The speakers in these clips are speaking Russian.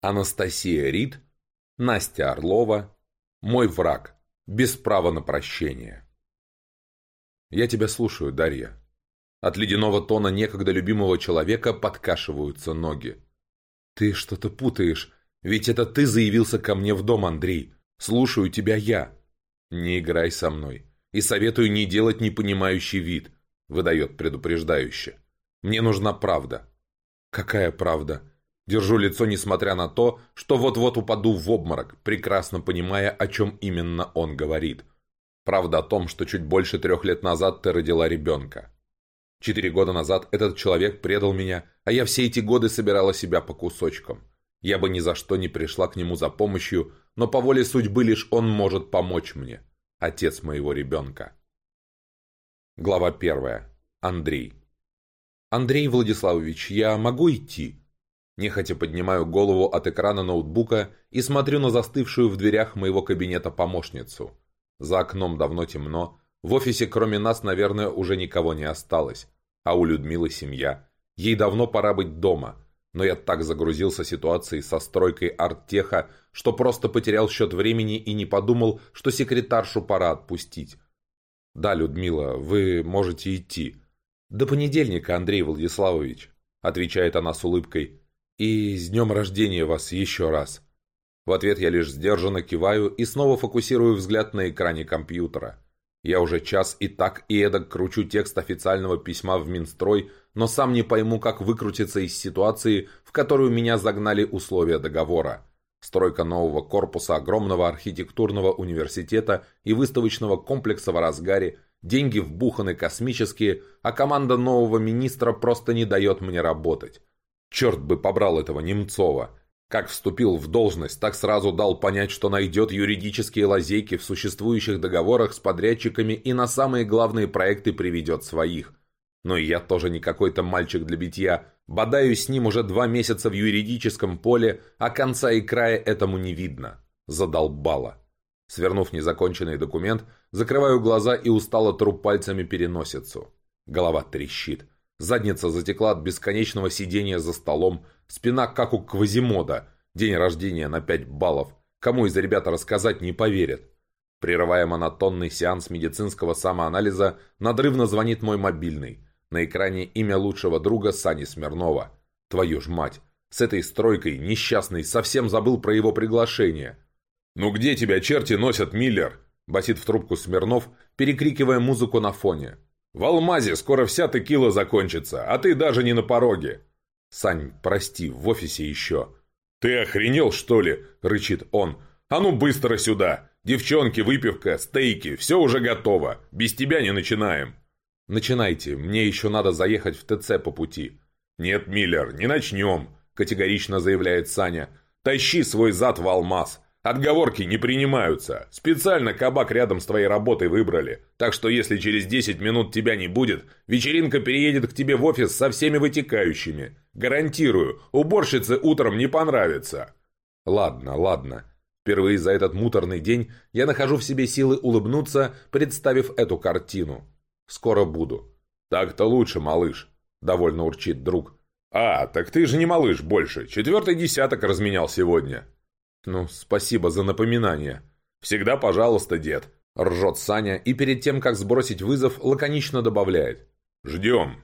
Анастасия Рид, Настя Орлова, мой враг, без права на прощение. Я тебя слушаю, Дарья. От ледяного тона некогда любимого человека подкашиваются ноги. Ты что-то путаешь, ведь это ты заявился ко мне в дом, Андрей. Слушаю тебя я. Не играй со мной. И советую не делать непонимающий вид, выдает предупреждающе. Мне нужна правда. Какая правда? Держу лицо, несмотря на то, что вот-вот упаду в обморок, прекрасно понимая, о чем именно он говорит. Правда о том, что чуть больше трех лет назад ты родила ребенка. Четыре года назад этот человек предал меня, а я все эти годы собирала себя по кусочкам. Я бы ни за что не пришла к нему за помощью, но по воле судьбы лишь он может помочь мне. Отец моего ребенка. Глава первая. Андрей. «Андрей Владиславович, я могу идти?» Нехотя поднимаю голову от экрана ноутбука и смотрю на застывшую в дверях моего кабинета помощницу. За окном давно темно, в офисе кроме нас, наверное, уже никого не осталось. А у Людмилы семья. Ей давно пора быть дома. Но я так загрузился ситуацией со стройкой арттеха, что просто потерял счет времени и не подумал, что секретаршу пора отпустить. «Да, Людмила, вы можете идти». «До понедельника, Андрей Владиславович», — отвечает она с улыбкой. «И с днем рождения вас еще раз!» В ответ я лишь сдержанно киваю и снова фокусирую взгляд на экране компьютера. Я уже час и так и эдак кручу текст официального письма в Минстрой, но сам не пойму, как выкрутиться из ситуации, в которую меня загнали условия договора. Стройка нового корпуса огромного архитектурного университета и выставочного комплекса в разгаре, деньги вбуханы космические, а команда нового министра просто не дает мне работать. Черт бы побрал этого Немцова. Как вступил в должность, так сразу дал понять, что найдет юридические лазейки в существующих договорах с подрядчиками и на самые главные проекты приведет своих. Но и я тоже не какой-то мальчик для битья. Бодаюсь с ним уже два месяца в юридическом поле, а конца и края этому не видно. Задолбало. Свернув незаконченный документ, закрываю глаза и устало тру пальцами переносицу. Голова трещит. Задница затекла от бесконечного сидения за столом, спина как у Квазимода, день рождения на 5 баллов. Кому из ребят рассказать не поверят. Прерывая монотонный сеанс медицинского самоанализа, надрывно звонит мой мобильный. На экране имя лучшего друга Сани Смирнова. Твою ж мать! С этой стройкой несчастный совсем забыл про его приглашение. «Ну где тебя черти носят, Миллер?» Басит в трубку Смирнов, перекрикивая музыку на фоне. В алмазе скоро вся текила закончится, а ты даже не на пороге. Сань, прости, в офисе еще. Ты охренел, что ли? Рычит он. А ну быстро сюда. Девчонки, выпивка, стейки, все уже готово. Без тебя не начинаем. Начинайте, мне еще надо заехать в ТЦ по пути. Нет, Миллер, не начнем, категорично заявляет Саня. Тащи свой зад в алмаз. Отговорки не принимаются. Специально кабак рядом с твоей работой выбрали. Так что если через 10 минут тебя не будет, вечеринка переедет к тебе в офис со всеми вытекающими. Гарантирую, уборщице утром не понравится. Ладно, ладно. Впервые за этот муторный день я нахожу в себе силы улыбнуться, представив эту картину. Скоро буду. Так-то лучше, малыш. Довольно урчит друг. А, так ты же не малыш больше. Четвертый десяток разменял сегодня. «Ну, спасибо за напоминание». «Всегда пожалуйста, дед», – ржет Саня и перед тем, как сбросить вызов, лаконично добавляет. «Ждем».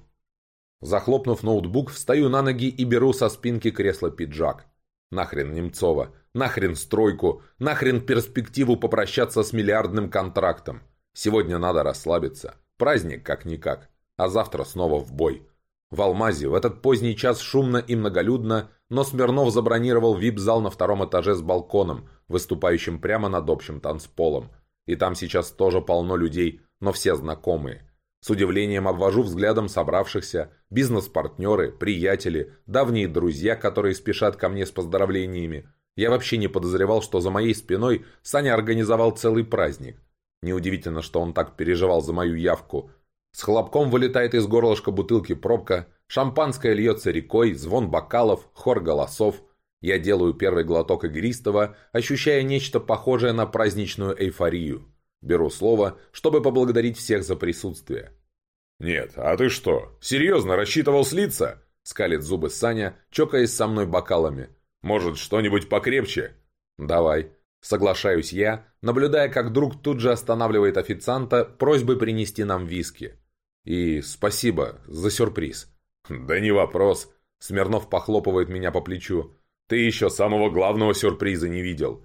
Захлопнув ноутбук, встаю на ноги и беру со спинки кресла пиджак. Нахрен Немцова, нахрен стройку, нахрен перспективу попрощаться с миллиардным контрактом. Сегодня надо расслабиться. Праздник как-никак. А завтра снова в бой. В Алмазе в этот поздний час шумно и многолюдно, но Смирнов забронировал вип-зал на втором этаже с балконом, выступающим прямо над общим танцполом. И там сейчас тоже полно людей, но все знакомые. С удивлением обвожу взглядом собравшихся, бизнес-партнеры, приятели, давние друзья, которые спешат ко мне с поздравлениями. Я вообще не подозревал, что за моей спиной Саня организовал целый праздник. Неудивительно, что он так переживал за мою явку – с хлопком вылетает из горлышка бутылки пробка, шампанское льется рекой, звон бокалов, хор голосов. Я делаю первый глоток игристого, ощущая нечто похожее на праздничную эйфорию. Беру слово, чтобы поблагодарить всех за присутствие. «Нет, а ты что, серьезно рассчитывал слиться?» Скалит зубы Саня, чокаясь со мной бокалами. Может, что-нибудь покрепче?» «Давай». Соглашаюсь я, наблюдая, как друг тут же останавливает официанта просьбой принести нам виски. И спасибо за сюрприз. «Да не вопрос», — Смирнов похлопывает меня по плечу. «Ты еще самого главного сюрприза не видел».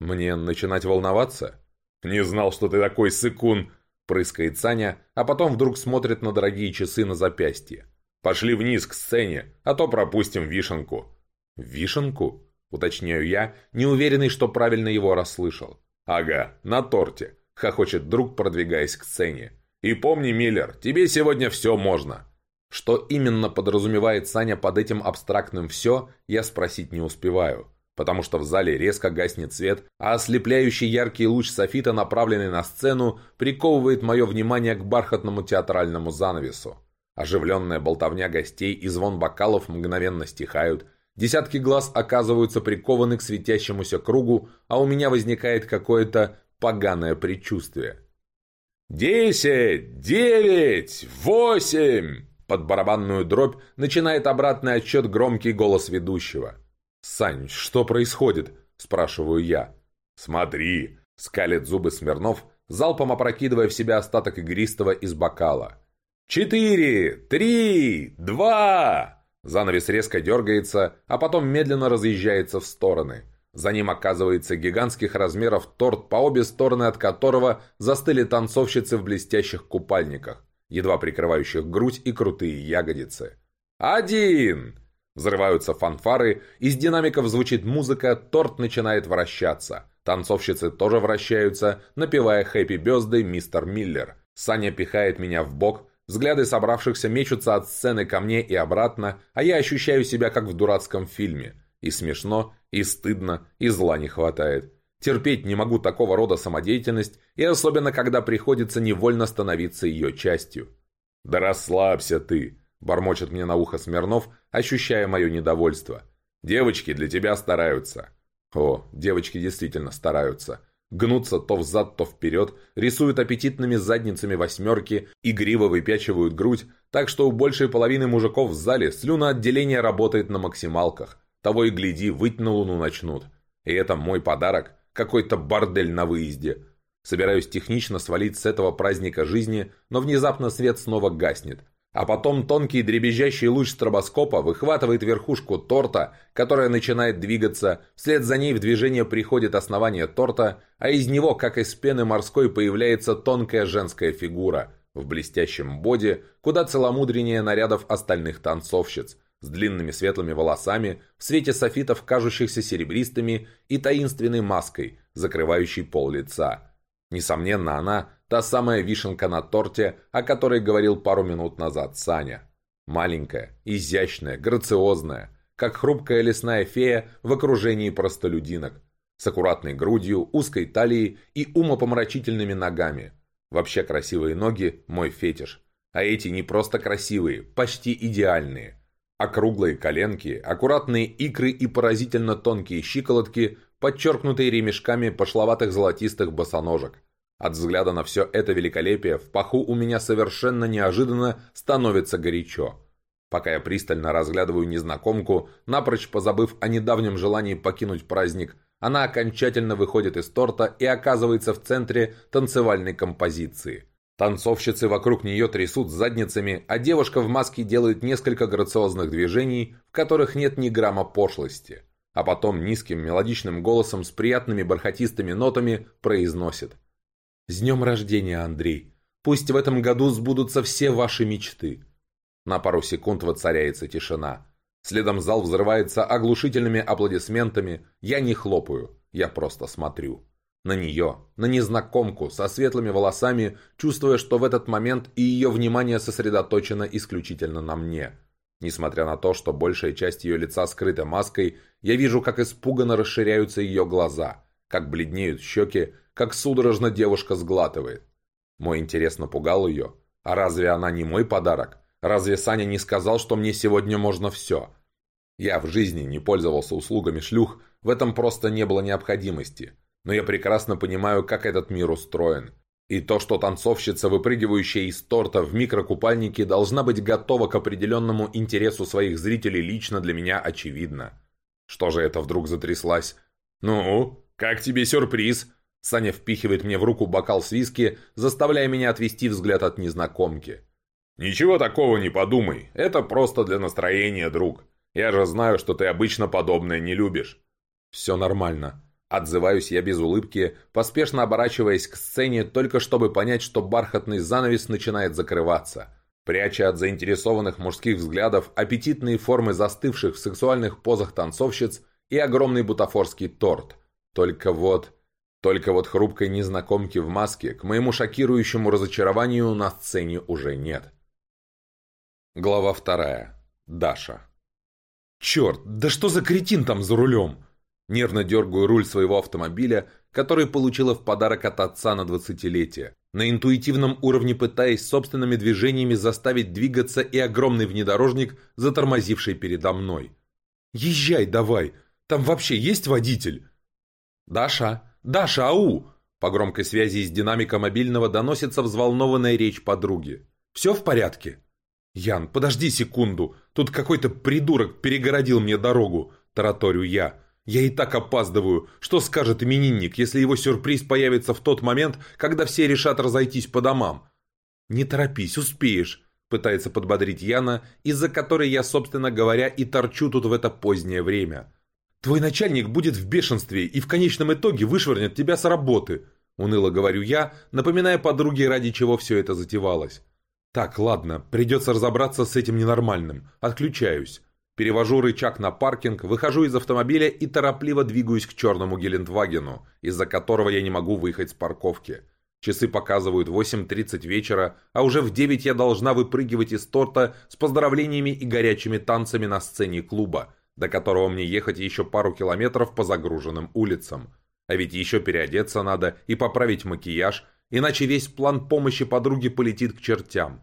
«Мне начинать волноваться?» «Не знал, что ты такой сыкун», — прыскает Саня, а потом вдруг смотрит на дорогие часы на запястье. «Пошли вниз к сцене, а то пропустим вишенку». «Вишенку?» — уточняю я, неуверенный, что правильно его расслышал. «Ага, на торте», — хохочет друг, продвигаясь к сцене. «И помни, Миллер, тебе сегодня все можно». Что именно подразумевает Саня под этим абстрактным «все», я спросить не успеваю, потому что в зале резко гаснет свет, а ослепляющий яркий луч софита, направленный на сцену, приковывает мое внимание к бархатному театральному занавесу. Оживленная болтовня гостей и звон бокалов мгновенно стихают – Десятки глаз оказываются прикованы к светящемуся кругу, а у меня возникает какое-то поганое предчувствие. «Десять! Девять! Восемь!» Под барабанную дробь начинает обратный отсчет громкий голос ведущего. «Сань, что происходит?» – спрашиваю я. «Смотри!» – скалит зубы Смирнов, залпом опрокидывая в себя остаток игристого из бокала. «Четыре! Три! Два!» Занавес резко дергается, а потом медленно разъезжается в стороны. За ним оказывается гигантских размеров торт, по обе стороны от которого застыли танцовщицы в блестящих купальниках, едва прикрывающих грудь и крутые ягодицы. «Один!» Взрываются фанфары, из динамиков звучит музыка, торт начинает вращаться. Танцовщицы тоже вращаются, напевая «Хэппи Бёздэй, мистер Миллер». Саня пихает меня в бок, Взгляды собравшихся мечутся от сцены ко мне и обратно, а я ощущаю себя как в дурацком фильме. И смешно, и стыдно, и зла не хватает. Терпеть не могу такого рода самодеятельность, и особенно когда приходится невольно становиться ее частью. «Да расслабься ты!» – бормочет мне на ухо Смирнов, ощущая мое недовольство. «Девочки для тебя стараются». О, девочки действительно стараются. Гнутся то взад, то вперед, рисуют аппетитными задницами восьмерки, игриво выпячивают грудь, так что у большей половины мужиков в зале слюноотделение работает на максималках. Того и гляди, выть на луну начнут. И это мой подарок, какой-то бордель на выезде. Собираюсь технично свалить с этого праздника жизни, но внезапно свет снова гаснет. А потом тонкий дребезжащий луч стробоскопа выхватывает верхушку торта, которая начинает двигаться, вслед за ней в движение приходит основание торта, а из него, как из пены морской, появляется тонкая женская фигура в блестящем боди, куда целомудреннее нарядов остальных танцовщиц, с длинными светлыми волосами, в свете софитов, кажущихся серебристыми, и таинственной маской, закрывающей пол лица. Несомненно, она Та самая вишенка на торте, о которой говорил пару минут назад Саня. Маленькая, изящная, грациозная, как хрупкая лесная фея в окружении простолюдинок, с аккуратной грудью, узкой талией и умопомрачительными ногами. Вообще красивые ноги – мой фетиш. А эти не просто красивые, почти идеальные. Округлые коленки, аккуратные икры и поразительно тонкие щиколотки, подчеркнутые ремешками пошловатых золотистых босоножек – от взгляда на все это великолепие в паху у меня совершенно неожиданно становится горячо. Пока я пристально разглядываю незнакомку, напрочь позабыв о недавнем желании покинуть праздник, она окончательно выходит из торта и оказывается в центре танцевальной композиции. Танцовщицы вокруг нее трясут задницами, а девушка в маске делает несколько грациозных движений, в которых нет ни грамма пошлости. А потом низким мелодичным голосом с приятными бархатистыми нотами произносит – «С днем рождения, Андрей! Пусть в этом году сбудутся все ваши мечты!» На пару секунд воцаряется тишина. Следом зал взрывается оглушительными аплодисментами. Я не хлопаю, я просто смотрю. На нее, на незнакомку со светлыми волосами, чувствуя, что в этот момент и ее внимание сосредоточено исключительно на мне. Несмотря на то, что большая часть ее лица скрыта маской, я вижу, как испуганно расширяются ее глаза, как бледнеют щеки, как судорожно девушка сглатывает. Мой интерес напугал ее. А разве она не мой подарок? Разве Саня не сказал, что мне сегодня можно все? Я в жизни не пользовался услугами шлюх, в этом просто не было необходимости. Но я прекрасно понимаю, как этот мир устроен. И то, что танцовщица, выпрыгивающая из торта в микрокупальнике, должна быть готова к определенному интересу своих зрителей лично для меня очевидно. Что же это вдруг затряслась? «Ну, как тебе сюрприз?» Саня впихивает мне в руку бокал с виски, заставляя меня отвести взгляд от незнакомки. «Ничего такого не подумай. Это просто для настроения, друг. Я же знаю, что ты обычно подобное не любишь». «Все нормально». Отзываюсь я без улыбки, поспешно оборачиваясь к сцене, только чтобы понять, что бархатный занавес начинает закрываться. Пряча от заинтересованных мужских взглядов аппетитные формы застывших в сексуальных позах танцовщиц и огромный бутафорский торт. Только вот... Только вот хрупкой незнакомки в маске, к моему шокирующему разочарованию, на сцене уже нет. Глава вторая. Даша. «Черт, да что за кретин там за рулем?» Нервно дергаю руль своего автомобиля, который получила в подарок от отца на двадцатилетие. На интуитивном уровне пытаясь собственными движениями заставить двигаться и огромный внедорожник, затормозивший передо мной. «Езжай давай! Там вообще есть водитель?» «Даша! Даша, ау!» По громкой связи из динамика мобильного доносится взволнованная речь подруги. «Все в порядке?» «Ян, подожди секунду. Тут какой-то придурок перегородил мне дорогу», – тараторю я. «Я и так опаздываю. Что скажет именинник, если его сюрприз появится в тот момент, когда все решат разойтись по домам?» «Не торопись, успеешь», – пытается подбодрить Яна, из-за которой я, собственно говоря, и торчу тут в это позднее время. «Твой начальник будет в бешенстве и в конечном итоге вышвырнет тебя с работы», – уныло говорю я, напоминая подруге, ради чего все это затевалось. «Так, ладно, придется разобраться с этим ненормальным. Отключаюсь. Перевожу рычаг на паркинг, выхожу из автомобиля и торопливо двигаюсь к черному Гелендвагену, из-за которого я не могу выехать с парковки. Часы показывают 8.30 вечера, а уже в 9 я должна выпрыгивать из торта с поздравлениями и горячими танцами на сцене клуба, до которого мне ехать еще пару километров по загруженным улицам. А ведь еще переодеться надо и поправить макияж, иначе весь план помощи подруге полетит к чертям.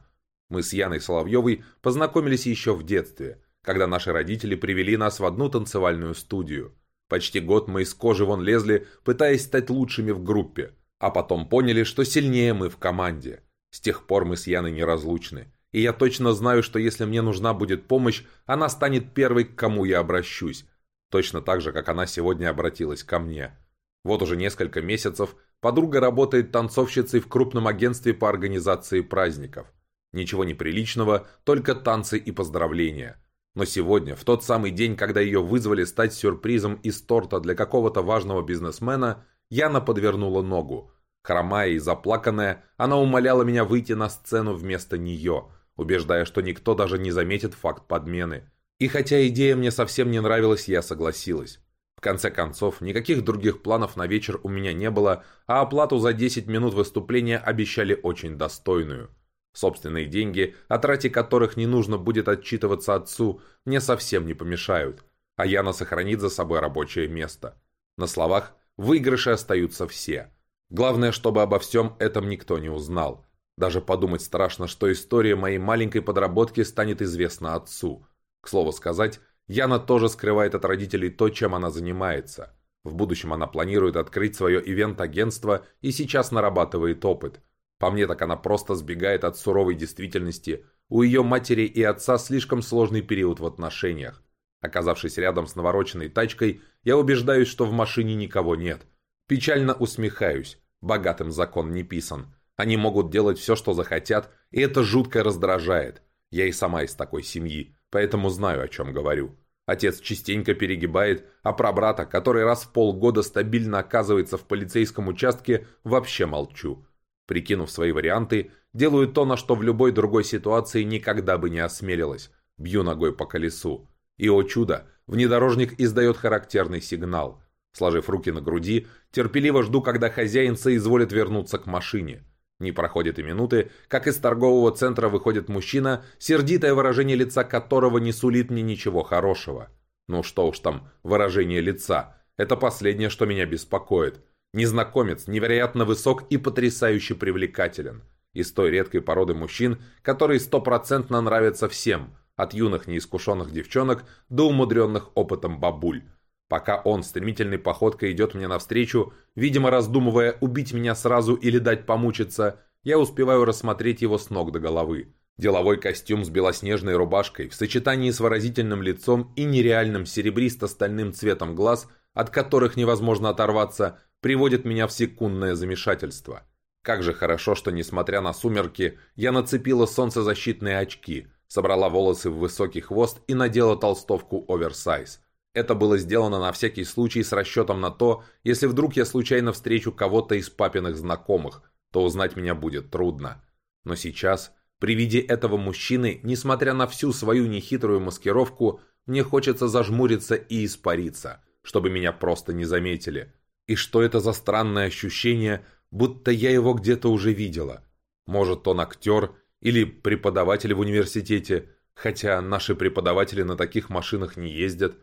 Мы с Яной Соловьевой познакомились еще в детстве – когда наши родители привели нас в одну танцевальную студию. Почти год мы из кожи вон лезли, пытаясь стать лучшими в группе, а потом поняли, что сильнее мы в команде. С тех пор мы с Яной неразлучны. И я точно знаю, что если мне нужна будет помощь, она станет первой, к кому я обращусь. Точно так же, как она сегодня обратилась ко мне. Вот уже несколько месяцев подруга работает танцовщицей в крупном агентстве по организации праздников. Ничего неприличного, только танцы и поздравления – но сегодня, в тот самый день, когда ее вызвали стать сюрпризом из торта для какого-то важного бизнесмена, Яна подвернула ногу. Хромая и заплаканная, она умоляла меня выйти на сцену вместо нее, убеждая, что никто даже не заметит факт подмены. И хотя идея мне совсем не нравилась, я согласилась. В конце концов, никаких других планов на вечер у меня не было, а оплату за 10 минут выступления обещали очень достойную – Собственные деньги, о трате которых не нужно будет отчитываться отцу, мне совсем не помешают. А Яна сохранит за собой рабочее место. На словах выигрыши остаются все. Главное, чтобы обо всем этом никто не узнал. Даже подумать страшно, что история моей маленькой подработки станет известна отцу. К слову сказать, Яна тоже скрывает от родителей то, чем она занимается. В будущем она планирует открыть свое ивент-агентство и сейчас нарабатывает опыт – по мне так она просто сбегает от суровой действительности. У ее матери и отца слишком сложный период в отношениях. Оказавшись рядом с навороченной тачкой, я убеждаюсь, что в машине никого нет. Печально усмехаюсь. Богатым закон не писан. Они могут делать все, что захотят, и это жутко раздражает. Я и сама из такой семьи, поэтому знаю, о чем говорю. Отец частенько перегибает, а про брата, который раз в полгода стабильно оказывается в полицейском участке, вообще молчу. Прикинув свои варианты, делаю то, на что в любой другой ситуации никогда бы не осмелилась. Бью ногой по колесу. И, о чудо, внедорожник издает характерный сигнал. Сложив руки на груди, терпеливо жду, когда хозяин соизволит вернуться к машине. Не проходит и минуты, как из торгового центра выходит мужчина, сердитое выражение лица которого не сулит мне ничего хорошего. Ну что уж там, выражение лица. Это последнее, что меня беспокоит. Незнакомец невероятно высок и потрясающе привлекателен. Из той редкой породы мужчин, которые стопроцентно нравятся всем, от юных неискушенных девчонок до умудренных опытом бабуль. Пока он стремительной походкой идет мне навстречу, видимо раздумывая, убить меня сразу или дать помучиться, я успеваю рассмотреть его с ног до головы. Деловой костюм с белоснежной рубашкой в сочетании с выразительным лицом и нереальным серебристо-стальным цветом глаз, от которых невозможно оторваться, приводит меня в секундное замешательство. Как же хорошо, что, несмотря на сумерки, я нацепила солнцезащитные очки, собрала волосы в высокий хвост и надела толстовку оверсайз. Это было сделано на всякий случай с расчетом на то, если вдруг я случайно встречу кого-то из папиных знакомых, то узнать меня будет трудно. Но сейчас при виде этого мужчины, несмотря на всю свою нехитрую маскировку, мне хочется зажмуриться и испариться, чтобы меня просто не заметили. И что это за странное ощущение, будто я его где-то уже видела? Может, он актер или преподаватель в университете, хотя наши преподаватели на таких машинах не ездят.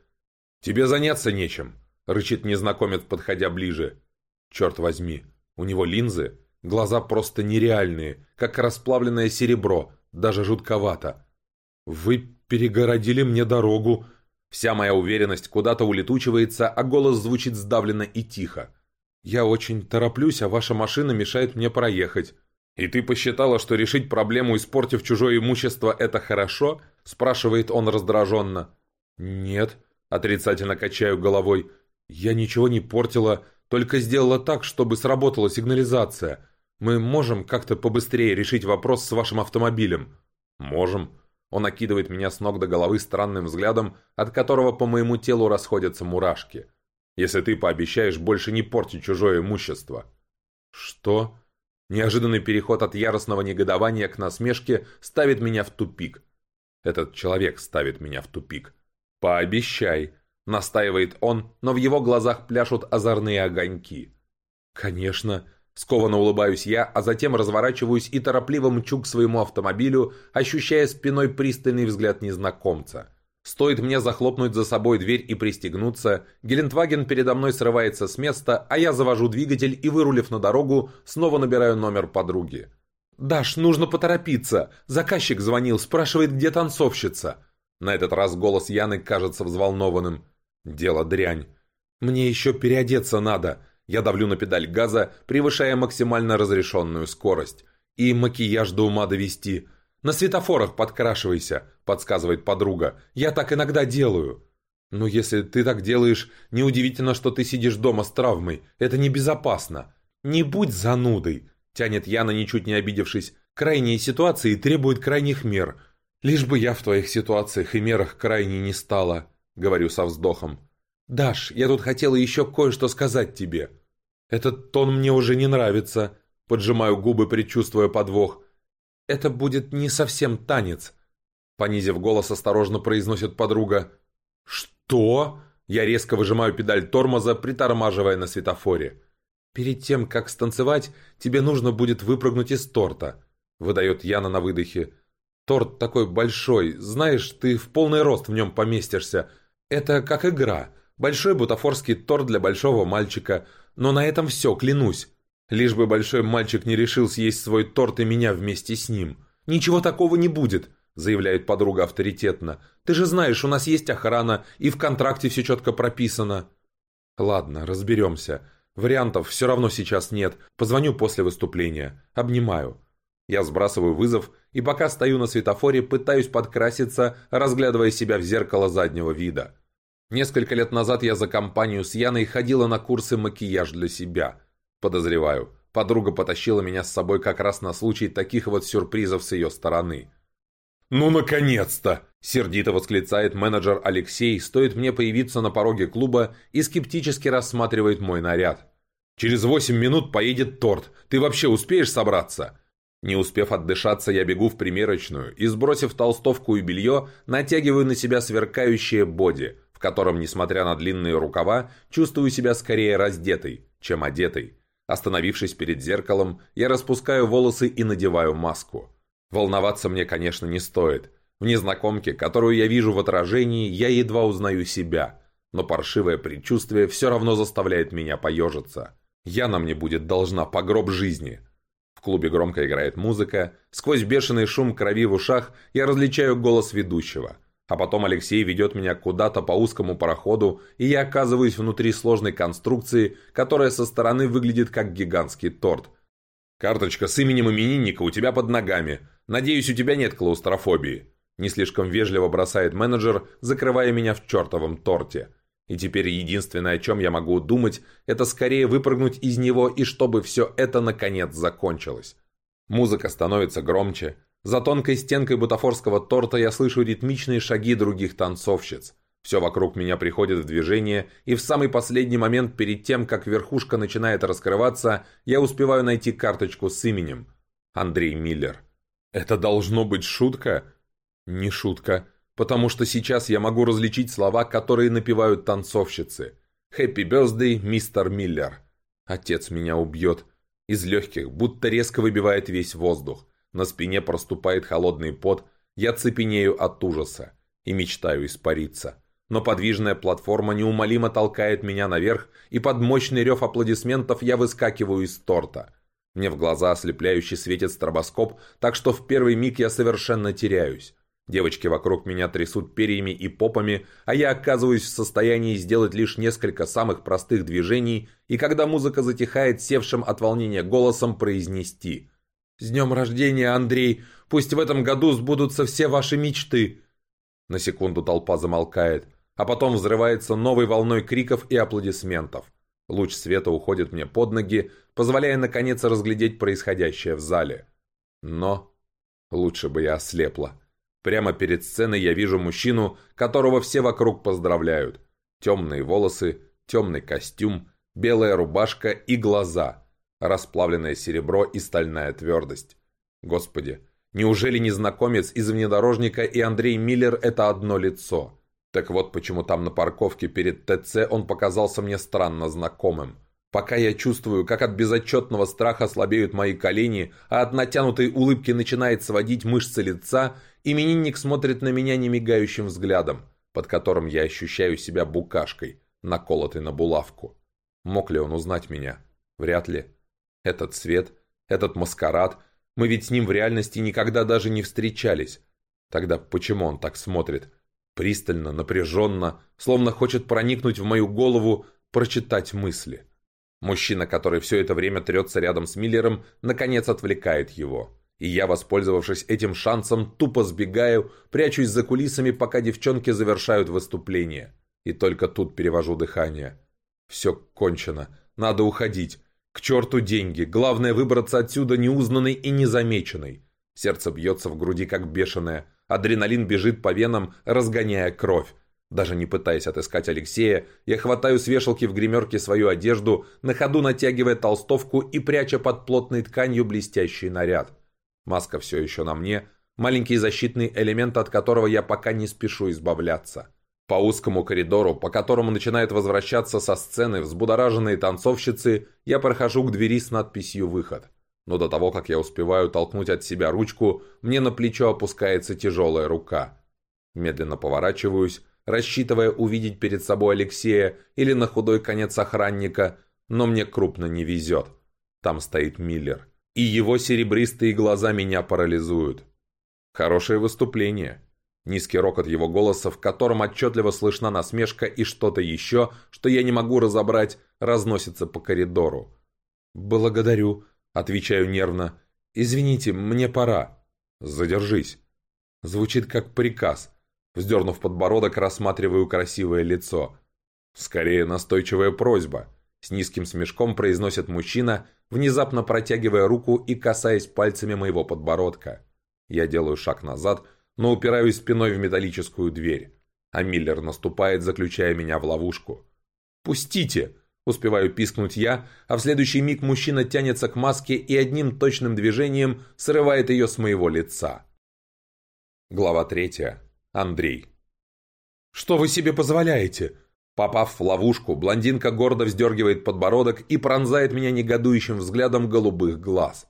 «Тебе заняться нечем», — рычит незнакомец, подходя ближе. «Черт возьми, у него линзы?» Глаза просто нереальные, как расплавленное серебро, даже жутковато. «Вы перегородили мне дорогу». Вся моя уверенность куда-то улетучивается, а голос звучит сдавленно и тихо. «Я очень тороплюсь, а ваша машина мешает мне проехать». «И ты посчитала, что решить проблему, испортив чужое имущество, это хорошо?» – спрашивает он раздраженно. «Нет», – отрицательно качаю головой. «Я ничего не портила, только сделала так, чтобы сработала сигнализация. Мы можем как-то побыстрее решить вопрос с вашим автомобилем?» «Можем». Он окидывает меня с ног до головы странным взглядом, от которого по моему телу расходятся мурашки. «Если ты пообещаешь больше не портить чужое имущество». «Что?» Неожиданный переход от яростного негодования к насмешке ставит меня в тупик. Этот человек ставит меня в тупик. «Пообещай», — настаивает он, но в его глазах пляшут озорные огоньки. «Конечно», Скованно улыбаюсь я, а затем разворачиваюсь и торопливо мчу к своему автомобилю, ощущая спиной пристальный взгляд незнакомца. Стоит мне захлопнуть за собой дверь и пристегнуться, Гелендваген передо мной срывается с места, а я завожу двигатель и, вырулив на дорогу, снова набираю номер подруги. «Даш, нужно поторопиться! Заказчик звонил, спрашивает, где танцовщица!» На этот раз голос Яны кажется взволнованным. «Дело дрянь. Мне еще переодеться надо. Я давлю на педаль газа, превышая максимально разрешенную скорость. И макияж до ума довести. «На светофорах подкрашивайся», — подсказывает подруга. «Я так иногда делаю». «Ну, если ты так делаешь, неудивительно, что ты сидишь дома с травмой. Это небезопасно». «Не будь занудой», — тянет Яна, ничуть не обидевшись. «Крайние ситуации требуют крайних мер. Лишь бы я в твоих ситуациях и мерах крайне не стала», — говорю со вздохом. «Даш, я тут хотела еще кое-что сказать тебе». «Этот тон мне уже не нравится», — поджимаю губы, предчувствуя подвох. «Это будет не совсем танец», — понизив голос, осторожно произносит подруга. «Что?» Я резко выжимаю педаль тормоза, притормаживая на светофоре. «Перед тем, как станцевать, тебе нужно будет выпрыгнуть из торта», — выдает Яна на выдохе. «Торт такой большой, знаешь, ты в полный рост в нем поместишься. Это как игра. Большой бутафорский торт для большого мальчика. Но на этом все, клянусь. Лишь бы большой мальчик не решил съесть свой торт и меня вместе с ним. «Ничего такого не будет», — заявляет подруга авторитетно. «Ты же знаешь, у нас есть охрана, и в контракте все четко прописано». «Ладно, разберемся. Вариантов все равно сейчас нет. Позвоню после выступления. Обнимаю». Я сбрасываю вызов, и пока стою на светофоре, пытаюсь подкраситься, разглядывая себя в зеркало заднего вида. Несколько лет назад я за компанию с Яной ходила на курсы макияж для себя. Подозреваю, подруга потащила меня с собой как раз на случай таких вот сюрпризов с ее стороны. «Ну, наконец-то!» – сердито восклицает менеджер Алексей, стоит мне появиться на пороге клуба и скептически рассматривает мой наряд. «Через восемь минут поедет торт. Ты вообще успеешь собраться?» Не успев отдышаться, я бегу в примерочную и, сбросив толстовку и белье, натягиваю на себя сверкающее боди, котором, несмотря на длинные рукава, чувствую себя скорее раздетой, чем одетой. Остановившись перед зеркалом, я распускаю волосы и надеваю маску. Волноваться мне, конечно, не стоит. В незнакомке, которую я вижу в отражении, я едва узнаю себя. Но паршивое предчувствие все равно заставляет меня поежиться. Яна мне будет должна по гроб жизни. В клубе громко играет музыка. Сквозь бешеный шум крови в ушах я различаю голос ведущего. А потом Алексей ведет меня куда-то по узкому пароходу, и я оказываюсь внутри сложной конструкции, которая со стороны выглядит как гигантский торт. «Карточка с именем именинника у тебя под ногами. Надеюсь, у тебя нет клаустрофобии». Не слишком вежливо бросает менеджер, закрывая меня в чертовом торте. И теперь единственное, о чем я могу думать, это скорее выпрыгнуть из него и чтобы все это наконец закончилось. Музыка становится громче. За тонкой стенкой бутафорского торта я слышу ритмичные шаги других танцовщиц. Все вокруг меня приходит в движение, и в самый последний момент перед тем, как верхушка начинает раскрываться, я успеваю найти карточку с именем. Андрей Миллер. Это должно быть шутка? Не шутка, потому что сейчас я могу различить слова, которые напевают танцовщицы. «Хэппи Бёздей, мистер Миллер». Отец меня убьет. Из легких, будто резко выбивает весь воздух. На спине проступает холодный пот, я цепенею от ужаса и мечтаю испариться но подвижная платформа неумолимо толкает меня наверх, и под мощный рев аплодисментов я выскакиваю из торта. Мне в глаза ослепляюще светит стробоскоп, так что в первый миг я совершенно теряюсь. Девочки вокруг меня трясут перьями и попами, а я оказываюсь в состоянии сделать лишь несколько самых простых движений, и когда музыка затихает, севшим от волнения голосом произнести «С днем рождения, Андрей! Пусть в этом году сбудутся все ваши мечты!» На секунду толпа замолкает а потом взрывается новой волной криков и аплодисментов. Луч света уходит мне под ноги, позволяя наконец разглядеть происходящее в зале. Но лучше бы я ослепла. Прямо перед сценой я вижу мужчину, которого все вокруг поздравляют. Темные волосы, темный костюм, белая рубашка и глаза, расплавленное серебро и стальная твердость. Господи, неужели незнакомец из внедорожника и Андрей Миллер – это одно лицо? Так вот почему там на парковке перед ТЦ он показался мне странно знакомым. Пока я чувствую, как от безотчетного страха слабеют мои колени, а от натянутой улыбки начинает сводить мышцы лица, именинник смотрит на меня немигающим взглядом, под которым я ощущаю себя букашкой, наколотой на булавку. Мог ли он узнать меня? Вряд ли. Этот цвет, этот маскарад, мы ведь с ним в реальности никогда даже не встречались. Тогда почему он так смотрит? Пристально, напряженно, словно хочет проникнуть в мою голову, прочитать мысли. Мужчина, который все это время трется рядом с Миллером, наконец отвлекает его. И я, воспользовавшись этим шансом, тупо сбегаю, прячусь за кулисами, пока девчонки завершают выступление. И только тут перевожу дыхание. Все кончено. Надо уходить. К черту деньги. Главное выбраться отсюда неузнанной и незамеченной. Сердце бьется в груди, как бешеное. Адреналин бежит по венам, разгоняя кровь. Даже не пытаясь отыскать Алексея, я хватаю с вешалки в гримерке свою одежду, на ходу натягивая толстовку и пряча под плотной тканью блестящий наряд. Маска все еще на мне, маленький защитный элемент, от которого я пока не спешу избавляться. По узкому коридору, по которому начинают возвращаться со сцены взбудораженные танцовщицы, я прохожу к двери с надписью «Выход». Но до того, как я успеваю толкнуть от себя ручку, мне на плечо опускается тяжелая рука. Медленно поворачиваюсь, рассчитывая увидеть перед собой Алексея или на худой конец охранника, но мне крупно не везет. Там стоит Миллер. И его серебристые глаза меня парализуют. Хорошее выступление. Низкий рокот его голоса, в котором отчетливо слышна насмешка и что-то еще, что я не могу разобрать, разносится по коридору. «Благодарю», Отвечаю нервно. «Извините, мне пора». «Задержись». Звучит как приказ. Вздернув подбородок, рассматриваю красивое лицо. Скорее настойчивая просьба. С низким смешком произносит мужчина, внезапно протягивая руку и касаясь пальцами моего подбородка. Я делаю шаг назад, но упираюсь спиной в металлическую дверь. А Миллер наступает, заключая меня в ловушку. «Пустите!» Успеваю пискнуть я, а в следующий миг мужчина тянется к маске и одним точным движением срывает ее с моего лица. Глава третья. Андрей. «Что вы себе позволяете?» Попав в ловушку, блондинка гордо вздергивает подбородок и пронзает меня негодующим взглядом голубых глаз.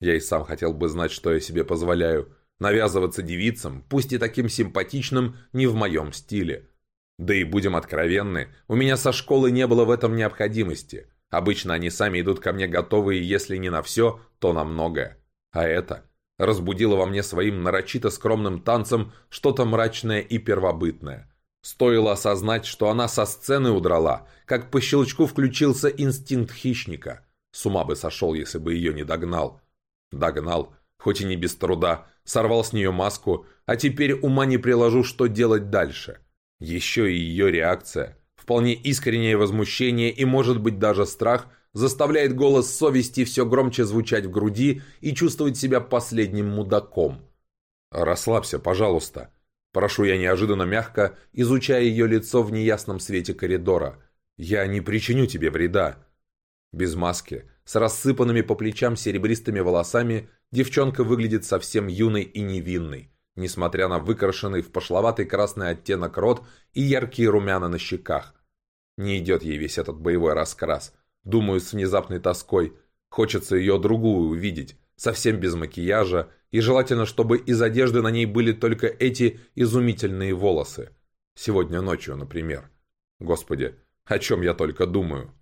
Я и сам хотел бы знать, что я себе позволяю. Навязываться девицам, пусть и таким симпатичным, не в моем стиле. Да и будем откровенны, у меня со школы не было в этом необходимости. Обычно они сами идут ко мне готовые, если не на все, то на многое. А это разбудило во мне своим нарочито скромным танцем что-то мрачное и первобытное. Стоило осознать, что она со сцены удрала, как по щелчку включился инстинкт хищника. С ума бы сошел, если бы ее не догнал. Догнал, хоть и не без труда, сорвал с нее маску, а теперь ума не приложу, что делать дальше. Еще и ее реакция, вполне искреннее возмущение и, может быть, даже страх, заставляет голос совести все громче звучать в груди и чувствовать себя последним мудаком. «Расслабься, пожалуйста», Прошу я неожиданно мягко, изучая ее лицо в неясном свете коридора. «Я не причиню тебе вреда». Без маски, с рассыпанными по плечам серебристыми волосами, девчонка выглядит совсем юной и невинной, несмотря на выкрашенный в пошловатый красный оттенок рот и яркие румяна на щеках. Не идет ей весь этот боевой раскрас. Думаю, с внезапной тоской. Хочется ее другую увидеть, совсем без макияжа, и желательно, чтобы из одежды на ней были только эти изумительные волосы. Сегодня ночью, например. Господи, о чем я только думаю.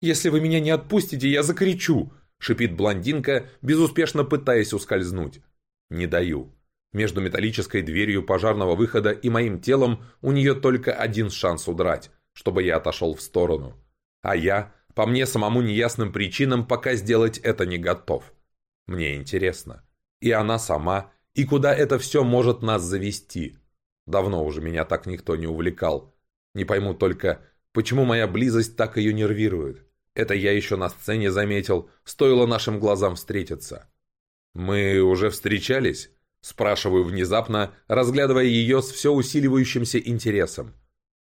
«Если вы меня не отпустите, я закричу!» — шипит блондинка, безуспешно пытаясь ускользнуть. «Не даю». Между металлической дверью пожарного выхода и моим телом у нее только один шанс удрать, чтобы я отошел в сторону. А я, по мне самому неясным причинам, пока сделать это не готов. Мне интересно. И она сама, и куда это все может нас завести. Давно уже меня так никто не увлекал. Не пойму только, почему моя близость так ее нервирует. Это я еще на сцене заметил, стоило нашим глазам встретиться. «Мы уже встречались?» Спрашиваю внезапно, разглядывая ее с все усиливающимся интересом.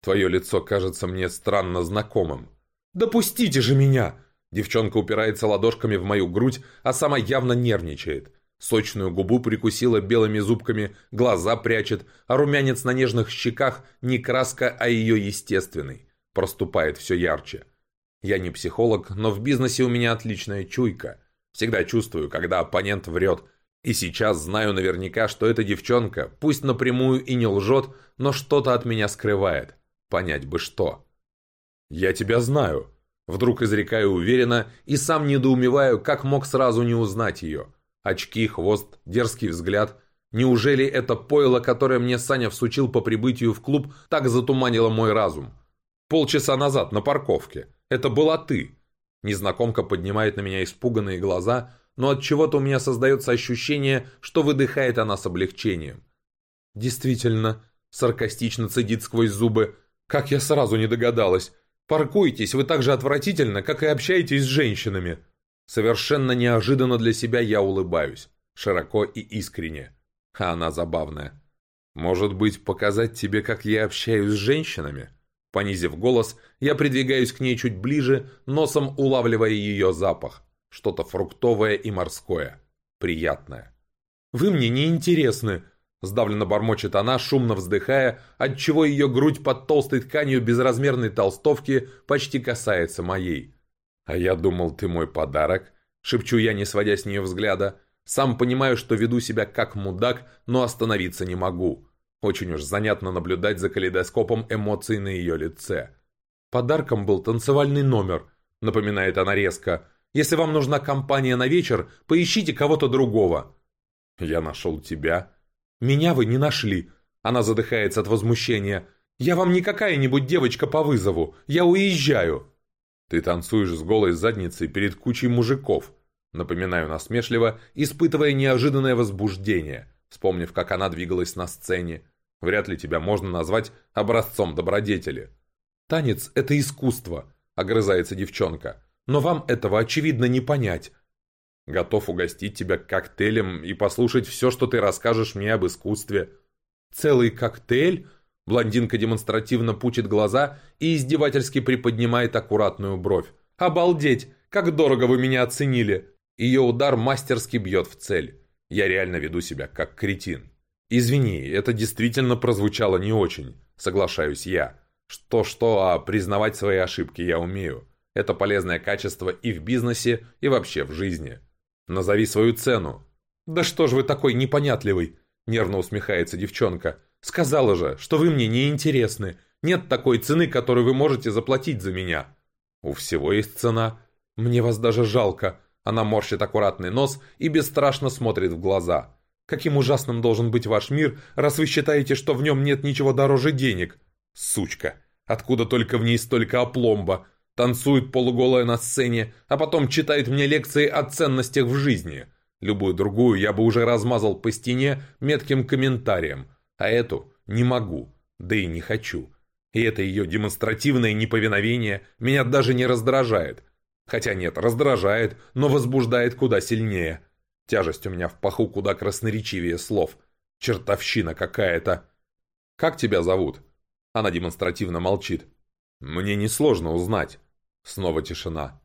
Твое лицо кажется мне странно знакомым. «Допустите же меня!» Девчонка упирается ладошками в мою грудь, а сама явно нервничает. Сочную губу прикусила белыми зубками, глаза прячет, а румянец на нежных щеках не краска, а ее естественный. Проступает все ярче. Я не психолог, но в бизнесе у меня отличная чуйка. Всегда чувствую, когда оппонент врет. И сейчас знаю наверняка, что эта девчонка, пусть напрямую и не лжет, но что-то от меня скрывает. Понять бы что. «Я тебя знаю», Вдруг изрекаю уверенно и сам недоумеваю, как мог сразу не узнать ее. Очки, хвост, дерзкий взгляд. Неужели это пойло, которое мне Саня всучил по прибытию в клуб, так затуманило мой разум? Полчаса назад на парковке. Это была ты. Незнакомка поднимает на меня испуганные глаза, но от чего-то у меня создается ощущение, что выдыхает она с облегчением. Действительно, саркастично цедит сквозь зубы. Как я сразу не догадалась. Паркуйтесь, вы так же отвратительно, как и общаетесь с женщинами. Совершенно неожиданно для себя я улыбаюсь. Широко и искренне. А она забавная. Может быть, показать тебе, как я общаюсь с женщинами? Понизив голос, я придвигаюсь к ней чуть ближе, носом улавливая ее запах. Что-то фруктовое и морское. Приятное. «Вы мне не интересны», Сдавленно бормочет она, шумно вздыхая, отчего ее грудь под толстой тканью безразмерной толстовки почти касается моей. «А я думал, ты мой подарок», — шепчу я, не сводя с нее взгляда. Сам понимаю, что веду себя как мудак, но остановиться не могу. Очень уж занятно наблюдать за калейдоскопом эмоций на ее лице. «Подарком был танцевальный номер», — напоминает она резко. «Если вам нужна компания на вечер, поищите кого-то другого». «Я нашел тебя», «Меня вы не нашли!» Она задыхается от возмущения. «Я вам не какая-нибудь девочка по вызову! Я уезжаю!» «Ты танцуешь с голой задницей перед кучей мужиков!» Напоминаю насмешливо, испытывая неожиданное возбуждение, вспомнив, как она двигалась на сцене. Вряд ли тебя можно назвать образцом добродетели. «Танец — это искусство», — огрызается девчонка. «Но вам этого, очевидно, не понять. Готов угостить тебя коктейлем и послушать все, что ты расскажешь мне об искусстве». «Целый коктейль?» Блондинка демонстративно пучит глаза и издевательски приподнимает аккуратную бровь. «Обалдеть! Как дорого вы меня оценили!» Ее удар мастерски бьет в цель. Я реально веду себя как кретин. «Извини, это действительно прозвучало не очень», — соглашаюсь я. Что-что, а признавать свои ошибки я умею. Это полезное качество и в бизнесе, и вообще в жизни. Назови свою цену». «Да что ж вы такой непонятливый?» Нервно усмехается девчонка. «Сказала же, что вы мне не интересны. Нет такой цены, которую вы можете заплатить за меня». «У всего есть цена. Мне вас даже жалко». Она морщит аккуратный нос и бесстрашно смотрит в глаза. «Каким ужасным должен быть ваш мир, раз вы считаете, что в нем нет ничего дороже денег?» «Сучка! Откуда только в ней столько опломба? танцует полуголая на сцене, а потом читает мне лекции о ценностях в жизни. Любую другую я бы уже размазал по стене метким комментарием, а эту не могу, да и не хочу. И это ее демонстративное неповиновение меня даже не раздражает. Хотя нет, раздражает, но возбуждает куда сильнее. Тяжесть у меня в паху куда красноречивее слов. Чертовщина какая-то. «Как тебя зовут?» Она демонстративно молчит. «Мне несложно узнать». Снова тишина.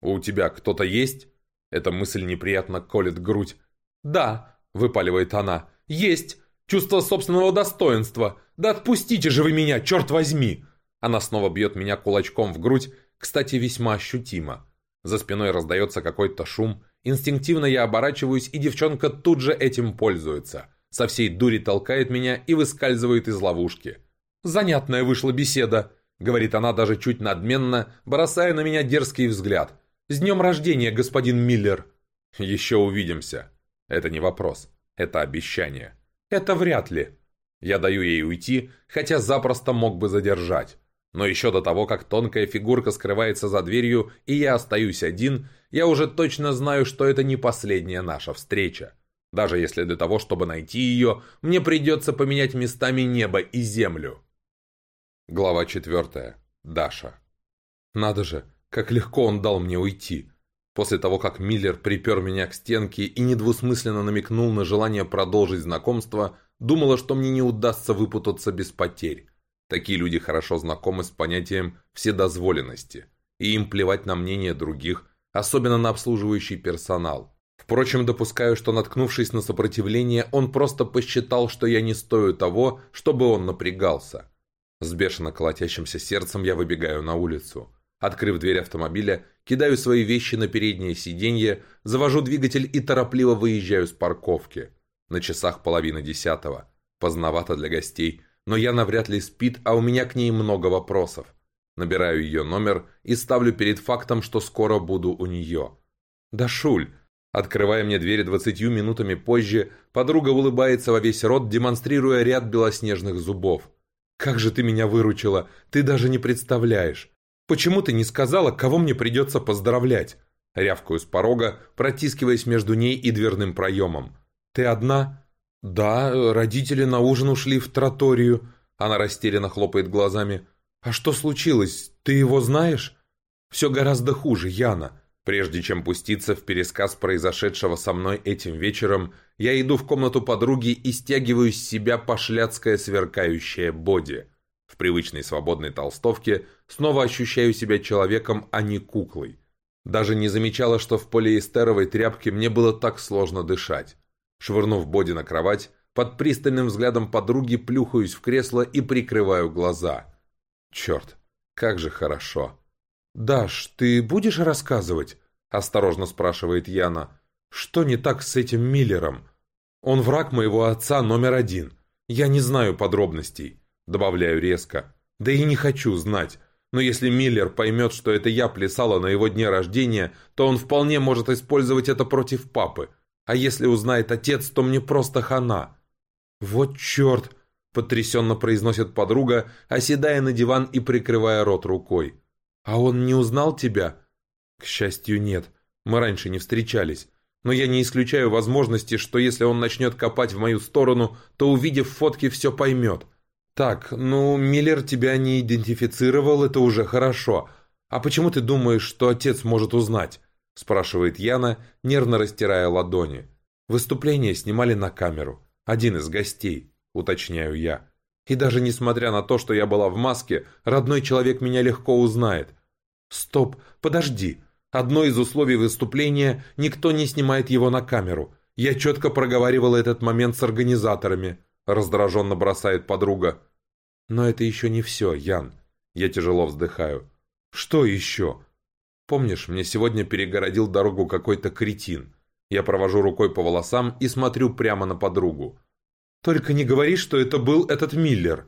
«У тебя кто-то есть?» Эта мысль неприятно колет грудь. «Да», — выпаливает она, — «есть. Чувство собственного достоинства. Да отпустите же вы меня, черт возьми!» Она снова бьет меня кулачком в грудь, кстати, весьма ощутимо. За спиной раздается какой-то шум. Инстинктивно я оборачиваюсь, и девчонка тут же этим пользуется. Со всей дури толкает меня и выскальзывает из ловушки. «Занятная вышла беседа», — говорит она даже чуть надменно, бросая на меня дерзкий взгляд. «С днем рождения, господин Миллер!» «Еще увидимся». Это не вопрос. Это обещание. Это вряд ли. Я даю ей уйти, хотя запросто мог бы задержать. Но еще до того, как тонкая фигурка скрывается за дверью, и я остаюсь один, я уже точно знаю, что это не последняя наша встреча. Даже если для того, чтобы найти ее, мне придется поменять местами небо и землю. Глава четвертая. Даша. Надо же, как легко он дал мне уйти. После того, как Миллер припер меня к стенке и недвусмысленно намекнул на желание продолжить знакомство, думала, что мне не удастся выпутаться без потерь. Такие люди хорошо знакомы с понятием вседозволенности, и им плевать на мнение других, особенно на обслуживающий персонал. Впрочем, допускаю, что наткнувшись на сопротивление, он просто посчитал, что я не стою того, чтобы он напрягался. С бешено колотящимся сердцем я выбегаю на улицу. Открыв дверь автомобиля, кидаю свои вещи на переднее сиденье, завожу двигатель и торопливо выезжаю с парковки. На часах половина десятого. Поздновато для гостей, но Яна вряд ли спит, а у меня к ней много вопросов. Набираю ее номер и ставлю перед фактом, что скоро буду у нее. «Да, Шуль!» Открывая мне двери двадцатью минутами позже, подруга улыбается во весь рот, демонстрируя ряд белоснежных зубов. «Как же ты меня выручила! Ты даже не представляешь! Почему ты не сказала, кого мне придется поздравлять?» Рявкаю с порога, протискиваясь между ней и дверным проемом. «Ты одна?» «Да, родители на ужин ушли в троторию». Она растерянно хлопает глазами. «А что случилось? Ты его знаешь?» «Все гораздо хуже, Яна. Прежде чем пуститься в пересказ произошедшего со мной этим вечером, я иду в комнату подруги и стягиваю с себя пошляцкое сверкающее боди. В привычной свободной толстовке снова ощущаю себя человеком, а не куклой. Даже не замечала, что в полиэстеровой тряпке мне было так сложно дышать. Швырнув боди на кровать, под пристальным взглядом подруги плюхаюсь в кресло и прикрываю глаза. Черт, как же хорошо. «Даш, ты будешь рассказывать?» – осторожно спрашивает Яна. «Что не так с этим Миллером? Он враг моего отца номер один. Я не знаю подробностей. Добавляю резко. Да и не хочу знать. Но если Миллер поймет, что это я плясала на его дне рождения, то он вполне может использовать это против папы. А если узнает отец, то мне просто хана. «Вот черт!» – потрясенно произносит подруга, оседая на диван и прикрывая рот рукой. «А он не узнал тебя?» «К счастью, нет. Мы раньше не встречались. Но я не исключаю возможности, что если он начнет копать в мою сторону, то, увидев фотки, все поймет. «Так, ну, Миллер тебя не идентифицировал, это уже хорошо. А почему ты думаешь, что отец может узнать?» Спрашивает Яна, нервно растирая ладони. «Выступление снимали на камеру. Один из гостей», уточняю я. «И даже несмотря на то, что я была в маске, родной человек меня легко узнает». «Стоп, подожди. Одно из условий выступления – никто не снимает его на камеру. Я четко проговаривала этот момент с организаторами» раздраженно бросает подруга. Но это еще не все, Ян. Я тяжело вздыхаю. Что еще? Помнишь, мне сегодня перегородил дорогу какой-то кретин. Я провожу рукой по волосам и смотрю прямо на подругу. Только не говори, что это был этот Миллер.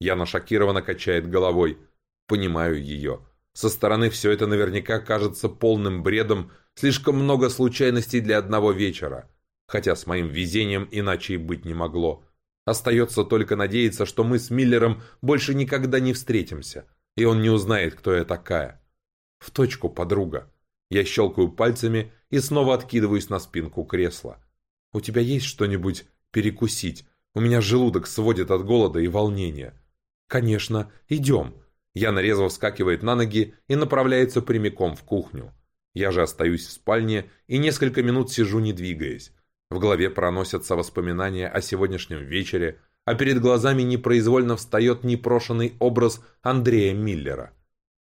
Яна шокированно качает головой. Понимаю ее. Со стороны все это наверняка кажется полным бредом, слишком много случайностей для одного вечера. Хотя с моим везением иначе и быть не могло. Остается только надеяться, что мы с Миллером больше никогда не встретимся, и он не узнает, кто я такая. В точку, подруга. Я щелкаю пальцами и снова откидываюсь на спинку кресла. «У тебя есть что-нибудь перекусить? У меня желудок сводит от голода и волнения». «Конечно, идем». Яна резво вскакивает на ноги и направляется прямиком в кухню. Я же остаюсь в спальне и несколько минут сижу, не двигаясь. В голове проносятся воспоминания о сегодняшнем вечере, а перед глазами непроизвольно встает непрошенный образ Андрея Миллера.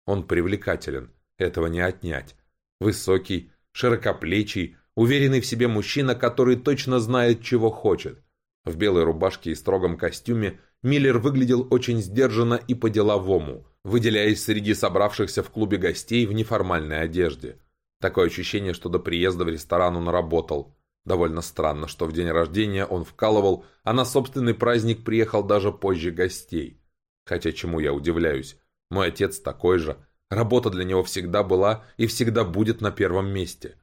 Он привлекателен, этого не отнять. Высокий, широкоплечий, уверенный в себе мужчина, который точно знает, чего хочет. В белой рубашке и строгом костюме Миллер выглядел очень сдержанно и по-деловому, выделяясь среди собравшихся в клубе гостей в неформальной одежде. Такое ощущение, что до приезда в ресторан он работал. Довольно странно, что в день рождения он вкалывал, а на собственный праздник приехал даже позже гостей. Хотя чему я удивляюсь. Мой отец такой же. Работа для него всегда была и всегда будет на первом месте.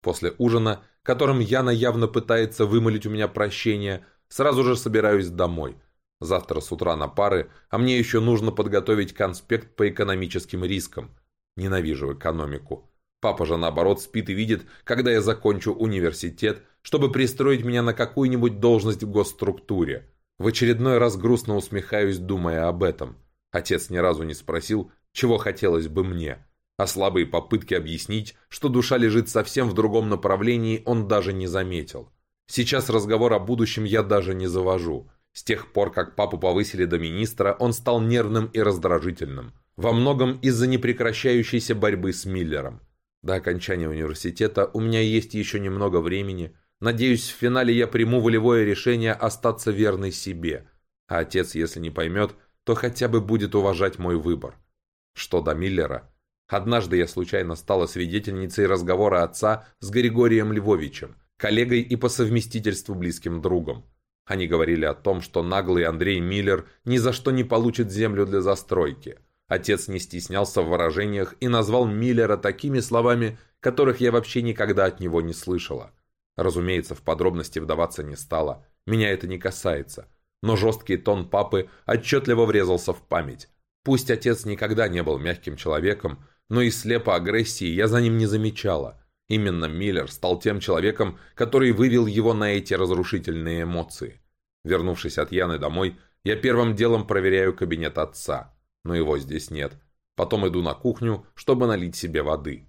После ужина, которым Яна явно пытается вымолить у меня прощение, сразу же собираюсь домой. Завтра с утра на пары, а мне еще нужно подготовить конспект по экономическим рискам. Ненавижу экономику. Папа же, наоборот, спит и видит, когда я закончу университет, чтобы пристроить меня на какую-нибудь должность в госструктуре. В очередной раз грустно усмехаюсь, думая об этом. Отец ни разу не спросил, чего хотелось бы мне. А слабые попытки объяснить, что душа лежит совсем в другом направлении, он даже не заметил. Сейчас разговор о будущем я даже не завожу. С тех пор, как папу повысили до министра, он стал нервным и раздражительным. Во многом из-за непрекращающейся борьбы с Миллером. До окончания университета у меня есть еще немного времени. Надеюсь, в финале я приму волевое решение остаться верной себе. А отец, если не поймет, то хотя бы будет уважать мой выбор. Что до Миллера? Однажды я случайно стала свидетельницей разговора отца с Григорием Львовичем, коллегой и по совместительству близким другом. Они говорили о том, что наглый Андрей Миллер ни за что не получит землю для застройки – Отец не стеснялся в выражениях и назвал Миллера такими словами, которых я вообще никогда от него не слышала. Разумеется, в подробности вдаваться не стало. Меня это не касается. Но жесткий тон папы отчетливо врезался в память. Пусть отец никогда не был мягким человеком, но и слепо агрессии я за ним не замечала. Именно Миллер стал тем человеком, который вывел его на эти разрушительные эмоции. Вернувшись от Яны домой, я первым делом проверяю кабинет отца но его здесь нет. Потом иду на кухню, чтобы налить себе воды.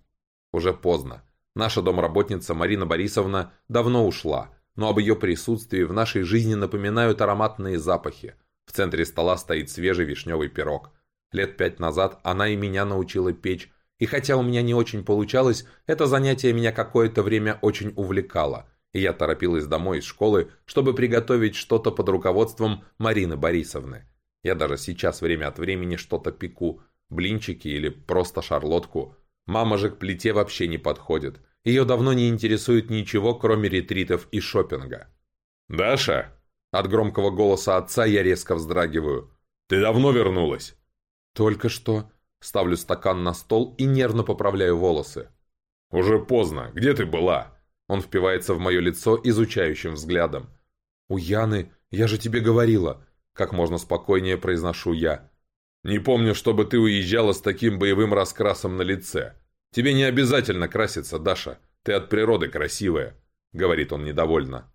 Уже поздно. Наша домработница Марина Борисовна давно ушла, но об ее присутствии в нашей жизни напоминают ароматные запахи. В центре стола стоит свежий вишневый пирог. Лет пять назад она и меня научила печь, и хотя у меня не очень получалось, это занятие меня какое-то время очень увлекало, и я торопилась домой из школы, чтобы приготовить что-то под руководством Марины Борисовны. Я даже сейчас время от времени что-то пеку, блинчики или просто шарлотку. Мама же к плите вообще не подходит. Ее давно не интересует ничего, кроме ретритов и шопинга. «Даша!» От громкого голоса отца я резко вздрагиваю. «Ты давно вернулась?» «Только что». Ставлю стакан на стол и нервно поправляю волосы. «Уже поздно. Где ты была?» Он впивается в мое лицо изучающим взглядом. «У Яны, я же тебе говорила как можно спокойнее произношу я. «Не помню, чтобы ты уезжала с таким боевым раскрасом на лице. Тебе не обязательно краситься, Даша. Ты от природы красивая», — говорит он недовольно.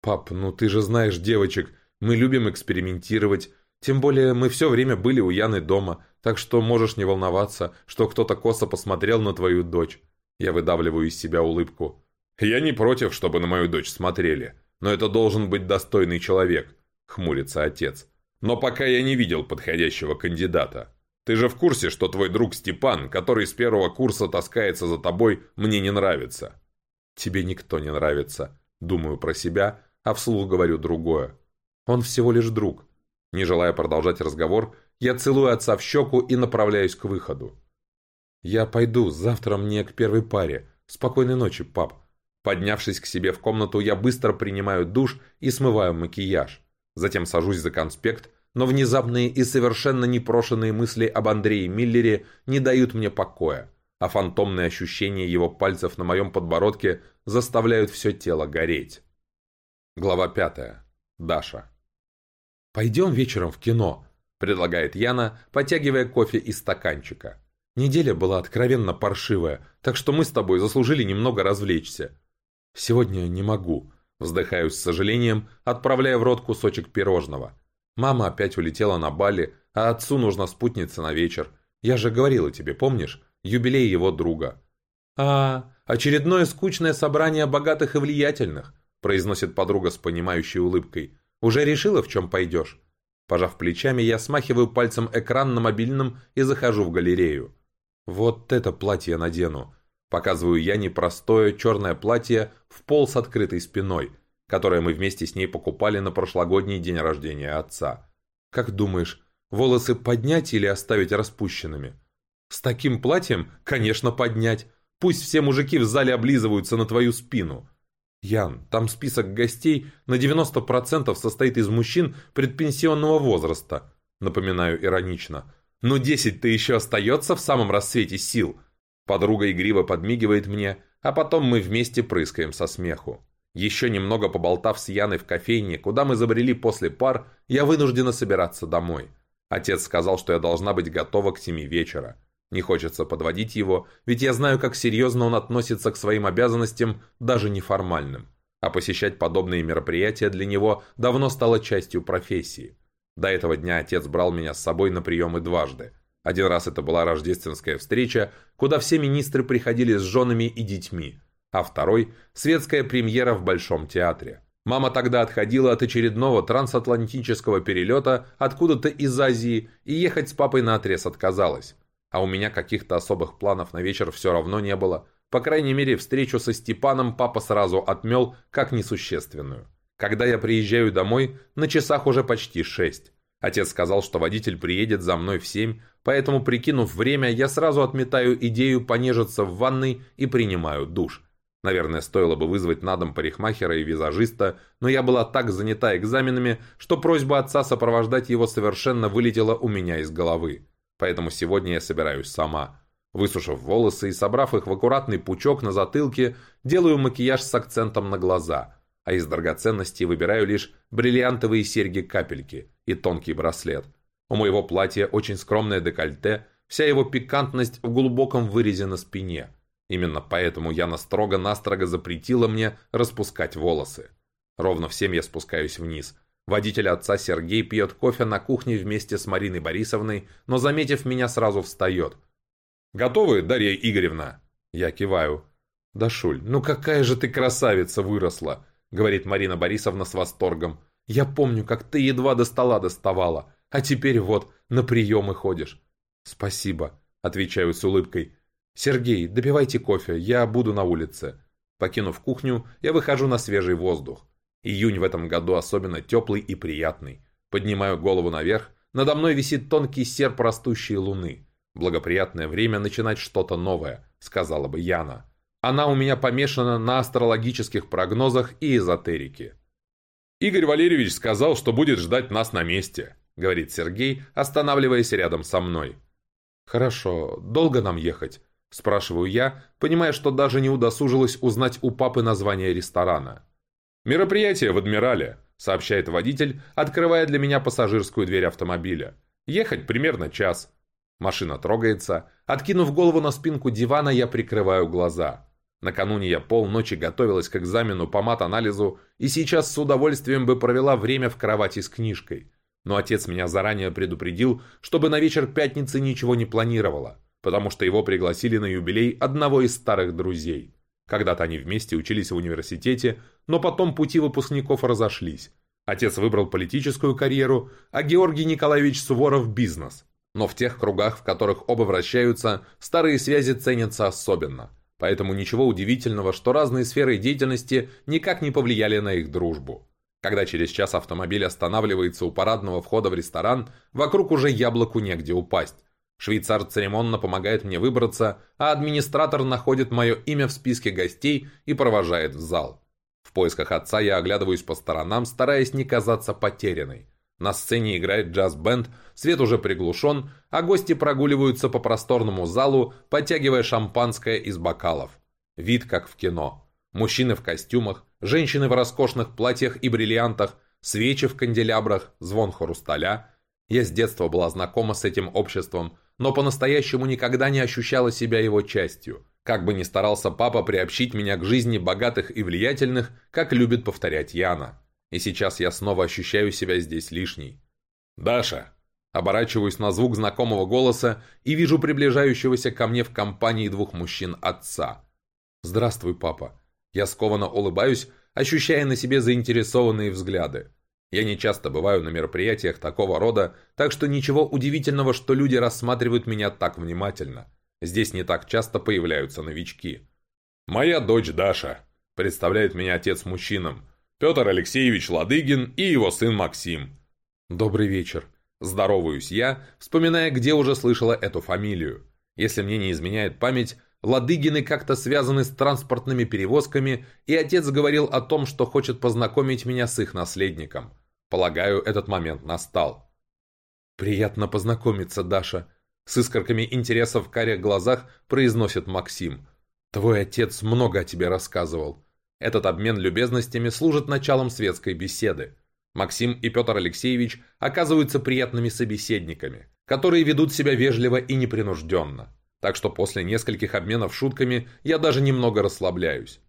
«Пап, ну ты же знаешь девочек, мы любим экспериментировать. Тем более мы все время были у Яны дома, так что можешь не волноваться, что кто-то косо посмотрел на твою дочь». Я выдавливаю из себя улыбку. «Я не против, чтобы на мою дочь смотрели, но это должен быть достойный человек. — хмурится отец. «Но пока я не видел подходящего кандидата. Ты же в курсе, что твой друг Степан, который с первого курса таскается за тобой, мне не нравится?» «Тебе никто не нравится», — думаю про себя, а вслух говорю другое. «Он всего лишь друг». Не желая продолжать разговор, я целую отца в щеку и направляюсь к выходу. «Я пойду, завтра мне к первой паре. Спокойной ночи, пап». Поднявшись к себе в комнату, я быстро принимаю душ и смываю макияж. Затем сажусь за конспект, но внезапные и совершенно непрошенные мысли об Андрее Миллере не дают мне покоя, а фантомные ощущения его пальцев на моем подбородке заставляют все тело гореть. Глава пятая. Даша. «Пойдем вечером в кино», – предлагает Яна, потягивая кофе из стаканчика. Неделя была откровенно паршивая, так что мы с тобой заслужили немного развлечься. Сегодня не могу. Вздыхаю с сожалением, отправляя в рот кусочек пирожного. Мама опять улетела на Бали, а отцу нужна спутница на вечер. Я же говорила тебе, помнишь? Юбилей его друга. «А, очередное скучное собрание богатых и влиятельных», произносит подруга с понимающей улыбкой. «Уже решила, в чем пойдешь?» Пожав плечами, я смахиваю пальцем экран на мобильном и захожу в галерею. «Вот это платье надену!» Показываю я непростое черное платье в пол с открытой спиной, которое мы вместе с ней покупали на прошлогодний день рождения отца. «Как думаешь, волосы поднять или оставить распущенными?» «С таким платьем, конечно, поднять. Пусть все мужики в зале облизываются на твою спину». «Ян, там список гостей на 90% состоит из мужчин предпенсионного возраста», напоминаю иронично. «Но 10-то еще остается в самом расцвете сил». Подруга игриво подмигивает мне, а потом мы вместе прыскаем со смеху. Еще немного поболтав с Яной в кофейне, куда мы забрели после пар, я вынуждена собираться домой. Отец сказал, что я должна быть готова к семи вечера. Не хочется подводить его, ведь я знаю, как серьезно он относится к своим обязанностям, даже неформальным. А посещать подобные мероприятия для него давно стало частью профессии. До этого дня отец брал меня с собой на приемы дважды – один раз это была рождественская встреча, куда все министры приходили с женами и детьми, а второй – светская премьера в Большом театре. Мама тогда отходила от очередного трансатлантического перелета откуда-то из Азии и ехать с папой на отрез отказалась. А у меня каких-то особых планов на вечер все равно не было. По крайней мере, встречу со Степаном папа сразу отмел как несущественную. Когда я приезжаю домой, на часах уже почти шесть. Отец сказал, что водитель приедет за мной в семь, поэтому, прикинув время, я сразу отметаю идею понежиться в ванной и принимаю душ. Наверное, стоило бы вызвать на дом парикмахера и визажиста, но я была так занята экзаменами, что просьба отца сопровождать его совершенно вылетела у меня из головы. Поэтому сегодня я собираюсь сама. Высушив волосы и собрав их в аккуратный пучок на затылке, делаю макияж с акцентом на глаза, а из драгоценностей выбираю лишь бриллиантовые серьги-капельки и тонкий браслет. У моего платья очень скромное декольте, вся его пикантность в глубоком вырезе на спине. Именно поэтому Яна строго-настрого запретила мне распускать волосы. Ровно в семь я спускаюсь вниз. Водитель отца Сергей пьет кофе на кухне вместе с Мариной Борисовной, но, заметив меня, сразу встает. «Готовы, Дарья Игоревна?» Я киваю. «Да, Шуль, ну какая же ты красавица выросла!» говорит Марина Борисовна с восторгом. «Я помню, как ты едва до стола доставала. А теперь вот, на приемы ходишь». «Спасибо», — отвечаю с улыбкой. «Сергей, допивайте кофе, я буду на улице». Покинув кухню, я выхожу на свежий воздух. Июнь в этом году особенно теплый и приятный. Поднимаю голову наверх, надо мной висит тонкий серп растущей луны. Благоприятное время начинать что-то новое, сказала бы Яна. Она у меня помешана на астрологических прогнозах и эзотерике. Игорь Валерьевич сказал, что будет ждать нас на месте. — говорит Сергей, останавливаясь рядом со мной. «Хорошо. Долго нам ехать?» — спрашиваю я, понимая, что даже не удосужилась узнать у папы название ресторана. «Мероприятие в Адмирале», — сообщает водитель, открывая для меня пассажирскую дверь автомобиля. «Ехать примерно час». Машина трогается. Откинув голову на спинку дивана, я прикрываю глаза. Накануне я полночи готовилась к экзамену по мат-анализу и сейчас с удовольствием бы провела время в кровати с книжкой. Но отец меня заранее предупредил, чтобы на вечер пятницы ничего не планировало, потому что его пригласили на юбилей одного из старых друзей. Когда-то они вместе учились в университете, но потом пути выпускников разошлись. Отец выбрал политическую карьеру, а Георгий Николаевич Суворов – бизнес. Но в тех кругах, в которых оба вращаются, старые связи ценятся особенно. Поэтому ничего удивительного, что разные сферы деятельности никак не повлияли на их дружбу. Когда через час автомобиль останавливается у парадного входа в ресторан, вокруг уже яблоку негде упасть. Швейцар церемонно помогает мне выбраться, а администратор находит мое имя в списке гостей и провожает в зал. Поисках отца я оглядываюсь по сторонам, стараясь не казаться потерянной. На сцене играет джаз-бенд, свет уже приглушен, а гости прогуливаются по просторному залу, подтягивая шампанское из бокалов. Вид как в кино. Мужчины в костюмах, женщины в роскошных платьях и бриллиантах, свечи в канделябрах, звон хрусталя. Я с детства была знакома с этим обществом, но по-настоящему никогда не ощущала себя его частью. Как бы ни старался папа приобщить меня к жизни богатых и влиятельных, как любит повторять Яна. И сейчас я снова ощущаю себя здесь лишней. «Даша!» Оборачиваюсь на звук знакомого голоса и вижу приближающегося ко мне в компании двух мужчин отца. «Здравствуй, папа». Я скованно улыбаюсь, ощущая на себе заинтересованные взгляды. Я не часто бываю на мероприятиях такого рода, так что ничего удивительного, что люди рассматривают меня так внимательно. Здесь не так часто появляются новички. «Моя дочь Даша», – представляет меня отец мужчинам. Петр Алексеевич Ладыгин и его сын Максим. «Добрый вечер», Здороваюсь я, вспоминая, где уже слышала эту фамилию. Если мне не изменяет память, Ладыгины как-то связаны с транспортными перевозками, и отец говорил о том, что хочет познакомить меня с их наследником. Полагаю, этот момент настал. «Приятно познакомиться, Даша», — с искорками интереса в карих глазах произносит Максим. «Твой отец много о тебе рассказывал. Этот обмен любезностями служит началом светской беседы. Максим и Петр Алексеевич оказываются приятными собеседниками, которые ведут себя вежливо и непринужденно. Так что после нескольких обменов шутками я даже немного расслабляюсь.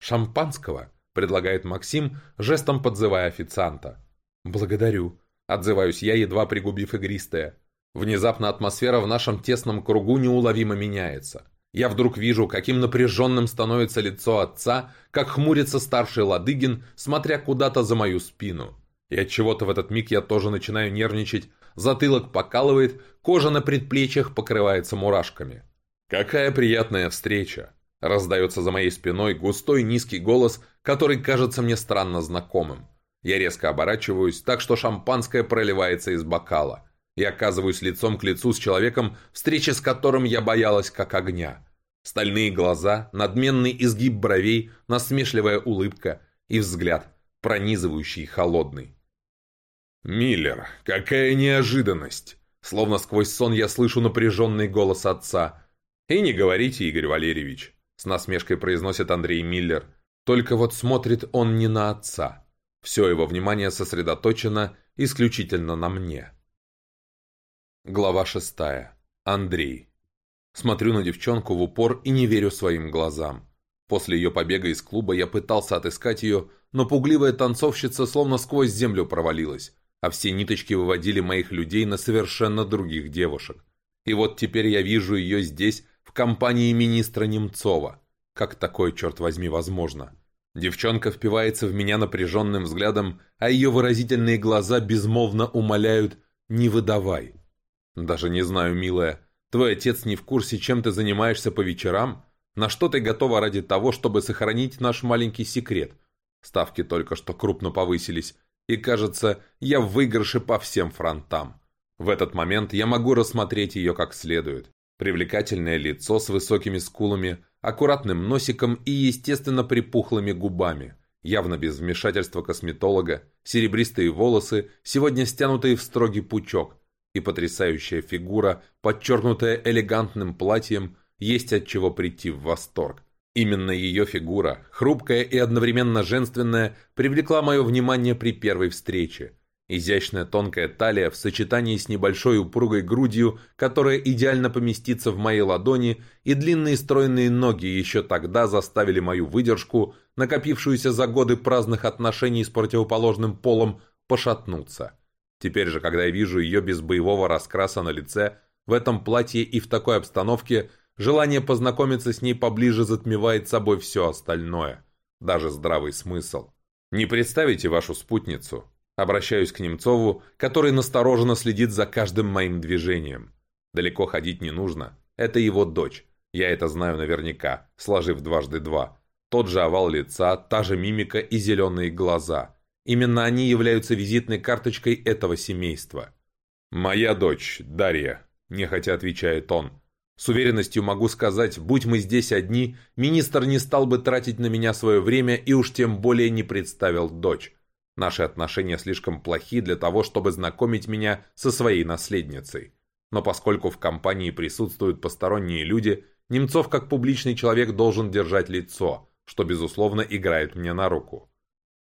«Шампанского?» – предлагает Максим, жестом подзывая официанта. «Благодарю», – отзываюсь я, едва пригубив игристое. Внезапно атмосфера в нашем тесном кругу неуловимо меняется. Я вдруг вижу, каким напряженным становится лицо отца, как хмурится старший Ладыгин, смотря куда-то за мою спину. И от чего-то в этот миг я тоже начинаю нервничать, затылок покалывает, кожа на предплечьях покрывается мурашками. «Какая приятная встреча!» Раздается за моей спиной густой низкий голос, который кажется мне странно знакомым. Я резко оборачиваюсь, так что шампанское проливается из бокала. И оказываюсь лицом к лицу с человеком, встречи с которым я боялась как огня. Стальные глаза, надменный изгиб бровей, насмешливая улыбка и взгляд, пронизывающий холодный. «Миллер, какая неожиданность!» Словно сквозь сон я слышу напряженный голос отца. «И не говорите, Игорь Валерьевич», — с насмешкой произносит Андрей Миллер. Только вот смотрит он не на отца. Все его внимание сосредоточено исключительно на мне. Глава шестая. Андрей. Смотрю на девчонку в упор и не верю своим глазам. После ее побега из клуба я пытался отыскать ее, но пугливая танцовщица словно сквозь землю провалилась а все ниточки выводили моих людей на совершенно других девушек. И вот теперь я вижу ее здесь, в компании министра Немцова. Как такое, черт возьми, возможно? Девчонка впивается в меня напряженным взглядом, а ее выразительные глаза безмолвно умоляют «не выдавай». Даже не знаю, милая, твой отец не в курсе, чем ты занимаешься по вечерам? На что ты готова ради того, чтобы сохранить наш маленький секрет? Ставки только что крупно повысились, и, кажется, я в выигрыше по всем фронтам. В этот момент я могу рассмотреть ее как следует. Привлекательное лицо с высокими скулами, аккуратным носиком и, естественно, припухлыми губами. Явно без вмешательства косметолога, серебристые волосы, сегодня стянутые в строгий пучок, и потрясающая фигура, подчеркнутая элегантным платьем, есть от чего прийти в восторг. Именно ее фигура, хрупкая и одновременно женственная, привлекла мое внимание при первой встрече. Изящная тонкая талия в сочетании с небольшой упругой грудью, которая идеально поместится в моей ладони, и длинные стройные ноги еще тогда заставили мою выдержку, накопившуюся за годы праздных отношений с противоположным полом, пошатнуться. Теперь же, когда я вижу ее без боевого раскраса на лице, в этом платье и в такой обстановке, Желание познакомиться с ней поближе затмевает собой все остальное, даже здравый смысл. «Не представите вашу спутницу?» Обращаюсь к Немцову, который настороженно следит за каждым моим движением. Далеко ходить не нужно. Это его дочь. Я это знаю наверняка, сложив дважды два. Тот же овал лица, та же мимика и зеленые глаза. Именно они являются визитной карточкой этого семейства. «Моя дочь, Дарья», – нехотя отвечает он. С уверенностью могу сказать, будь мы здесь одни, министр не стал бы тратить на меня свое время и уж тем более не представил дочь. Наши отношения слишком плохи для того, чтобы знакомить меня со своей наследницей. Но поскольку в компании присутствуют посторонние люди, Немцов как публичный человек должен держать лицо, что безусловно играет мне на руку.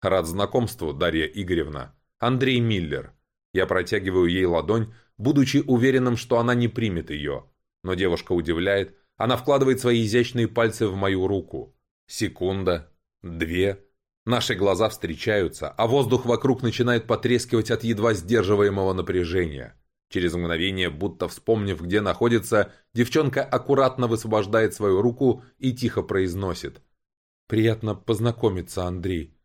Рад знакомству, Дарья Игоревна. Андрей Миллер. Я протягиваю ей ладонь, будучи уверенным, что она не примет ее. Но девушка удивляет, она вкладывает свои изящные пальцы в мою руку. Секунда, две. Наши глаза встречаются, а воздух вокруг начинает потрескивать от едва сдерживаемого напряжения. Через мгновение, будто вспомнив, где находится, девчонка аккуратно высвобождает свою руку и тихо произносит. «Приятно познакомиться, Андрей».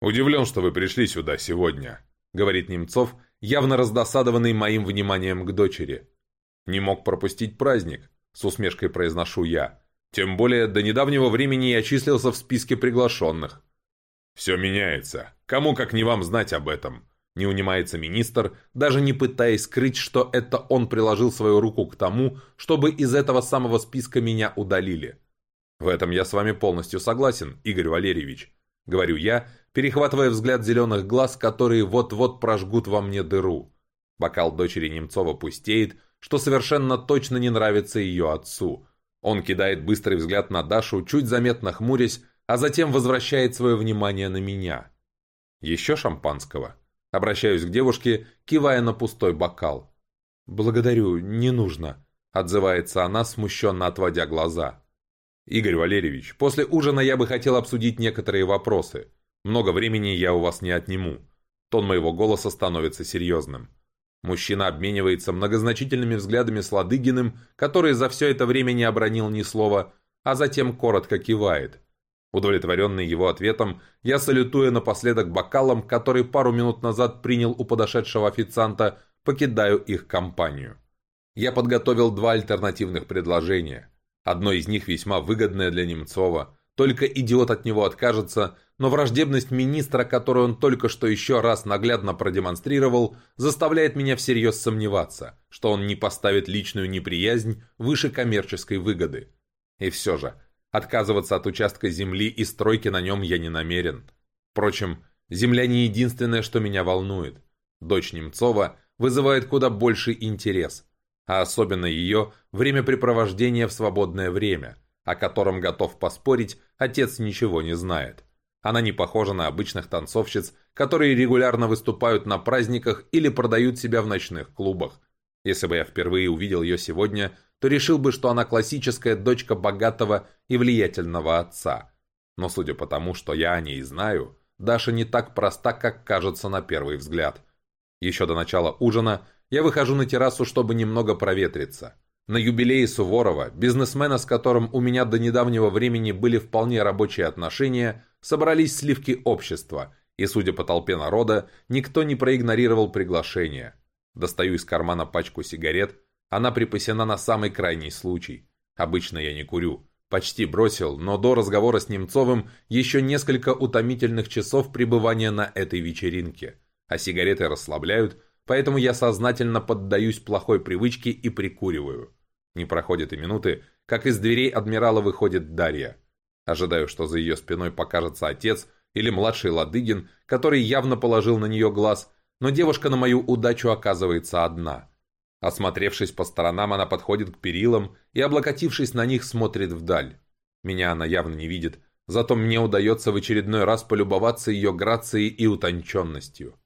«Удивлен, что вы пришли сюда сегодня», — говорит Немцов, явно раздосадованный моим вниманием к дочери. «Не мог пропустить праздник», — с усмешкой произношу я. «Тем более, до недавнего времени я числился в списке приглашенных». «Все меняется. Кому как не вам знать об этом?» Не унимается министр, даже не пытаясь скрыть, что это он приложил свою руку к тому, чтобы из этого самого списка меня удалили. В этом я с вами полностью согласен, Игорь Валерьевич. Говорю я, перехватывая взгляд зеленых глаз, которые вот-вот прожгут во мне дыру. Бокал дочери Немцова пустеет, что совершенно точно не нравится ее отцу. Он кидает быстрый взгляд на Дашу, чуть заметно хмурясь, а затем возвращает свое внимание на меня. «Еще шампанского?» Обращаюсь к девушке, кивая на пустой бокал. «Благодарю, не нужно», — отзывается она, смущенно отводя глаза. «Игорь Валерьевич, после ужина я бы хотел обсудить некоторые вопросы. Много времени я у вас не отниму». Тон моего голоса становится серьезным. Мужчина обменивается многозначительными взглядами с Ладыгиным, который за все это время не обронил ни слова, а затем коротко кивает. Удовлетворенный его ответом, я салютуя напоследок бокалом, который пару минут назад принял у подошедшего официанта, покидаю их компанию. Я подготовил два альтернативных предложения. Одно из них весьма выгодное для Немцова. Только идиот от него откажется, но враждебность министра, которую он только что еще раз наглядно продемонстрировал, заставляет меня всерьез сомневаться, что он не поставит личную неприязнь выше коммерческой выгоды. И все же, Отказываться от участка земли и стройки на нем я не намерен. Впрочем, земля не единственное, что меня волнует. Дочь Немцова вызывает куда больший интерес, а особенно ее времяпрепровождение в свободное время, о котором готов поспорить, отец ничего не знает. Она не похожа на обычных танцовщиц, которые регулярно выступают на праздниках или продают себя в ночных клубах. Если бы я впервые увидел ее сегодня, то решил бы, что она классическая дочка богатого и влиятельного отца. Но судя по тому, что я о ней знаю, Даша не так проста, как кажется на первый взгляд. Еще до начала ужина я выхожу на террасу, чтобы немного проветриться. На юбилее Суворова, бизнесмена, с которым у меня до недавнего времени были вполне рабочие отношения, собрались сливки общества, и, судя по толпе народа, никто не проигнорировал приглашение. Достаю из кармана пачку сигарет, она припасена на самый крайний случай. Обычно я не курю. Почти бросил, но до разговора с Немцовым еще несколько утомительных часов пребывания на этой вечеринке. А сигареты расслабляют, поэтому я сознательно поддаюсь плохой привычке и прикуриваю. Не проходит и минуты, как из дверей адмирала выходит Дарья. Ожидаю, что за ее спиной покажется отец или младший Ладыгин, который явно положил на нее глаз, но девушка на мою удачу оказывается одна – Осмотревшись по сторонам, она подходит к перилам и, облокотившись на них, смотрит вдаль. Меня она явно не видит, зато мне удается в очередной раз полюбоваться ее грацией и утонченностью.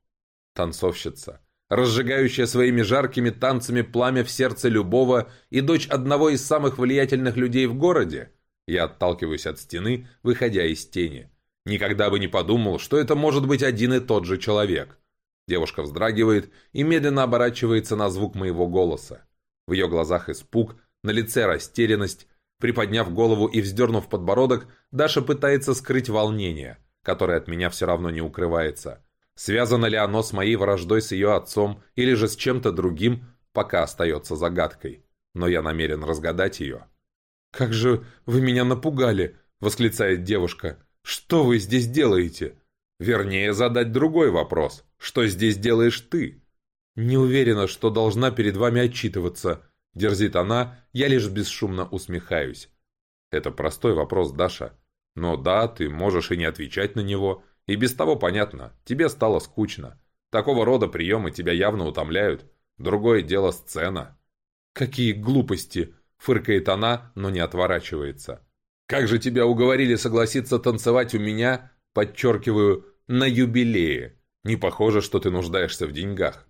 Танцовщица, разжигающая своими жаркими танцами пламя в сердце любого и дочь одного из самых влиятельных людей в городе, я отталкиваюсь от стены, выходя из тени. Никогда бы не подумал, что это может быть один и тот же человек. Девушка вздрагивает и медленно оборачивается на звук моего голоса. В ее глазах испуг, на лице растерянность. Приподняв голову и вздернув подбородок, Даша пытается скрыть волнение, которое от меня все равно не укрывается. Связано ли оно с моей враждой с ее отцом или же с чем-то другим, пока остается загадкой. Но я намерен разгадать ее. «Как же вы меня напугали!» — восклицает девушка. «Что вы здесь делаете?» Вернее, задать другой вопрос. Что здесь делаешь ты? Не уверена, что должна перед вами отчитываться. Дерзит она, я лишь бесшумно усмехаюсь. Это простой вопрос, Даша. Но да, ты можешь и не отвечать на него. И без того понятно, тебе стало скучно. Такого рода приемы тебя явно утомляют. Другое дело сцена. Какие глупости! Фыркает она, но не отворачивается. Как же тебя уговорили согласиться танцевать у меня, подчеркиваю, на юбилее. Не похоже, что ты нуждаешься в деньгах.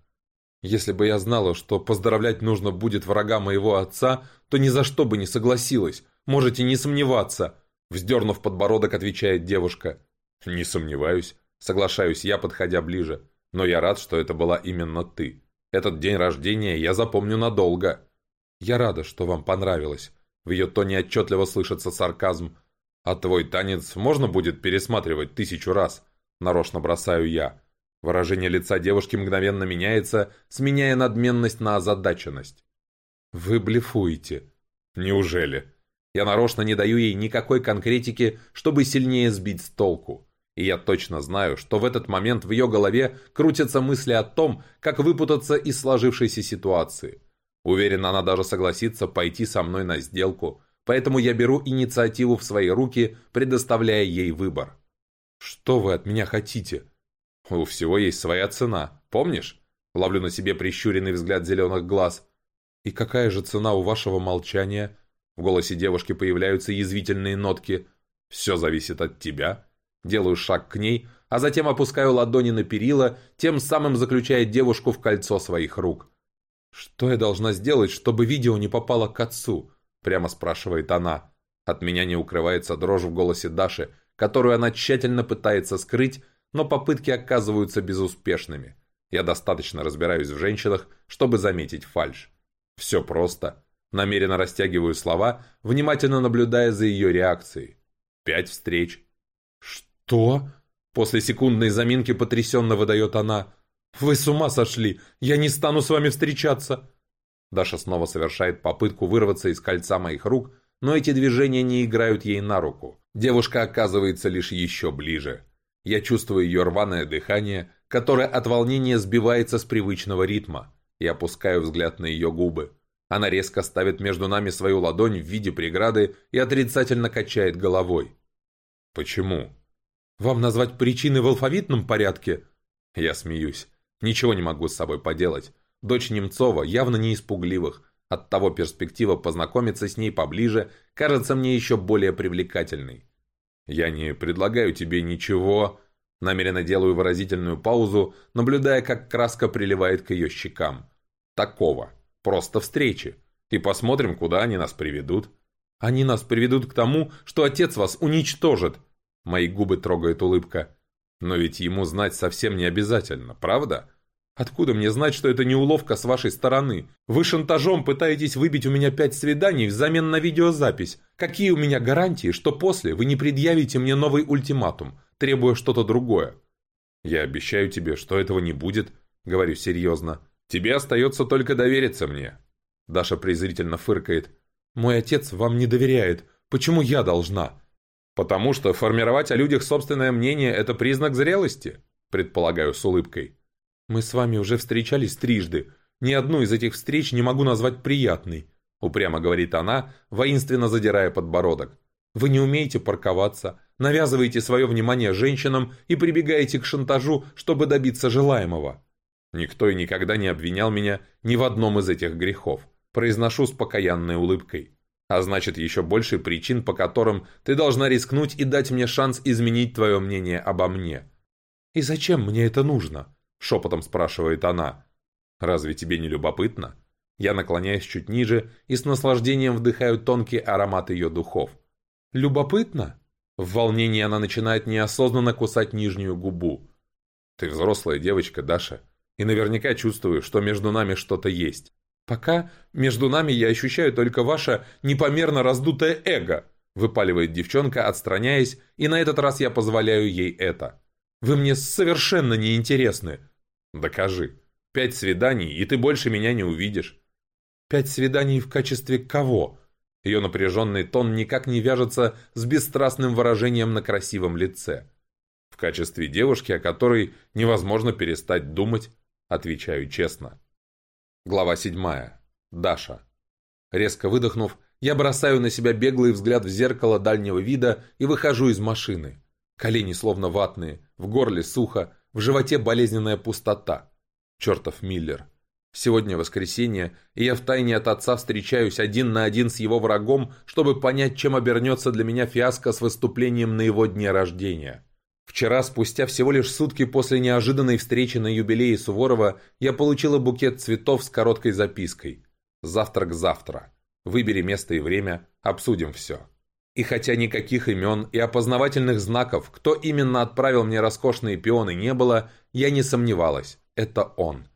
Если бы я знала, что поздравлять нужно будет врага моего отца, то ни за что бы не согласилась. Можете не сомневаться. Вздернув подбородок, отвечает девушка. Не сомневаюсь. Соглашаюсь я, подходя ближе. Но я рад, что это была именно ты. Этот день рождения я запомню надолго. Я рада, что вам понравилось. В ее тоне отчетливо слышится сарказм. А твой танец можно будет пересматривать тысячу раз? Нарочно бросаю я. Выражение лица девушки мгновенно меняется, сменяя надменность на озадаченность. «Вы блефуете». «Неужели?» Я нарочно не даю ей никакой конкретики, чтобы сильнее сбить с толку. И я точно знаю, что в этот момент в ее голове крутятся мысли о том, как выпутаться из сложившейся ситуации. Уверен, она даже согласится пойти со мной на сделку, поэтому я беру инициативу в свои руки, предоставляя ей выбор. «Что вы от меня хотите?» У всего есть своя цена, помнишь? Ловлю на себе прищуренный взгляд зеленых глаз. И какая же цена у вашего молчания? В голосе девушки появляются язвительные нотки. Все зависит от тебя. Делаю шаг к ней, а затем опускаю ладони на перила, тем самым заключая девушку в кольцо своих рук. «Что я должна сделать, чтобы видео не попало к отцу?» Прямо спрашивает она. От меня не укрывается дрожь в голосе Даши, которую она тщательно пытается скрыть, но попытки оказываются безуспешными. Я достаточно разбираюсь в женщинах, чтобы заметить фальшь. Все просто. Намеренно растягиваю слова, внимательно наблюдая за ее реакцией. Пять встреч. «Что?» После секундной заминки потрясенно выдает она. «Вы с ума сошли! Я не стану с вами встречаться!» Даша снова совершает попытку вырваться из кольца моих рук, но эти движения не играют ей на руку. Девушка оказывается лишь еще ближе. Я чувствую ее рваное дыхание, которое от волнения сбивается с привычного ритма, и опускаю взгляд на ее губы. Она резко ставит между нами свою ладонь в виде преграды и отрицательно качает головой. «Почему?» «Вам назвать причины в алфавитном порядке?» Я смеюсь. Ничего не могу с собой поделать. Дочь Немцова явно не испугливых. Оттого перспектива познакомиться с ней поближе кажется мне еще более привлекательной. «Я не предлагаю тебе ничего...» Намеренно делаю выразительную паузу, наблюдая, как краска приливает к ее щекам. «Такого. Просто встречи. И посмотрим, куда они нас приведут». «Они нас приведут к тому, что отец вас уничтожит!» Мои губы трогает улыбка. «Но ведь ему знать совсем не обязательно, правда?» Откуда мне знать, что это не уловка с вашей стороны? Вы шантажом пытаетесь выбить у меня пять свиданий взамен на видеозапись. Какие у меня гарантии, что после вы не предъявите мне новый ультиматум, требуя что-то другое? Я обещаю тебе, что этого не будет, говорю серьезно. Тебе остается только довериться мне. Даша презрительно фыркает. Мой отец вам не доверяет. Почему я должна? Потому что формировать о людях собственное мнение – это признак зрелости, предполагаю с улыбкой. «Мы с вами уже встречались трижды. Ни одну из этих встреч не могу назвать приятной», — упрямо говорит она, воинственно задирая подбородок. «Вы не умеете парковаться, навязываете свое внимание женщинам и прибегаете к шантажу, чтобы добиться желаемого». Никто и никогда не обвинял меня ни в одном из этих грехов. Произношу с покаянной улыбкой. А значит, еще больше причин, по которым ты должна рискнуть и дать мне шанс изменить твое мнение обо мне. И зачем мне это нужно? Шепотом спрашивает она. «Разве тебе не любопытно?» Я наклоняюсь чуть ниже и с наслаждением вдыхаю тонкий аромат ее духов. «Любопытно?» В волнении она начинает неосознанно кусать нижнюю губу. «Ты взрослая девочка, Даша, и наверняка чувствую, что между нами что-то есть. Пока между нами я ощущаю только ваше непомерно раздутое эго», выпаливает девчонка, отстраняясь, и на этот раз я позволяю ей это. «Вы мне совершенно не интересны. «Докажи. Пять свиданий, и ты больше меня не увидишь». «Пять свиданий в качестве кого?» Ее напряженный тон никак не вяжется с бесстрастным выражением на красивом лице. «В качестве девушки, о которой невозможно перестать думать», отвечаю честно. Глава седьмая. Даша. Резко выдохнув, я бросаю на себя беглый взгляд в зеркало дальнего вида и выхожу из машины. Колени словно ватные, в горле сухо, в животе болезненная пустота. Чертов Миллер. Сегодня воскресенье, и я втайне от отца встречаюсь один на один с его врагом, чтобы понять, чем обернется для меня фиаско с выступлением на его дне рождения. Вчера, спустя всего лишь сутки после неожиданной встречи на юбилее Суворова, я получила букет цветов с короткой запиской. «Завтрак завтра. Выбери место и время, обсудим все». И хотя никаких имен и опознавательных знаков, кто именно отправил мне роскошные пионы, не было, я не сомневалась. Это он.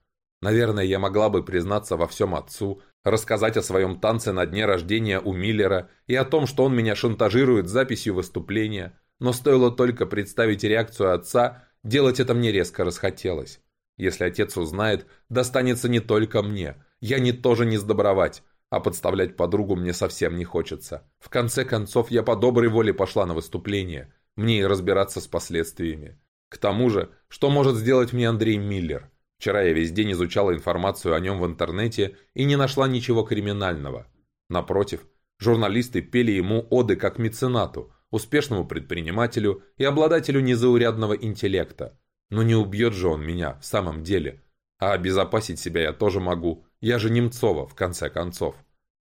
Наверное, я могла бы признаться во всем отцу, рассказать о своем танце на дне рождения у Миллера и о том, что он меня шантажирует записью выступления, но стоило только представить реакцию отца, делать это мне резко расхотелось. Если отец узнает, достанется не только мне, я не тоже не сдобровать, а подставлять подругу мне совсем не хочется. В конце концов, я по доброй воле пошла на выступление, мне и разбираться с последствиями. К тому же, что может сделать мне Андрей Миллер? Вчера я весь день изучала информацию о нем в интернете и не нашла ничего криминального. Напротив, журналисты пели ему оды как меценату, успешному предпринимателю и обладателю незаурядного интеллекта. Но не убьет же он меня в самом деле. А обезопасить себя я тоже могу. Я же Немцова, в конце концов.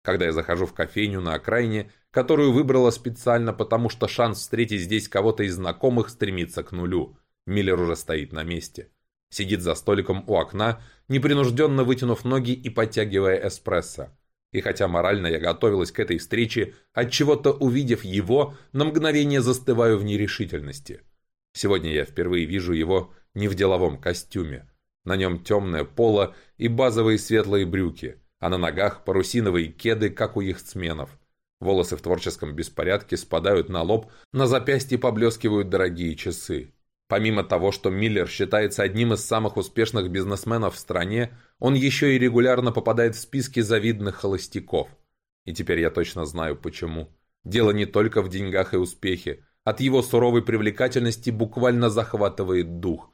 Когда я захожу в кофейню на окраине, которую выбрала специально, потому что шанс встретить здесь кого-то из знакомых стремится к нулю. Миллер уже стоит на месте сидит за столиком у окна, непринужденно вытянув ноги и подтягивая эспрессо. И хотя морально я готовилась к этой встрече, от чего то увидев его, на мгновение застываю в нерешительности. Сегодня я впервые вижу его не в деловом костюме. На нем темное поло и базовые светлые брюки, а на ногах парусиновые кеды, как у яхтсменов. Волосы в творческом беспорядке спадают на лоб, на запястье поблескивают дорогие часы. Помимо того, что Миллер считается одним из самых успешных бизнесменов в стране, он еще и регулярно попадает в списки завидных холостяков. И теперь я точно знаю почему. Дело не только в деньгах и успехе. От его суровой привлекательности буквально захватывает дух.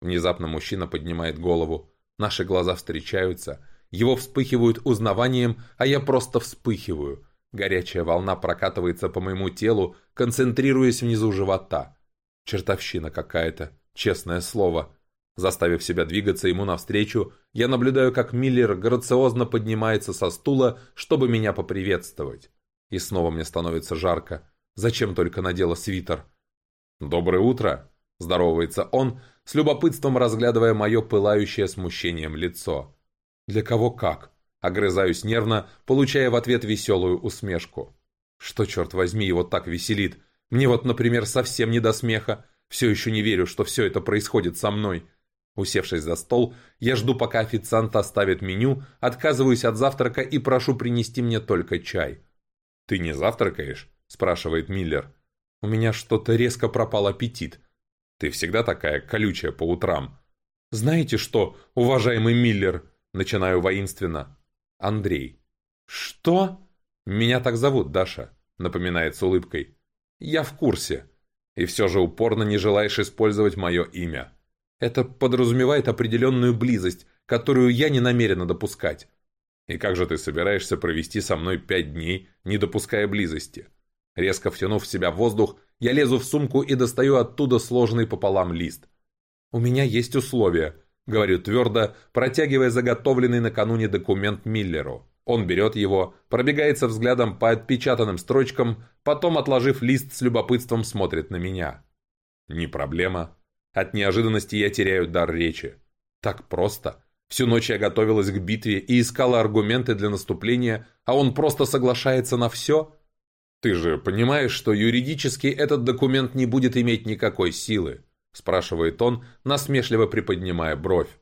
Внезапно мужчина поднимает голову. Наши глаза встречаются. Его вспыхивают узнаванием, а я просто вспыхиваю. Горячая волна прокатывается по моему телу, концентрируясь внизу живота. Чертовщина какая-то, честное слово. Заставив себя двигаться ему навстречу, я наблюдаю, как Миллер грациозно поднимается со стула, чтобы меня поприветствовать. И снова мне становится жарко. Зачем только надела свитер? «Доброе утро!» – здоровается он, с любопытством разглядывая мое пылающее смущением лицо. «Для кого как?» – огрызаюсь нервно, получая в ответ веселую усмешку. Что, черт возьми, его так веселит – мне вот, например, совсем не до смеха. Все еще не верю, что все это происходит со мной. Усевшись за стол, я жду, пока официант оставит меню, отказываюсь от завтрака и прошу принести мне только чай. «Ты не завтракаешь?» – спрашивает Миллер. «У меня что-то резко пропал аппетит. Ты всегда такая колючая по утрам». «Знаете что, уважаемый Миллер?» – начинаю воинственно. «Андрей». «Что?» «Меня так зовут, Даша», – напоминает с улыбкой. «Я в курсе. И все же упорно не желаешь использовать мое имя. Это подразумевает определенную близость, которую я не намерена допускать. И как же ты собираешься провести со мной пять дней, не допуская близости?» Резко втянув в себя воздух, я лезу в сумку и достаю оттуда сложенный пополам лист. «У меня есть условия», — говорю твердо, протягивая заготовленный накануне документ Миллеру. Он берет его, пробегается взглядом по отпечатанным строчкам, потом, отложив лист с любопытством, смотрит на меня. Не проблема. От неожиданности я теряю дар речи. Так просто. Всю ночь я готовилась к битве и искала аргументы для наступления, а он просто соглашается на все? Ты же понимаешь, что юридически этот документ не будет иметь никакой силы? Спрашивает он, насмешливо приподнимая бровь.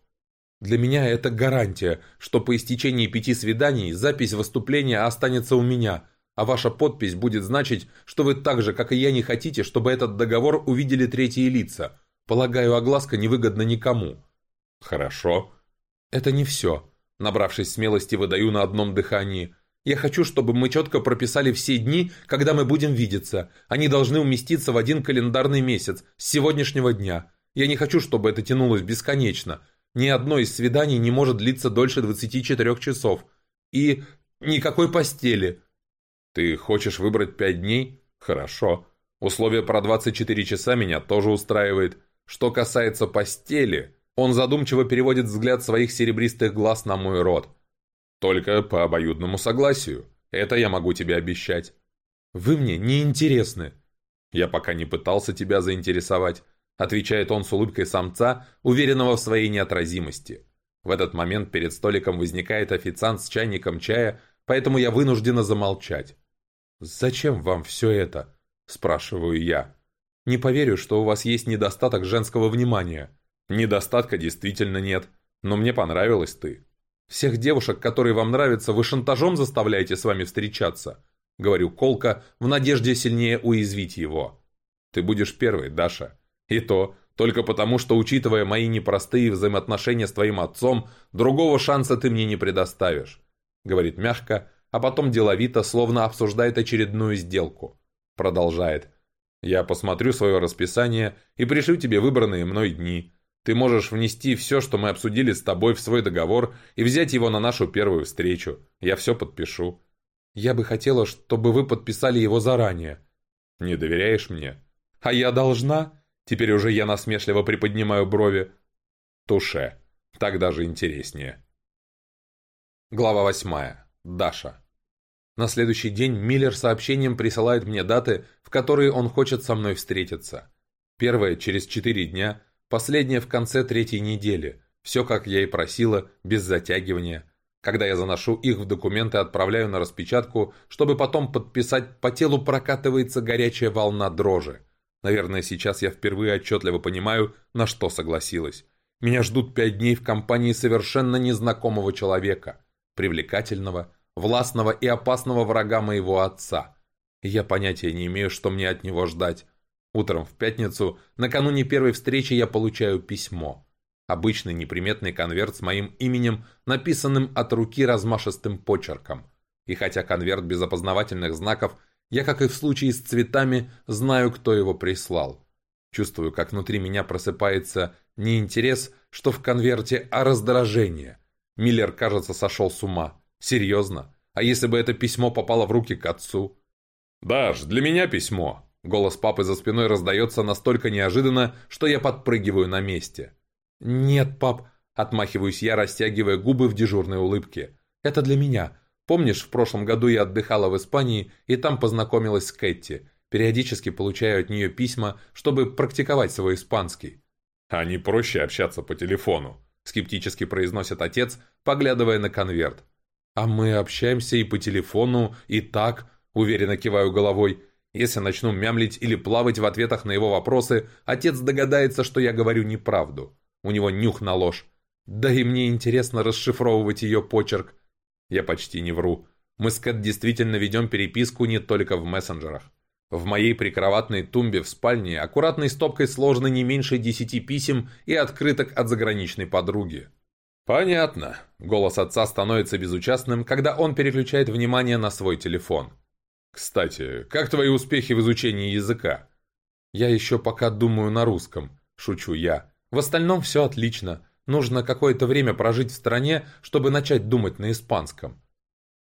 Для меня это гарантия, что по истечении пяти свиданий запись выступления останется у меня, а ваша подпись будет значить, что вы так же, как и я, не хотите, чтобы этот договор увидели третьи лица. Полагаю, огласка невыгодна никому». «Хорошо». «Это не все». Набравшись смелости, выдаю на одном дыхании. «Я хочу, чтобы мы четко прописали все дни, когда мы будем видеться. Они должны уместиться в один календарный месяц, с сегодняшнего дня. Я не хочу, чтобы это тянулось бесконечно. Ни одно из свиданий не может длиться дольше 24 часов. И никакой постели. Ты хочешь выбрать 5 дней? Хорошо. Условие про 24 часа меня тоже устраивает. Что касается постели, он задумчиво переводит взгляд своих серебристых глаз на мой рот. Только по обоюдному согласию. Это я могу тебе обещать. Вы мне не интересны. Я пока не пытался тебя заинтересовать. Отвечает он с улыбкой самца, уверенного в своей неотразимости. В этот момент перед столиком возникает официант с чайником чая, поэтому я вынуждена замолчать. «Зачем вам все это?» – спрашиваю я. «Не поверю, что у вас есть недостаток женского внимания». «Недостатка действительно нет, но мне понравилась ты». «Всех девушек, которые вам нравятся, вы шантажом заставляете с вами встречаться?» – говорю колко, в надежде сильнее уязвить его. «Ты будешь первой, Даша. И то, только потому, что, учитывая мои непростые взаимоотношения с твоим отцом, другого шанса ты мне не предоставишь», — говорит мягко, а потом деловито, словно обсуждает очередную сделку. Продолжает. «Я посмотрю свое расписание и пришлю тебе выбранные мной дни. Ты можешь внести все, что мы обсудили с тобой в свой договор и взять его на нашу первую встречу. Я все подпишу». «Я бы хотела, чтобы вы подписали его заранее». «Не доверяешь мне?» «А я должна?» Теперь уже я насмешливо приподнимаю брови. Туше. Так даже интереснее. Глава восьмая. Даша. На следующий день Миллер сообщением присылает мне даты, в которые он хочет со мной встретиться. Первая через четыре дня, последняя в конце третьей недели. Все, как я и просила, без затягивания. Когда я заношу их в документы, отправляю на распечатку, чтобы потом подписать, по телу прокатывается горячая волна дрожи. Наверное, сейчас я впервые отчетливо понимаю, на что согласилась. Меня ждут пять дней в компании совершенно незнакомого человека, привлекательного, властного и опасного врага моего отца. Я понятия не имею, что мне от него ждать. Утром в пятницу, накануне первой встречи, я получаю письмо. Обычный неприметный конверт с моим именем, написанным от руки размашистым почерком. И хотя конверт без опознавательных знаков я, как и в случае с цветами, знаю, кто его прислал. Чувствую, как внутри меня просыпается не интерес, что в конверте, а раздражение. Миллер, кажется, сошел с ума. Серьезно? А если бы это письмо попало в руки к отцу? «Даш, для меня письмо!» Голос папы за спиной раздается настолько неожиданно, что я подпрыгиваю на месте. «Нет, пап», — отмахиваюсь я, растягивая губы в дежурной улыбке. «Это для меня. Помнишь, в прошлом году я отдыхала в Испании и там познакомилась с Кэти. Периодически получаю от нее письма, чтобы практиковать свой испанский. А не проще общаться по телефону, скептически произносит отец, поглядывая на конверт. А мы общаемся и по телефону, и так, уверенно киваю головой. Если начну мямлить или плавать в ответах на его вопросы, отец догадается, что я говорю неправду. У него нюх на ложь. Да и мне интересно расшифровывать ее почерк. Я почти не вру. Мы с Кэт действительно ведем переписку не только в мессенджерах. В моей прикроватной тумбе в спальне аккуратной стопкой сложено не меньше десяти писем и открыток от заграничной подруги. «Понятно». Голос отца становится безучастным, когда он переключает внимание на свой телефон. «Кстати, как твои успехи в изучении языка?» «Я еще пока думаю на русском», – шучу я. «В остальном все отлично. Нужно какое-то время прожить в стране, чтобы начать думать на испанском.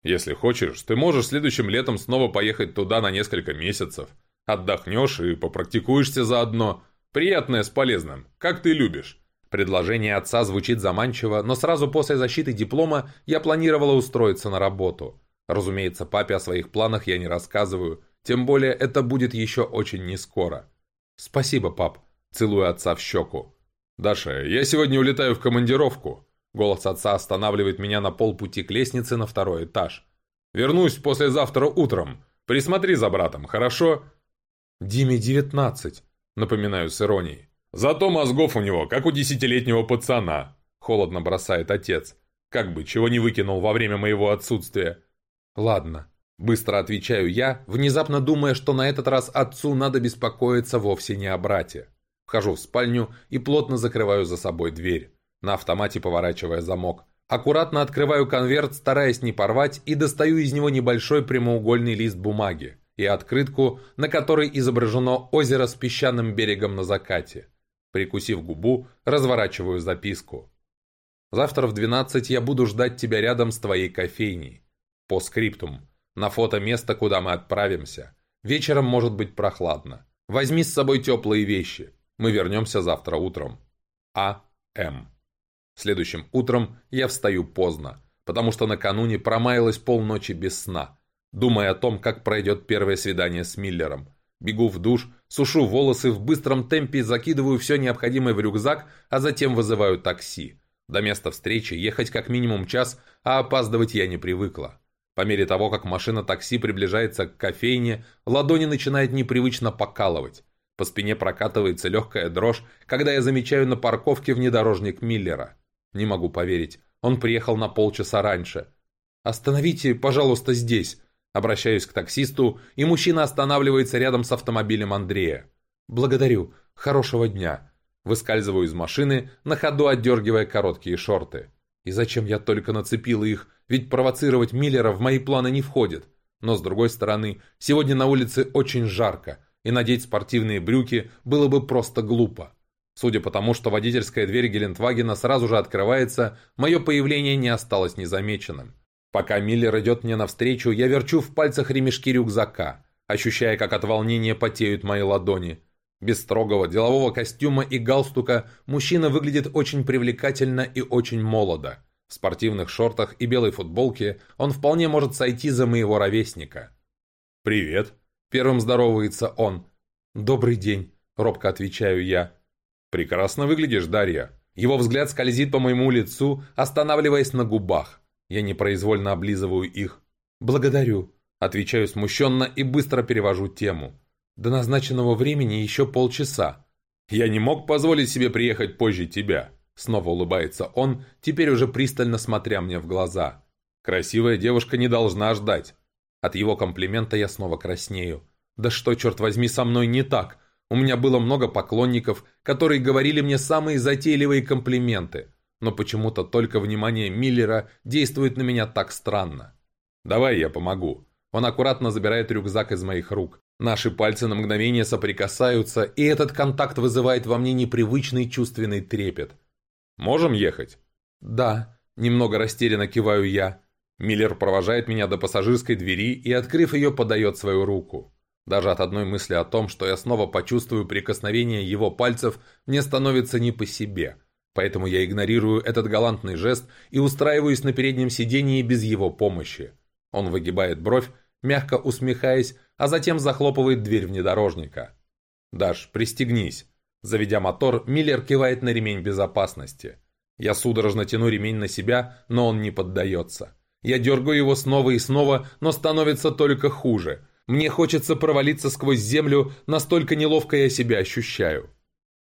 Если хочешь, ты можешь следующим летом снова поехать туда на несколько месяцев. Отдохнешь и попрактикуешься заодно. Приятное с полезным, как ты любишь. Предложение отца звучит заманчиво, но сразу после защиты диплома я планировала устроиться на работу. Разумеется, папе о своих планах я не рассказываю, тем более это будет еще очень нескоро. «Спасибо, пап», – целую отца в щеку. «Даша, я сегодня улетаю в командировку». Голос отца останавливает меня на полпути к лестнице на второй этаж. «Вернусь послезавтра утром. Присмотри за братом, хорошо?» «Диме девятнадцать», — напоминаю с иронией. «Зато мозгов у него, как у десятилетнего пацана», — холодно бросает отец. «Как бы, чего не выкинул во время моего отсутствия?» «Ладно», — быстро отвечаю я, внезапно думая, что на этот раз отцу надо беспокоиться вовсе не о брате. Вхожу в спальню и плотно закрываю за собой дверь, на автомате поворачивая замок. Аккуратно открываю конверт, стараясь не порвать, и достаю из него небольшой прямоугольный лист бумаги и открытку, на которой изображено озеро с песчаным берегом на закате. Прикусив губу, разворачиваю записку. «Завтра в 12 я буду ждать тебя рядом с твоей кофейней. По скриптум. На фото место, куда мы отправимся. Вечером может быть прохладно. Возьми с собой теплые вещи. Мы вернемся завтра утром. А. М. Следующим утром я встаю поздно, потому что накануне промаялась полночи без сна, думая о том, как пройдет первое свидание с Миллером. Бегу в душ, сушу волосы, в быстром темпе закидываю все необходимое в рюкзак, а затем вызываю такси. До места встречи ехать как минимум час, а опаздывать я не привыкла. По мере того, как машина такси приближается к кофейне, ладони начинает непривычно покалывать. По спине прокатывается легкая дрожь, когда я замечаю на парковке внедорожник Миллера. Не могу поверить, он приехал на полчаса раньше. «Остановите, пожалуйста, здесь», Обращаюсь к таксисту, и мужчина останавливается рядом с автомобилем Андрея. «Благодарю. Хорошего дня». Выскальзываю из машины, на ходу отдергивая короткие шорты. И зачем я только нацепил их, ведь провоцировать Миллера в мои планы не входит. Но с другой стороны, сегодня на улице очень жарко, и надеть спортивные брюки было бы просто глупо. Судя по тому, что водительская дверь Гелендвагена сразу же открывается, мое появление не осталось незамеченным. Пока Миллер идет мне навстречу, я верчу в пальцах ремешки рюкзака, ощущая, как от волнения потеют мои ладони. Без строгого делового костюма и галстука мужчина выглядит очень привлекательно и очень молодо. В спортивных шортах и белой футболке он вполне может сойти за моего ровесника. «Привет!» – первым здоровается он. «Добрый день!» – робко отвечаю я. «Прекрасно выглядишь, Дарья!» Его взгляд скользит по моему лицу, останавливаясь на губах. Я непроизвольно облизываю их. «Благодарю», – отвечаю смущенно и быстро перевожу тему. «До назначенного времени еще полчаса». «Я не мог позволить себе приехать позже тебя», – снова улыбается он, теперь уже пристально смотря мне в глаза. «Красивая девушка не должна ждать». От его комплимента я снова краснею. «Да что, черт возьми, со мной не так? У меня было много поклонников, которые говорили мне самые затейливые комплименты но почему-то только внимание Миллера действует на меня так странно. «Давай я помогу». Он аккуратно забирает рюкзак из моих рук. Наши пальцы на мгновение соприкасаются, и этот контакт вызывает во мне непривычный чувственный трепет. «Можем ехать?» «Да», – немного растерянно киваю я. Миллер провожает меня до пассажирской двери и, открыв ее, подает свою руку. Даже от одной мысли о том, что я снова почувствую прикосновение его пальцев, мне становится не по себе – Поэтому я игнорирую этот галантный жест и устраиваюсь на переднем сидении без его помощи. Он выгибает бровь, мягко усмехаясь, а затем захлопывает дверь внедорожника. «Даш, пристегнись». Заведя мотор, Миллер кивает на ремень безопасности. Я судорожно тяну ремень на себя, но он не поддается. Я дергаю его снова и снова, но становится только хуже. Мне хочется провалиться сквозь землю, настолько неловко я себя ощущаю.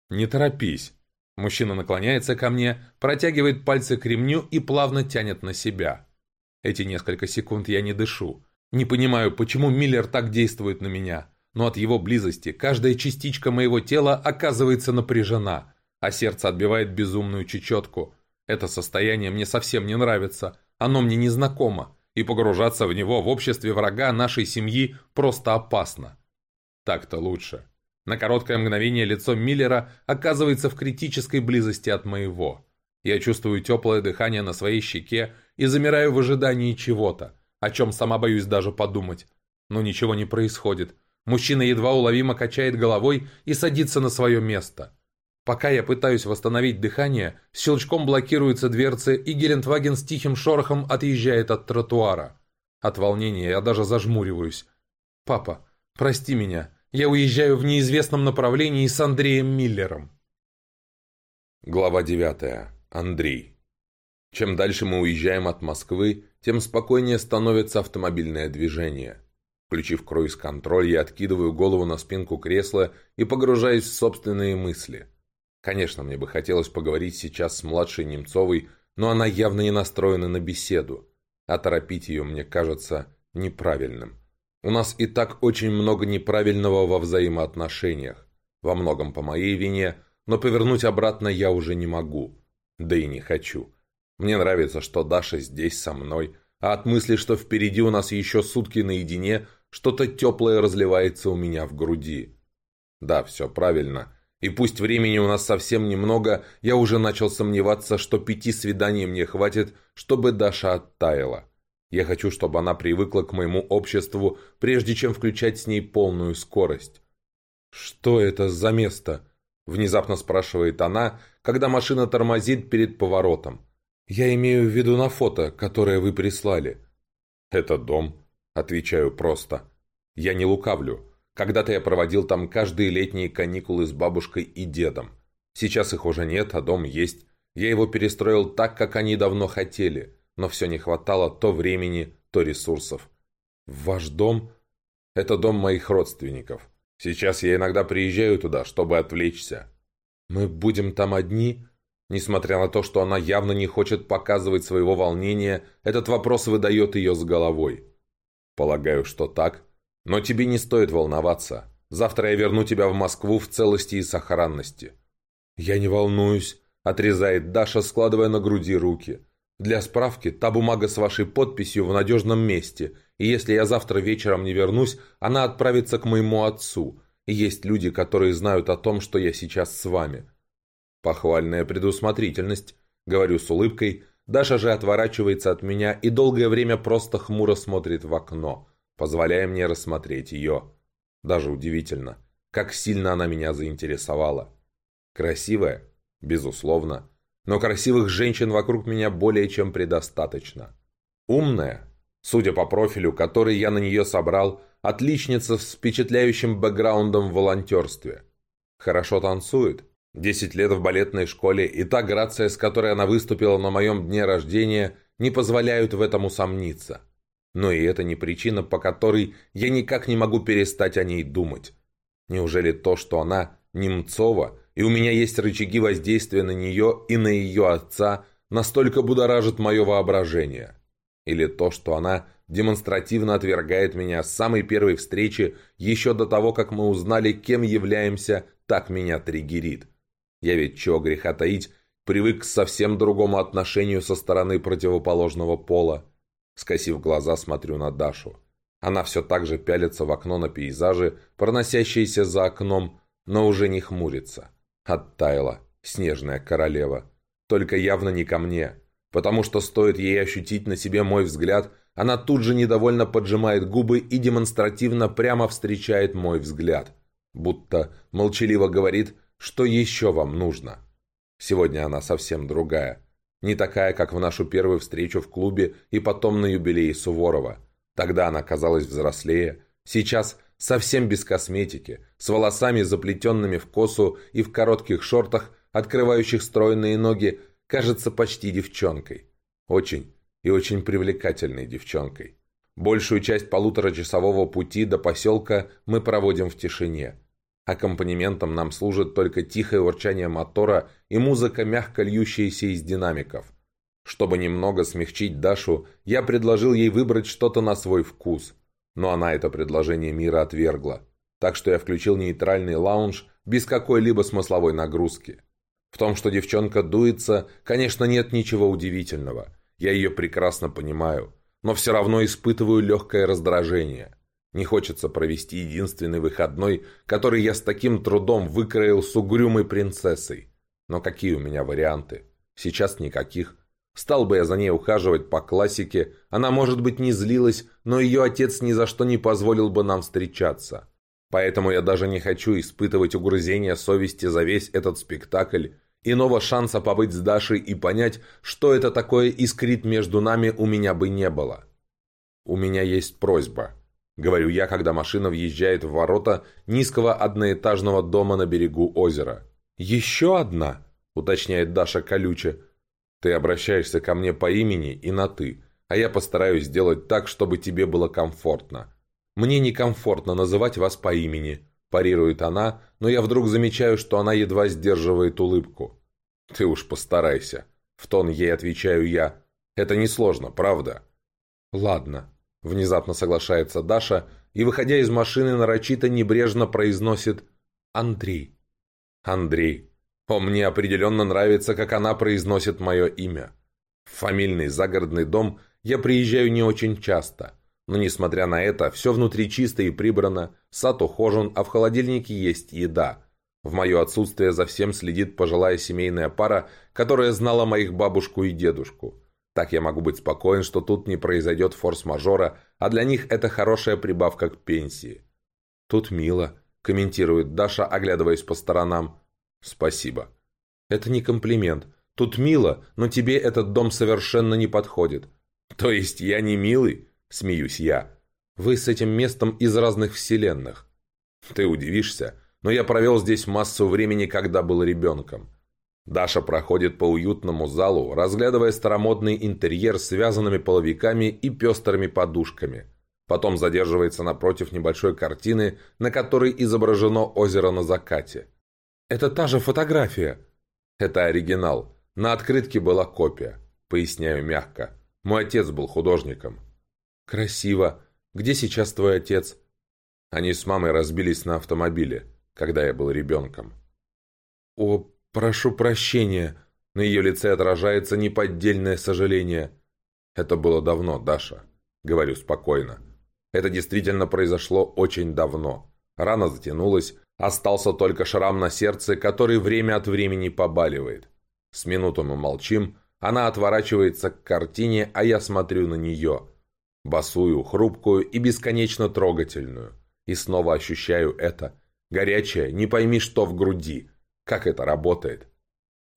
«Не торопись», Мужчина наклоняется ко мне, протягивает пальцы к ремню и плавно тянет на себя. Эти несколько секунд я не дышу. Не понимаю, почему Миллер так действует на меня, но от его близости каждая частичка моего тела оказывается напряжена, а сердце отбивает безумную чечетку. Это состояние мне совсем не нравится, оно мне незнакомо, и погружаться в него в обществе врага нашей семьи просто опасно. Так-то лучше. На короткое мгновение лицо Миллера оказывается в критической близости от моего. Я чувствую теплое дыхание на своей щеке и замираю в ожидании чего-то, о чем сама боюсь даже подумать. Но ничего не происходит. Мужчина едва уловимо качает головой и садится на свое место. Пока я пытаюсь восстановить дыхание, щелчком блокируются дверцы, и Гелендваген с тихим шорохом отъезжает от тротуара. От волнения я даже зажмуриваюсь. «Папа, прости меня», я уезжаю в неизвестном направлении с Андреем Миллером. Глава 9. Андрей. Чем дальше мы уезжаем от Москвы, тем спокойнее становится автомобильное движение. Включив круиз-контроль, я откидываю голову на спинку кресла и погружаюсь в собственные мысли. Конечно, мне бы хотелось поговорить сейчас с младшей Немцовой, но она явно не настроена на беседу, а торопить ее мне кажется неправильным. У нас и так очень много неправильного во взаимоотношениях. Во многом по моей вине, но повернуть обратно я уже не могу. Да и не хочу. Мне нравится, что Даша здесь со мной, а от мысли, что впереди у нас еще сутки наедине, что-то теплое разливается у меня в груди. Да, все правильно. И пусть времени у нас совсем немного, я уже начал сомневаться, что пяти свиданий мне хватит, чтобы Даша оттаяла. Я хочу, чтобы она привыкла к моему обществу, прежде чем включать с ней полную скорость. «Что это за место?» – внезапно спрашивает она, когда машина тормозит перед поворотом. «Я имею в виду на фото, которое вы прислали». «Это дом», – отвечаю просто. «Я не лукавлю. Когда-то я проводил там каждые летние каникулы с бабушкой и дедом. Сейчас их уже нет, а дом есть. Я его перестроил так, как они давно хотели, но все не хватало то времени, то ресурсов. Ваш дом? Это дом моих родственников. Сейчас я иногда приезжаю туда, чтобы отвлечься. Мы будем там одни? Несмотря на то, что она явно не хочет показывать своего волнения, этот вопрос выдает ее с головой. Полагаю, что так. Но тебе не стоит волноваться. Завтра я верну тебя в Москву в целости и сохранности. Я не волнуюсь, отрезает Даша, складывая на груди руки. Для справки, та бумага с вашей подписью в надежном месте, и если я завтра вечером не вернусь, она отправится к моему отцу. И есть люди, которые знают о том, что я сейчас с вами. Похвальная предусмотрительность, говорю с улыбкой. Даша же отворачивается от меня и долгое время просто хмуро смотрит в окно, позволяя мне рассмотреть ее. Даже удивительно, как сильно она меня заинтересовала. Красивая? Безусловно. Но красивых женщин вокруг меня более чем предостаточно. Умная? Судя по профилю, который я на нее собрал, отличница с впечатляющим бэкграундом в волонтерстве. Хорошо танцует. Десять лет в балетной школе и та грация, с которой она выступила на моем дне рождения, не позволяют в этом усомниться. Но и это не причина, по которой я никак не могу перестать о ней думать. Неужели то, что она Немцова, и у меня есть рычаги воздействия на нее и на ее отца, настолько будоражит мое воображение? Или то, что она демонстративно отвергает меня с самой первой встречи, еще до того, как мы узнали, кем являемся, так меня триггерит. Я ведь, чего греха таить, привык к совсем другому отношению со стороны противоположного пола. Скосив глаза, смотрю на Дашу. Она все так же пялится в окно на пейзажи, проносящиеся за окном, но уже не хмурится. Оттаяла, снежная королева. Только явно не ко мне, потому что стоит ей ощутить на себе мой взгляд, она тут же недовольно поджимает губы и демонстративно прямо встречает мой взгляд. Будто молчаливо говорит, что еще вам нужно. Сегодня она совсем другая. Не такая, как в нашу первую встречу в клубе и потом на юбилее Суворова. Тогда она казалась взрослее. Сейчас совсем без косметики, с волосами заплетенными в косу и в коротких шортах, открывающих стройные ноги, кажется почти девчонкой. Очень и очень привлекательной девчонкой. Большую часть полуторачасового пути до поселка мы проводим в тишине. Аккомпанементом нам служит только тихое урчание мотора и музыка, мягко льющаяся из динамиков. Чтобы немного смягчить Дашу, я предложил ей выбрать что-то на свой вкус – но она это предложение мира отвергла, так что я включил нейтральный лаунж без какой-либо смысловой нагрузки. В том, что девчонка дуется, конечно, нет ничего удивительного. Я ее прекрасно понимаю, но все равно испытываю легкое раздражение. Не хочется провести единственный выходной, который я с таким трудом выкроил с угрюмой принцессой. Но какие у меня варианты? Сейчас никаких. Стал бы я за ней ухаживать по классике, она, может быть, не злилась, но ее отец ни за что не позволил бы нам встречаться. Поэтому я даже не хочу испытывать угрызения совести за весь этот спектакль. Иного шанса побыть с Дашей и понять, что это такое искрит между нами, у меня бы не было. «У меня есть просьба», — говорю я, когда машина въезжает в ворота низкого одноэтажного дома на берегу озера. «Еще одна?» — уточняет Даша колюче. Ты обращаешься ко мне по имени и на «ты», а я постараюсь сделать так, чтобы тебе было комфортно. Мне некомфортно называть вас по имени», – парирует она, но я вдруг замечаю, что она едва сдерживает улыбку. «Ты уж постарайся», – в тон ей отвечаю я. «Это несложно, правда?» «Ладно», – внезапно соглашается Даша и, выходя из машины, нарочито небрежно произносит «Андрей». «Андрей», о, мне определенно нравится, как она произносит мое имя. В фамильный загородный дом я приезжаю не очень часто, но несмотря на это, все внутри чисто и прибрано, сад ухожен, а в холодильнике есть еда. В мое отсутствие за всем следит пожилая семейная пара, которая знала моих бабушку и дедушку. Так я могу быть спокоен, что тут не произойдет форс-мажора, а для них это хорошая прибавка к пенсии. «Тут мило», – комментирует Даша, оглядываясь по сторонам. «Спасибо». «Это не комплимент. Тут мило, но тебе этот дом совершенно не подходит». «То есть я не милый?» – смеюсь я. «Вы с этим местом из разных вселенных». Ты удивишься, но я провел здесь массу времени, когда был ребенком. Даша проходит по уютному залу, разглядывая старомодный интерьер с связанными половиками и пестрыми подушками. Потом задерживается напротив небольшой картины, на которой изображено озеро на закате. «Это та же фотография!» «Это оригинал. На открытке была копия», — поясняю мягко. «Мой отец был художником». «Красиво. Где сейчас твой отец?» Они с мамой разбились на автомобиле, когда я был ребенком. «О, прошу прощения!» На ее лице отражается неподдельное сожаление. «Это было давно, Даша», — говорю спокойно. «Это действительно произошло очень давно. Рана затянулась, остался только шрам на сердце, который время от времени побаливает. С минуту мы молчим, она отворачивается к картине, а я смотрю на нее. Босую, хрупкую и бесконечно трогательную. И снова ощущаю это. Горячее, не пойми что в груди. Как это работает?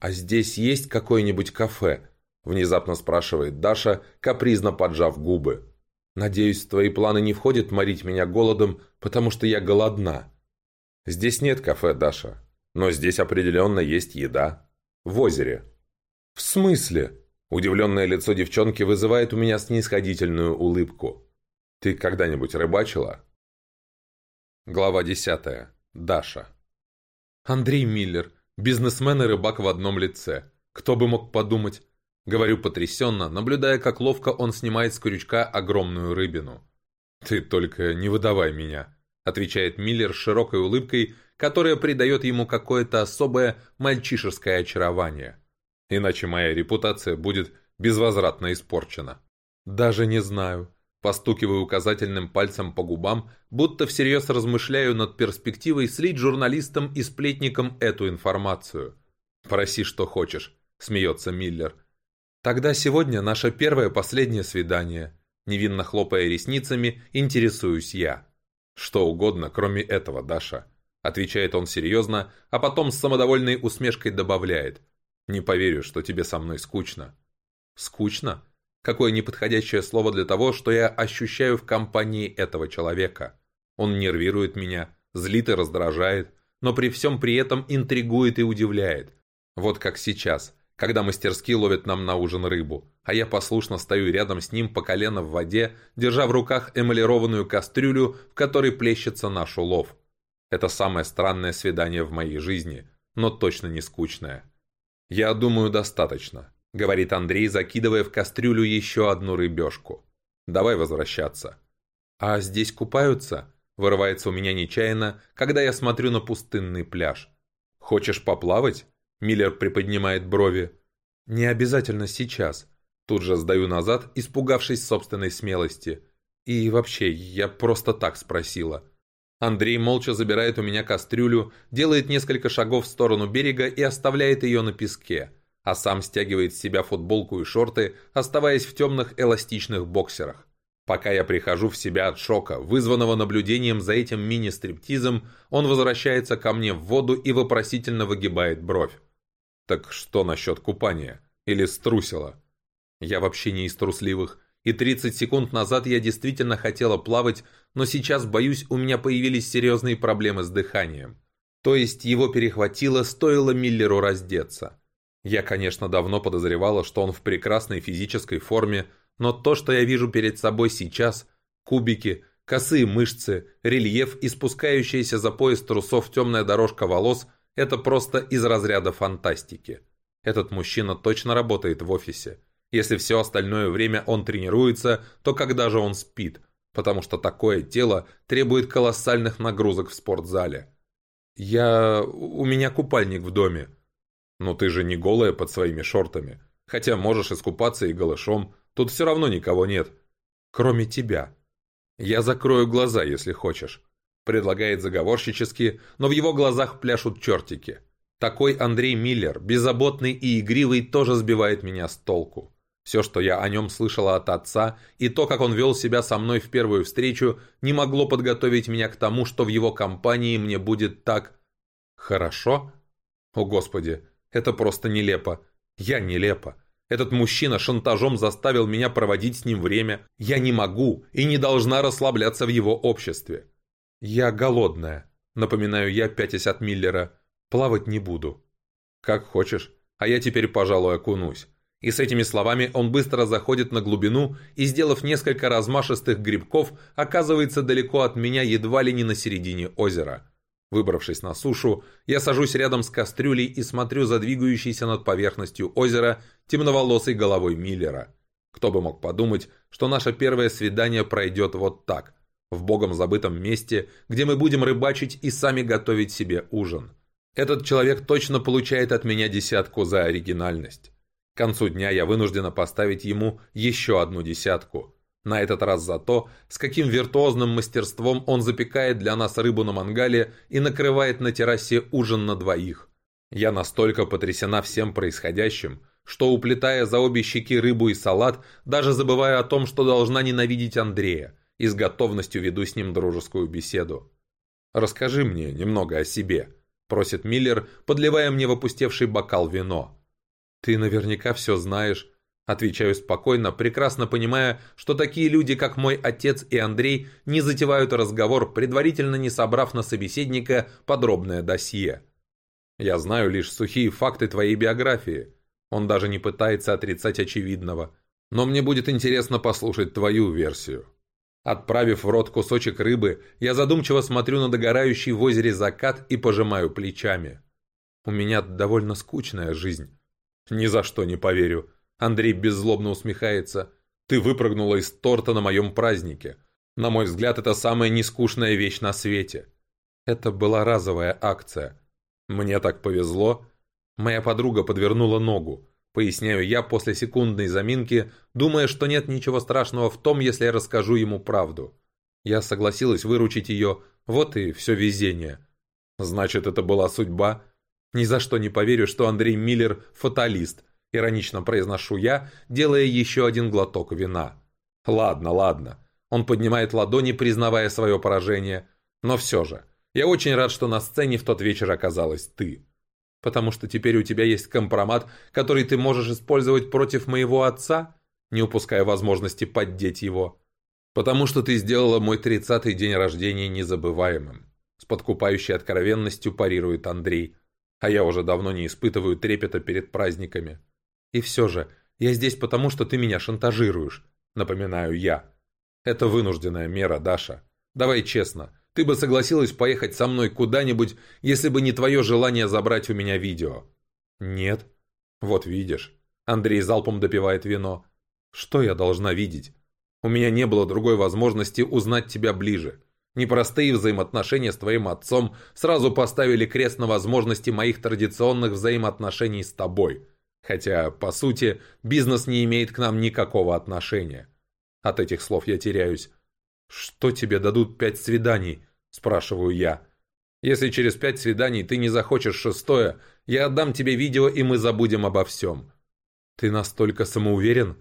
«А здесь есть какое-нибудь кафе?» Внезапно спрашивает Даша, капризно поджав губы. «Надеюсь, твои планы не входят морить меня голодом, потому что я голодна». «Здесь нет кафе, Даша. Но здесь определенно есть еда. В озере». «В смысле?» Удивленное лицо девчонки вызывает у меня снисходительную улыбку. «Ты когда-нибудь рыбачила?» Глава 10. Даша. Андрей Миллер. Бизнесмен и рыбак в одном лице. Кто бы мог подумать? Говорю потрясенно, наблюдая, как ловко он снимает с крючка огромную рыбину. «Ты только не выдавай меня», — отвечает Миллер с широкой улыбкой, которая придает ему какое-то особое мальчишеское очарование. Иначе моя репутация будет безвозвратно испорчена. «Даже не знаю», Постукиваю указательным пальцем по губам, будто всерьез размышляю над перспективой слить журналистам и сплетникам эту информацию. «Проси, что хочешь», — смеется Миллер. «Тогда сегодня наше первое последнее свидание». Невинно хлопая ресницами, интересуюсь я. «Что угодно, кроме этого, Даша», — отвечает он серьезно, а потом с самодовольной усмешкой добавляет. «Не поверю, что тебе со мной скучно». «Скучно?» Какое неподходящее слово для того, что я ощущаю в компании этого человека. Он нервирует меня, злит и раздражает, но при всем при этом интригует и удивляет. Вот как сейчас, когда мастерски ловят нам на ужин рыбу, а я послушно стою рядом с ним по колено в воде, держа в руках эмалированную кастрюлю, в которой плещется наш улов. Это самое странное свидание в моей жизни, но точно не скучное. Я думаю, достаточно говорит Андрей, закидывая в кастрюлю еще одну рыбешку. «Давай возвращаться». «А здесь купаются?» Вырывается у меня нечаянно, когда я смотрю на пустынный пляж. «Хочешь поплавать?» Миллер приподнимает брови. «Не обязательно сейчас». Тут же сдаю назад, испугавшись собственной смелости. И вообще, я просто так спросила. Андрей молча забирает у меня кастрюлю, делает несколько шагов в сторону берега и оставляет ее на песке а сам стягивает с себя футболку и шорты, оставаясь в темных эластичных боксерах. Пока я прихожу в себя от шока, вызванного наблюдением за этим мини-стриптизом, он возвращается ко мне в воду и вопросительно выгибает бровь. «Так что насчет купания? Или струсила?» «Я вообще не из трусливых, и 30 секунд назад я действительно хотела плавать, но сейчас, боюсь, у меня появились серьезные проблемы с дыханием. То есть его перехватило, стоило Миллеру раздеться». Я, конечно, давно подозревала, что он в прекрасной физической форме, но то, что я вижу перед собой сейчас, кубики, косые мышцы, рельеф и спускающаяся за пояс трусов темная дорожка волос – это просто из разряда фантастики. Этот мужчина точно работает в офисе. Если все остальное время он тренируется, то когда же он спит? Потому что такое тело требует колоссальных нагрузок в спортзале. «Я... у меня купальник в доме», но ты же не голая под своими шортами. Хотя можешь искупаться и голышом. Тут все равно никого нет. Кроме тебя. Я закрою глаза, если хочешь. Предлагает заговорщически, но в его глазах пляшут чертики. Такой Андрей Миллер, беззаботный и игривый, тоже сбивает меня с толку. Все, что я о нем слышала от отца, и то, как он вел себя со мной в первую встречу, не могло подготовить меня к тому, что в его компании мне будет так... Хорошо? О, Господи, это просто нелепо. Я нелепо. Этот мужчина шантажом заставил меня проводить с ним время. Я не могу и не должна расслабляться в его обществе. Я голодная. напоминаю я, пятясь от Миллера. «Плавать не буду». «Как хочешь, а я теперь, пожалуй, окунусь». И с этими словами он быстро заходит на глубину и, сделав несколько размашистых грибков, оказывается далеко от меня едва ли не на середине озера. Выбравшись на сушу, я сажусь рядом с кастрюлей и смотрю за двигающейся над поверхностью озера темноволосой головой Миллера. Кто бы мог подумать, что наше первое свидание пройдет вот так, в богом забытом месте, где мы будем рыбачить и сами готовить себе ужин. Этот человек точно получает от меня десятку за оригинальность. К концу дня я вынуждена поставить ему еще одну десятку. На этот раз за то, с каким виртуозным мастерством он запекает для нас рыбу на мангале и накрывает на террасе ужин на двоих. Я настолько потрясена всем происходящим, что, уплетая за обе щеки рыбу и салат, даже забываю о том, что должна ненавидеть Андрея, и с готовностью веду с ним дружескую беседу. «Расскажи мне немного о себе», – просит Миллер, подливая мне в опустевший бокал вино. «Ты наверняка все знаешь», — отвечаю спокойно, прекрасно понимая, что такие люди, как мой отец и Андрей, не затевают разговор, предварительно не собрав на собеседника подробное досье. «Я знаю лишь сухие факты твоей биографии». Он даже не пытается отрицать очевидного. «Но мне будет интересно послушать твою версию». Отправив в рот кусочек рыбы, я задумчиво смотрю на догорающий в озере закат и пожимаю плечами. У меня довольно скучная жизнь. «Ни за что не поверю». Андрей беззлобно усмехается. «Ты выпрыгнула из торта на моем празднике. На мой взгляд, это самая нескучная вещь на свете». Это была разовая акция. Мне так повезло. Моя подруга подвернула ногу. Поясняю я после секундной заминки, думая, что нет ничего страшного в том, если я расскажу ему правду. Я согласилась выручить ее, вот и все везение. Значит, это была судьба? Ни за что не поверю, что Андрей Миллер – фаталист, иронично произношу я, делая еще один глоток вина. Ладно, ладно. Он поднимает ладони, признавая свое поражение. Но все же, я очень рад, что на сцене в тот вечер оказалась ты. Потому что теперь у тебя есть компромат, который ты можешь использовать против моего отца, не упуская возможности поддеть его. Потому что ты сделала мой тридцатый день рождения незабываемым. С подкупающей откровенностью парирует Андрей – а я уже давно не испытываю трепета перед праздниками. И все же, я здесь потому, что ты меня шантажируешь, напоминаю я. Это вынужденная мера, Даша. Давай честно, ты бы согласилась поехать со мной куда-нибудь, если бы не твое желание забрать у меня видео? Нет. Вот видишь. Андрей залпом допивает вино. Что я должна видеть? У меня не было другой возможности узнать тебя ближе. Непростые взаимоотношения с твоим отцом сразу поставили крест на возможности моих традиционных взаимоотношений с тобой. Хотя, по сути, бизнес не имеет к нам никакого отношения. От этих слов я теряюсь. «Что тебе дадут пять свиданий?» – спрашиваю я. «Если через пять свиданий ты не захочешь шестое, я отдам тебе видео, и мы забудем обо всем». «Ты настолько самоуверен?»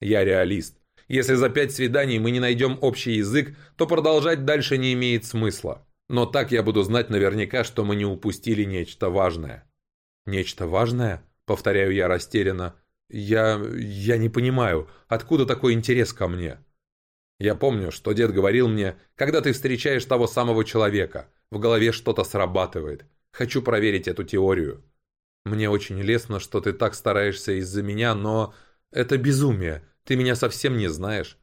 «Я реалист. Если за пять свиданий мы не найдем общий язык, то продолжать дальше не имеет смысла. Но так я буду знать наверняка, что мы не упустили нечто важное». «Нечто важное?» — повторяю я растерянно. «Я... я не понимаю, откуда такой интерес ко мне?» Я помню, что дед говорил мне, когда ты встречаешь того самого человека, в голове что-то срабатывает. Хочу проверить эту теорию. Мне очень лестно, что ты так стараешься из-за меня, но это безумие. Ты меня совсем не знаешь,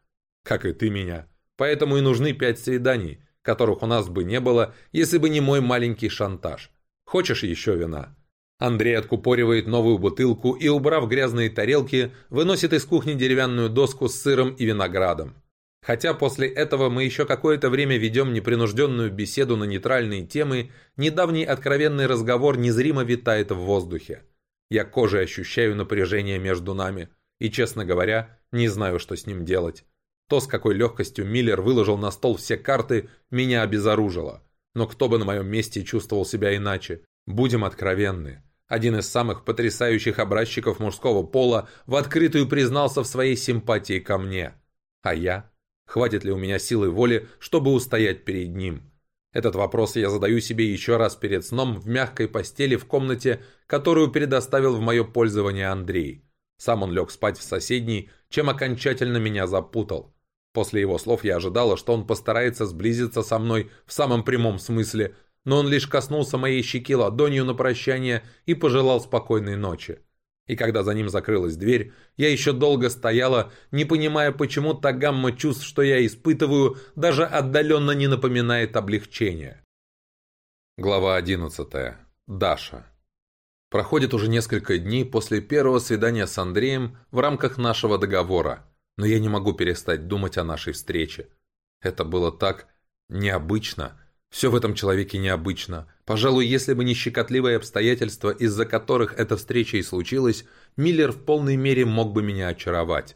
как и ты меня. Поэтому и нужны пять свиданий, которых у нас бы не было, если бы не мой маленький шантаж. Хочешь еще вина?» Андрей откупоривает новую бутылку и, убрав грязные тарелки, выносит из кухни деревянную доску с сыром и виноградом. Хотя после этого мы еще какое-то время ведем непринужденную беседу на нейтральные темы, недавний откровенный разговор незримо витает в воздухе. Я кожей ощущаю напряжение между нами – и, честно говоря, не знаю, что с ним делать. То, с какой легкостью Миллер выложил на стол все карты, меня обезоружило. Но кто бы на моем месте чувствовал себя иначе? Будем откровенны. Один из самых потрясающих образчиков мужского пола в открытую признался в своей симпатии ко мне. А я? Хватит ли у меня силы воли, чтобы устоять перед ним? Этот вопрос я задаю себе еще раз перед сном в мягкой постели в комнате, которую предоставил в мое пользование Андрей. Сам он лег спать в соседней, чем окончательно меня запутал. После его слов я ожидала, что он постарается сблизиться со мной в самом прямом смысле, но он лишь коснулся моей щеки ладонью на прощание и пожелал спокойной ночи. И когда за ним закрылась дверь, я еще долго стояла, не понимая, почему та гамма чувств, что я испытываю, даже отдаленно не напоминает облегчение. Глава одиннадцатая. Даша. Проходит уже несколько дней после первого свидания с Андреем в рамках нашего договора, но я не могу перестать думать о нашей встрече. Это было так необычно. Все в этом человеке необычно. Пожалуй, если бы не щекотливые обстоятельства, из-за которых эта встреча и случилась, Миллер в полной мере мог бы меня очаровать.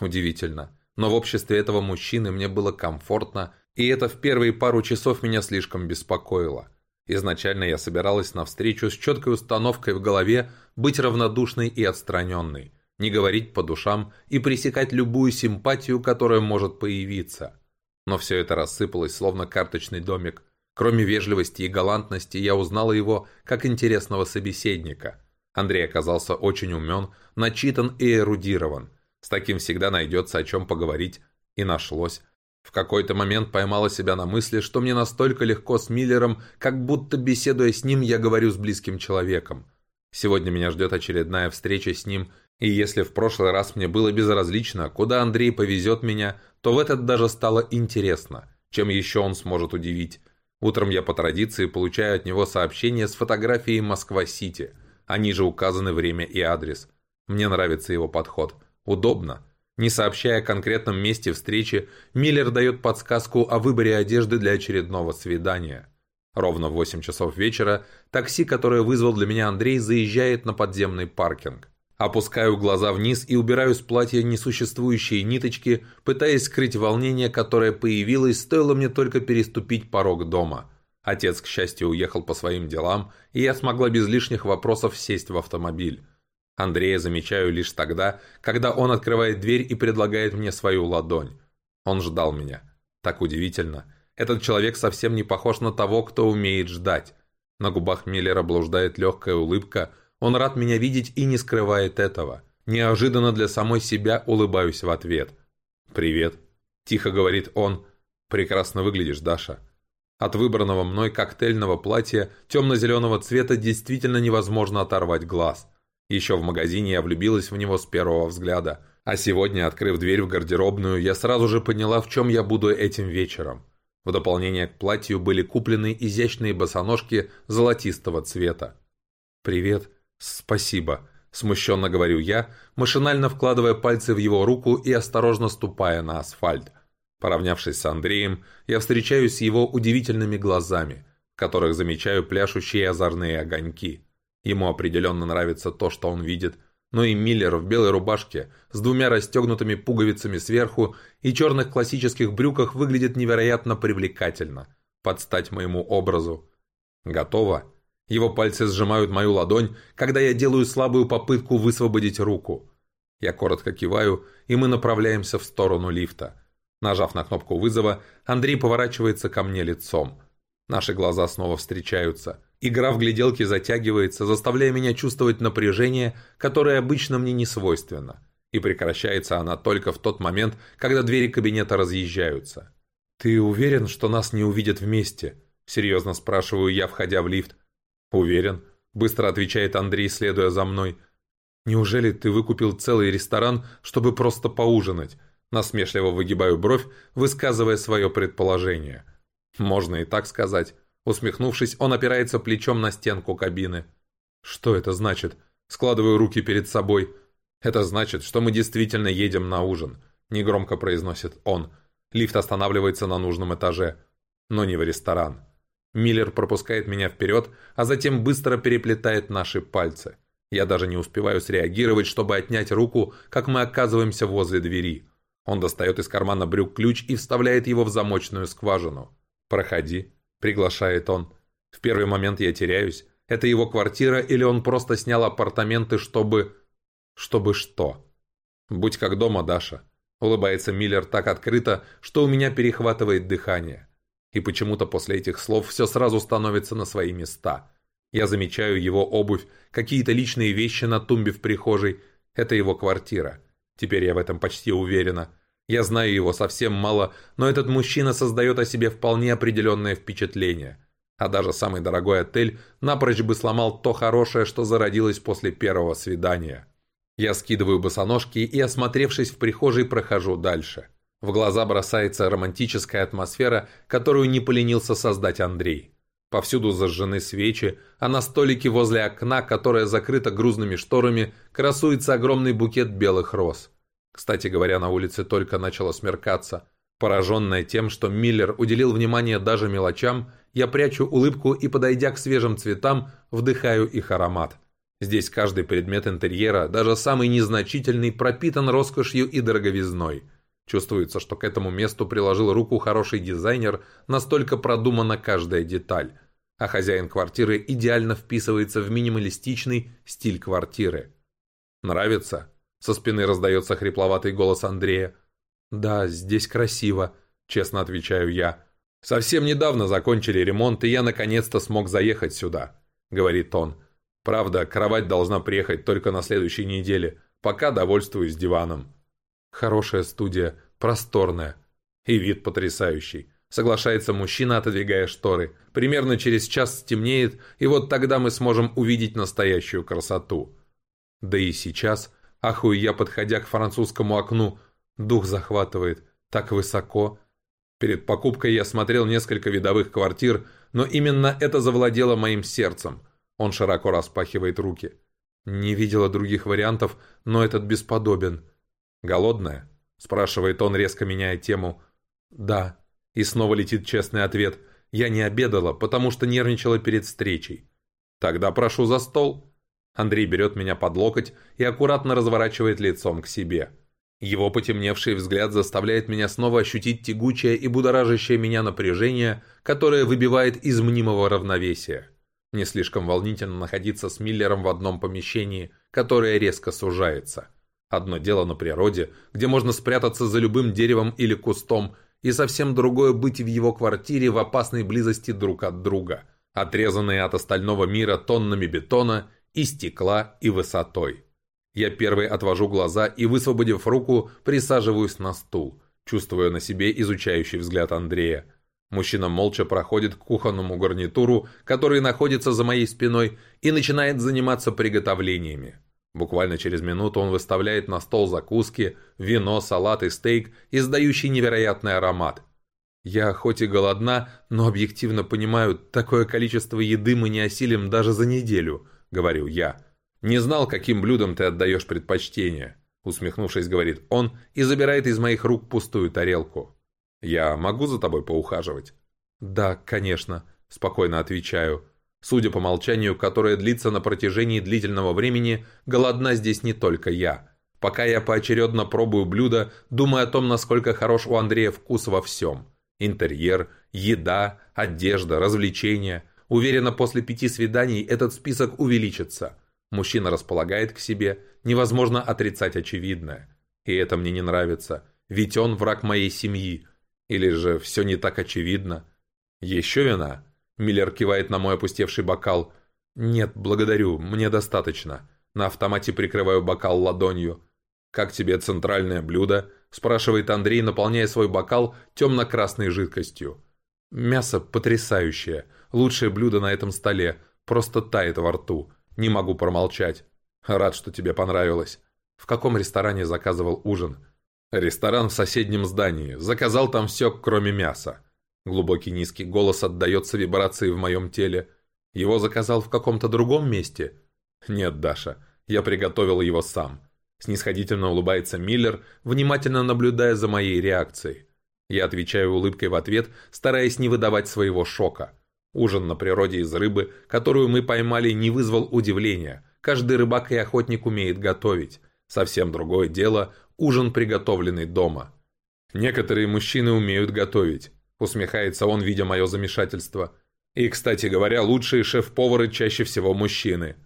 Удивительно. Но в обществе этого мужчины мне было комфортно, и это в первые пару часов меня слишком беспокоило. Изначально я собиралась на встречу с четкой установкой в голове быть равнодушной и отстраненной, не говорить по душам и пресекать любую симпатию, которая может появиться. Но все это рассыпалось, словно карточный домик. Кроме вежливости и галантности, я узнала его как интересного собеседника. Андрей оказался очень умен, начитан и эрудирован. С таким всегда найдется о чем поговорить. И нашлось. В какой-то момент поймала себя на мысли, что мне настолько легко с Миллером, как будто беседуя с ним, я говорю с близким человеком. Сегодня меня ждет очередная встреча с ним, и если в прошлый раз мне было безразлично, куда Андрей повезет меня, то в этот даже стало интересно, чем еще он сможет удивить. Утром я по традиции получаю от него сообщение с фотографией Москва-Сити, а ниже указаны время и адрес. Мне нравится его подход. Удобно. Не сообщая о конкретном месте встречи, Миллер дает подсказку о выборе одежды для очередного свидания. Ровно в 8 часов вечера такси, которое вызвал для меня Андрей, заезжает на подземный паркинг. Опускаю глаза вниз и убираю с платья несуществующие ниточки, пытаясь скрыть волнение, которое появилось, стоило мне только переступить порог дома. Отец, к счастью, уехал по своим делам, и я смогла без лишних вопросов сесть в автомобиль. Андрея замечаю лишь тогда, когда он открывает дверь и предлагает мне свою ладонь. Он ждал меня. Так удивительно. Этот человек совсем не похож на того, кто умеет ждать. На губах Миллера блуждает легкая улыбка. Он рад меня видеть и не скрывает этого. Неожиданно для самой себя улыбаюсь в ответ. «Привет», – тихо говорит он. «Прекрасно выглядишь, Даша». От выбранного мной коктейльного платья темно-зеленого цвета действительно невозможно оторвать глаз – еще в магазине я влюбилась в него с первого взгляда. А сегодня, открыв дверь в гардеробную, я сразу же поняла, в чем я буду этим вечером. В дополнение к платью были куплены изящные босоножки золотистого цвета. «Привет. Спасибо», – смущенно говорю я, машинально вкладывая пальцы в его руку и осторожно ступая на асфальт. Поравнявшись с Андреем, я встречаюсь с его удивительными глазами, в которых замечаю пляшущие озорные огоньки. Ему определенно нравится то, что он видит, но и Миллер в белой рубашке с двумя расстегнутыми пуговицами сверху и черных классических брюках выглядит невероятно привлекательно, под стать моему образу. Готово. Его пальцы сжимают мою ладонь, когда я делаю слабую попытку высвободить руку. Я коротко киваю, и мы направляемся в сторону лифта. Нажав на кнопку вызова, Андрей поворачивается ко мне лицом. Наши глаза снова встречаются – Игра в гляделки затягивается, заставляя меня чувствовать напряжение, которое обычно мне не свойственно. И прекращается она только в тот момент, когда двери кабинета разъезжаются. «Ты уверен, что нас не увидят вместе?» – серьезно спрашиваю я, входя в лифт. «Уверен», – быстро отвечает Андрей, следуя за мной. «Неужели ты выкупил целый ресторан, чтобы просто поужинать?» Насмешливо выгибаю бровь, высказывая свое предположение. «Можно и так сказать». Усмехнувшись, он опирается плечом на стенку кабины. «Что это значит?» Складываю руки перед собой. «Это значит, что мы действительно едем на ужин», — негромко произносит он. Лифт останавливается на нужном этаже, но не в ресторан. Миллер пропускает меня вперед, а затем быстро переплетает наши пальцы. Я даже не успеваю среагировать, чтобы отнять руку, как мы оказываемся возле двери. Он достает из кармана брюк ключ и вставляет его в замочную скважину. «Проходи», приглашает он. В первый момент я теряюсь. Это его квартира или он просто снял апартаменты, чтобы... Чтобы что? Будь как дома, Даша. Улыбается Миллер так открыто, что у меня перехватывает дыхание. И почему-то после этих слов все сразу становится на свои места. Я замечаю его обувь, какие-то личные вещи на тумбе в прихожей. Это его квартира. Теперь я в этом почти уверена. Я знаю его совсем мало, но этот мужчина создает о себе вполне определенное впечатление. А даже самый дорогой отель напрочь бы сломал то хорошее, что зародилось после первого свидания. Я скидываю босоножки и, осмотревшись в прихожей, прохожу дальше. В глаза бросается романтическая атмосфера, которую не поленился создать Андрей. Повсюду зажжены свечи, а на столике возле окна, которое закрыто грузными шторами, красуется огромный букет белых роз. Кстати говоря, на улице только начало смеркаться. Пораженная тем, что Миллер уделил внимание даже мелочам, я прячу улыбку и, подойдя к свежим цветам, вдыхаю их аромат. Здесь каждый предмет интерьера, даже самый незначительный, пропитан роскошью и дороговизной. Чувствуется, что к этому месту приложил руку хороший дизайнер, настолько продумана каждая деталь. А хозяин квартиры идеально вписывается в минималистичный стиль квартиры. «Нравится?» Со спины раздается хрипловатый голос Андрея. «Да, здесь красиво», — честно отвечаю я. «Совсем недавно закончили ремонт, и я наконец-то смог заехать сюда», — говорит он. Правда, кровать должна приехать только на следующей неделе. Пока довольствуюсь диваном. Хорошая студия, просторная. И вид потрясающий. Соглашается мужчина, отодвигая шторы. Примерно через час стемнеет, и вот тогда мы сможем увидеть настоящую красоту. Да и сейчас, ахую я, подходя к французскому окну, дух захватывает. Так высоко. Перед покупкой я смотрел несколько видовых квартир, но именно это завладело моим сердцем – он широко распахивает руки. Не видела других вариантов, но этот бесподобен. «Голодная?» – спрашивает он, резко меняя тему. «Да». И снова летит честный ответ. «Я не обедала, потому что нервничала перед встречей». «Тогда прошу за стол». Андрей берет меня под локоть и аккуратно разворачивает лицом к себе. Его потемневший взгляд заставляет меня снова ощутить тягучее и будоражащее меня напряжение, которое выбивает из мнимого равновесия. Не слишком волнительно находиться с Миллером в одном помещении, которое резко сужается. Одно дело на природе, где можно спрятаться за любым деревом или кустом, и совсем другое быть в его квартире в опасной близости друг от друга, отрезанные от остального мира тоннами бетона и стекла и высотой. Я первый отвожу глаза и, высвободив руку, присаживаюсь на стул, чувствуя на себе изучающий взгляд Андрея. Мужчина молча проходит к кухонному гарнитуру, который находится за моей спиной, и начинает заниматься приготовлениями. Буквально через минуту он выставляет на стол закуски, вино, салат и стейк, издающий невероятный аромат. Я хоть и голодна, но объективно понимаю, такое количество еды мы не осилим даже за неделю, говорю я. Не знал, каким блюдом ты отдаешь предпочтение, усмехнувшись, говорит он и забирает из моих рук пустую тарелку. «Я могу за тобой поухаживать?» «Да, конечно», – спокойно отвечаю. Судя по молчанию, которое длится на протяжении длительного времени, голодна здесь не только я. Пока я поочередно пробую блюда, думаю о том, насколько хорош у Андрея вкус во всем. Интерьер, еда, одежда, развлечения. Уверена, после пяти свиданий этот список увеличится. Мужчина располагает к себе, невозможно отрицать очевидное. И это мне не нравится, ведь он враг моей семьи, или же все не так очевидно? Еще вина? Миллер кивает на мой опустевший бокал. Нет, благодарю, мне достаточно. На автомате прикрываю бокал ладонью. «Как тебе центральное блюдо?» – спрашивает Андрей, наполняя свой бокал темно-красной жидкостью. «Мясо потрясающее. Лучшее блюдо на этом столе. Просто тает во рту. Не могу промолчать. Рад, что тебе понравилось. В каком ресторане заказывал ужин?» Ресторан в соседнем здании. Заказал там все, кроме мяса. Глубокий низкий голос отдается вибрации в моем теле. Его заказал в каком-то другом месте? Нет, Даша, я приготовил его сам. Снисходительно улыбается Миллер, внимательно наблюдая за моей реакцией. Я отвечаю улыбкой в ответ, стараясь не выдавать своего шока. Ужин на природе из рыбы, которую мы поймали, не вызвал удивления. Каждый рыбак и охотник умеет готовить. Совсем другое дело ужин, приготовленный дома. Некоторые мужчины умеют готовить, усмехается он, видя мое замешательство. И, кстати говоря, лучшие шеф-повары чаще всего мужчины.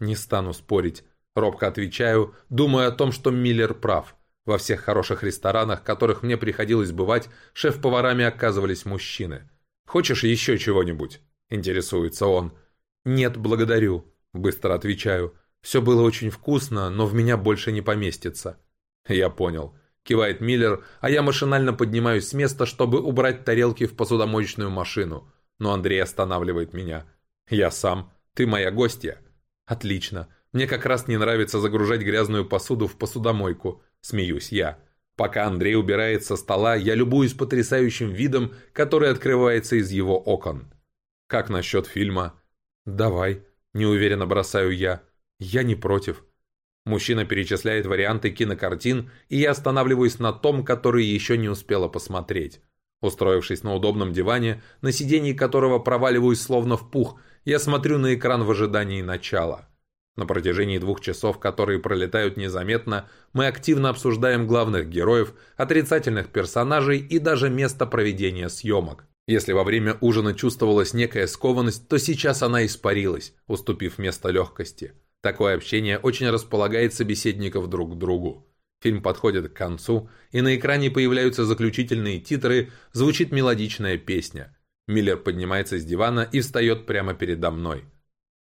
Не стану спорить, робко отвечаю, думая о том, что Миллер прав. Во всех хороших ресторанах, которых мне приходилось бывать, шеф-поварами оказывались мужчины. «Хочешь еще чего-нибудь?» – интересуется он. «Нет, благодарю», – быстро отвечаю. «Все было очень вкусно, но в меня больше не поместится». «Я понял», – кивает Миллер, а я машинально поднимаюсь с места, чтобы убрать тарелки в посудомоечную машину. но Андрей останавливает меня. «Я сам. Ты моя гостья». «Отлично. Мне как раз не нравится загружать грязную посуду в посудомойку», – смеюсь я. Пока Андрей убирает со стола, я любуюсь потрясающим видом, который открывается из его окон. «Как насчет фильма?» «Давай», – неуверенно бросаю я. «Я не против». Мужчина перечисляет варианты кинокартин, и я останавливаюсь на том, который еще не успела посмотреть. Устроившись на удобном диване, на сиденье которого проваливаюсь словно в пух, я смотрю на экран в ожидании начала. На протяжении двух часов, которые пролетают незаметно, мы активно обсуждаем главных героев, отрицательных персонажей и даже место проведения съемок. Если во время ужина чувствовалась некая скованность, то сейчас она испарилась, уступив место легкости. Такое общение очень располагает собеседников друг к другу. Фильм подходит к концу, и на экране появляются заключительные титры, звучит мелодичная песня. Миллер поднимается с дивана и встает прямо передо мной.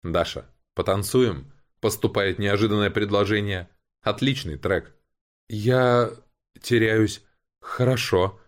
«Даша, потанцуем?» Поступает неожиданное предложение. Отличный трек. Я теряюсь. Хорошо.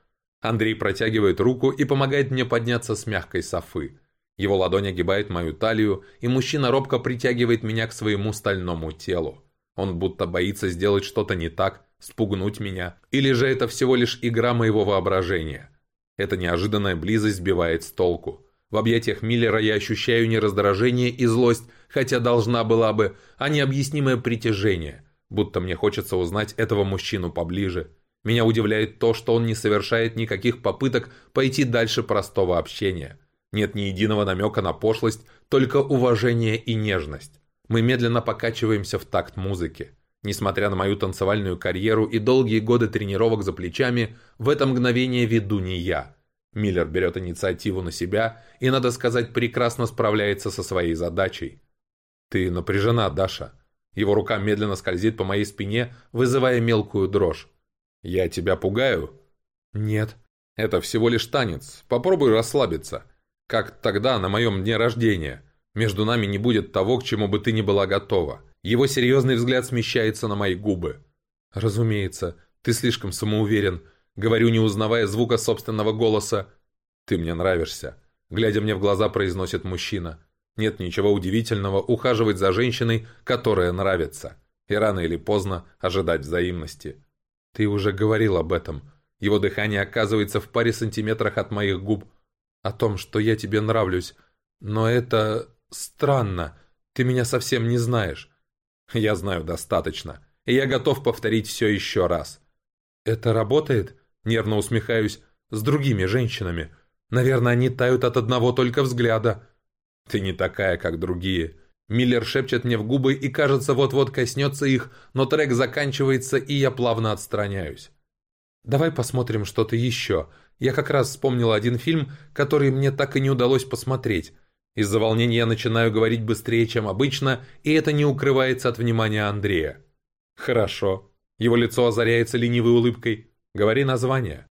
Андрей протягивает руку и помогает мне подняться с мягкой софы. Его ладонь огибает мою талию, и мужчина робко притягивает меня к своему стальному телу. Он будто боится сделать что-то не так, спугнуть меня. Или же это всего лишь игра моего воображения. Эта неожиданная близость сбивает с толку. В объятиях Миллера я ощущаю не раздражение и злость, хотя должна была бы, а необъяснимое притяжение. Будто мне хочется узнать этого мужчину поближе. Меня удивляет то, что он не совершает никаких попыток пойти дальше простого общения. Нет ни единого намека на пошлость, только уважение и нежность. Мы медленно покачиваемся в такт музыки. Несмотря на мою танцевальную карьеру и долгие годы тренировок за плечами, в это мгновение веду не я. Миллер берет инициативу на себя и, надо сказать, прекрасно справляется со своей задачей. «Ты напряжена, Даша». Его рука медленно скользит по моей спине, вызывая мелкую дрожь. «Я тебя пугаю?» «Нет». «Это всего лишь танец. Попробуй расслабиться. Как тогда, на моем дне рождения. Между нами не будет того, к чему бы ты не была готова. Его серьезный взгляд смещается на мои губы. Разумеется, ты слишком самоуверен. Говорю, не узнавая звука собственного голоса. Ты мне нравишься. Глядя мне в глаза, произносит мужчина. Нет ничего удивительного ухаживать за женщиной, которая нравится. И рано или поздно ожидать взаимности. Ты уже говорил об этом. Его дыхание оказывается в паре сантиметрах от моих губ. О том, что я тебе нравлюсь. Но это... Странно. Ты меня совсем не знаешь. Я знаю достаточно. И я готов повторить все еще раз. Это работает? Нервно усмехаюсь. С другими женщинами. Наверное, они тают от одного только взгляда. Ты не такая, как другие. Миллер шепчет мне в губы и, кажется, вот-вот коснется их, но трек заканчивается, и я плавно отстраняюсь. Давай посмотрим что-то еще. Я как раз вспомнил один фильм, который мне так и не удалось посмотреть. Из-за волнения я начинаю говорить быстрее, чем обычно, и это не укрывается от внимания Андрея. «Хорошо». Его лицо озаряется ленивой улыбкой. «Говори название».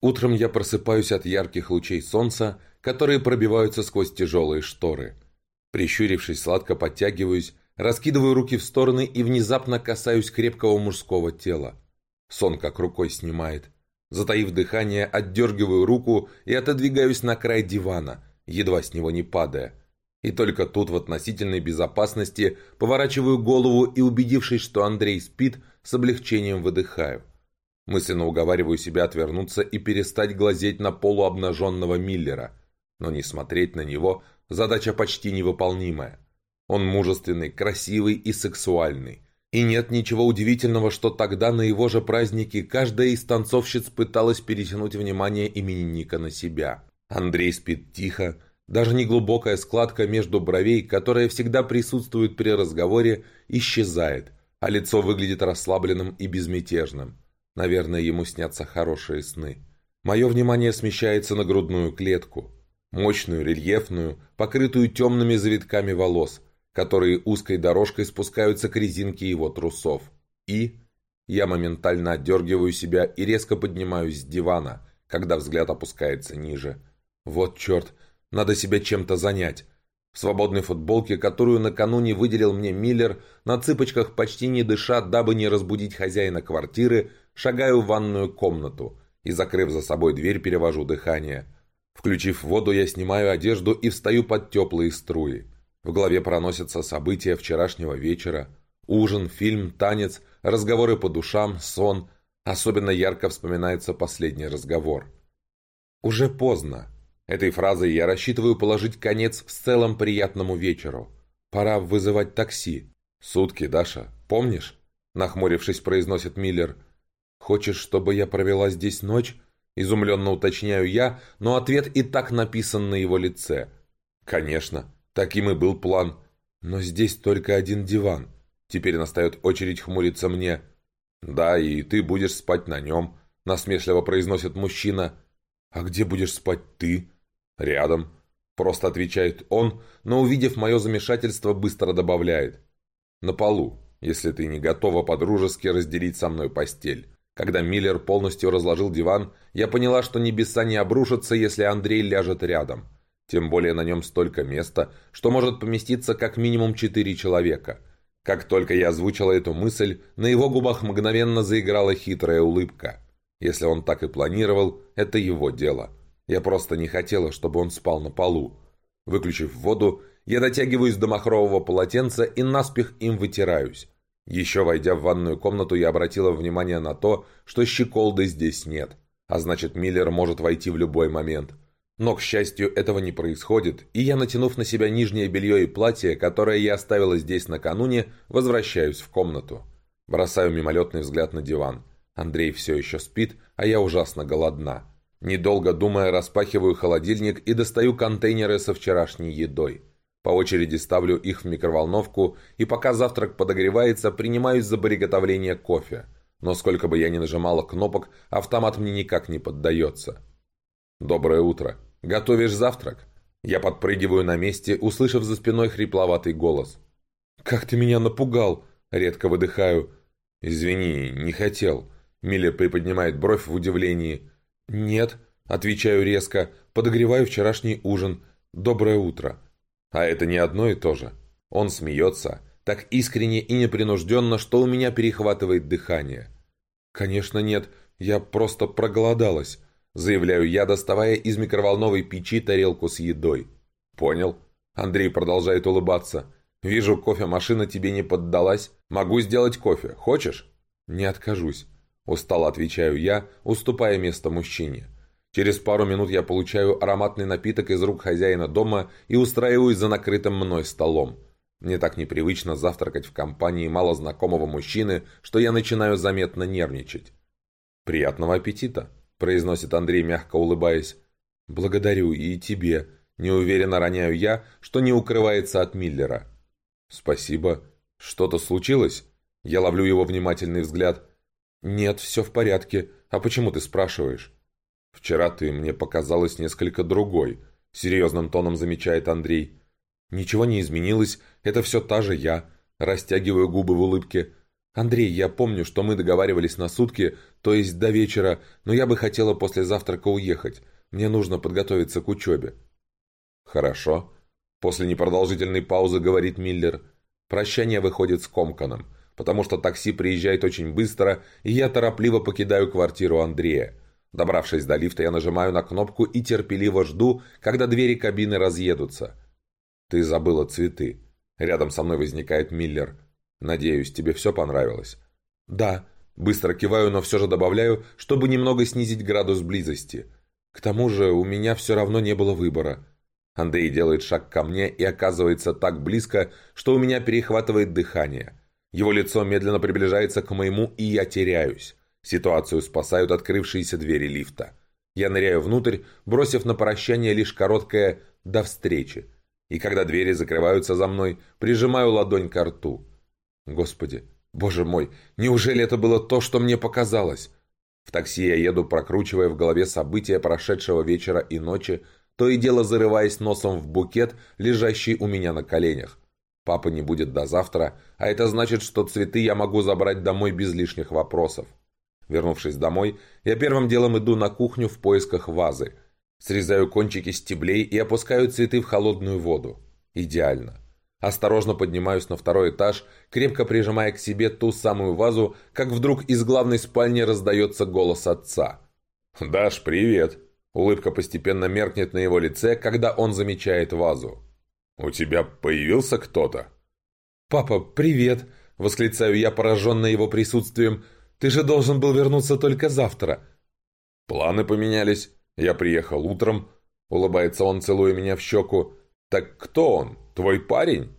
Утром я просыпаюсь от ярких лучей солнца, которые пробиваются сквозь тяжелые шторы. Прищурившись, сладко подтягиваюсь, раскидываю руки в стороны и внезапно касаюсь крепкого мужского тела. Сон как рукой снимает. Затаив дыхание, отдергиваю руку и отодвигаюсь на край дивана – едва с него не падая. И только тут в относительной безопасности поворачиваю голову и, убедившись, что Андрей спит, с облегчением выдыхаю. Мысленно уговариваю себя отвернуться и перестать глазеть на полуобнаженного Миллера. Но не смотреть на него – задача почти невыполнимая. Он мужественный, красивый и сексуальный. И нет ничего удивительного, что тогда на его же празднике каждая из танцовщиц пыталась перетянуть внимание именинника на себя. Андрей спит тихо, даже неглубокая складка между бровей, которая всегда присутствует при разговоре, исчезает, а лицо выглядит расслабленным и безмятежным. Наверное, ему снятся хорошие сны. Мое внимание смещается на грудную клетку. Мощную, рельефную, покрытую темными завитками волос, которые узкой дорожкой спускаются к резинке его трусов. И... Я моментально отдергиваю себя и резко поднимаюсь с дивана, когда взгляд опускается ниже – вот черт, надо себя чем-то занять. В свободной футболке, которую накануне выделил мне Миллер, на цыпочках почти не дыша, дабы не разбудить хозяина квартиры, шагаю в ванную комнату и, закрыв за собой дверь, перевожу дыхание. Включив воду, я снимаю одежду и встаю под теплые струи. В голове проносятся события вчерашнего вечера. Ужин, фильм, танец, разговоры по душам, сон. Особенно ярко вспоминается последний разговор. «Уже поздно». Этой фразой я рассчитываю положить конец в целом приятному вечеру. Пора вызывать такси. «Сутки, Даша, помнишь?» Нахмурившись, произносит Миллер. «Хочешь, чтобы я провела здесь ночь?» Изумленно уточняю я, но ответ и так написан на его лице. «Конечно, таким и был план. Но здесь только один диван. Теперь настает очередь хмуриться мне. Да, и ты будешь спать на нем», — насмешливо произносит мужчина. «А где будешь спать ты?» «Рядом», — просто отвечает он, но, увидев мое замешательство, быстро добавляет. «На полу, если ты не готова по-дружески разделить со мной постель». Когда Миллер полностью разложил диван, я поняла, что небеса не обрушатся, если Андрей ляжет рядом. Тем более на нем столько места, что может поместиться как минимум четыре человека. Как только я озвучила эту мысль, на его губах мгновенно заиграла хитрая улыбка. Если он так и планировал, это его дело. Я просто не хотела, чтобы он спал на полу. Выключив воду, я дотягиваюсь до махрового полотенца и наспех им вытираюсь. Еще войдя в ванную комнату, я обратила внимание на то, что щеколды здесь нет, а значит Миллер может войти в любой момент. Но, к счастью, этого не происходит, и я, натянув на себя нижнее белье и платье, которое я оставила здесь накануне, возвращаюсь в комнату. Бросаю мимолетный взгляд на диван. Андрей все еще спит, а я ужасно голодна. Недолго думая, распахиваю холодильник и достаю контейнеры со вчерашней едой. По очереди ставлю их в микроволновку, и пока завтрак подогревается, принимаюсь за приготовление кофе. Но сколько бы я ни нажимала кнопок, автомат мне никак не поддается. «Доброе утро. Готовишь завтрак?» Я подпрыгиваю на месте, услышав за спиной хрипловатый голос. «Как ты меня напугал!» Редко выдыхаю. «Извини, не хотел». Миллер приподнимает бровь в удивлении. «Нет», — отвечаю резко, — «подогреваю вчерашний ужин. Доброе утро». А это не одно и то же. Он смеется, так искренне и непринужденно, что у меня перехватывает дыхание. «Конечно нет, я просто проголодалась», — заявляю я, доставая из микроволновой печи тарелку с едой. «Понял». Андрей продолжает улыбаться. «Вижу, кофемашина тебе не поддалась. Могу сделать кофе. Хочешь?» «Не откажусь», — устало отвечаю я, уступая место мужчине. Через пару минут я получаю ароматный напиток из рук хозяина дома и устраиваюсь за накрытым мной столом. Мне так непривычно завтракать в компании малознакомого мужчины, что я начинаю заметно нервничать. «Приятного аппетита!» – произносит Андрей, мягко улыбаясь. «Благодарю и тебе», – неуверенно роняю я, что не укрывается от Миллера. «Спасибо. Что-то случилось?» Я ловлю его внимательный взгляд. «Нет, все в порядке. А почему ты спрашиваешь?» «Вчера ты мне показалась несколько другой», — серьезным тоном замечает Андрей. «Ничего не изменилось, это все та же я», — растягиваю губы в улыбке. «Андрей, я помню, что мы договаривались на сутки, то есть до вечера, но я бы хотела после завтрака уехать. Мне нужно подготовиться к учебе». «Хорошо», — после непродолжительной паузы говорит Миллер. Прощание выходит скомканным, потому что такси приезжает очень быстро, и я торопливо покидаю квартиру Андрея. Добравшись до лифта, я нажимаю на кнопку и терпеливо жду, когда двери кабины разъедутся. «Ты забыла цветы». Рядом со мной возникает Миллер. «Надеюсь, тебе все понравилось?» «Да». Быстро киваю, но все же добавляю, чтобы немного снизить градус близости. К тому же у меня все равно не было выбора. Андрей делает шаг ко мне и оказывается так близко, что у меня перехватывает дыхание. Его лицо медленно приближается к моему, и я теряюсь. Ситуацию спасают открывшиеся двери лифта. Я ныряю внутрь, бросив на прощание лишь короткое «до встречи». И когда двери закрываются за мной, прижимаю ладонь к рту. Господи, боже мой, неужели это было то, что мне показалось? В такси я еду, прокручивая в голове события прошедшего вечера и ночи, то и дело зарываясь носом в букет, лежащий у меня на коленях. Папа не будет до завтра, а это значит, что цветы я могу забрать домой без лишних вопросов. Вернувшись домой, я первым делом иду на кухню в поисках вазы. Срезаю кончики стеблей и опускаю цветы в холодную воду. Идеально. Осторожно поднимаюсь на второй этаж, крепко прижимая к себе ту самую вазу, как вдруг из главной спальни раздается голос отца. «Даш, привет!» Улыбка постепенно меркнет на его лице, когда он замечает вазу. «У тебя появился кто-то?» «Папа, привет!» – восклицаю я, пораженный его присутствием. «Ты же должен был вернуться только завтра». «Планы поменялись. Я приехал утром». Улыбается он, целуя меня в щеку. «Так кто он? Твой парень?»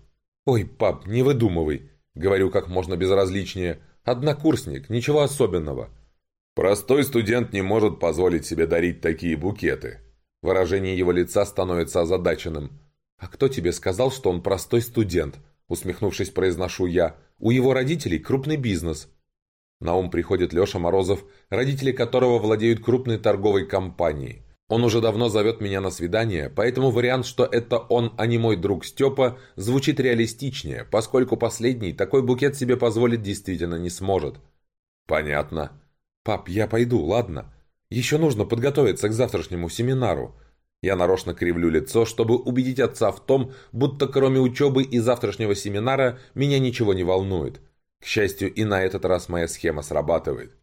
«Ой, пап, не выдумывай!» Говорю как можно безразличнее. «Однокурсник, ничего особенного». Простой студент не может позволить себе дарить такие букеты. Выражение его лица становится озадаченным. «А кто тебе сказал, что он простой студент?» Усмехнувшись, произношу я. «У его родителей крупный бизнес». На ум приходит Леша Морозов, родители которого владеют крупной торговой компанией. Он уже давно зовет меня на свидание, поэтому вариант, что это он, а не мой друг Степа, звучит реалистичнее, поскольку последний такой букет себе позволить действительно не сможет. «Понятно», «Пап, я пойду, ладно? Еще нужно подготовиться к завтрашнему семинару». Я нарочно кривлю лицо, чтобы убедить отца в том, будто кроме учебы и завтрашнего семинара меня ничего не волнует. К счастью, и на этот раз моя схема срабатывает.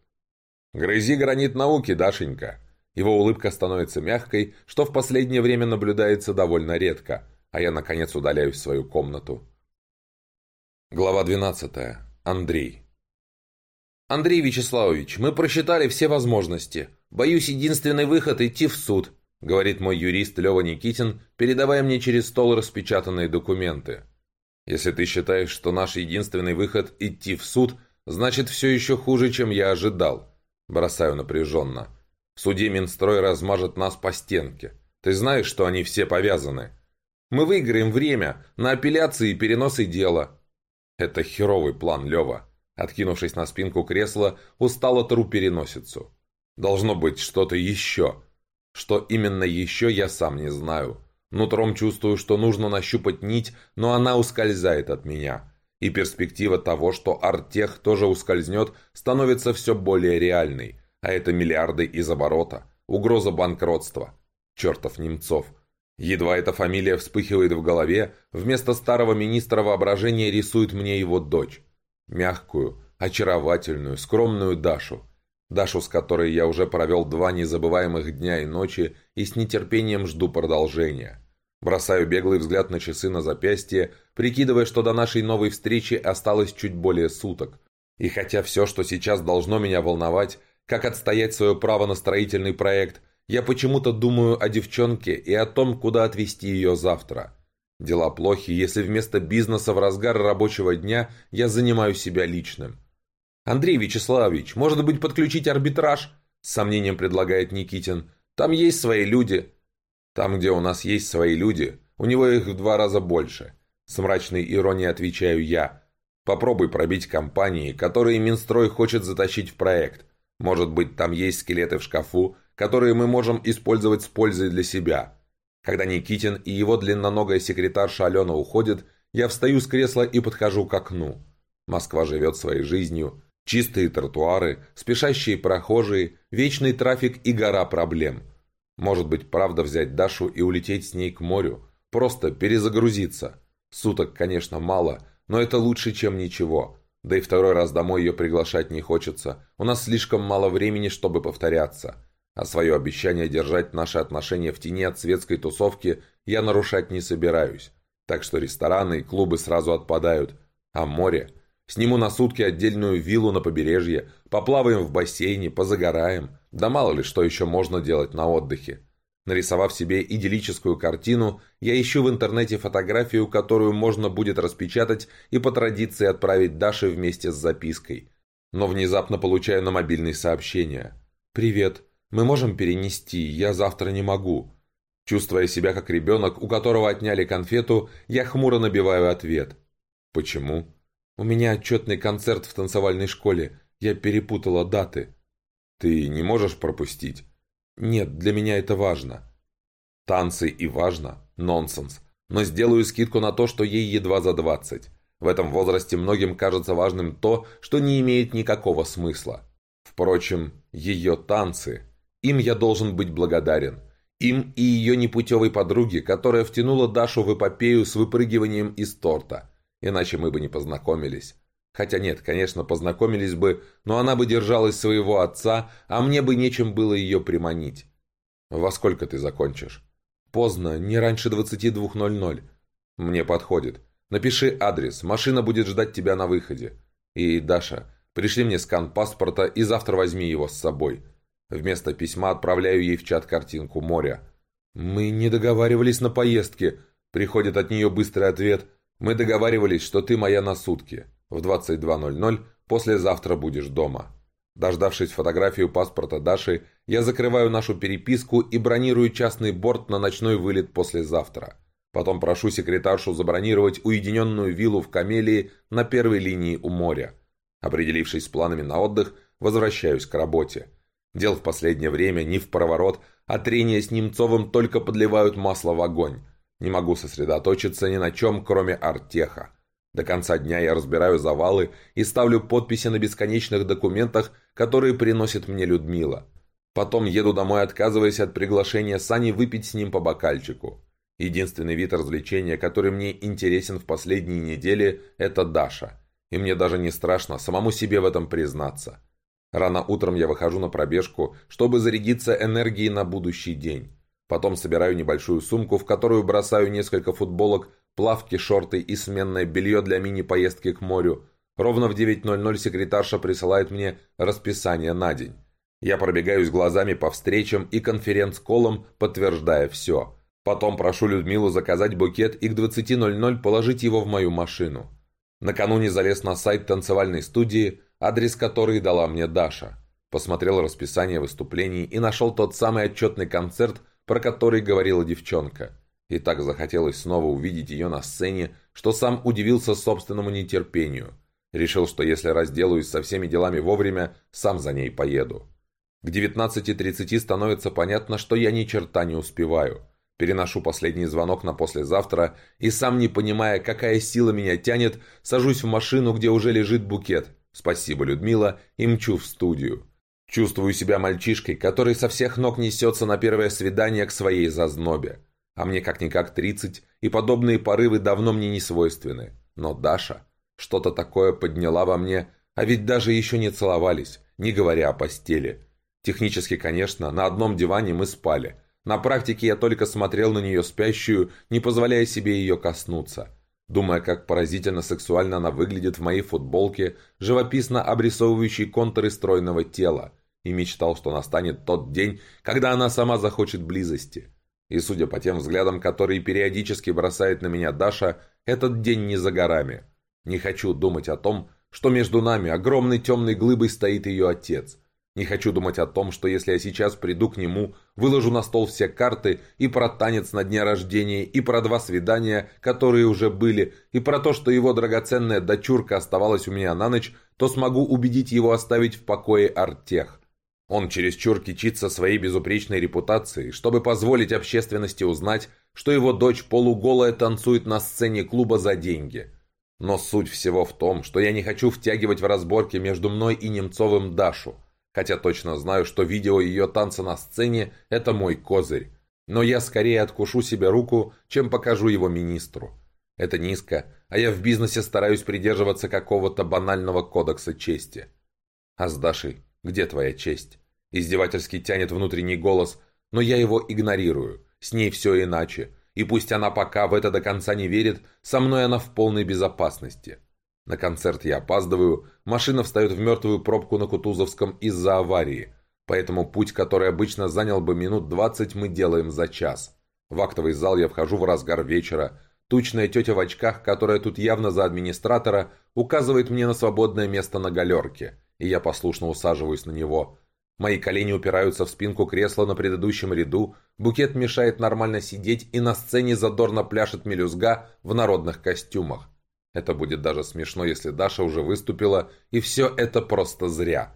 «Грызи гранит науки, Дашенька!» Его улыбка становится мягкой, что в последнее время наблюдается довольно редко, а я, наконец, удаляюсь в свою комнату. Глава 12. Андрей. «Андрей Вячеславович, мы просчитали все возможности. Боюсь, единственный выход – идти в суд», – говорит мой юрист Лева Никитин, передавая мне через стол распечатанные документы. «Если ты считаешь, что наш единственный выход – идти в суд, значит, все еще хуже, чем я ожидал», – бросаю напряженно. «В суде Минстрой размажет нас по стенке. Ты знаешь, что они все повязаны. Мы выиграем время на апелляции и переносы дела». «Это херовый план, Лева». Откинувшись на спинку кресла, устало тру переносицу. Должно быть что-то еще. Что именно еще, я сам не знаю. Нутром чувствую, что нужно нащупать нить, но она ускользает от меня. И перспектива того, что Артех тоже ускользнет, становится все более реальной. А это миллиарды из оборота. Угроза банкротства. Чертов Немцов. Едва эта фамилия вспыхивает в голове, вместо старого министра воображения рисует мне его дочь. Мягкую, очаровательную, скромную Дашу. Дашу, с которой я уже провел два незабываемых дня и ночи и с нетерпением жду продолжения. Бросаю беглый взгляд на часы на запястье, прикидывая, что до нашей новой встречи осталось чуть более суток. И хотя все, что сейчас должно меня волновать, как отстоять свое право на строительный проект, я почему-то думаю о девчонке и о том, куда отвезти ее завтра. Дела плохи, если вместо бизнеса в разгар рабочего дня я занимаю себя личным. «Андрей Вячеславович, может быть подключить арбитраж?» С сомнением предлагает Никитин. «Там есть свои люди». «Там, где у нас есть свои люди, у него их в два раза больше». С мрачной иронией отвечаю я. «Попробуй пробить компании, которые Минстрой хочет затащить в проект. Может быть, там есть скелеты в шкафу, которые мы можем использовать с пользой для себя. Когда Никитин и его длинноногая секретарша Алена уходят, я встаю с кресла и подхожу к окну. Москва живет своей жизнью. Чистые тротуары, спешащие прохожие, вечный трафик и гора проблем. Может быть, правда взять Дашу и улететь с ней к морю? Просто перезагрузиться. Суток, конечно, мало, но это лучше, чем ничего. Да и второй раз домой ее приглашать не хочется. У нас слишком мало времени, чтобы повторяться. А свое обещание держать наши отношения в тени от светской тусовки я нарушать не собираюсь. Так что рестораны и клубы сразу отпадают. А море? Сниму на сутки отдельную виллу на побережье, поплаваем в бассейне, позагораем. Да мало ли, что еще можно делать на отдыхе. Нарисовав себе идиллическую картину, я ищу в интернете фотографию, которую можно будет распечатать и по традиции отправить Даше вместе с запиской. Но внезапно получаю на мобильный сообщение. «Привет. Мы можем перенести, я завтра не могу». Чувствуя себя как ребенок, у которого отняли конфету, я хмуро набиваю ответ. «Почему?» «У меня отчетный концерт в танцевальной школе. Я перепутала даты». «Ты не можешь пропустить?» «Нет, для меня это важно». «Танцы и важно? Нонсенс. Но сделаю скидку на то, что ей едва за двадцать. В этом возрасте многим кажется важным то, что не имеет никакого смысла. Впрочем, ее танцы им я должен быть благодарен. Им и ее непутевой подруге, которая втянула Дашу в эпопею с выпрыгиванием из торта. Иначе мы бы не познакомились. Хотя нет, конечно, познакомились бы, но она бы держалась своего отца, а мне бы нечем было ее приманить. «Во сколько ты закончишь?» «Поздно, не раньше 22.00». «Мне подходит. Напиши адрес, машина будет ждать тебя на выходе. И, Даша, пришли мне скан паспорта и завтра возьми его с собой. Вместо письма отправляю ей в чат картинку моря. «Мы не договаривались на поездке», — приходит от нее быстрый ответ. «Мы договаривались, что ты моя на сутки. В 22.00 послезавтра будешь дома». Дождавшись фотографию паспорта Даши, я закрываю нашу переписку и бронирую частный борт на ночной вылет послезавтра. Потом прошу секретаршу забронировать уединенную виллу в Камелии на первой линии у моря. Определившись с планами на отдых, возвращаюсь к работе. Дел в последнее время не в проворот, а трения с Немцовым только подливают масло в огонь. Не могу сосредоточиться ни на чем, кроме артеха. До конца дня я разбираю завалы и ставлю подписи на бесконечных документах, которые приносит мне Людмила. Потом еду домой, отказываясь от приглашения Сани выпить с ним по бокальчику. Единственный вид развлечения, который мне интересен в последние недели, это Даша. И мне даже не страшно самому себе в этом признаться. Рано утром я выхожу на пробежку, чтобы зарядиться энергией на будущий день. Потом собираю небольшую сумку, в которую бросаю несколько футболок, плавки, шорты и сменное белье для мини-поездки к морю. Ровно в 9.00 секретарша присылает мне расписание на день. Я пробегаюсь глазами по встречам и конференц-колам, подтверждая все – Потом прошу Людмилу заказать букет и к 20.00 положить его в мою машину. Накануне залез на сайт танцевальной студии, адрес которой дала мне Даша. Посмотрел расписание выступлений и нашел тот самый отчетный концерт, про который говорила девчонка. И так захотелось снова увидеть ее на сцене, что сам удивился собственному нетерпению. Решил, что если разделаюсь со всеми делами вовремя, сам за ней поеду. К 19.30 становится понятно, что я ни черта не успеваю. Переношу последний звонок на послезавтра и сам не понимая, какая сила меня тянет, сажусь в машину, где уже лежит букет. Спасибо, Людмила, и мчу в студию. Чувствую себя мальчишкой, который со всех ног несется на первое свидание к своей зазнобе. А мне как-никак 30, и подобные порывы давно мне не свойственны. Но Даша что-то такое подняла во мне, а ведь даже еще не целовались, не говоря о постели. Технически, конечно, на одном диване мы спали – на практике я только смотрел на нее спящую, не позволяя себе ее коснуться. Думая, как поразительно сексуально она выглядит в моей футболке, живописно обрисовывающей контуры стройного тела, и мечтал, что настанет тот день, когда она сама захочет близости. И судя по тем взглядам, которые периодически бросает на меня Даша, этот день не за горами. Не хочу думать о том, что между нами огромной темной глыбой стоит ее отец – не хочу думать о том, что если я сейчас приду к нему, выложу на стол все карты и про танец на дне рождения, и про два свидания, которые уже были, и про то, что его драгоценная дочурка оставалась у меня на ночь, то смогу убедить его оставить в покое Артех. Он чересчур кичится своей безупречной репутацией, чтобы позволить общественности узнать, что его дочь полуголая танцует на сцене клуба за деньги. Но суть всего в том, что я не хочу втягивать в разборки между мной и Немцовым Дашу – хотя точно знаю, что видео ее танца на сцене – это мой козырь. Но я скорее откушу себе руку, чем покажу его министру. Это низко, а я в бизнесе стараюсь придерживаться какого-то банального кодекса чести. А с Дашей где твоя честь? Издевательски тянет внутренний голос, но я его игнорирую. С ней все иначе. И пусть она пока в это до конца не верит, со мной она в полной безопасности. На концерт я опаздываю, машина встает в мертвую пробку на Кутузовском из-за аварии, поэтому путь, который обычно занял бы минут 20, мы делаем за час. В актовый зал я вхожу в разгар вечера. Тучная тетя в очках, которая тут явно за администратора, указывает мне на свободное место на галерке, и я послушно усаживаюсь на него. Мои колени упираются в спинку кресла на предыдущем ряду, букет мешает нормально сидеть, и на сцене задорно пляшет мелюзга в народных костюмах. Это будет даже смешно, если Даша уже выступила, и все это просто зря.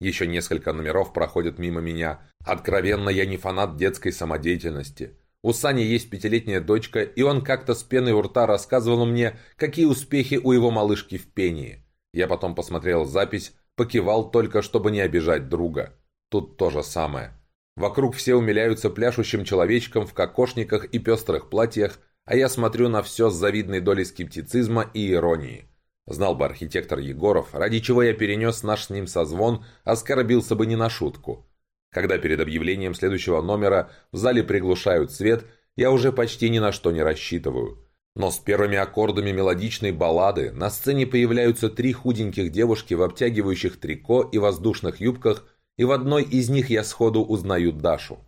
Еще несколько номеров проходят мимо меня. Откровенно, я не фанат детской самодеятельности. У Сани есть пятилетняя дочка, и он как-то с пеной у рта рассказывал мне, какие успехи у его малышки в пении. Я потом посмотрел запись, покивал только, чтобы не обижать друга. Тут то же самое. Вокруг все умиляются пляшущим человечком в кокошниках и пестрых платьях, а я смотрю на все с завидной долей скептицизма и иронии. Знал бы архитектор Егоров, ради чего я перенес наш с ним созвон, оскорбился бы не на шутку. Когда перед объявлением следующего номера в зале приглушают свет, я уже почти ни на что не рассчитываю. Но с первыми аккордами мелодичной баллады на сцене появляются три худеньких девушки в обтягивающих трико и воздушных юбках, и в одной из них я сходу узнаю Дашу.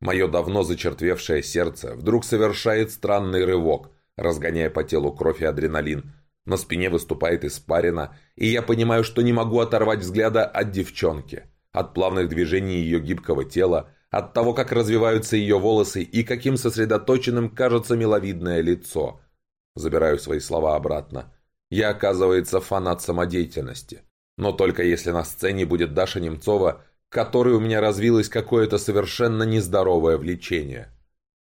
Мое давно зачертвевшее сердце вдруг совершает странный рывок, разгоняя по телу кровь и адреналин. На спине выступает испарина, и я понимаю, что не могу оторвать взгляда от девчонки, от плавных движений ее гибкого тела, от того, как развиваются ее волосы и каким сосредоточенным кажется миловидное лицо – Забираю свои слова обратно. Я, оказывается, фанат самодеятельности. Но только если на сцене будет Даша Немцова, к которой у меня развилось какое-то совершенно нездоровое влечение.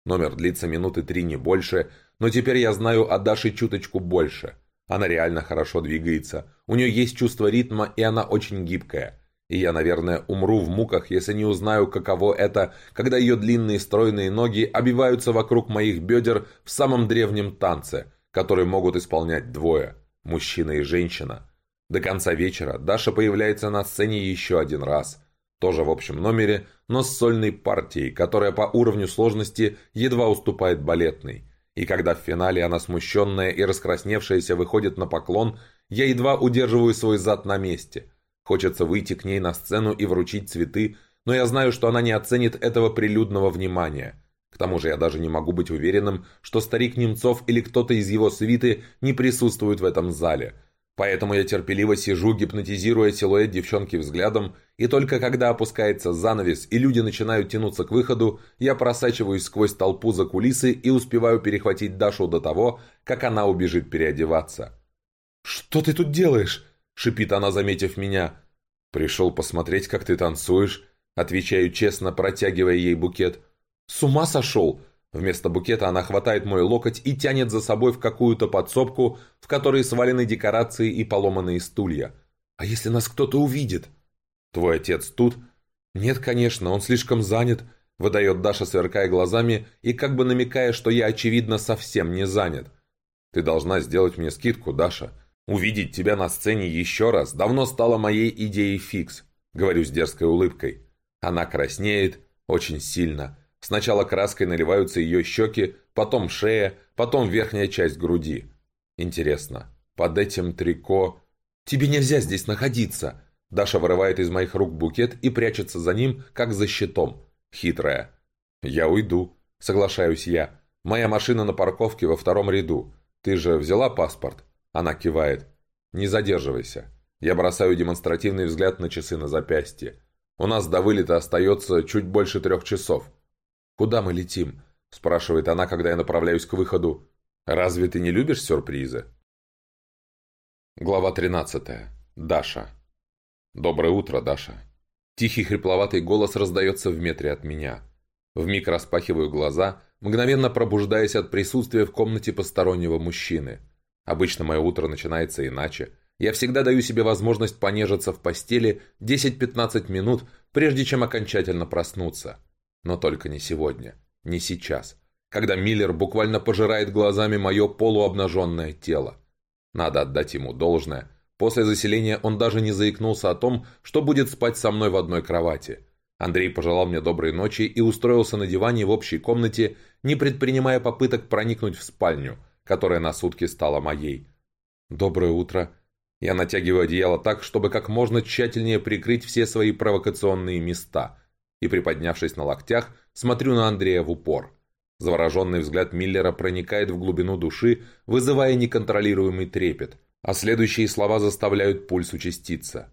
Номер длится минуты три, не больше, но теперь я знаю о Даше чуточку больше. Она реально хорошо двигается, у нее есть чувство ритма, и она очень гибкая. И я, наверное, умру в муках, если не узнаю, каково это, когда ее длинные стройные ноги обиваются вокруг моих бедер в самом древнем танце, который могут исполнять двое – мужчина и женщина. До конца вечера Даша появляется на сцене еще один раз. Тоже в общем номере, но с сольной партией, которая по уровню сложности едва уступает балетной. И когда в финале она смущенная и раскрасневшаяся выходит на поклон, я едва удерживаю свой зад на месте. Хочется выйти к ней на сцену и вручить цветы, но я знаю, что она не оценит этого прилюдного внимания – к тому же я даже не могу быть уверенным, что старик Немцов или кто-то из его свиты не присутствует в этом зале. Поэтому я терпеливо сижу, гипнотизируя силуэт девчонки взглядом, и только когда опускается занавес и люди начинают тянуться к выходу, я просачиваюсь сквозь толпу за кулисы и успеваю перехватить Дашу до того, как она убежит переодеваться. «Что ты тут делаешь?» – шипит она, заметив меня. «Пришел посмотреть, как ты танцуешь», – отвечаю честно, протягивая ей букет – «С ума сошел!» Вместо букета она хватает мой локоть и тянет за собой в какую-то подсобку, в которой свалены декорации и поломанные стулья. «А если нас кто-то увидит?» «Твой отец тут?» «Нет, конечно, он слишком занят», — выдает Даша, сверкая глазами и как бы намекая, что я, очевидно, совсем не занят. «Ты должна сделать мне скидку, Даша. Увидеть тебя на сцене еще раз давно стало моей идеей фикс», — говорю с дерзкой улыбкой. Она краснеет очень сильно — Сначала краской наливаются ее щеки, потом шея, потом верхняя часть груди. Интересно, под этим трико... «Тебе нельзя здесь находиться!» Даша вырывает из моих рук букет и прячется за ним, как за щитом. Хитрая. «Я уйду», — соглашаюсь я. «Моя машина на парковке во втором ряду. Ты же взяла паспорт?» Она кивает. «Не задерживайся». Я бросаю демонстративный взгляд на часы на запястье. У нас до вылета остается чуть больше трех часов. «Куда мы летим?» – спрашивает она, когда я направляюсь к выходу. «Разве ты не любишь сюрпризы?» Глава 13. Даша. «Доброе утро, Даша». Тихий хрипловатый голос раздается в метре от меня. Вмиг распахиваю глаза, мгновенно пробуждаясь от присутствия в комнате постороннего мужчины. Обычно мое утро начинается иначе. Я всегда даю себе возможность понежиться в постели 10-15 минут, прежде чем окончательно проснуться. Но только не сегодня, не сейчас, когда Миллер буквально пожирает глазами мое полуобнаженное тело. Надо отдать ему должное. После заселения он даже не заикнулся о том, что будет спать со мной в одной кровати. Андрей пожелал мне доброй ночи и устроился на диване в общей комнате, не предпринимая попыток проникнуть в спальню, которая на сутки стала моей. «Доброе утро». Я натягиваю одеяло так, чтобы как можно тщательнее прикрыть все свои провокационные места – и, приподнявшись на локтях, смотрю на Андрея в упор. Завороженный взгляд Миллера проникает в глубину души, вызывая неконтролируемый трепет, а следующие слова заставляют пульс участиться.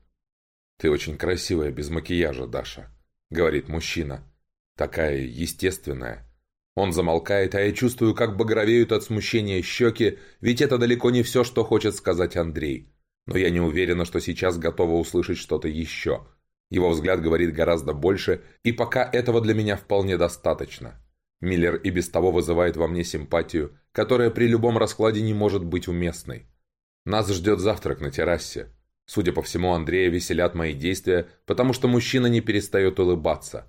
«Ты очень красивая без макияжа, Даша», — говорит мужчина. «Такая естественная». Он замолкает, а я чувствую, как багровеют от смущения щеки, ведь это далеко не все, что хочет сказать Андрей. Но я не уверена, что сейчас готова услышать что-то еще — его взгляд говорит гораздо больше, и пока этого для меня вполне достаточно. Миллер и без того вызывает во мне симпатию, которая при любом раскладе не может быть уместной. Нас ждет завтрак на террасе. Судя по всему, Андрея веселят мои действия, потому что мужчина не перестает улыбаться.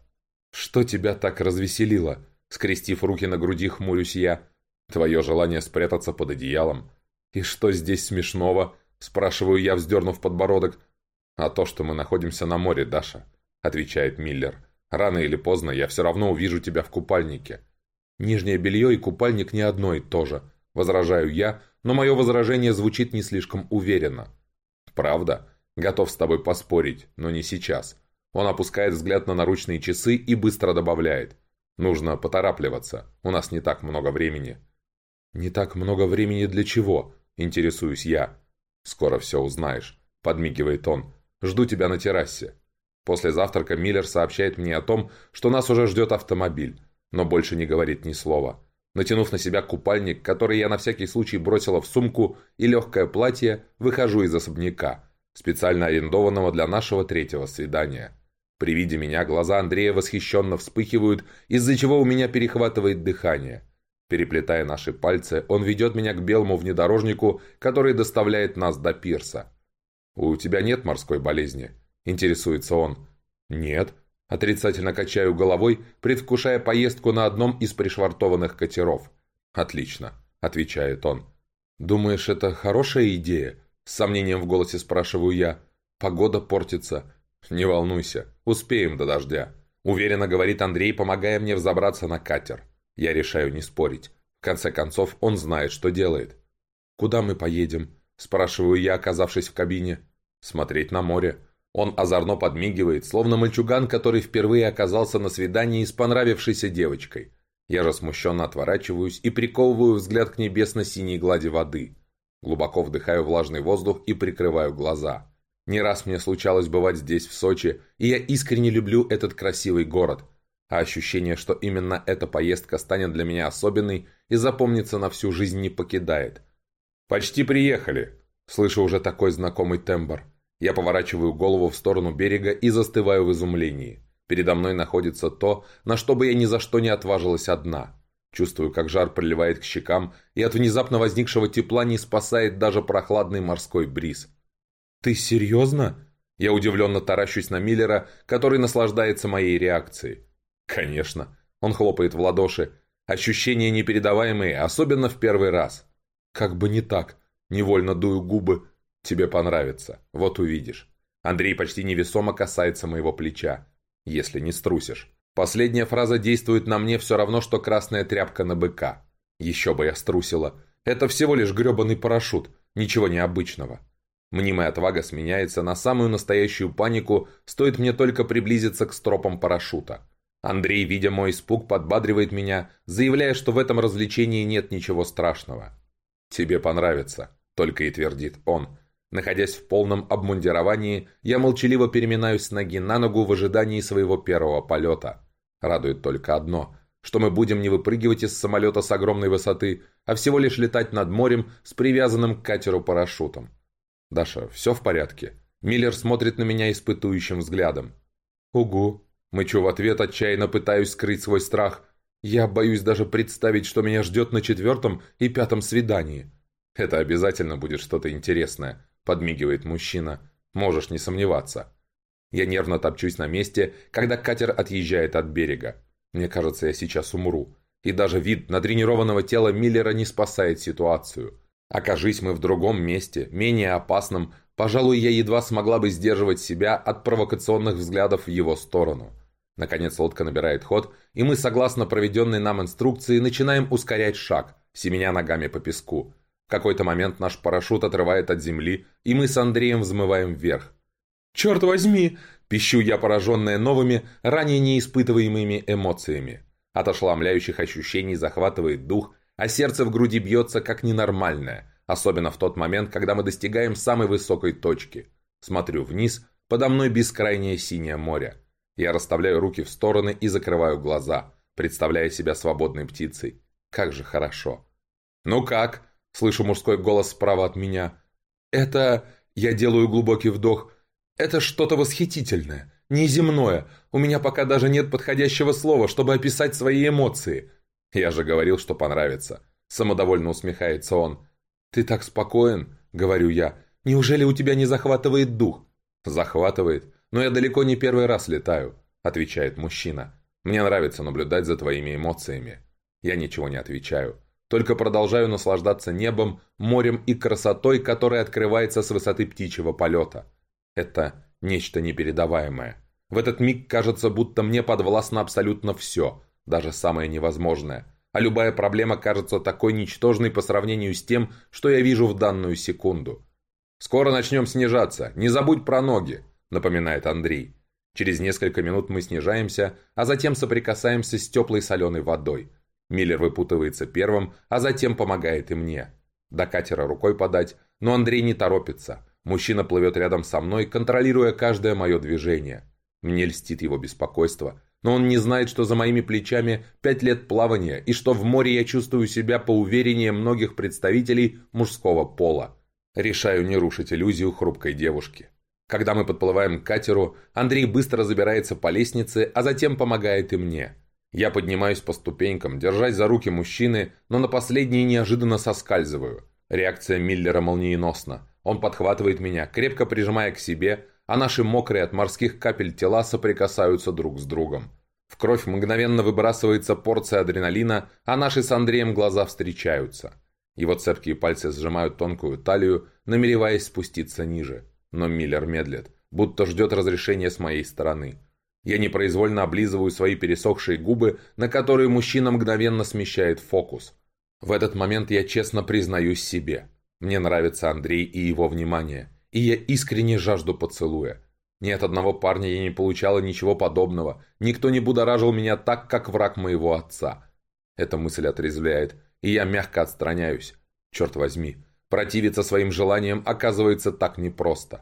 «Что тебя так развеселило?» Скрестив руки на груди, хмурюсь я. «Твое желание спрятаться под одеялом». «И что здесь смешного?» Спрашиваю я, вздернув подбородок. «А то, что мы находимся на море, Даша», — отвечает Миллер. Рано или поздно я все равно увижу тебя в купальнике. Нижнее белье и купальник не одно и то же. Возражаю я, но мое возражение звучит не слишком уверенно. Правда? Готов с тобой поспорить, но не сейчас. Он опускает взгляд на наручные часы и быстро добавляет. Нужно поторапливаться, у нас не так много времени. Не так много времени для чего? Интересуюсь я. Скоро все узнаешь, подмигивает он. Жду тебя на террасе. После завтрака Миллер сообщает мне о том, что нас уже ждет автомобиль, но больше не говорит ни слова. Натянув на себя купальник, который я на всякий случай бросила в сумку, и легкое платье, выхожу из особняка, специально арендованного для нашего третьего свидания. При виде меня глаза Андрея восхищенно вспыхивают, из-за чего у меня перехватывает дыхание. Переплетая наши пальцы, он ведет меня к белому внедорожнику, который доставляет нас до пирса. «У тебя нет морской болезни?» – интересуется он. «Нет». Отрицательно качаю головой, предвкушая поездку на одном из пришвартованных катеров. «Отлично», – отвечает он. «Думаешь, это хорошая идея?» С сомнением в голосе спрашиваю я. «Погода портится». «Не волнуйся, успеем до дождя», – уверенно говорит Андрей, помогая мне взобраться на катер. Я решаю не спорить. В конце концов, он знает, что делает. «Куда мы поедем?» – спрашиваю я, оказавшись в кабине. «Смотреть на море». Он озорно подмигивает, словно мальчуган, который впервые оказался на свидании с понравившейся девочкой. Я же смущенно отворачиваюсь и приковываю взгляд к небесно-синей глади воды. Глубоко вдыхаю влажный воздух и прикрываю глаза. Не раз мне случалось бывать здесь, в Сочи, и я искренне люблю этот красивый город. А ощущение, что именно эта поездка станет для меня особенной и запомнится на всю жизнь не покидает. «Почти приехали!» Слышу уже такой знакомый тембр. Я поворачиваю голову в сторону берега и застываю в изумлении. Передо мной находится то, на что бы я ни за что не отважилась одна. Чувствую, как жар приливает к щекам, и от внезапно возникшего тепла не спасает даже прохладный морской бриз. «Ты серьезно?» Я удивленно таращусь на Миллера, который наслаждается моей реакцией. «Конечно». Он хлопает в ладоши. Ощущения непередаваемые, особенно в первый раз. «Как бы не так». Невольно дую губы. Тебе понравится. Вот увидишь. Андрей почти невесомо касается моего плеча. Если не струсишь. Последняя фраза действует на мне все равно, что красная тряпка на быка. Еще бы я струсила. Это всего лишь гребаный парашют. Ничего необычного. Мнимая отвага сменяется на самую настоящую панику, стоит мне только приблизиться к стропам парашюта. Андрей, видя мой испуг, подбадривает меня, заявляя, что в этом развлечении нет ничего страшного. «Тебе понравится», — только и твердит он. Находясь в полном обмундировании, я молчаливо переминаюсь с ноги на ногу в ожидании своего первого полета. Радует только одно, что мы будем не выпрыгивать из самолета с огромной высоты, а всего лишь летать над морем с привязанным к катеру парашютом. «Даша, все в порядке?» Миллер смотрит на меня испытующим взглядом. «Угу». Мычу в ответ, отчаянно пытаюсь скрыть свой страх. Я боюсь даже представить, что меня ждет на четвертом и пятом свидании. Это обязательно будет что-то интересное. – подмигивает мужчина. «Можешь не сомневаться». Я нервно топчусь на месте, когда катер отъезжает от берега. Мне кажется, я сейчас умру. И даже вид натренированного тела Миллера не спасает ситуацию. Окажись мы в другом месте, менее опасном, пожалуй, я едва смогла бы сдерживать себя от провокационных взглядов в его сторону. Наконец лодка набирает ход, и мы, согласно проведенной нам инструкции, начинаем ускорять шаг, семеня ногами по песку какой-то момент наш парашют отрывает от земли, и мы с Андреем взмываем вверх. «Черт возьми!» – пищу я, пораженная новыми, ранее неиспытываемыми эмоциями. От ошеломляющих ощущений захватывает дух, а сердце в груди бьется как ненормальное, особенно в тот момент, когда мы достигаем самой высокой точки. Смотрю вниз, подо мной бескрайнее синее море. Я расставляю руки в стороны и закрываю глаза, представляя себя свободной птицей. Как же хорошо. «Ну как?» Слышу мужской голос справа от меня. «Это...» Я делаю глубокий вдох. «Это что-то восхитительное, неземное. У меня пока даже нет подходящего слова, чтобы описать свои эмоции». «Я же говорил, что понравится». Самодовольно усмехается он. «Ты так спокоен», — говорю я. «Неужели у тебя не захватывает дух?» «Захватывает. Но я далеко не первый раз летаю», — отвечает мужчина. «Мне нравится наблюдать за твоими эмоциями». Я ничего не отвечаю. Только продолжаю наслаждаться небом, морем и красотой, которая открывается с высоты птичьего полета. Это нечто непередаваемое. В этот миг кажется, будто мне подвластно абсолютно все, даже самое невозможное. А любая проблема кажется такой ничтожной по сравнению с тем, что я вижу в данную секунду. «Скоро начнем снижаться. Не забудь про ноги», — напоминает Андрей. Через несколько минут мы снижаемся, а затем соприкасаемся с теплой соленой водой. Миллер выпутывается первым, а затем помогает и мне. До катера рукой подать, но Андрей не торопится. Мужчина плывет рядом со мной, контролируя каждое мое движение. Мне льстит его беспокойство, но он не знает, что за моими плечами пять лет плавания и что в море я чувствую себя поувереннее многих представителей мужского пола. Решаю не рушить иллюзию хрупкой девушки. Когда мы подплываем к катеру, Андрей быстро забирается по лестнице, а затем помогает и мне. Я поднимаюсь по ступенькам, держась за руки мужчины, но на последние неожиданно соскальзываю. Реакция Миллера молниеносна. Он подхватывает меня, крепко прижимая к себе, а наши мокрые от морских капель тела соприкасаются друг с другом. В кровь мгновенно выбрасывается порция адреналина, а наши с Андреем глаза встречаются. Его цепкие пальцы сжимают тонкую талию, намереваясь спуститься ниже. Но Миллер медлит, будто ждет разрешения с моей стороны. Я непроизвольно облизываю свои пересохшие губы, на которые мужчина мгновенно смещает фокус. В этот момент я честно признаюсь себе. Мне нравится Андрей и его внимание и я искренне жажду поцелуя. Ни от одного парня я не получала ничего подобного, никто не будоражил меня так, как враг моего отца. Эта мысль отрезвляет, и я мягко отстраняюсь. Черт возьми, противиться своим желаниям оказывается так непросто.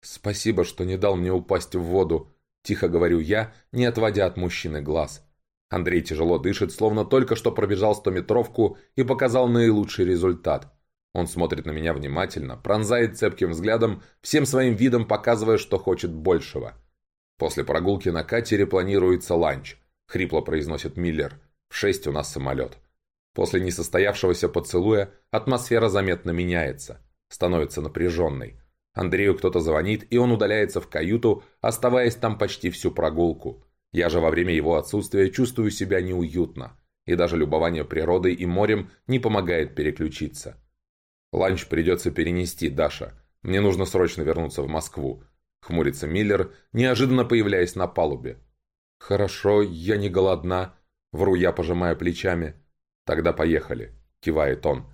«Спасибо, что не дал мне упасть в воду», – тихо говорю я, не отводя от мужчины глаз. Андрей тяжело дышит, словно только что пробежал стометровку и показал наилучший результат – он смотрит на меня внимательно, пронзает цепким взглядом, всем своим видом показывая, что хочет большего. После прогулки на катере планируется ланч, хрипло произносит Миллер. В шесть у нас самолет. После несостоявшегося поцелуя атмосфера заметно меняется, становится напряженной. Андрею кто-то звонит, и он удаляется в каюту, оставаясь там почти всю прогулку. Я же во время его отсутствия чувствую себя неуютно, и даже любование природой и морем не помогает переключиться. «Ланч придется перенести, Даша. Мне нужно срочно вернуться в Москву», — хмурится Миллер, неожиданно появляясь на палубе. «Хорошо, я не голодна», — вру я, пожимая плечами. «Тогда поехали», — кивает он.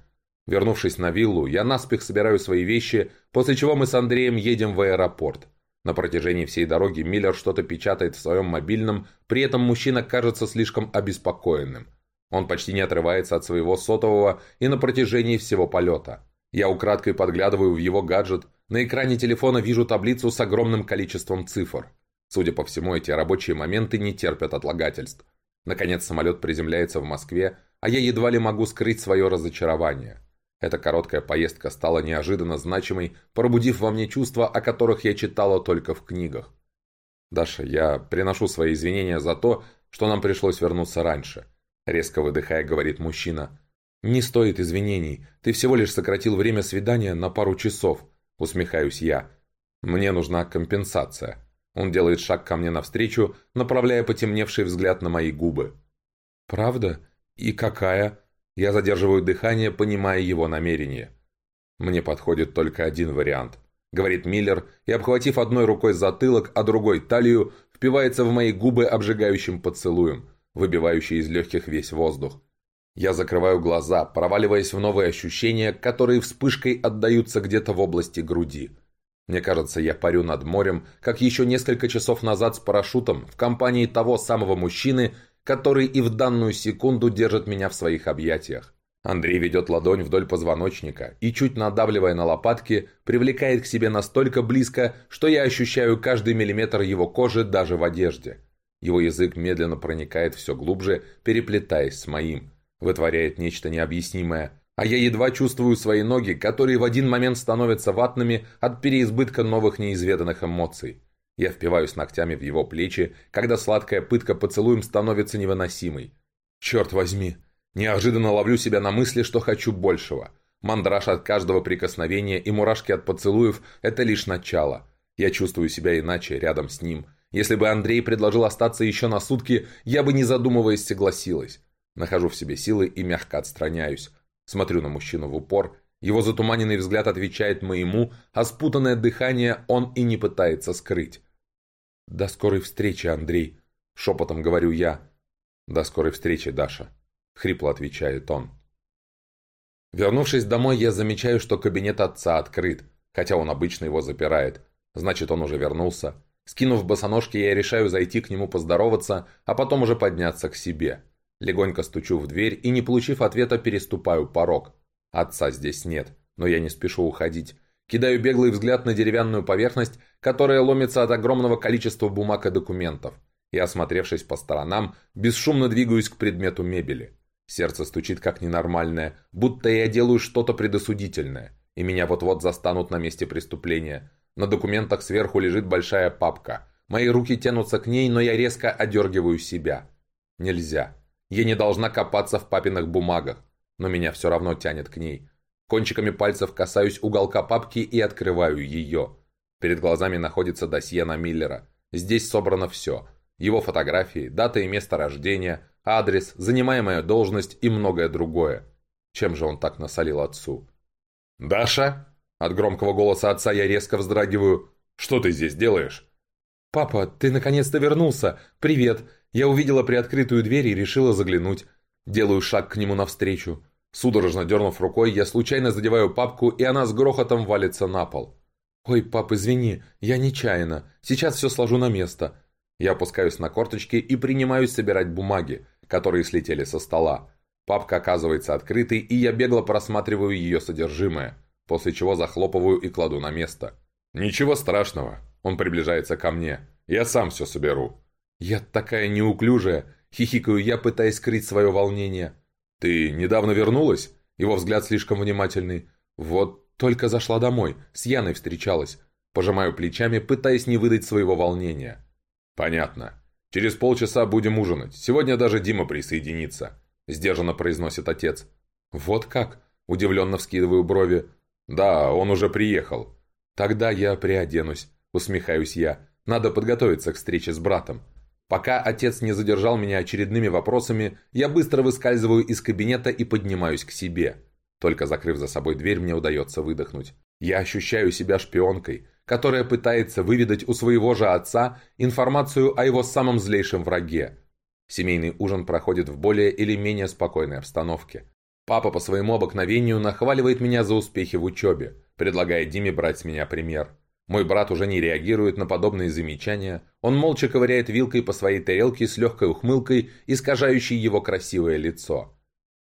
Вернувшись на виллу, я наспех собираю свои вещи, после чего мы с Андреем едем в аэропорт. На протяжении всей дороги Миллер что-то печатает в своем мобильном, при этом мужчина кажется слишком обеспокоенным. Он почти не отрывается от своего сотового и на протяжении всего полета. Я украдкой подглядываю в его гаджет. На экране телефона вижу таблицу с огромным количеством цифр. Судя по всему, эти рабочие моменты не терпят отлагательств. Наконец самолет приземляется в Москве, а я едва ли могу скрыть свое разочарование. Эта короткая поездка стала неожиданно значимой, пробудив во мне чувства, о которых я читала только в книгах. «Даша, я приношу свои извинения за то, что нам пришлось вернуться раньше», резко выдыхая, говорит мужчина. «Не стоит извинений. Ты всего лишь сократил время свидания на пару часов», — усмехаюсь я. «Мне нужна компенсация». Он делает шаг ко мне навстречу, направляя потемневший взгляд на мои губы. «Правда? И какая?» Я задерживаю дыхание, понимая его намерение. «Мне подходит только один вариант», — говорит Миллер, и, обхватив одной рукой затылок, а другой талию, впивается в мои губы обжигающим поцелуем, выбивающий из легких весь воздух. Я закрываю глаза, проваливаясь в новые ощущения, которые вспышкой отдаются где-то в области груди. Мне кажется, я парю над морем, как еще несколько часов назад с парашютом в компании того самого мужчины, который и в данную секунду держит меня в своих объятиях. Андрей ведет ладонь вдоль позвоночника и, чуть надавливая на лопатки, привлекает к себе настолько близко, что я ощущаю каждый миллиметр его кожи даже в одежде. Его язык медленно проникает все глубже, переплетаясь с моим – вытворяет нечто необъяснимое, а я едва чувствую свои ноги, которые в один момент становятся ватными от переизбытка новых неизведанных эмоций. Я впиваюсь ногтями в его плечи, когда сладкая пытка поцелуем становится невыносимой. Черт возьми! Неожиданно ловлю себя на мысли, что хочу большего. Мандраж от каждого прикосновения и мурашки от поцелуев – это лишь начало. Я чувствую себя иначе, рядом с ним. Если бы Андрей предложил остаться еще на сутки, я бы не задумываясь согласилась. Нахожу в себе силы и мягко отстраняюсь. Смотрю на мужчину в упор. Его затуманенный взгляд отвечает моему, а спутанное дыхание он и не пытается скрыть. «До скорой встречи, Андрей», — шепотом говорю я. «До скорой встречи, Даша», — хрипло отвечает он. Вернувшись домой, я замечаю, что кабинет отца открыт, хотя он обычно его запирает. Значит, он уже вернулся. Скинув босоножки, я решаю зайти к нему поздороваться, а потом уже подняться к себе. Легонько стучу в дверь и, не получив ответа, переступаю порог. Отца здесь нет, но я не спешу уходить. Кидаю беглый взгляд на деревянную поверхность, которая ломится от огромного количества бумаг и документов. И, осмотревшись по сторонам, бесшумно двигаюсь к предмету мебели. Сердце стучит как ненормальное, будто я делаю что-то предосудительное, и меня вот-вот застанут на месте преступления. На документах сверху лежит большая папка. Мои руки тянутся к ней, но я резко одергиваю себя. Нельзя. Я не должна копаться в папиных бумагах, но меня все равно тянет к ней. Кончиками пальцев касаюсь уголка папки и открываю ее. Перед глазами находится досье на Миллера. Здесь собрано все. Его фотографии, дата и место рождения, адрес, занимаемая должность и многое другое. Чем же он так насолил отцу? «Даша?» От громкого голоса отца я резко вздрагиваю. «Что ты здесь делаешь?» «Папа, ты наконец-то вернулся! Привет! Я увидела приоткрытую дверь и решила заглянуть. Делаю шаг к нему навстречу. Судорожно дернув рукой, я случайно задеваю папку, и она с грохотом валится на пол. «Ой, пап, извини, я нечаянно. Сейчас все сложу на место». Я опускаюсь на корточки и принимаюсь собирать бумаги, которые слетели со стола. Папка оказывается открытой, и я бегло просматриваю ее содержимое после чего захлопываю и кладу на место. «Ничего страшного, он приближается ко мне. Я сам все соберу». «Я такая неуклюжая», — хихикаю я, пытаясь скрыть свое волнение. «Ты недавно вернулась?» Его взгляд слишком внимательный. «Вот только зашла домой, с Яной встречалась». Пожимаю плечами, пытаясь не выдать своего волнения. «Понятно. Через полчаса будем ужинать. Сегодня даже Дима присоединится», — сдержанно произносит отец. «Вот как?» — удивленно вскидываю брови. «Да, он уже приехал». «Тогда я приоденусь», — усмехаюсь я. «Надо подготовиться к встрече с братом». Пока отец не задержал меня очередными вопросами, я быстро выскальзываю из кабинета и поднимаюсь к себе. Только закрыв за собой дверь, мне удается выдохнуть. Я ощущаю себя шпионкой, которая пытается выведать у своего же отца информацию о его самом злейшем враге. Семейный ужин проходит в более или менее спокойной обстановке. Папа по своему обыкновению нахваливает меня за успехи в учебе, предлагая Диме брать с меня пример. Мой брат уже не реагирует на подобные замечания, он молча ковыряет вилкой по своей тарелке с легкой ухмылкой, искажающей его красивое лицо.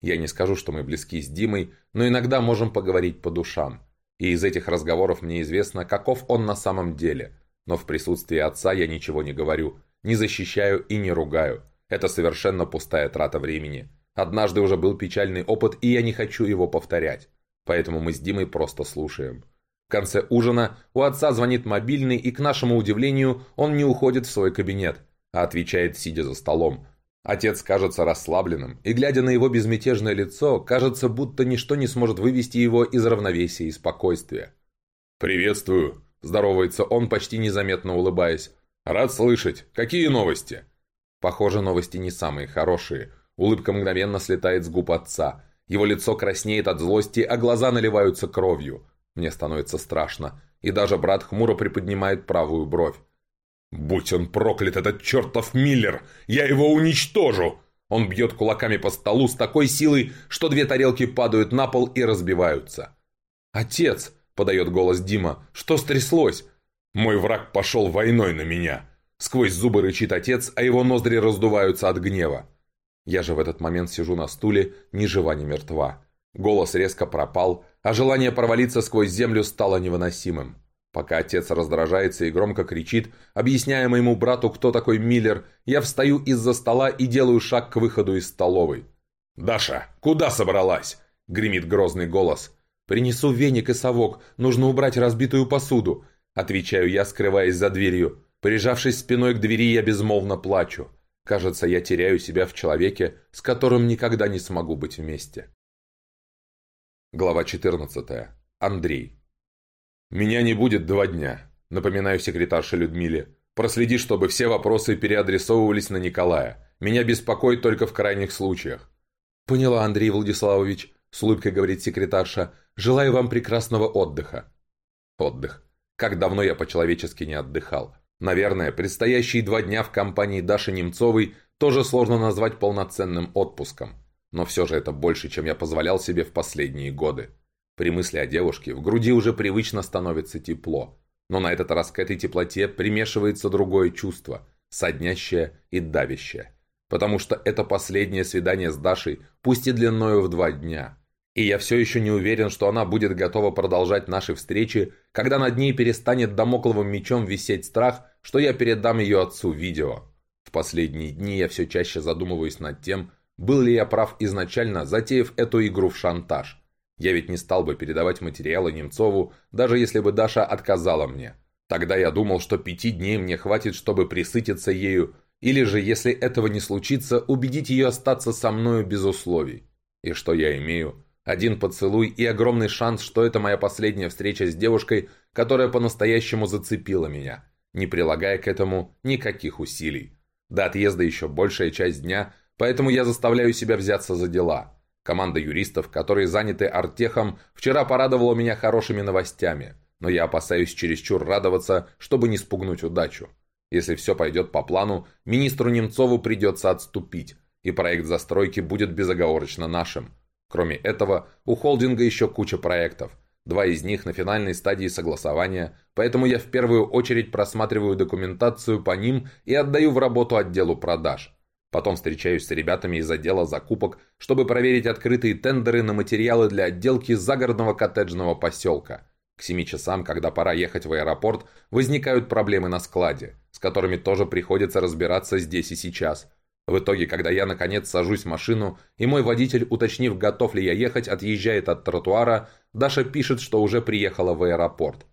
Я не скажу, что мы близки с Димой, но иногда можем поговорить по душам. И из этих разговоров мне известно, каков он на самом деле. Но в присутствии отца я ничего не говорю, не защищаю и не ругаю. Это совершенно пустая трата времени. Однажды уже был печальный опыт, и я не хочу его повторять. Поэтому мы с Димой просто слушаем. Конце ужина у отца звонит мобильный, и, к нашему удивлению, он не уходит в свой кабинет, а отвечает, сидя за столом. Отец кажется расслабленным, и, глядя на его безмятежное лицо, кажется, будто ничто не сможет вывести его из равновесия и спокойствия. «Приветствую!» – здоровается он, почти незаметно улыбаясь. «Рад слышать. Какие новости?» Похоже, новости не самые хорошие – Улыбка мгновенно слетает с губ отца. Его лицо краснеет от злости, а глаза наливаются кровью. Мне становится страшно. И даже брат хмуро приподнимает правую бровь. «Будь он проклят, этот чертов Миллер! Я его уничтожу!» Он бьет кулаками по столу с такой силой, что две тарелки падают на пол и разбиваются. «Отец!» – подает голос Дима. «Что стряслось?» «Мой враг пошел войной на меня!» Сквозь зубы рычит отец, а его ноздри раздуваются от гнева. Я же в этот момент сижу на стуле, ни жива, ни мертва. Голос резко пропал, а желание провалиться сквозь землю стало невыносимым. Пока отец раздражается и громко кричит, объясняя моему брату, кто такой Миллер, я встаю из-за стола и делаю шаг к выходу из столовой. «Даша, куда собралась?» — гремит грозный голос. «Принесу веник и совок, нужно убрать разбитую посуду», — отвечаю я, скрываясь за дверью. Прижавшись спиной к двери, я безмолвно плачу. Кажется, я теряю себя в человеке, с которым никогда не смогу быть вместе. Глава 14. Андрей. «Меня не будет два дня», — напоминаю секретарше Людмиле. «Проследи, чтобы все вопросы переадресовывались на Николая. Меня беспокоит только в крайних случаях». «Поняла, Андрей Владиславович», — с улыбкой говорит секретарша. «Желаю вам прекрасного отдыха». Отдых. Как давно я по-человечески не отдыхал. Наверное, предстоящие два дня в компании Даши Немцовой тоже сложно назвать полноценным отпуском. Но все же это больше, чем я позволял себе в последние годы. При мысли о девушке в груди уже привычно становится тепло. Но на этот раз к этой теплоте примешивается другое чувство, соднящее и давящее. Потому что это последнее свидание с Дашей, пусть и длиною в два дня – и я все еще не уверен, что она будет готова продолжать наши встречи, когда над ней перестанет домокловым мечом висеть страх, что я передам ее отцу видео. В последние дни я все чаще задумываюсь над тем, был ли я прав изначально, затеяв эту игру в шантаж. Я ведь не стал бы передавать материалы Немцову, даже если бы Даша отказала мне. Тогда я думал, что пяти дней мне хватит, чтобы присытиться ею, или же, если этого не случится, убедить ее остаться со мною без условий. И что я имею? Один поцелуй и огромный шанс, что это моя последняя встреча с девушкой, которая по-настоящему зацепила меня, не прилагая к этому никаких усилий. До отъезда еще большая часть дня, поэтому я заставляю себя взяться за дела. Команда юристов, которые заняты артехом, вчера порадовала меня хорошими новостями, но я опасаюсь чересчур радоваться, чтобы не спугнуть удачу. Если все пойдет по плану, министру Немцову придется отступить, и проект застройки будет безоговорочно нашим – Кроме этого, у холдинга еще куча проектов. Два из них на финальной стадии согласования, поэтому я в первую очередь просматриваю документацию по ним и отдаю в работу отделу продаж. Потом встречаюсь с ребятами из отдела закупок, чтобы проверить открытые тендеры на материалы для отделки загородного коттеджного поселка. К 7 часам, когда пора ехать в аэропорт, возникают проблемы на складе, с которыми тоже приходится разбираться здесь и сейчас – в итоге, когда я наконец сажусь в машину, и мой водитель, уточнив, готов ли я ехать, отъезжает от тротуара, Даша пишет, что уже приехала в аэропорт.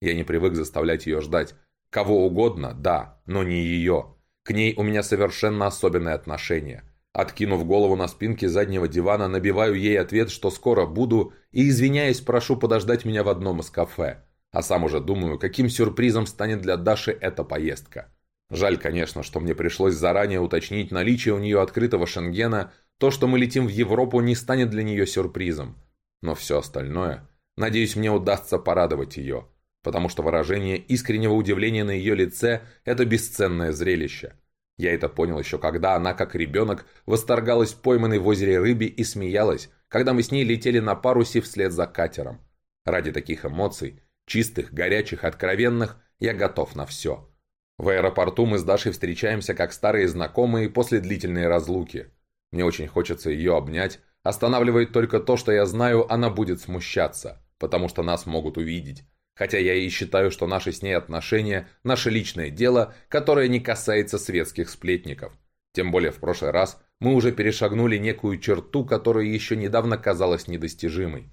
Я не привык заставлять ее ждать. Кого угодно, да, но не ее. К ней у меня совершенно особенное отношение. Откинув голову на спинке заднего дивана, набиваю ей ответ, что скоро буду, и, извиняясь, прошу подождать меня в одном из кафе. А сам уже думаю, каким сюрпризом станет для Даши эта поездка. Жаль, конечно, что мне пришлось заранее уточнить наличие у нее открытого шенгена, то, что мы летим в Европу, не станет для нее сюрпризом. Но все остальное, надеюсь, мне удастся порадовать ее, потому что выражение искреннего удивления на ее лице – это бесценное зрелище. Я это понял еще когда она, как ребенок, восторгалась пойманной в озере рыбе и смеялась, когда мы с ней летели на парусе вслед за катером. Ради таких эмоций, чистых, горячих, откровенных, я готов на все – в аэропорту мы с Дашей встречаемся как старые знакомые после длительной разлуки. Мне очень хочется ее обнять. Останавливает только то, что я знаю, она будет смущаться, потому что нас могут увидеть. Хотя я и считаю, что наши с ней отношения – наше личное дело, которое не касается светских сплетников. Тем более в прошлый раз мы уже перешагнули некую черту, которая еще недавно казалась недостижимой.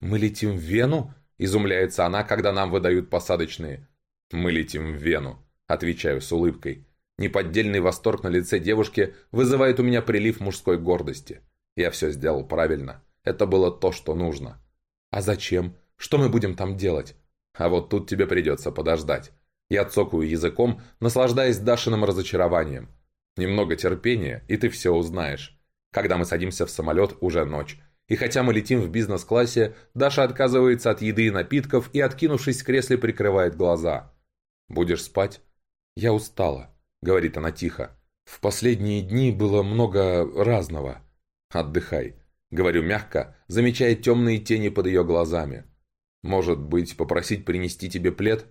«Мы летим в Вену?» – изумляется она, когда нам выдают посадочные. «Мы летим в Вену», Отвечаю с улыбкой. Неподдельный восторг на лице девушки вызывает у меня прилив мужской гордости. Я все сделал правильно. Это было то, что нужно. А зачем? Что мы будем там делать? А вот тут тебе придется подождать. Я цокаю языком, наслаждаясь Дашиным разочарованием. Немного терпения, и ты все узнаешь. Когда мы садимся в самолет, уже ночь. И хотя мы летим в бизнес-классе, Даша отказывается от еды и напитков и, откинувшись в кресле, прикрывает глаза. «Будешь спать?» «Я устала», — говорит она тихо. «В последние дни было много разного. Отдыхай», — говорю мягко, замечая темные тени под ее глазами. «Может быть, попросить принести тебе плед?»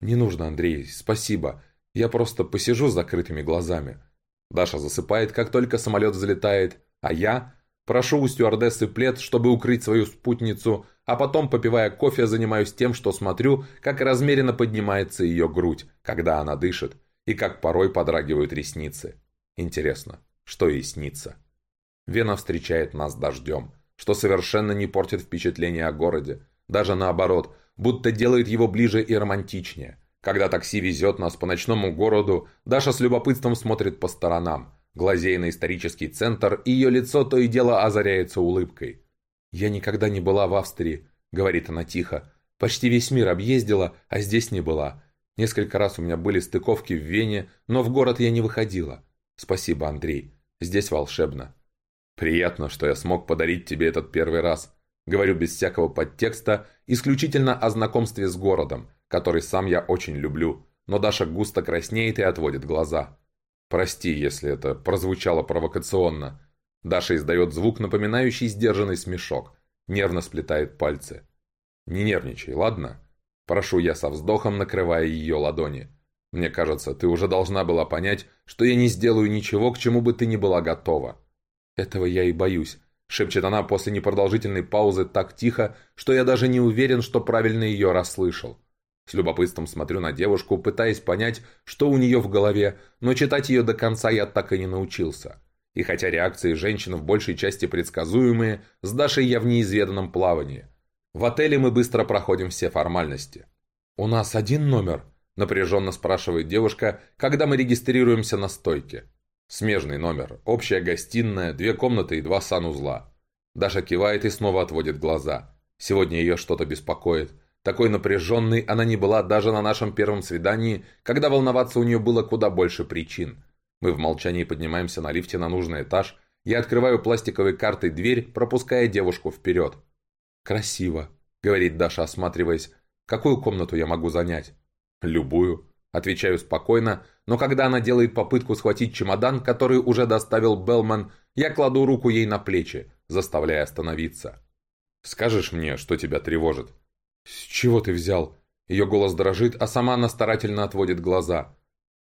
«Не нужно, Андрей, спасибо. Я просто посижу с закрытыми глазами». Даша засыпает, как только самолет взлетает, а я прошу у стюардессы плед, чтобы укрыть свою спутницу, а потом, попивая кофе, занимаюсь тем, что смотрю, как размеренно поднимается ее грудь, когда она дышит, и как порой подрагивают ресницы. Интересно, что ей снится? Вена встречает нас дождем, что совершенно не портит впечатление о городе, даже наоборот, будто делает его ближе и романтичнее. Когда такси везет нас по ночному городу, Даша с любопытством смотрит по сторонам, глазея на исторический центр, и ее лицо то и дело озаряется улыбкой. «Я никогда не была в Австрии», — говорит она тихо. «Почти весь мир объездила, а здесь не была. Несколько раз у меня были стыковки в Вене, но в город я не выходила. Спасибо, Андрей. Здесь волшебно». «Приятно, что я смог подарить тебе этот первый раз», — говорю без всякого подтекста, исключительно о знакомстве с городом, который сам я очень люблю, но Даша густо краснеет и отводит глаза. Прости, если это прозвучало провокационно. Даша издает звук, напоминающий сдержанный смешок. Нервно сплетает пальцы. Не нервничай, ладно? Прошу я со вздохом, накрывая ее ладони. Мне кажется, ты уже должна была понять, что я не сделаю ничего, к чему бы ты ни была готова. Этого я и боюсь, шепчет она после непродолжительной паузы так тихо, что я даже не уверен, что правильно ее расслышал. С любопытством смотрю на девушку, пытаясь понять, что у нее в голове, но читать ее до конца я так и не научился. И хотя реакции женщин в большей части предсказуемые, с Дашей я в неизведанном плавании. В отеле мы быстро проходим все формальности. «У нас один номер?» – напряженно спрашивает девушка, когда мы регистрируемся на стойке. Смежный номер, общая гостиная, две комнаты и два санузла. Даша кивает и снова отводит глаза. Сегодня ее что-то беспокоит. Такой напряженной она не была даже на нашем первом свидании, когда волноваться у нее было куда больше причин. Мы в молчании поднимаемся на лифте на нужный этаж. Я открываю пластиковой картой дверь, пропуская девушку вперед. «Красиво», — говорит Даша, осматриваясь. «Какую комнату я могу занять?» «Любую», — отвечаю спокойно, но когда она делает попытку схватить чемодан, который уже доставил Белман, я кладу руку ей на плечи, заставляя остановиться. «Скажешь мне, что тебя тревожит?» «С чего ты взял?» Ее голос дрожит, а сама она старательно отводит глаза.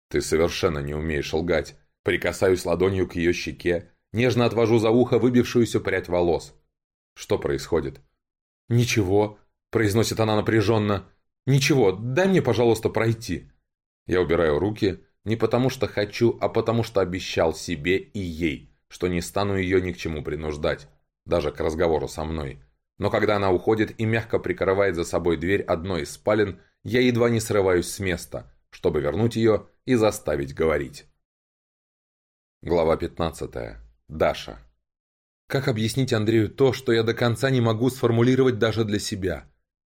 «Ты совершенно не умеешь лгать». Прикасаюсь ладонью к ее щеке, нежно отвожу за ухо выбившуюся прядь волос. Что происходит? «Ничего», — произносит она напряженно. «Ничего, дай мне, пожалуйста, пройти». Я убираю руки, не потому что хочу, а потому что обещал себе и ей, что не стану ее ни к чему принуждать, даже к разговору со мной. Но когда она уходит и мягко прикрывает за собой дверь одной из спален, я едва не срываюсь с места, чтобы вернуть ее и заставить говорить. Глава 15. Даша. Как объяснить Андрею то, что я до конца не могу сформулировать даже для себя?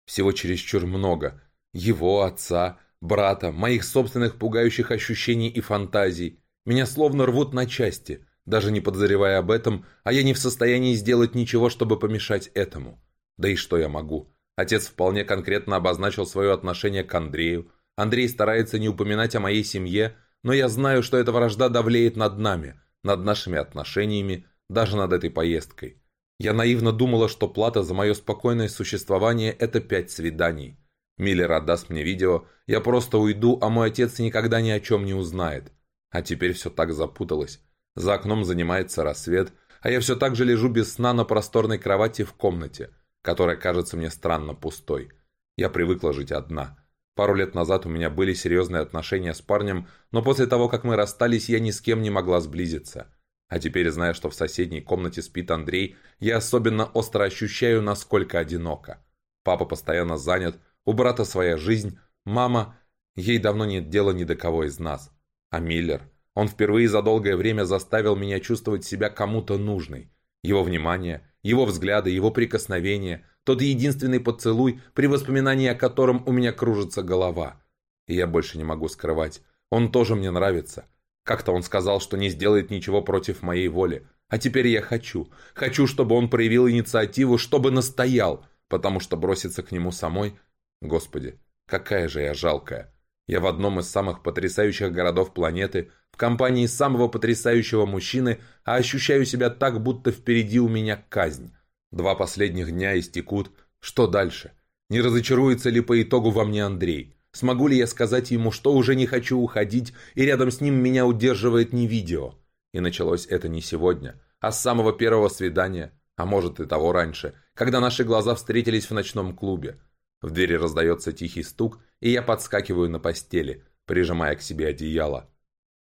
Всего чересчур много. Его, отца, брата, моих собственных пугающих ощущений и фантазий. Меня словно рвут на части даже не подозревая об этом, а я не в состоянии сделать ничего, чтобы помешать этому. Да и что я могу? Отец вполне конкретно обозначил свое отношение к Андрею. Андрей старается не упоминать о моей семье, но я знаю, что эта вражда давлеет над нами, над нашими отношениями, даже над этой поездкой. Я наивно думала, что плата за мое спокойное существование – это пять свиданий. Миллер отдаст мне видео, я просто уйду, а мой отец никогда ни о чем не узнает. А теперь все так запуталось. За окном занимается рассвет, а я все так же лежу без сна на просторной кровати в комнате, которая кажется мне странно пустой. Я привыкла жить одна. Пару лет назад у меня были серьезные отношения с парнем, но после того, как мы расстались, я ни с кем не могла сблизиться. А теперь, зная, что в соседней комнате спит Андрей, я особенно остро ощущаю, насколько одиноко. Папа постоянно занят, у брата своя жизнь, мама... Ей давно нет дела ни до кого из нас. А Миллер... Он впервые за долгое время заставил меня чувствовать себя кому-то нужной. Его внимание, его взгляды, его прикосновения, тот единственный поцелуй, при воспоминании о котором у меня кружится голова. И я больше не могу скрывать. Он тоже мне нравится. Как-то он сказал, что не сделает ничего против моей воли. А теперь я хочу. Хочу, чтобы он проявил инициативу, чтобы настоял, потому что броситься к нему самой... Господи, какая же я жалкая. Я в одном из самых потрясающих городов планеты, в компании самого потрясающего мужчины, а ощущаю себя так, будто впереди у меня казнь. Два последних дня истекут. Что дальше? Не разочаруется ли по итогу во мне Андрей? Смогу ли я сказать ему, что уже не хочу уходить, и рядом с ним меня удерживает не видео? И началось это не сегодня, а с самого первого свидания, а может и того раньше, когда наши глаза встретились в ночном клубе. В двери раздается тихий стук, и я подскакиваю на постели, прижимая к себе одеяло.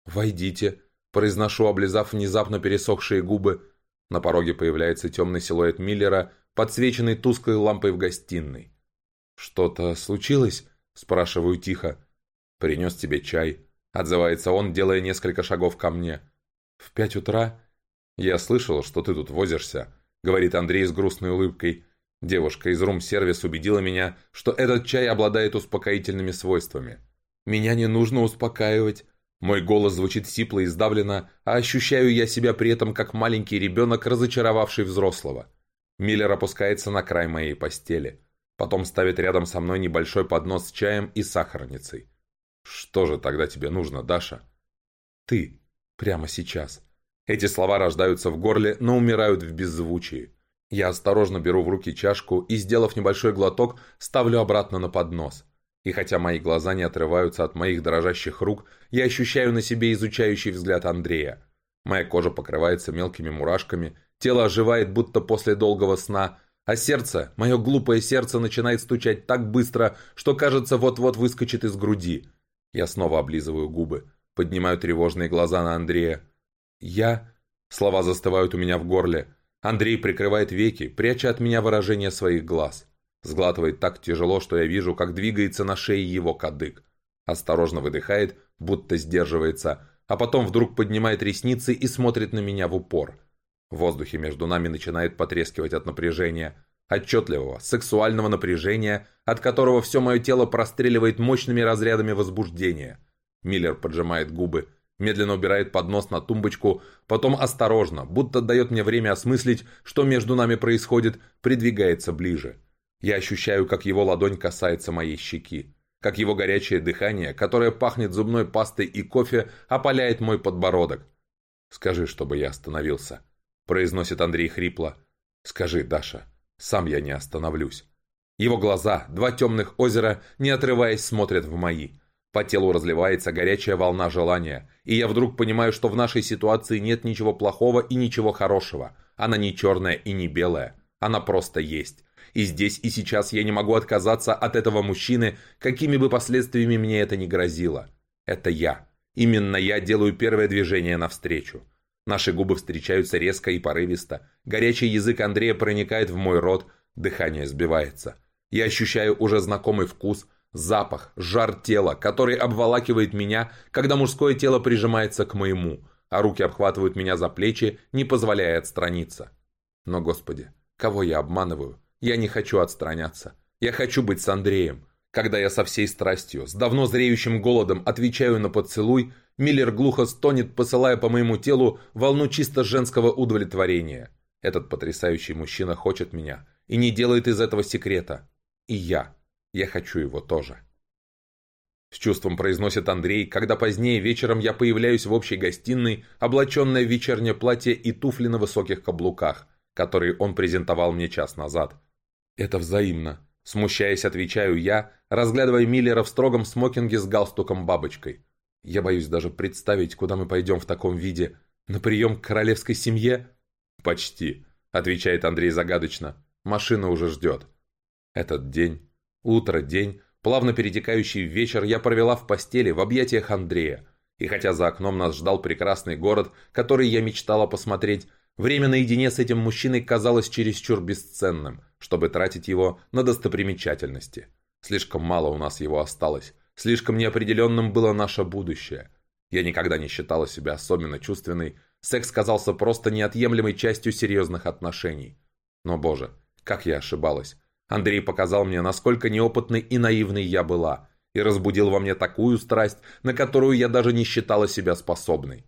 «Войдите», – произношу, облизав внезапно пересохшие губы. На пороге появляется темный силуэт Миллера, подсвеченный тусклой лампой в гостиной. «Что-то случилось?» – спрашиваю тихо. «Принес тебе чай», – отзывается он, делая несколько шагов ко мне. «В пять утра?» «Я слышал, что ты тут возишься», – говорит Андрей с грустной улыбкой. Девушка из рум-сервис убедила меня, что этот чай обладает успокоительными свойствами. Меня не нужно успокаивать. Мой голос звучит сипло и сдавленно, а ощущаю я себя при этом как маленький ребенок, разочаровавший взрослого. Миллер опускается на край моей постели. Потом ставит рядом со мной небольшой поднос с чаем и сахарницей. «Что же тогда тебе нужно, Даша?» «Ты. Прямо сейчас». Эти слова рождаются в горле, но умирают в беззвучии. Я осторожно беру в руки чашку и, сделав небольшой глоток, ставлю обратно на поднос. И хотя мои глаза не отрываются от моих дрожащих рук, я ощущаю на себе изучающий взгляд Андрея. Моя кожа покрывается мелкими мурашками, тело оживает, будто после долгого сна, а сердце, мое глупое сердце, начинает стучать так быстро, что кажется вот-вот выскочит из груди. Я снова облизываю губы, поднимаю тревожные глаза на Андрея. «Я...» Слова застывают у меня в горле. Андрей прикрывает веки, пряча от меня выражение своих глаз. Сглатывает так тяжело, что я вижу, как двигается на шее его кадык. Осторожно выдыхает, будто сдерживается, а потом вдруг поднимает ресницы и смотрит на меня в упор. В воздухе между нами начинает потрескивать от напряжения. Отчетливого, сексуального напряжения, от которого все мое тело простреливает мощными разрядами возбуждения. Миллер поджимает губы, медленно убирает поднос на тумбочку, потом осторожно, будто дает мне время осмыслить, что между нами происходит, придвигается ближе. Я ощущаю, как его ладонь касается моей щеки, как его горячее дыхание, которое пахнет зубной пастой и кофе, опаляет мой подбородок. «Скажи, чтобы я остановился», – произносит Андрей хрипло. «Скажи, Даша, сам я не остановлюсь». Его глаза, два темных озера, не отрываясь, смотрят в мои. По телу разливается горячая волна желания, и я вдруг понимаю, что в нашей ситуации нет ничего плохого и ничего хорошего. Она не черная и не белая. Она просто есть. И здесь и сейчас я не могу отказаться от этого мужчины, какими бы последствиями мне это ни грозило. Это я. Именно я делаю первое движение навстречу. Наши губы встречаются резко и порывисто. Горячий язык Андрея проникает в мой рот, дыхание сбивается. Я ощущаю уже знакомый вкус, запах, жар тела, который обволакивает меня, когда мужское тело прижимается к моему, а руки обхватывают меня за плечи, не позволяя отстраниться. Но, Господи, кого я обманываю? Я не хочу отстраняться. Я хочу быть с Андреем. Когда я со всей страстью, с давно зреющим голодом отвечаю на поцелуй, Миллер глухо стонет, посылая по моему телу волну чисто женского удовлетворения. Этот потрясающий мужчина хочет меня и не делает из этого секрета. И я. Я хочу его тоже. С чувством произносит Андрей, когда позднее вечером я появляюсь в общей гостиной, облаченная в вечернее платье и туфли на высоких каблуках, которые он презентовал мне час назад. Это взаимно. Смущаясь, отвечаю я, разглядывая Миллера в строгом смокинге с галстуком-бабочкой. Я боюсь даже представить, куда мы пойдем в таком виде. На прием к королевской семье? Почти, отвечает Андрей загадочно. Машина уже ждет. Этот день, утро, день, плавно перетекающий в вечер, я провела в постели в объятиях Андрея. И хотя за окном нас ждал прекрасный город, который я мечтала посмотреть, время наедине с этим мужчиной казалось чересчур бесценным, чтобы тратить его на достопримечательности. Слишком мало у нас его осталось. Слишком неопределенным было наше будущее. Я никогда не считала себя особенно чувственной. Секс казался просто неотъемлемой частью серьезных отношений. Но, боже, как я ошибалась. Андрей показал мне, насколько неопытной и наивной я была, и разбудил во мне такую страсть, на которую я даже не считала себя способной.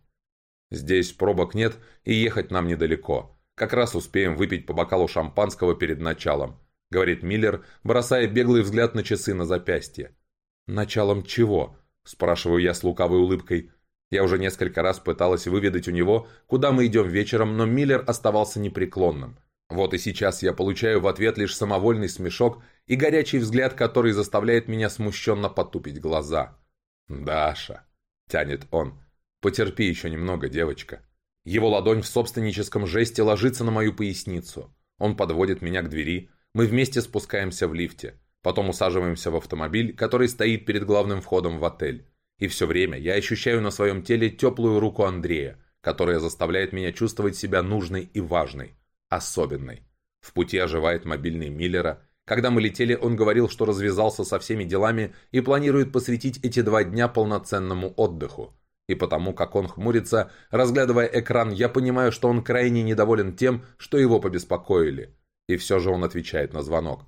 Здесь пробок нет, и ехать нам недалеко. Как раз успеем выпить по бокалу шампанского перед началом, говорит Миллер, бросая беглый взгляд на часы на запястье. «Началом чего?» – спрашиваю я с лукавой улыбкой. Я уже несколько раз пыталась выведать у него, куда мы идем вечером, но Миллер оставался непреклонным. Вот и сейчас я получаю в ответ лишь самовольный смешок и горячий взгляд, который заставляет меня смущенно потупить глаза. «Даша», – тянет он, – «потерпи еще немного, девочка». Его ладонь в собственническом жесте ложится на мою поясницу. Он подводит меня к двери, мы вместе спускаемся в лифте. Потом усаживаемся в автомобиль, который стоит перед главным входом в отель. И все время я ощущаю на своем теле теплую руку Андрея, которая заставляет меня чувствовать себя нужной и важной, особенной. В пути оживает мобильный Миллера. Когда мы летели, он говорил, что развязался со всеми делами и планирует посвятить эти два дня полноценному отдыху. И потому, как он хмурится, разглядывая экран, я понимаю, что он крайне недоволен тем, что его побеспокоили. И все же он отвечает на звонок.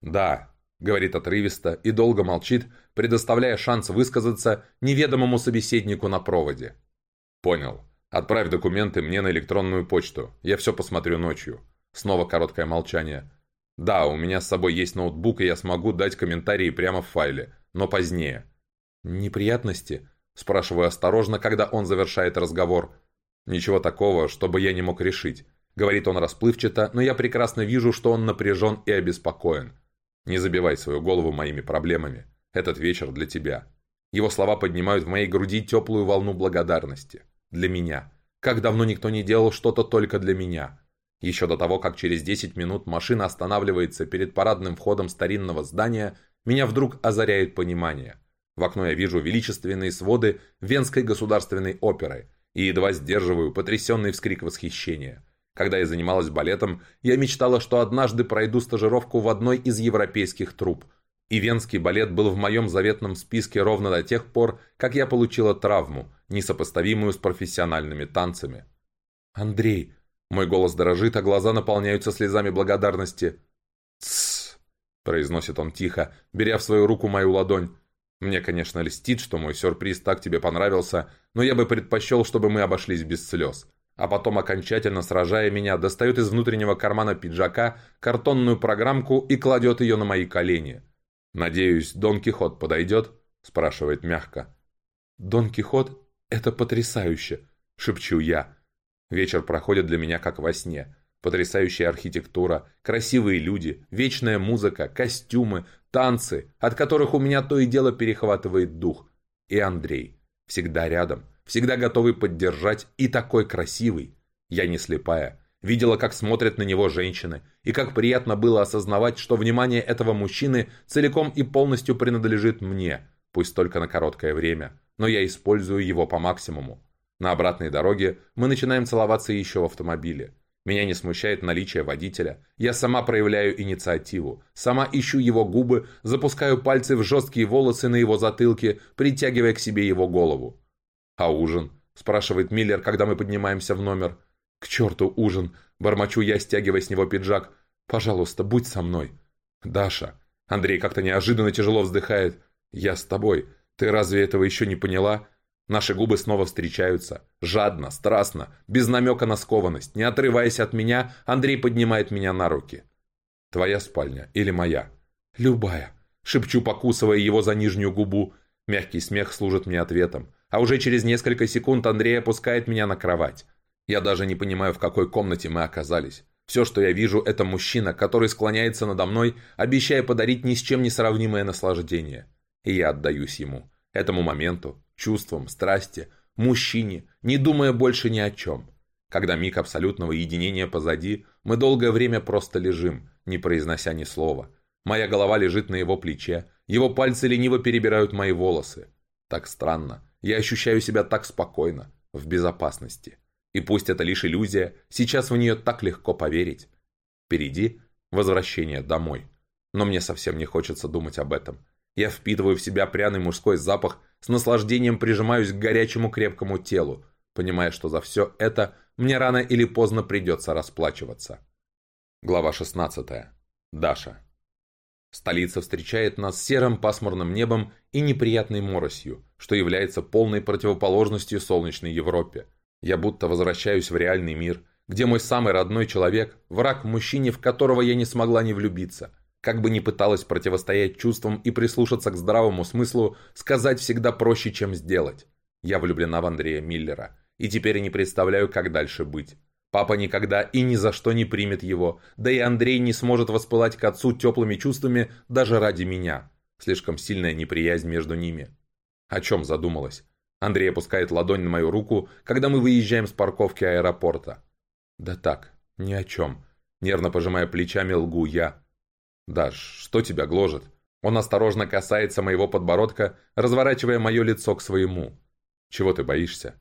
«Да, Говорит отрывисто и долго молчит, предоставляя шанс высказаться неведомому собеседнику на проводе. «Понял. Отправь документы мне на электронную почту. Я все посмотрю ночью». Снова короткое молчание. «Да, у меня с собой есть ноутбук, и я смогу дать комментарии прямо в файле, но позднее». «Неприятности?» – спрашиваю осторожно, когда он завершает разговор. «Ничего такого, чтобы я не мог решить», – говорит он расплывчато, но я прекрасно вижу, что он напряжен и обеспокоен. «Не забивай свою голову моими проблемами. Этот вечер для тебя». Его слова поднимают в моей груди теплую волну благодарности. Для меня. Как давно никто не делал что-то только для меня. Еще до того, как через 10 минут машина останавливается перед парадным входом старинного здания, меня вдруг озаряет понимание. В окно я вижу величественные своды Венской государственной оперы и едва сдерживаю потрясенный вскрик восхищения. Когда я занималась балетом, я мечтала, что однажды пройду стажировку в одной из европейских труп. И венский балет был в моем заветном списке ровно до тех пор, как я получила травму, несопоставимую с профессиональными танцами. «Андрей!» Мой голос дрожит, а глаза наполняются слезами благодарности. «Тссс!» – произносит он тихо, беря в свою руку мою ладонь. «Мне, конечно, льстит, что мой сюрприз так тебе понравился, но я бы предпочел, чтобы мы обошлись без слез». А потом, окончательно сражая меня, достает из внутреннего кармана пиджака картонную программку и кладет ее на мои колени. «Надеюсь, Дон Кихот подойдет?» – спрашивает мягко. «Дон Кихот – это потрясающе!» – шепчу я. Вечер проходит для меня как во сне. Потрясающая архитектура, красивые люди, вечная музыка, костюмы, танцы, от которых у меня то и дело перехватывает дух. И Андрей. Всегда рядом, всегда готовый поддержать и такой красивый. Я не слепая. Видела, как смотрят на него женщины, и как приятно было осознавать, что внимание этого мужчины целиком и полностью принадлежит мне, пусть только на короткое время, но я использую его по максимуму. На обратной дороге мы начинаем целоваться еще в автомобиле. Меня не смущает наличие водителя. Я сама проявляю инициативу. Сама ищу его губы, запускаю пальцы в жесткие волосы на его затылке, притягивая к себе его голову. «А ужин?» – спрашивает Миллер, когда мы поднимаемся в номер. «К черту ужин!» – бормочу я, стягивая с него пиджак. «Пожалуйста, будь со мной». «Даша!» Андрей как-то неожиданно тяжело вздыхает. «Я с тобой. Ты разве этого еще не поняла?» Наши губы снова встречаются. Жадно, страстно, без намека на скованность. Не отрываясь от меня, Андрей поднимает меня на руки. «Твоя спальня или моя?» «Любая», — шепчу, покусывая его за нижнюю губу. Мягкий смех служит мне ответом. А уже через несколько секунд Андрей опускает меня на кровать. Я даже не понимаю, в какой комнате мы оказались. Все, что я вижу, это мужчина, который склоняется надо мной, обещая подарить ни с чем не сравнимое наслаждение. И я отдаюсь ему, этому моменту, чувствам, страсти, мужчине, не думая больше ни о чем. Когда миг абсолютного единения позади, мы долгое время просто лежим, не произнося ни слова. Моя голова лежит на его плече, его пальцы лениво перебирают мои волосы. Так странно, я ощущаю себя так спокойно, в безопасности. И пусть это лишь иллюзия, сейчас в нее так легко поверить. Впереди возвращение домой. Но мне совсем не хочется думать об этом. Я впитываю в себя пряный мужской запах, с наслаждением прижимаюсь к горячему крепкому телу, понимая, что за все это мне рано или поздно придется расплачиваться. Глава 16. Даша. Столица встречает нас серым пасмурным небом и неприятной моросью, что является полной противоположностью солнечной Европе. Я будто возвращаюсь в реальный мир, где мой самый родной человек – враг мужчине, в которого я не смогла не влюбиться – как бы ни пыталась противостоять чувствам и прислушаться к здравому смыслу, сказать всегда проще, чем сделать. Я влюблена в Андрея Миллера, и теперь не представляю, как дальше быть. Папа никогда и ни за что не примет его, да и Андрей не сможет воспылать к отцу теплыми чувствами даже ради меня. Слишком сильная неприязнь между ними. О чем задумалась? Андрей опускает ладонь на мою руку, когда мы выезжаем с парковки аэропорта. Да так, ни о чем. Нервно пожимая плечами, лгу я. «Даш, что тебя гложет?» Он осторожно касается моего подбородка, разворачивая мое лицо к своему. «Чего ты боишься?»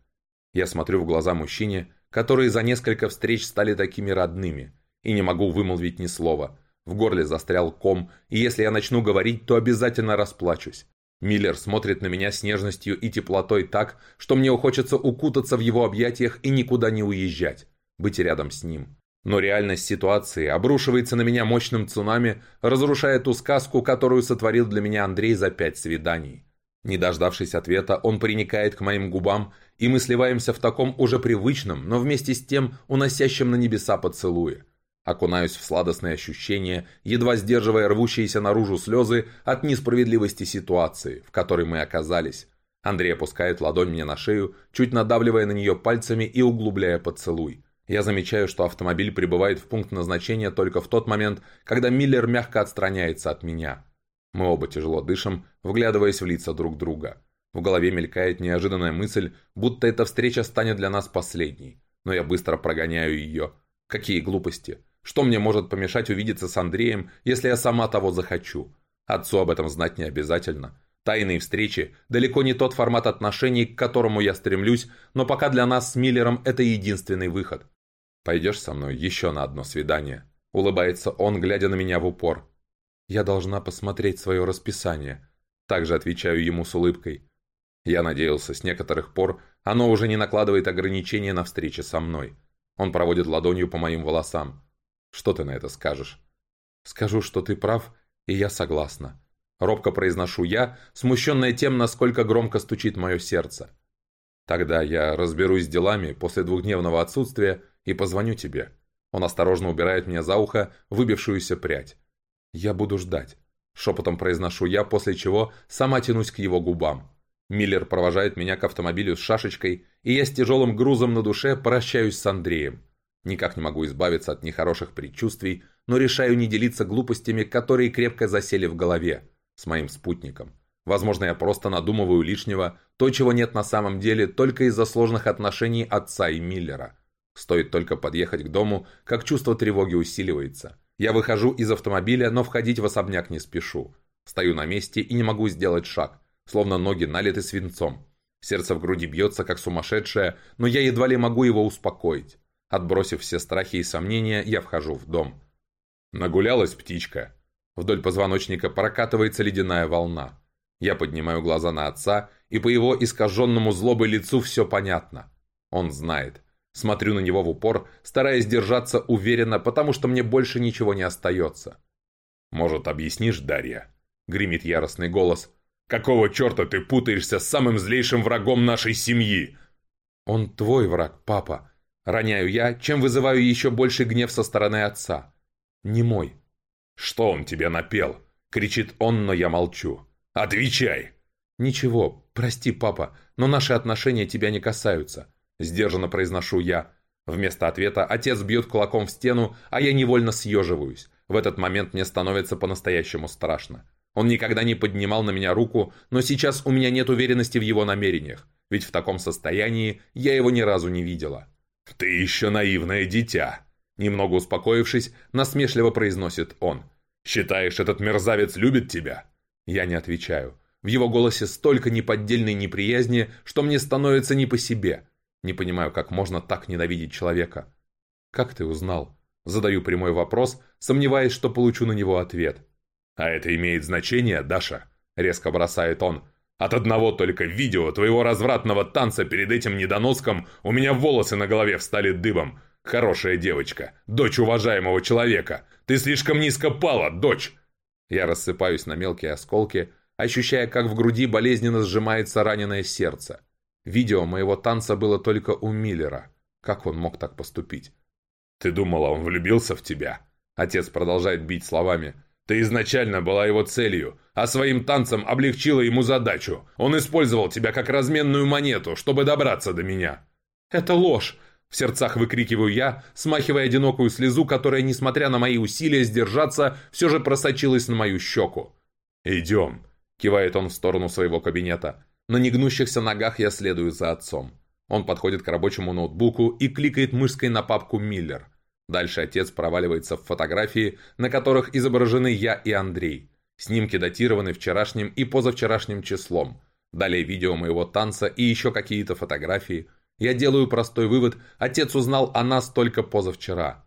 Я смотрю в глаза мужчине, которые за несколько встреч стали такими родными, и не могу вымолвить ни слова. В горле застрял ком, и если я начну говорить, то обязательно расплачусь. Миллер смотрит на меня с нежностью и теплотой так, что мне хочется укутаться в его объятиях и никуда не уезжать, быть рядом с ним. Но реальность ситуации обрушивается на меня мощным цунами, разрушая ту сказку, которую сотворил для меня Андрей за пять свиданий. Не дождавшись ответа, он приникает к моим губам, и мы сливаемся в таком уже привычном, но вместе с тем уносящем на небеса поцелуе. Окунаюсь в сладостные ощущения, едва сдерживая рвущиеся наружу слезы от несправедливости ситуации, в которой мы оказались. Андрей опускает ладонь мне на шею, чуть надавливая на нее пальцами и углубляя поцелуй. Я замечаю, что автомобиль прибывает в пункт назначения только в тот момент, когда Миллер мягко отстраняется от меня. Мы оба тяжело дышим, вглядываясь в лица друг друга. В голове мелькает неожиданная мысль, будто эта встреча станет для нас последней. Но я быстро прогоняю ее. Какие глупости. Что мне может помешать увидеться с Андреем, если я сама того захочу? Отцу об этом знать не обязательно. Тайные встречи – далеко не тот формат отношений, к которому я стремлюсь, но пока для нас с Миллером это единственный выход. «Пойдешь со мной еще на одно свидание?» Улыбается он, глядя на меня в упор. «Я должна посмотреть свое расписание». Также отвечаю ему с улыбкой. Я надеялся, с некоторых пор оно уже не накладывает ограничения на встречи со мной. Он проводит ладонью по моим волосам. Что ты на это скажешь? Скажу, что ты прав, и я согласна. Робко произношу я, смущенная тем, насколько громко стучит мое сердце. Тогда я разберусь с делами после двухдневного отсутствия и позвоню тебе. Он осторожно убирает мне за ухо выбившуюся прядь. Я буду ждать. Шепотом произношу я, после чего сама тянусь к его губам. Миллер провожает меня к автомобилю с шашечкой, и я с тяжелым грузом на душе прощаюсь с Андреем. Никак не могу избавиться от нехороших предчувствий, но решаю не делиться глупостями, которые крепко засели в голове, с моим спутником. Возможно, я просто надумываю лишнего, то, чего нет на самом деле, только из-за сложных отношений отца и Миллера. Стоит только подъехать к дому, как чувство тревоги усиливается. Я выхожу из автомобиля, но входить в особняк не спешу. Стою на месте и не могу сделать шаг, словно ноги налиты свинцом. Сердце в груди бьется, как сумасшедшее, но я едва ли могу его успокоить. Отбросив все страхи и сомнения, я вхожу в дом. Нагулялась птичка. Вдоль позвоночника прокатывается ледяная волна. Я поднимаю глаза на отца, и по его искаженному злобой лицу все понятно. Он знает. Смотрю на него в упор, стараясь держаться уверенно, потому что мне больше ничего не остается. «Может, объяснишь, Дарья?» — гремит яростный голос. «Какого черта ты путаешься с самым злейшим врагом нашей семьи?» «Он твой враг, папа», Роняю я, чем вызываю еще больше гнев со стороны отца. Не мой. «Что он тебе напел?» Кричит он, но я молчу. «Отвечай!» «Ничего, прости, папа, но наши отношения тебя не касаются», Сдержанно произношу я. Вместо ответа отец бьет кулаком в стену, а я невольно съеживаюсь. В этот момент мне становится по-настоящему страшно. Он никогда не поднимал на меня руку, но сейчас у меня нет уверенности в его намерениях, ведь в таком состоянии я его ни разу не видела. «Ты еще наивное дитя!» Немного успокоившись, насмешливо произносит он. «Считаешь, этот мерзавец любит тебя?» Я не отвечаю. В его голосе столько неподдельной неприязни, что мне становится не по себе. Не понимаю, как можно так ненавидеть человека. «Как ты узнал?» Задаю прямой вопрос, сомневаясь, что получу на него ответ. «А это имеет значение, Даша?» Резко бросает он. От одного только видео твоего развратного танца перед этим недоноском у меня волосы на голове встали дыбом. Хорошая девочка, дочь уважаемого человека. Ты слишком низко пала, дочь!» Я рассыпаюсь на мелкие осколки, ощущая, как в груди болезненно сжимается раненое сердце. Видео моего танца было только у Миллера. Как он мог так поступить? «Ты думала, он влюбился в тебя?» Отец продолжает бить словами. Ты изначально была его целью, а своим танцем облегчила ему задачу. Он использовал тебя как разменную монету, чтобы добраться до меня». «Это ложь!» В сердцах выкрикиваю я, смахивая одинокую слезу, которая, несмотря на мои усилия сдержаться, все же просочилась на мою щеку. «Идем», — кивает он в сторону своего кабинета. На негнущихся ногах я следую за отцом. Он подходит к рабочему ноутбуку и кликает мышкой на папку «Миллер». Дальше отец проваливается в фотографии, на которых изображены я и Андрей. Снимки датированы вчерашним и позавчерашним числом. Далее видео моего танца и еще какие-то фотографии. Я делаю простой вывод, отец узнал о нас только позавчера.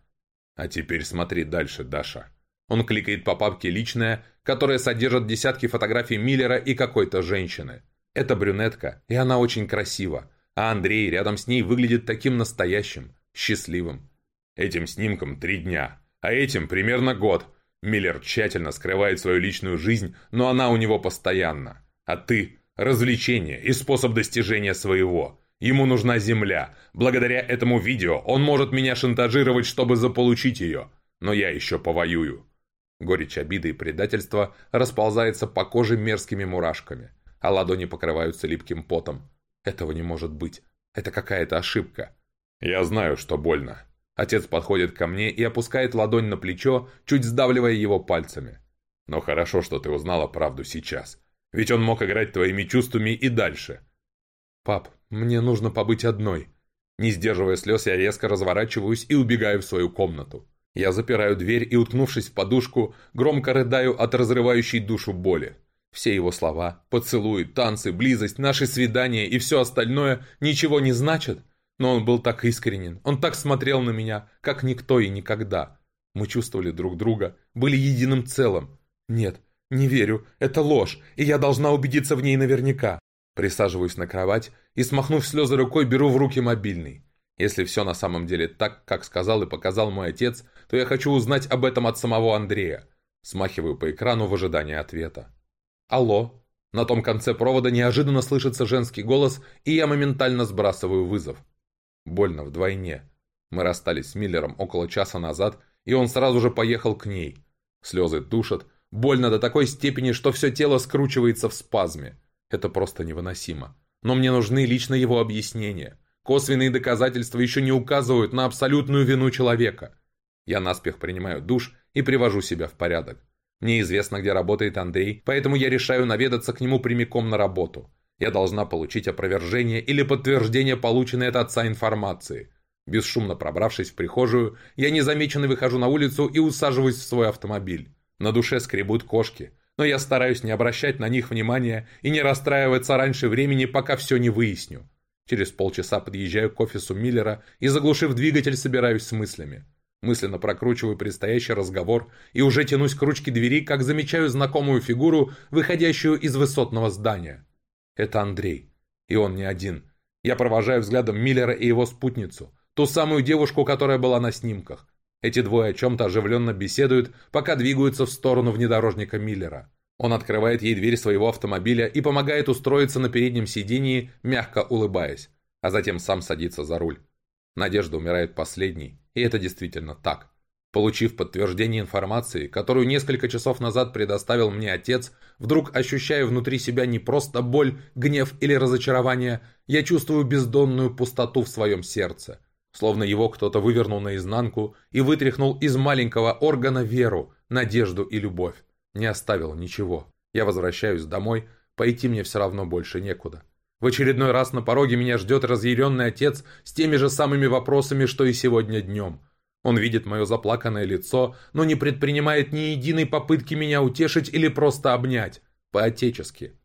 А теперь смотри дальше, Даша. Он кликает по папке «Личное», которая содержит десятки фотографий Миллера и какой-то женщины. Это брюнетка, и она очень красива. А Андрей рядом с ней выглядит таким настоящим, счастливым. Этим снимком три дня, а этим примерно год. Миллер тщательно скрывает свою личную жизнь, но она у него постоянно. А ты – развлечение и способ достижения своего. Ему нужна земля. Благодаря этому видео он может меня шантажировать, чтобы заполучить ее. но я еще повоюю. Горечь обиды и предательства расползается по коже мерзкими мурашками, а ладони покрываются липким потом. Этого не может быть. Это какая-то ошибка. Я знаю, что больно. Отец подходит ко мне и опускает ладонь на плечо, чуть сдавливая его пальцами. Но хорошо, что ты узнала правду сейчас. Ведь он мог играть твоими чувствами и дальше. Пап, мне нужно побыть одной. Не сдерживая слез, я резко разворачиваюсь и убегаю в свою комнату. Я запираю дверь и, уткнувшись в подушку, громко рыдаю от разрывающей душу боли. Все его слова, поцелуи, танцы, близость, наши свидания и все остальное ничего не значат. Но он был так искренен, он так смотрел на меня, как никто и никогда. Мы чувствовали друг друга, были единым целым. Нет, не верю, это ложь, и я должна убедиться в ней наверняка. Присаживаюсь на кровать и, смахнув слезы рукой, беру в руки мобильный. Если все на самом деле так, как сказал и показал мой отец, то я хочу узнать об этом от самого Андрея. Смахиваю по экрану в ожидании ответа. «Алло». На том конце провода неожиданно слышится женский голос, и я моментально сбрасываю вызов. Больно вдвойне. Мы расстались с Миллером около часа назад, и он сразу же поехал к ней. Слезы душат, больно до такой степени, что все тело скручивается в спазме. Это просто невыносимо. Но мне нужны лично его объяснения. Косвенные доказательства еще не указывают на абсолютную вину человека. Я наспех принимаю душ и привожу себя в порядок. Мне известно, где работает Андрей, поэтому я решаю наведаться к нему прямиком на работу. Я должна получить опровержение или подтверждение полученной от отца информации. Бесшумно пробравшись в прихожую, я незамеченно выхожу на улицу и усаживаюсь в свой автомобиль. На душе скребут кошки, но я стараюсь не обращать на них внимания и не расстраиваться раньше времени, пока все не выясню. Через полчаса подъезжаю к офису Миллера и, заглушив двигатель, собираюсь с мыслями. Мысленно прокручиваю предстоящий разговор и уже тянусь к ручке двери, как замечаю знакомую фигуру, выходящую из высотного здания. Это Андрей. И он не один. Я провожаю взглядом Миллера и его спутницу. Ту самую девушку, которая была на снимках. Эти двое о чем-то оживленно беседуют, пока двигаются в сторону внедорожника Миллера. Он открывает ей дверь своего автомобиля и помогает устроиться на переднем сидении, мягко улыбаясь, а затем сам садится за руль. Надежда умирает последней, и это действительно так. Получив подтверждение информации, которую несколько часов назад предоставил мне отец, вдруг ощущаю внутри себя не просто боль, гнев или разочарование, я чувствую бездонную пустоту в своем сердце. Словно его кто-то вывернул наизнанку и вытряхнул из маленького органа веру, надежду и любовь. Не оставил ничего. Я возвращаюсь домой, пойти мне все равно больше некуда. В очередной раз на пороге меня ждет разъяренный отец с теми же самыми вопросами, что и сегодня днем – он видит мое заплаканное лицо, но не предпринимает ни единой попытки меня утешить или просто обнять. По-отечески.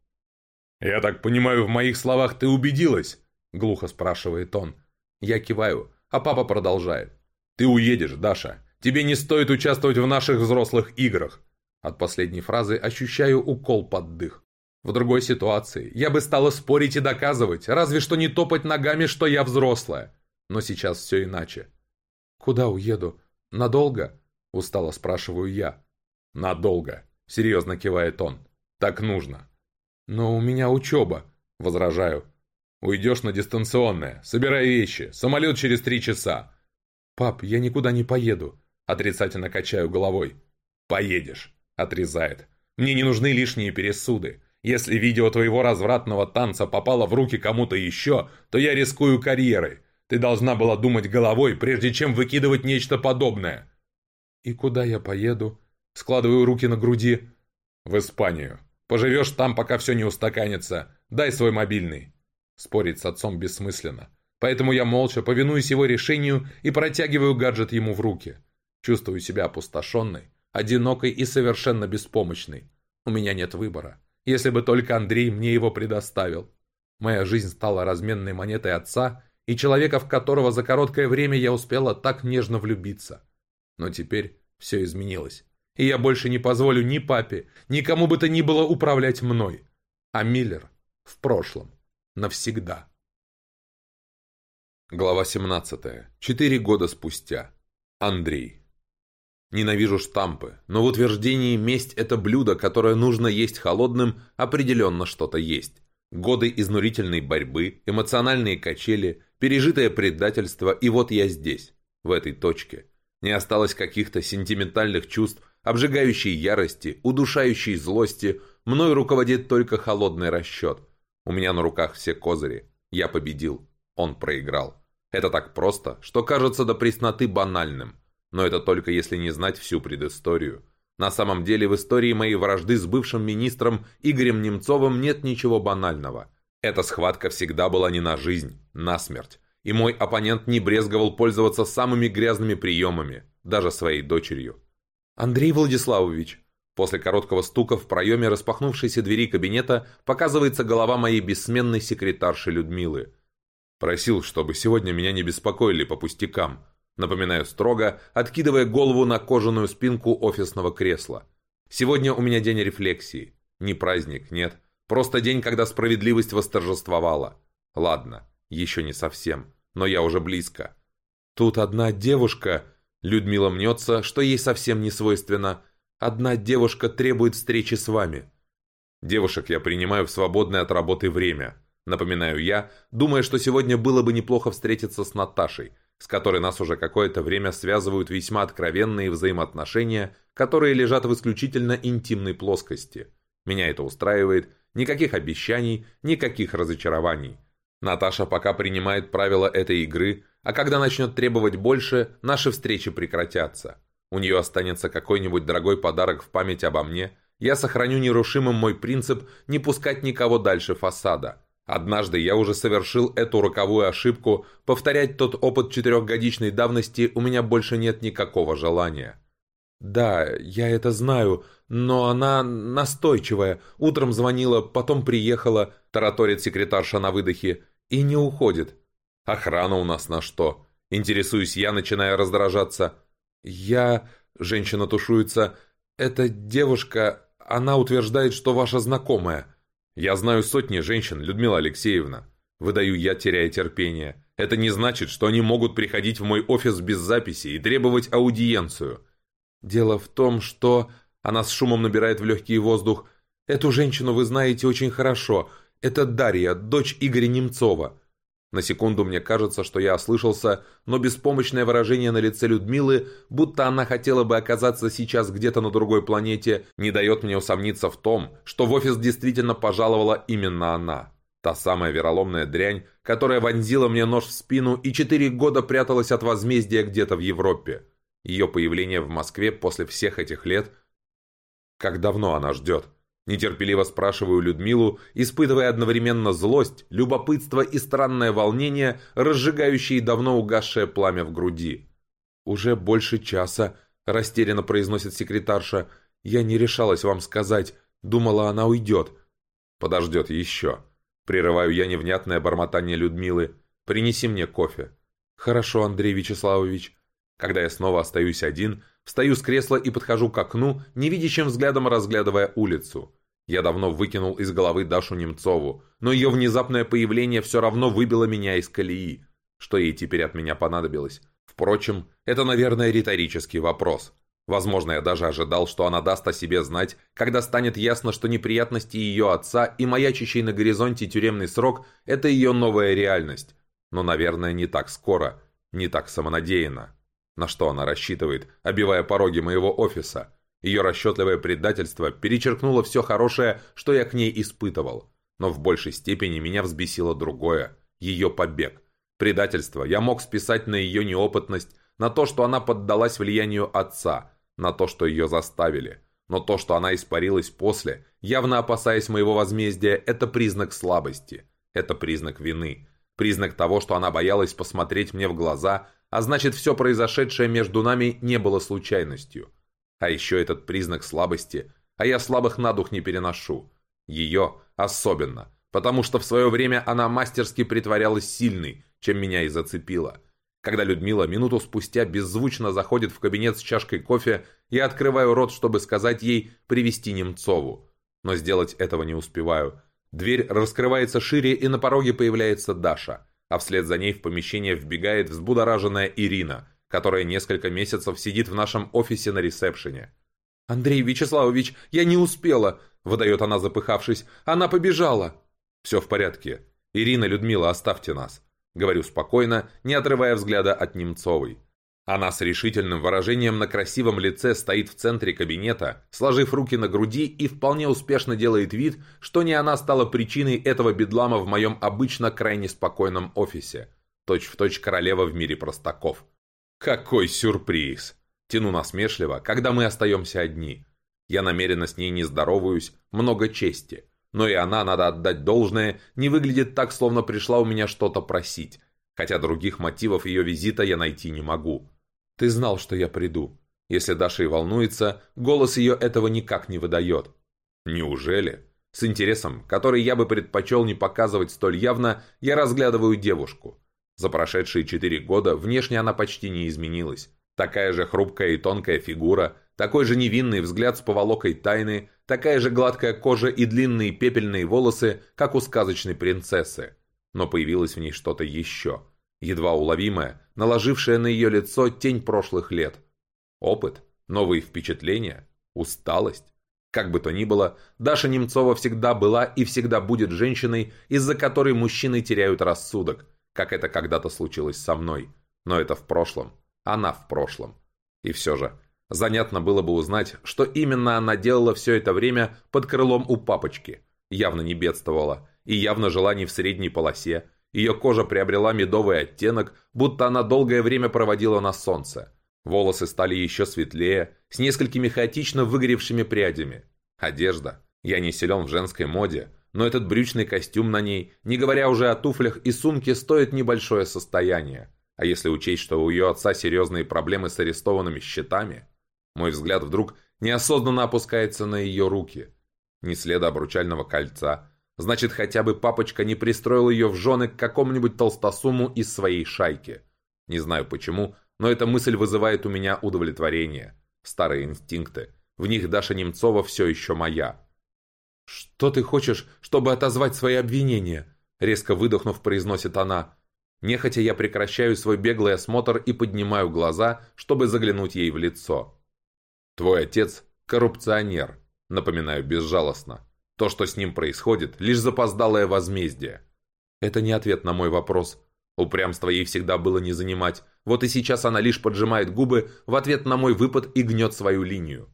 «Я так понимаю, в моих словах ты убедилась?» Глухо спрашивает он. Я киваю, а папа продолжает. «Ты уедешь, Даша. Тебе не стоит участвовать в наших взрослых играх». От последней фразы ощущаю укол под дых. В другой ситуации я бы стала спорить и доказывать, разве что не топать ногами, что я взрослая. Но сейчас все иначе. «Куда уеду? Надолго?» – устало спрашиваю я. «Надолго», – серьезно кивает он. «Так нужно». «Но у меня учеба», – возражаю. «Уйдешь на дистанционное. Собирай вещи. Самолет через три часа». «Пап, я никуда не поеду», – отрицательно качаю головой. «Поедешь», – отрезает. «Мне не нужны лишние пересуды. Если видео твоего развратного танца попало в руки кому-то еще, то я рискую карьерой. Ты должна была думать головой, прежде чем выкидывать нечто подобное». «И куда я поеду?» Складываю руки на груди. «В Испанию. Поживешь там, пока все не устаканится. Дай свой мобильный». Спорить с отцом бессмысленно. Поэтому я молча повинуюсь его решению и протягиваю гаджет ему в руки. Чувствую себя опустошенной, одинокой и совершенно беспомощной. У меня нет выбора. Если бы только Андрей мне его предоставил. Моя жизнь стала разменной монетой отца, и человека, в которого за короткое время я успела так нежно влюбиться. Но теперь все изменилось, и я больше не позволю ни папе, ни кому бы то ни было управлять мной. А Миллер в прошлом, навсегда. Глава 17. Четыре года спустя. Андрей. Ненавижу штампы, но в утверждении «месть – это блюдо, которое нужно есть холодным» определенно что-то есть. Годы изнурительной борьбы, эмоциональные качели, пережитое предательство, и вот я здесь, в этой точке. Не осталось каких-то сентиментальных чувств, обжигающей ярости, удушающей злости. Мной руководит только холодный расчет. У меня на руках все козыри. Я победил. Он проиграл. Это так просто, что кажется до пресноты банальным. Но это только если не знать всю предысторию. На самом деле в истории моей вражды с бывшим министром Игорем Немцовым нет ничего банального. Эта схватка всегда была не на жизнь, на смерть. И мой оппонент не брезговал пользоваться самыми грязными приемами, даже своей дочерью. «Андрей Владиславович», После короткого стука в проеме распахнувшейся двери кабинета показывается голова моей бессменной секретарши Людмилы. Просил, чтобы сегодня меня не беспокоили по пустякам. Напоминаю строго, откидывая голову на кожаную спинку офисного кресла. Сегодня у меня день рефлексии. Не праздник, нет. Просто день, когда справедливость восторжествовала. Ладно, еще не совсем, но я уже близко. Тут одна девушка... Людмила мнется, что ей совсем не свойственно. Одна девушка требует встречи с вами. Девушек я принимаю в свободное от работы время. Напоминаю я, думая, что сегодня было бы неплохо встретиться с Наташей – с которой нас уже какое-то время связывают весьма откровенные взаимоотношения, которые лежат в исключительно интимной плоскости. Меня это устраивает, никаких обещаний, никаких разочарований. Наташа пока принимает правила этой игры, а когда начнет требовать больше, наши встречи прекратятся. У нее останется какой-нибудь дорогой подарок в память обо мне, я сохраню нерушимым мой принцип не пускать никого дальше фасада – Однажды я уже совершил эту роковую ошибку, повторять тот опыт четырехгодичной давности у меня больше нет никакого желания. «Да, я это знаю, но она настойчивая. Утром звонила, потом приехала», – тараторит секретарша на выдохе, – «и не уходит». «Охрана у нас на что?» – интересуюсь я, начиная раздражаться. «Я...» – женщина тушуется. «Эта девушка, она утверждает, что ваша знакомая». «Я знаю сотни женщин, Людмила Алексеевна». Выдаю я, теряя терпение. Это не значит, что они могут приходить в мой офис без записи и требовать аудиенцию. Дело в том, что... Она с шумом набирает в легкий воздух. Эту женщину вы знаете очень хорошо. Это Дарья, дочь Игоря Немцова. На секунду мне кажется, что я ослышался, но беспомощное выражение на лице Людмилы, будто она хотела бы оказаться сейчас где-то на другой планете, не дает мне усомниться в том, что в офис действительно пожаловала именно она. Та самая вероломная дрянь, которая вонзила мне нож в спину и четыре года пряталась от возмездия где-то в Европе. Ее появление в Москве после всех этих лет... Как давно она ждет? Нетерпеливо спрашиваю Людмилу, испытывая одновременно злость, любопытство и странное волнение, разжигающие давно угасшее пламя в груди. «Уже больше часа», – растерянно произносит секретарша. «Я не решалась вам сказать. Думала, она уйдет». «Подождет еще». Прерываю я невнятное бормотание Людмилы. «Принеси мне кофе». «Хорошо, Андрей Вячеславович». Когда я снова остаюсь один, встаю с кресла и подхожу к окну, невидящим взглядом разглядывая улицу. Я давно выкинул из головы Дашу Немцову, но ее внезапное появление все равно выбило меня из колеи. Что ей теперь от меня понадобилось? Впрочем, это, наверное, риторический вопрос. Возможно, я даже ожидал, что она даст о себе знать, когда станет ясно, что неприятности ее отца и маячащий на горизонте тюремный срок – это ее новая реальность. Но, наверное, не так скоро, не так самонадеянно. На что она рассчитывает, обивая пороги моего офиса? Ее расчетливое предательство перечеркнуло все хорошее, что я к ней испытывал. Но в большей степени меня взбесило другое – ее побег. Предательство я мог списать на ее неопытность, на то, что она поддалась влиянию отца, на то, что ее заставили. Но то, что она испарилась после, явно опасаясь моего возмездия, это признак слабости. Это признак вины. Признак того, что она боялась посмотреть мне в глаза, а значит, все произошедшее между нами не было случайностью. А еще этот признак слабости, а я слабых на дух не переношу. Ее особенно, потому что в свое время она мастерски притворялась сильной, чем меня и зацепила. Когда Людмила минуту спустя беззвучно заходит в кабинет с чашкой кофе, я открываю рот, чтобы сказать ей привести Немцову. Но сделать этого не успеваю. Дверь раскрывается шире, и на пороге появляется Даша, а вслед за ней в помещение вбегает взбудораженная Ирина – которая несколько месяцев сидит в нашем офисе на ресепшене. «Андрей Вячеславович, я не успела!» – выдает она, запыхавшись. «Она побежала!» «Все в порядке. Ирина, Людмила, оставьте нас!» Говорю спокойно, не отрывая взгляда от Немцовой. Она с решительным выражением на красивом лице стоит в центре кабинета, сложив руки на груди и вполне успешно делает вид, что не она стала причиной этого бедлама в моем обычно крайне спокойном офисе. Точь-в-точь точь королева в мире простаков. Какой сюрприз! Тяну насмешливо, когда мы остаемся одни. Я намеренно с ней не здороваюсь, много чести. Но и она, надо отдать должное, не выглядит так, словно пришла у меня что-то просить. Хотя других мотивов ее визита я найти не могу. Ты знал, что я приду. Если Даша и волнуется, голос ее этого никак не выдает. Неужели? С интересом, который я бы предпочел не показывать столь явно, я разглядываю девушку. За прошедшие четыре года внешне она почти не изменилась. Такая же хрупкая и тонкая фигура, такой же невинный взгляд с поволокой тайны, такая же гладкая кожа и длинные пепельные волосы, как у сказочной принцессы. Но появилось в ней что-то еще – едва уловимая, наложившая на ее лицо тень прошлых лет. Опыт, новые впечатления, усталость. Как бы то ни было, Даша Немцова всегда была и всегда будет женщиной, из-за которой мужчины теряют рассудок, как это когда-то случилось со мной. Но это в прошлом. Она в прошлом. И все же, занятно было бы узнать, что именно она делала все это время под крылом у папочки. Явно не бедствовала, и явно жила не в средней полосе, ее кожа приобрела медовый оттенок, будто она долгое время проводила на солнце. Волосы стали еще светлее, с несколькими хаотично выгоревшими прядями. Одежда. Я не силен в женской моде, но этот брючный костюм на ней, не говоря уже о туфлях и сумке, стоит небольшое состояние. А если учесть, что у ее отца серьезные проблемы с арестованными счетами, мой взгляд вдруг неосознанно опускается на ее руки. Ни следа обручального кольца, Значит, хотя бы папочка не пристроил ее в жены к какому-нибудь толстосуму из своей шайки. Не знаю почему, но эта мысль вызывает у меня удовлетворение. Старые инстинкты. В них Даша Немцова все еще моя. «Что ты хочешь, чтобы отозвать свои обвинения?» Резко выдохнув, произносит она. Нехотя я прекращаю свой беглый осмотр и поднимаю глаза, чтобы заглянуть ей в лицо. «Твой отец – коррупционер», напоминаю безжалостно. То, что с ним происходит, лишь запоздалое возмездие. Это не ответ на мой вопрос. Упрямство ей всегда было не занимать. Вот и сейчас она лишь поджимает губы в ответ на мой выпад и гнет свою линию.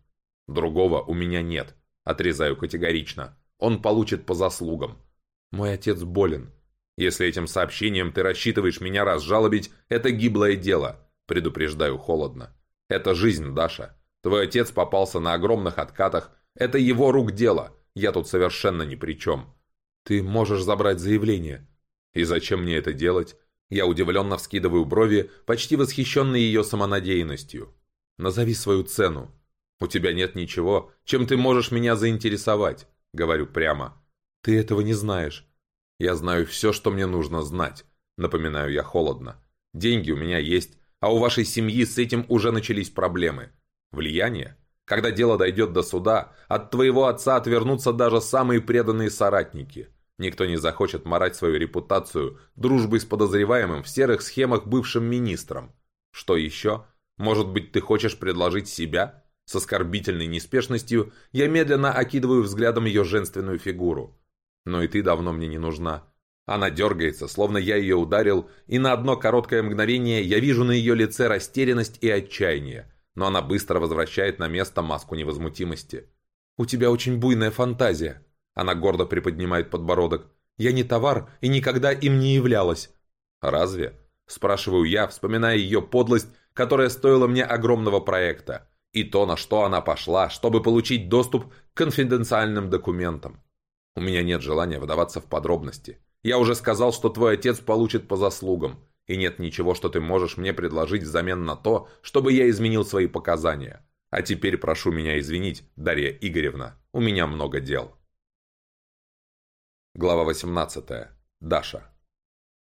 Другого у меня нет. Отрезаю категорично. Он получит по заслугам. Мой отец болен. Если этим сообщением ты рассчитываешь меня разжалобить, это гиблое дело. Предупреждаю холодно. Это жизнь, Даша. Твой отец попался на огромных откатах. Это его рук дело. Я тут совершенно ни при чем. Ты можешь забрать заявление. И зачем мне это делать? Я удивленно вскидываю брови, почти восхищенный ее самонадеянностью. Назови свою цену. У тебя нет ничего, чем ты можешь меня заинтересовать, говорю прямо. Ты этого не знаешь. Я знаю все, что мне нужно знать, напоминаю я холодно. Деньги у меня есть, а у вашей семьи с этим уже начались проблемы. Влияние? Когда дело дойдет до суда, от твоего отца отвернутся даже самые преданные соратники. Никто не захочет морать свою репутацию дружбой с подозреваемым в серых схемах бывшим министром. Что еще? Может быть, ты хочешь предложить себя? С оскорбительной неспешностью я медленно окидываю взглядом ее женственную фигуру. Но и ты давно мне не нужна. Она дергается, словно я ее ударил, и на одно короткое мгновение я вижу на ее лице растерянность и отчаяние но она быстро возвращает на место маску невозмутимости. «У тебя очень буйная фантазия». Она гордо приподнимает подбородок. «Я не товар и никогда им не являлась». «Разве?» Спрашиваю я, вспоминая ее подлость, которая стоила мне огромного проекта. И то, на что она пошла, чтобы получить доступ к конфиденциальным документам. У меня нет желания вдаваться в подробности. Я уже сказал, что твой отец получит по заслугам и нет ничего, что ты можешь мне предложить взамен на то, чтобы я изменил свои показания. А теперь прошу меня извинить, Дарья Игоревна, у меня много дел. Глава 18. Даша.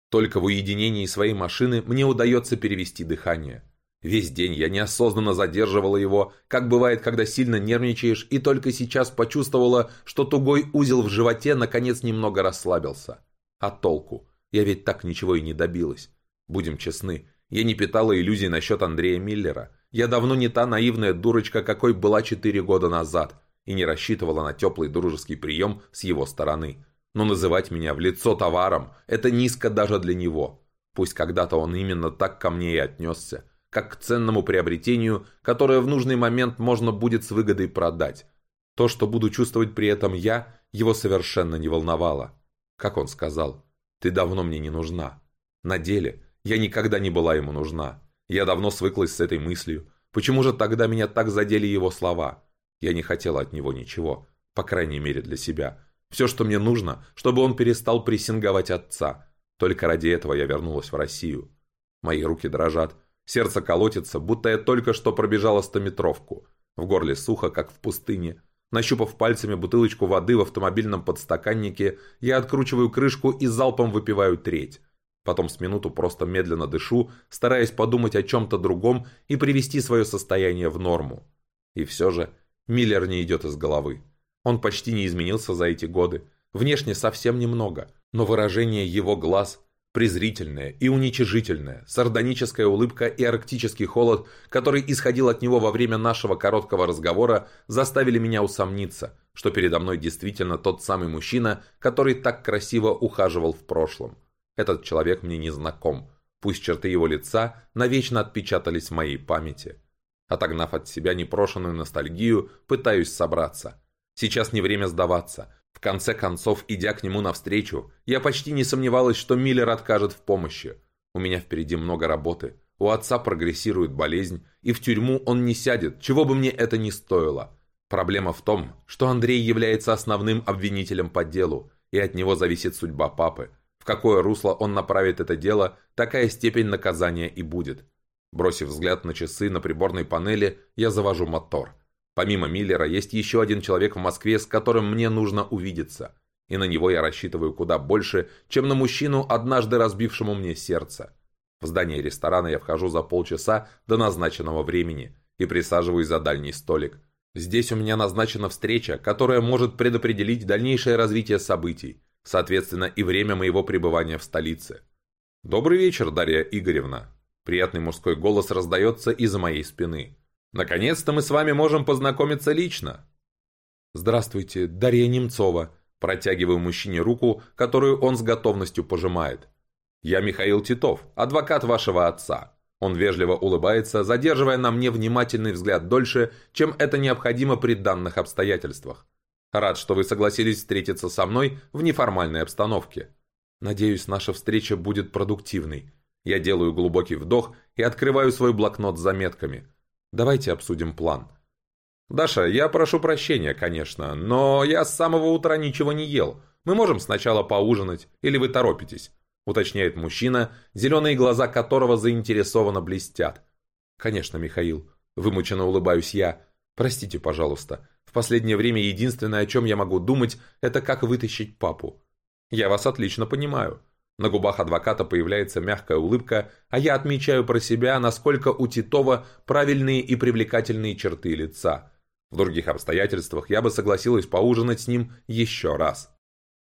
Только в уединении своей машины мне удается перевести дыхание. Весь день я неосознанно задерживала его, как бывает, когда сильно нервничаешь, и только сейчас почувствовала, что тугой узел в животе наконец немного расслабился. А толку? Я ведь так ничего и не добилась. Будем честны, я не питала иллюзий насчет Андрея Миллера. Я давно не та наивная дурочка, какой была четыре года назад, и не рассчитывала на теплый дружеский прием с его стороны. Но называть меня в лицо товаром – это низко даже для него. Пусть когда-то он именно так ко мне и отнесся. как к ценному приобретению, которое в нужный момент можно будет с выгодой продать. То, что буду чувствовать при этом я, его совершенно не волновало. Как он сказал, «Ты давно мне не нужна». На деле, я никогда не была ему нужна. Я давно свыклась с этой мыслью. Почему же тогда меня так задели его слова? Я не хотела от него ничего, по крайней мере для себя. Все, что мне нужно, чтобы он перестал прессинговать отца. Только ради этого я вернулась в Россию. Мои руки дрожат, сердце колотится, будто я только что пробежала стометровку. В горле сухо, как в пустыне. Нащупав пальцами бутылочку воды в автомобильном подстаканнике, я откручиваю крышку и залпом выпиваю треть. Потом с минуту просто медленно дышу, стараясь подумать о чем-то другом и привести свое состояние в норму. И все же Миллер не идет из головы. Он почти не изменился за эти годы. Внешне совсем немного, но выражение его глаз презрительное и уничижительное, сардоническая улыбка и арктический холод, который исходил от него во время нашего короткого разговора, заставили меня усомниться, что передо мной действительно тот самый мужчина, который так красиво ухаживал в прошлом. Этот человек мне не знаком, пусть черты его лица навечно отпечатались в моей памяти. Отогнав от себя непрошенную ностальгию, пытаюсь собраться. Сейчас не время сдаваться – в конце концов, идя к нему навстречу, я почти не сомневалась, что Миллер откажет в помощи. У меня впереди много работы. У отца прогрессирует болезнь, и в тюрьму он не сядет, чего бы мне это ни стоило. Проблема в том, что Андрей является основным обвинителем по делу, и от него зависит судьба папы. В какое русло он направит это дело, такая степень наказания и будет. Бросив взгляд на часы на приборной панели, я завожу мотор – Помимо Миллера, есть еще один человек в Москве, с которым мне нужно увидеться. И на него я рассчитываю куда больше, чем на мужчину, однажды разбившему мне сердце. В здание ресторана я вхожу за полчаса до назначенного времени и присаживаюсь за дальний столик. Здесь у меня назначена встреча, которая может предопределить дальнейшее развитие событий, соответственно и время моего пребывания в столице. «Добрый вечер, Дарья Игоревна!» Приятный мужской голос раздается из-за моей спины. Наконец-то мы с вами можем познакомиться лично». «Здравствуйте, Дарья Немцова», протягиваю мужчине руку, которую он с готовностью пожимает. «Я Михаил Титов, адвокат вашего отца». Он вежливо улыбается, задерживая на мне внимательный взгляд дольше, чем это необходимо при данных обстоятельствах. Рад, что вы согласились встретиться со мной в неформальной обстановке. Надеюсь, наша встреча будет продуктивной. Я делаю глубокий вдох и открываю свой блокнот с заметками – Давайте обсудим план. «Даша, я прошу прощения, конечно, но я с самого утра ничего не ел. Мы можем сначала поужинать, или вы торопитесь?» уточняет мужчина, зеленые глаза которого заинтересованно блестят. «Конечно, Михаил», вымученно улыбаюсь я. «Простите, пожалуйста. В последнее время единственное, о чем я могу думать, это как вытащить папу. Я вас отлично понимаю. На губах адвоката появляется мягкая улыбка, а я отмечаю про себя, насколько у Титова правильные и привлекательные черты лица. В других обстоятельствах я бы согласилась поужинать с ним еще раз.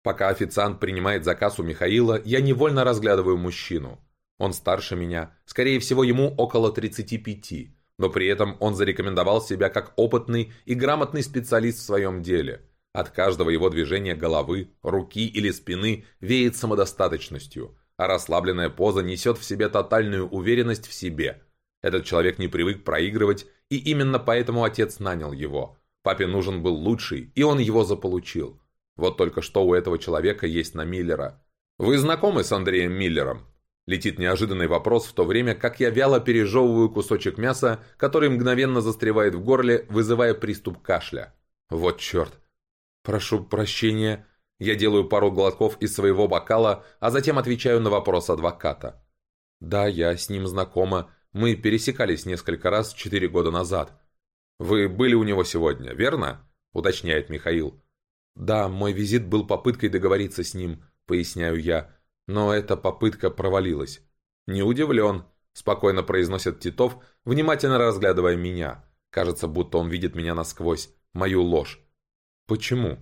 Пока официант принимает заказ у Михаила, я невольно разглядываю мужчину. Он старше меня, скорее всего ему около 35, но при этом он зарекомендовал себя как опытный и грамотный специалист в своем деле – от каждого его движения головы, руки или спины веет самодостаточностью, а расслабленная поза несет в себе тотальную уверенность в себе. Этот человек не привык проигрывать, и именно поэтому отец нанял его. Папе нужен был лучший, и он его заполучил. Вот только что у этого человека есть на Миллера. «Вы знакомы с Андреем Миллером?» Летит неожиданный вопрос в то время, как я вяло пережевываю кусочек мяса, который мгновенно застревает в горле, вызывая приступ кашля. Вот черт. «Прошу прощения». Я делаю пару глотков из своего бокала, а затем отвечаю на вопрос адвоката. «Да, я с ним знакома. Мы пересекались несколько раз четыре года назад». «Вы были у него сегодня, верно?» – уточняет Михаил. «Да, мой визит был попыткой договориться с ним», – поясняю я. «Но эта попытка провалилась». «Не удивлен», – спокойно произносит Титов, внимательно разглядывая меня. Кажется, будто он видит меня насквозь, мою ложь. Почему?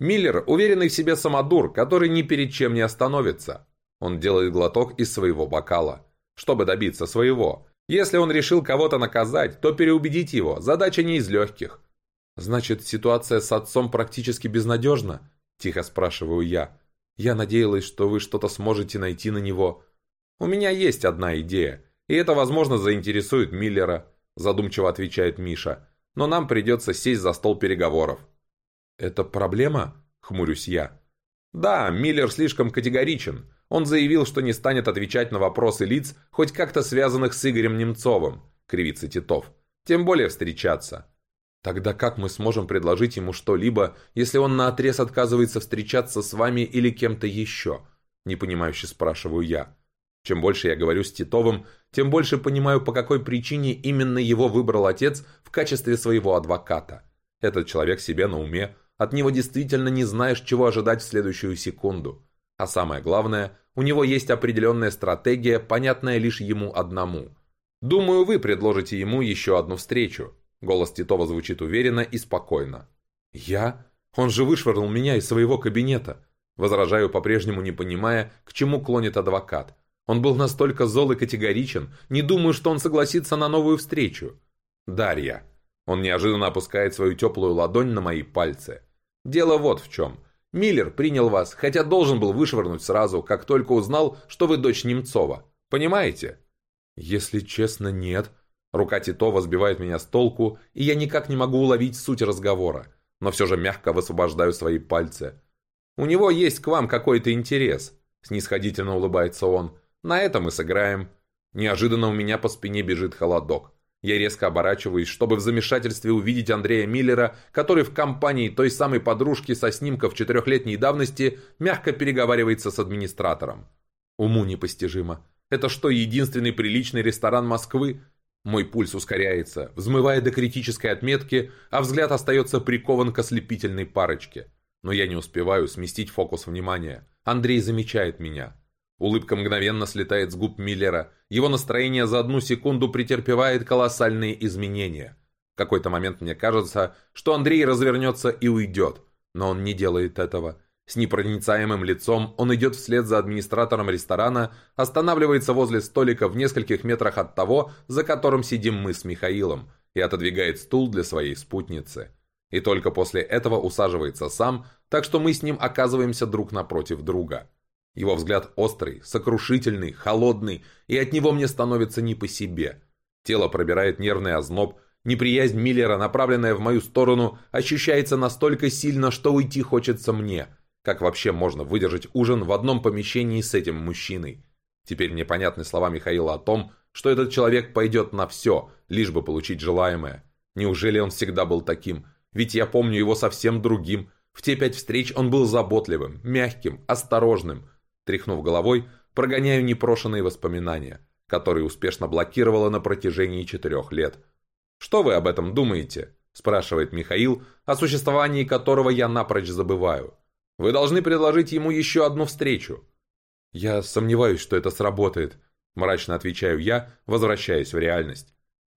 Миллер – уверенный в себе самодур, который ни перед чем не остановится. Он делает глоток из своего бокала, чтобы добиться своего. Если он решил кого-то наказать, то переубедить его – задача не из легких. «Значит, ситуация с отцом практически безнадежна?» – тихо спрашиваю я. «Я надеялась, что вы что-то сможете найти на него». «У меня есть одна идея. И это, возможно, заинтересует Миллера, задумчиво отвечает Миша. Но нам придется сесть за стол переговоров. Это проблема? Хмурюсь я. Да, Миллер слишком категоричен. Он заявил, что не станет отвечать на вопросы лиц, хоть как-то связанных с Игорем Немцовым, кривится Титов. Тем более встречаться. Тогда как мы сможем предложить ему что-либо, если он наотрез отказывается встречаться с вами или кем-то еще? Непонимающе спрашиваю я. Чем больше я говорю с Титовым, тем больше понимаю, по какой причине именно его выбрал отец в качестве своего адвоката. Этот человек себе на уме, от него действительно не знаешь, чего ожидать в следующую секунду. А самое главное, у него есть определенная стратегия, понятная лишь ему одному. Думаю, вы предложите ему еще одну встречу. Голос Титова звучит уверенно и спокойно. «Я? Он же вышвырнул меня из своего кабинета!» Возражаю, по-прежнему не понимая, к чему клонит адвокат. Он был настолько зол и категоричен, не думаю, что он согласится на новую встречу. «Дарья!» Он неожиданно опускает свою теплую ладонь на мои пальцы. «Дело вот в чем. Миллер принял вас, хотя должен был вышвырнуть сразу, как только узнал, что вы дочь Немцова. Понимаете?» «Если честно, нет», Рука Титова сбивает меня с толку, и я никак не могу уловить суть разговора, но все же мягко высвобождаю свои пальцы. «У него есть к вам какой-то интерес», – снисходительно улыбается он. «На это мы сыграем». Неожиданно у меня по спине бежит холодок. Я резко оборачиваюсь, чтобы в замешательстве увидеть Андрея Миллера, который в компании той самой подружки со снимков четырехлетней давности мягко переговаривается с администратором. Уму непостижимо. Это что, единственный приличный ресторан Москвы? Мой пульс ускоряется, взмывая до критической отметки, а взгляд остается прикован к ослепительной парочке. Но я не успеваю сместить фокус внимания. Андрей замечает меня. Улыбка мгновенно слетает с губ Миллера. Его настроение за одну секунду претерпевает колоссальные изменения. В какой-то момент мне кажется, что Андрей развернется и уйдет. Но он не делает этого. С непроницаемым лицом он идет вслед за администратором ресторана, останавливается возле столика в нескольких метрах от того, за которым сидим мы с Михаилом, и отодвигает стул для своей спутницы. И только после этого усаживается сам, так что мы с ним оказываемся друг напротив друга. Его взгляд острый, сокрушительный, холодный, и от него мне становится не по себе. Тело пробирает нервный озноб, неприязнь Миллера, направленная в мою сторону, ощущается настолько сильно, что уйти хочется мне – как вообще можно выдержать ужин в одном помещении с этим мужчиной? Теперь мне понятны слова Михаила о том, что этот человек пойдет на все, лишь бы получить желаемое. Неужели он всегда был таким? Ведь я помню его совсем другим. В те пять встреч он был заботливым, мягким, осторожным. Тряхнув головой, прогоняю непрошенные воспоминания, которые успешно блокировала на протяжении четырех лет. «Что вы об этом думаете?» – спрашивает Михаил, о существовании которого я напрочь забываю. Вы должны предложить ему еще одну встречу». «Я сомневаюсь, что это сработает», – мрачно отвечаю я, возвращаясь в реальность.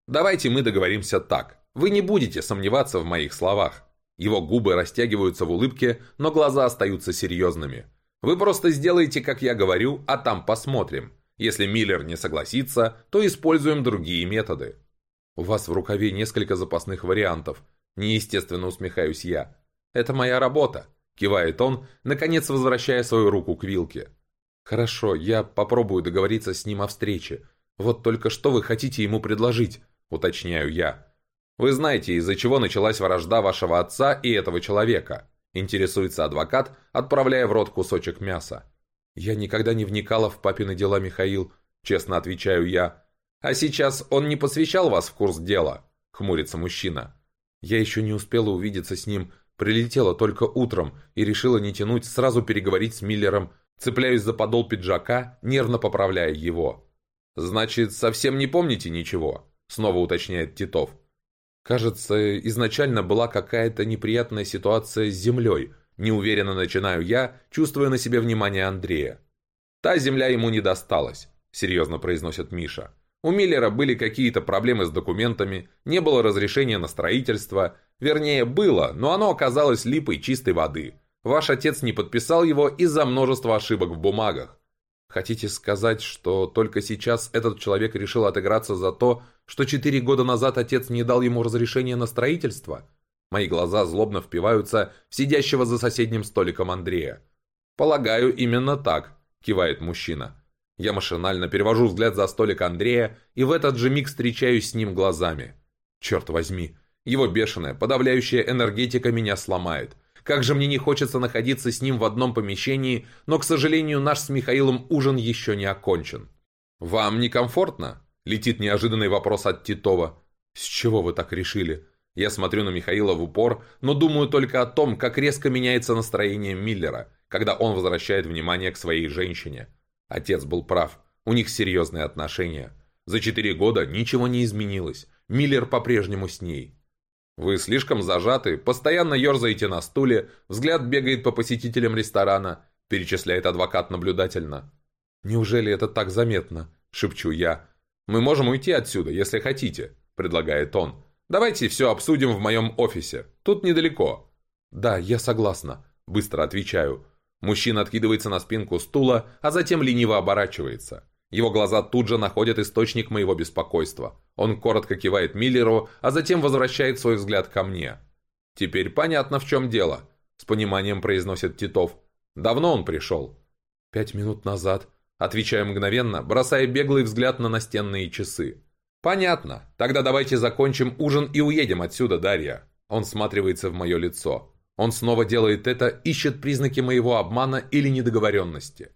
«Давайте мы договоримся так. Вы не будете сомневаться в моих словах». Его губы растягиваются в улыбке, но глаза остаются серьезными. «Вы просто сделаете, как я говорю, а там посмотрим. Если Миллер не согласится, то используем другие методы». «У вас в рукаве несколько запасных вариантов», – неестественно усмехаюсь я. «Это моя работа. Кивает он, наконец возвращая свою руку к вилке. «Хорошо, я попробую договориться с ним о встрече. Вот только что вы хотите ему предложить?» Уточняю я. «Вы знаете, из-за чего началась вражда вашего отца и этого человека?» Интересуется адвокат, отправляя в рот кусочек мяса. «Я никогда не вникала в папины дела, Михаил», честно отвечаю я. «А сейчас он не посвящал вас в курс дела?» Хмурится мужчина. «Я еще не успела увидеться с ним, Прилетела только утром и решила не тянуть, сразу переговорить с Миллером. Цепляюсь за подол пиджака, нервно поправляя его. «Значит, совсем не помните ничего?» Снова уточняет Титов. «Кажется, изначально была какая-то неприятная ситуация с землей. Неуверенно начинаю я, чувствуя на себе внимание Андрея. «Та земля ему не досталась», — серьезно произносит Миша. У Миллера были какие-то проблемы с документами, не было разрешения на строительство, вернее, было, но оно оказалось липой чистой воды. Ваш отец не подписал его из-за множества ошибок в бумагах. Хотите сказать, что только сейчас этот человек решил отыграться за то, что четыре года назад отец не дал ему разрешения на строительство? Мои глаза злобно впиваются в сидящего за соседним столиком Андрея. «Полагаю, именно так», – кивает мужчина. Я машинально перевожу взгляд за столик Андрея и в этот же миг встречаюсь с ним глазами. Черт возьми, его бешеная, подавляющая энергетика меня сломает. Как же мне не хочется находиться с ним в одном помещении, но, к сожалению, наш с Михаилом ужин еще не окончен. «Вам некомфортно?» – летит неожиданный вопрос от Титова. «С чего вы так решили?» Я смотрю на Михаила в упор, но думаю только о том, как резко меняется настроение Миллера, когда он возвращает внимание к своей женщине. Отец был прав, у них серьезные отношения. За четыре года ничего не изменилось, Миллер по-прежнему с ней. Вы слишком зажаты, постоянно ерзаете на стуле, взгляд бегает по посетителям ресторана, перечисляет адвокат наблюдательно. «Неужели это так заметно?» – шепчу я. «Мы можем уйти отсюда, если хотите», – предлагает он. «Давайте все обсудим в моем офисе. Тут недалеко». «Да, я согласна», – быстро отвечаю. Мужчина откидывается на спинку стула, а затем лениво оборачивается. Его глаза тут же находят источник моего беспокойства. Он коротко кивает Миллеру, а затем возвращает свой взгляд ко мне. «Теперь понятно, в чем дело», – с пониманием произносит Титов. «Давно он пришел?» «Пять минут назад», – отвечаю мгновенно, бросая беглый взгляд на настенные часы. «Понятно. Тогда давайте закончим ужин и уедем отсюда, Дарья». Он сматривается в мое лицо. Он снова делает это, ищет признаки моего обмана или недоговоренности.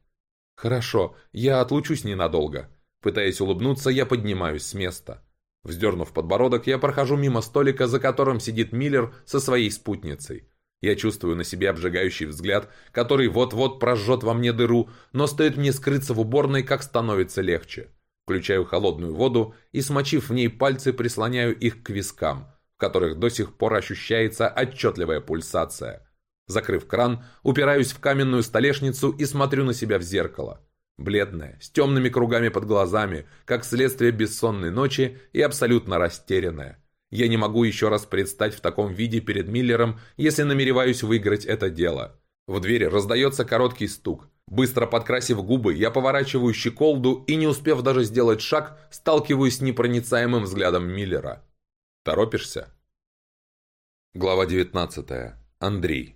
«Хорошо, я отлучусь ненадолго». Пытаясь улыбнуться, я поднимаюсь с места. Вздернув подбородок, я прохожу мимо столика, за которым сидит Миллер со своей спутницей. Я чувствую на себе обжигающий взгляд, который вот-вот прожжет во мне дыру, но стоит мне скрыться в уборной, как становится легче. Включаю холодную воду и, смочив в ней пальцы, прислоняю их к вискам, которых до сих пор ощущается отчетливая пульсация. Закрыв кран, упираюсь в каменную столешницу и смотрю на себя в зеркало. Бледная, с темными кругами под глазами, как следствие бессонной ночи и абсолютно растерянная. Я не могу еще раз предстать в таком виде перед Миллером, если намереваюсь выиграть это дело. В двери раздается короткий стук. Быстро подкрасив губы, я поворачиваю щеколду и, не успев даже сделать шаг, сталкиваюсь с непроницаемым взглядом Миллера. «Торопишься?» Глава 19. Андрей.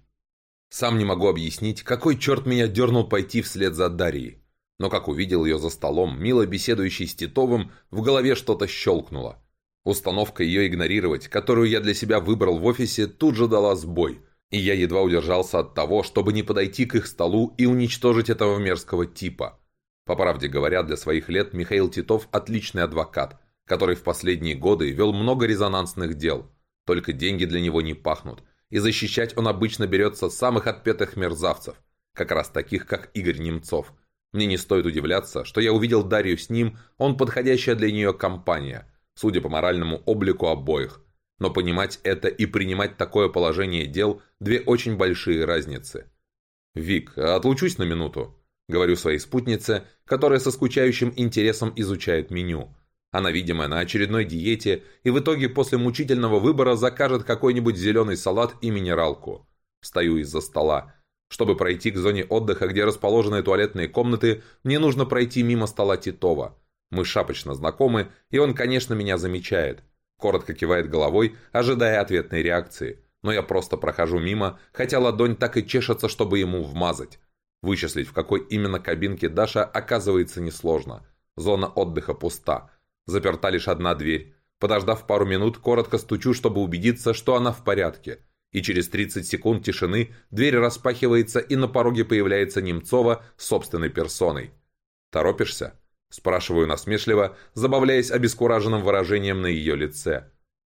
Сам не могу объяснить, какой черт меня дернул пойти вслед за Дарьей. Но как увидел ее за столом, мило беседующей с Титовым, в голове что-то щелкнуло. Установка ее игнорировать, которую я для себя выбрал в офисе, тут же дала сбой. И я едва удержался от того, чтобы не подойти к их столу и уничтожить этого мерзкого типа. По правде говоря, для своих лет Михаил Титов отличный адвокат, который в последние годы вел много резонансных дел. Только деньги для него не пахнут – и защищать он обычно берется самых отпетых мерзавцев, как раз таких, как Игорь Немцов. Мне не стоит удивляться, что я увидел Дарью с ним, он подходящая для нее компания, судя по моральному облику обоих. Но понимать это и принимать такое положение дел – две очень большие разницы. «Вик, отлучусь на минуту», – говорю своей спутнице, которая со скучающим интересом изучает меню – она, видимо, на очередной диете и в итоге после мучительного выбора закажет какой-нибудь зеленый салат и минералку. Встаю из-за стола. Чтобы пройти к зоне отдыха, где расположены туалетные комнаты, мне нужно пройти мимо стола Титова. Мы шапочно знакомы, и он, конечно, меня замечает. Коротко кивает головой, ожидая ответной реакции. Но я просто прохожу мимо, хотя ладонь так и чешется, чтобы ему вмазать. Вычислить, в какой именно кабинке Даша, оказывается несложно. Зона отдыха пуста. Заперта лишь одна дверь. Подождав пару минут, коротко стучу, чтобы убедиться, что она в порядке. И через 30 секунд тишины дверь распахивается, и на пороге появляется Немцова собственной персоной. «Торопишься?» – спрашиваю насмешливо, забавляясь обескураженным выражением на ее лице.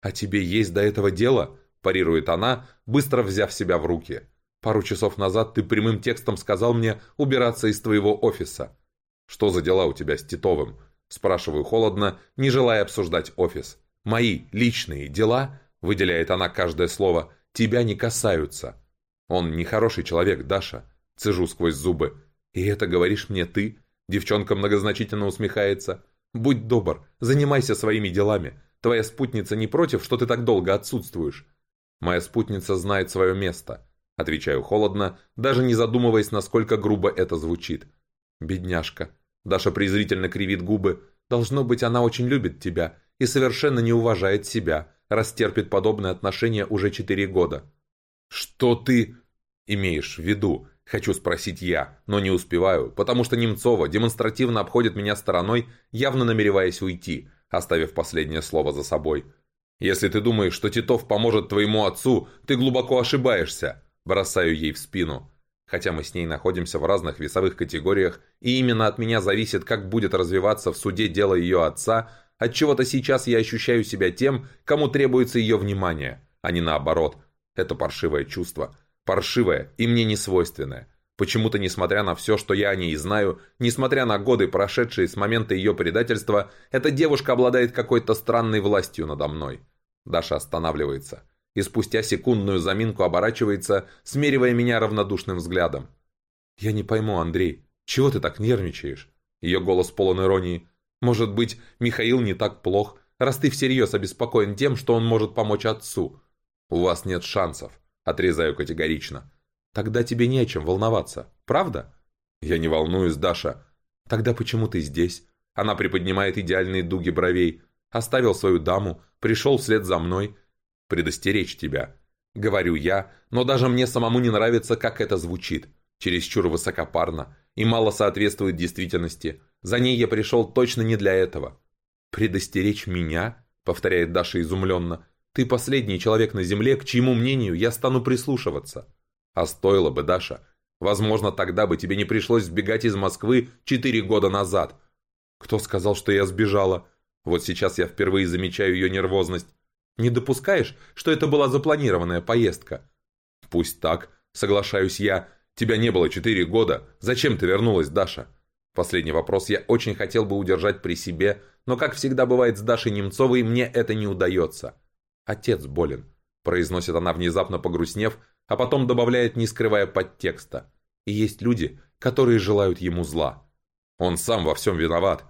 «А тебе есть до этого дело?» – парирует она, быстро взяв себя в руки. «Пару часов назад ты прямым текстом сказал мне убираться из твоего офиса». «Что за дела у тебя с Титовым?» Спрашиваю холодно, не желая обсуждать офис. «Мои личные дела», — выделяет она каждое слово, — «тебя не касаются». «Он нехороший человек, Даша», — цежу сквозь зубы. «И это говоришь мне ты?» Девчонка многозначительно усмехается. «Будь добр, занимайся своими делами. Твоя спутница не против, что ты так долго отсутствуешь?» «Моя спутница знает свое место», — отвечаю холодно, даже не задумываясь, насколько грубо это звучит. «Бедняжка», Даша презрительно кривит губы. «Должно быть, она очень любит тебя и совершенно не уважает себя, растерпит подобное отношение уже четыре года». «Что ты имеешь в виду?» Хочу спросить я, но не успеваю, потому что Немцова демонстративно обходит меня стороной, явно намереваясь уйти, оставив последнее слово за собой. «Если ты думаешь, что Титов поможет твоему отцу, ты глубоко ошибаешься», бросаю ей в спину. Хотя мы с ней находимся в разных весовых категориях, и именно от меня зависит, как будет развиваться в суде дело ее отца, от чего то сейчас я ощущаю себя тем, кому требуется ее внимание, а не наоборот. Это паршивое чувство. Паршивое и мне не свойственное. Почему-то, несмотря на все, что я о ней знаю, несмотря на годы, прошедшие с момента ее предательства, эта девушка обладает какой-то странной властью надо мной. Даша останавливается и спустя секундную заминку оборачивается, смеривая меня равнодушным взглядом. «Я не пойму, Андрей, чего ты так нервничаешь?» Ее голос полон иронии. «Может быть, Михаил не так плох, раз ты всерьез обеспокоен тем, что он может помочь отцу?» «У вас нет шансов», — отрезаю категорично. «Тогда тебе не о чем волноваться, правда?» «Я не волнуюсь, Даша». «Тогда почему ты здесь?» Она приподнимает идеальные дуги бровей. «Оставил свою даму, пришел вслед за мной, предостеречь тебя. Говорю я, но даже мне самому не нравится, как это звучит. Чересчур высокопарно и мало соответствует действительности. За ней я пришел точно не для этого. «Предостеречь меня?» — повторяет Даша изумленно. «Ты последний человек на земле, к чьему мнению я стану прислушиваться». «А стоило бы, Даша. Возможно, тогда бы тебе не пришлось сбегать из Москвы четыре года назад». «Кто сказал, что я сбежала?» Вот сейчас я впервые замечаю ее нервозность. Не допускаешь, что это была запланированная поездка?» «Пусть так», — соглашаюсь я. «Тебя не было четыре года. Зачем ты вернулась, Даша?» Последний вопрос я очень хотел бы удержать при себе, но, как всегда бывает с Дашей Немцовой, мне это не удается. «Отец болен», — произносит она, внезапно погрустнев, а потом добавляет, не скрывая подтекста. «И есть люди, которые желают ему зла. Он сам во всем виноват».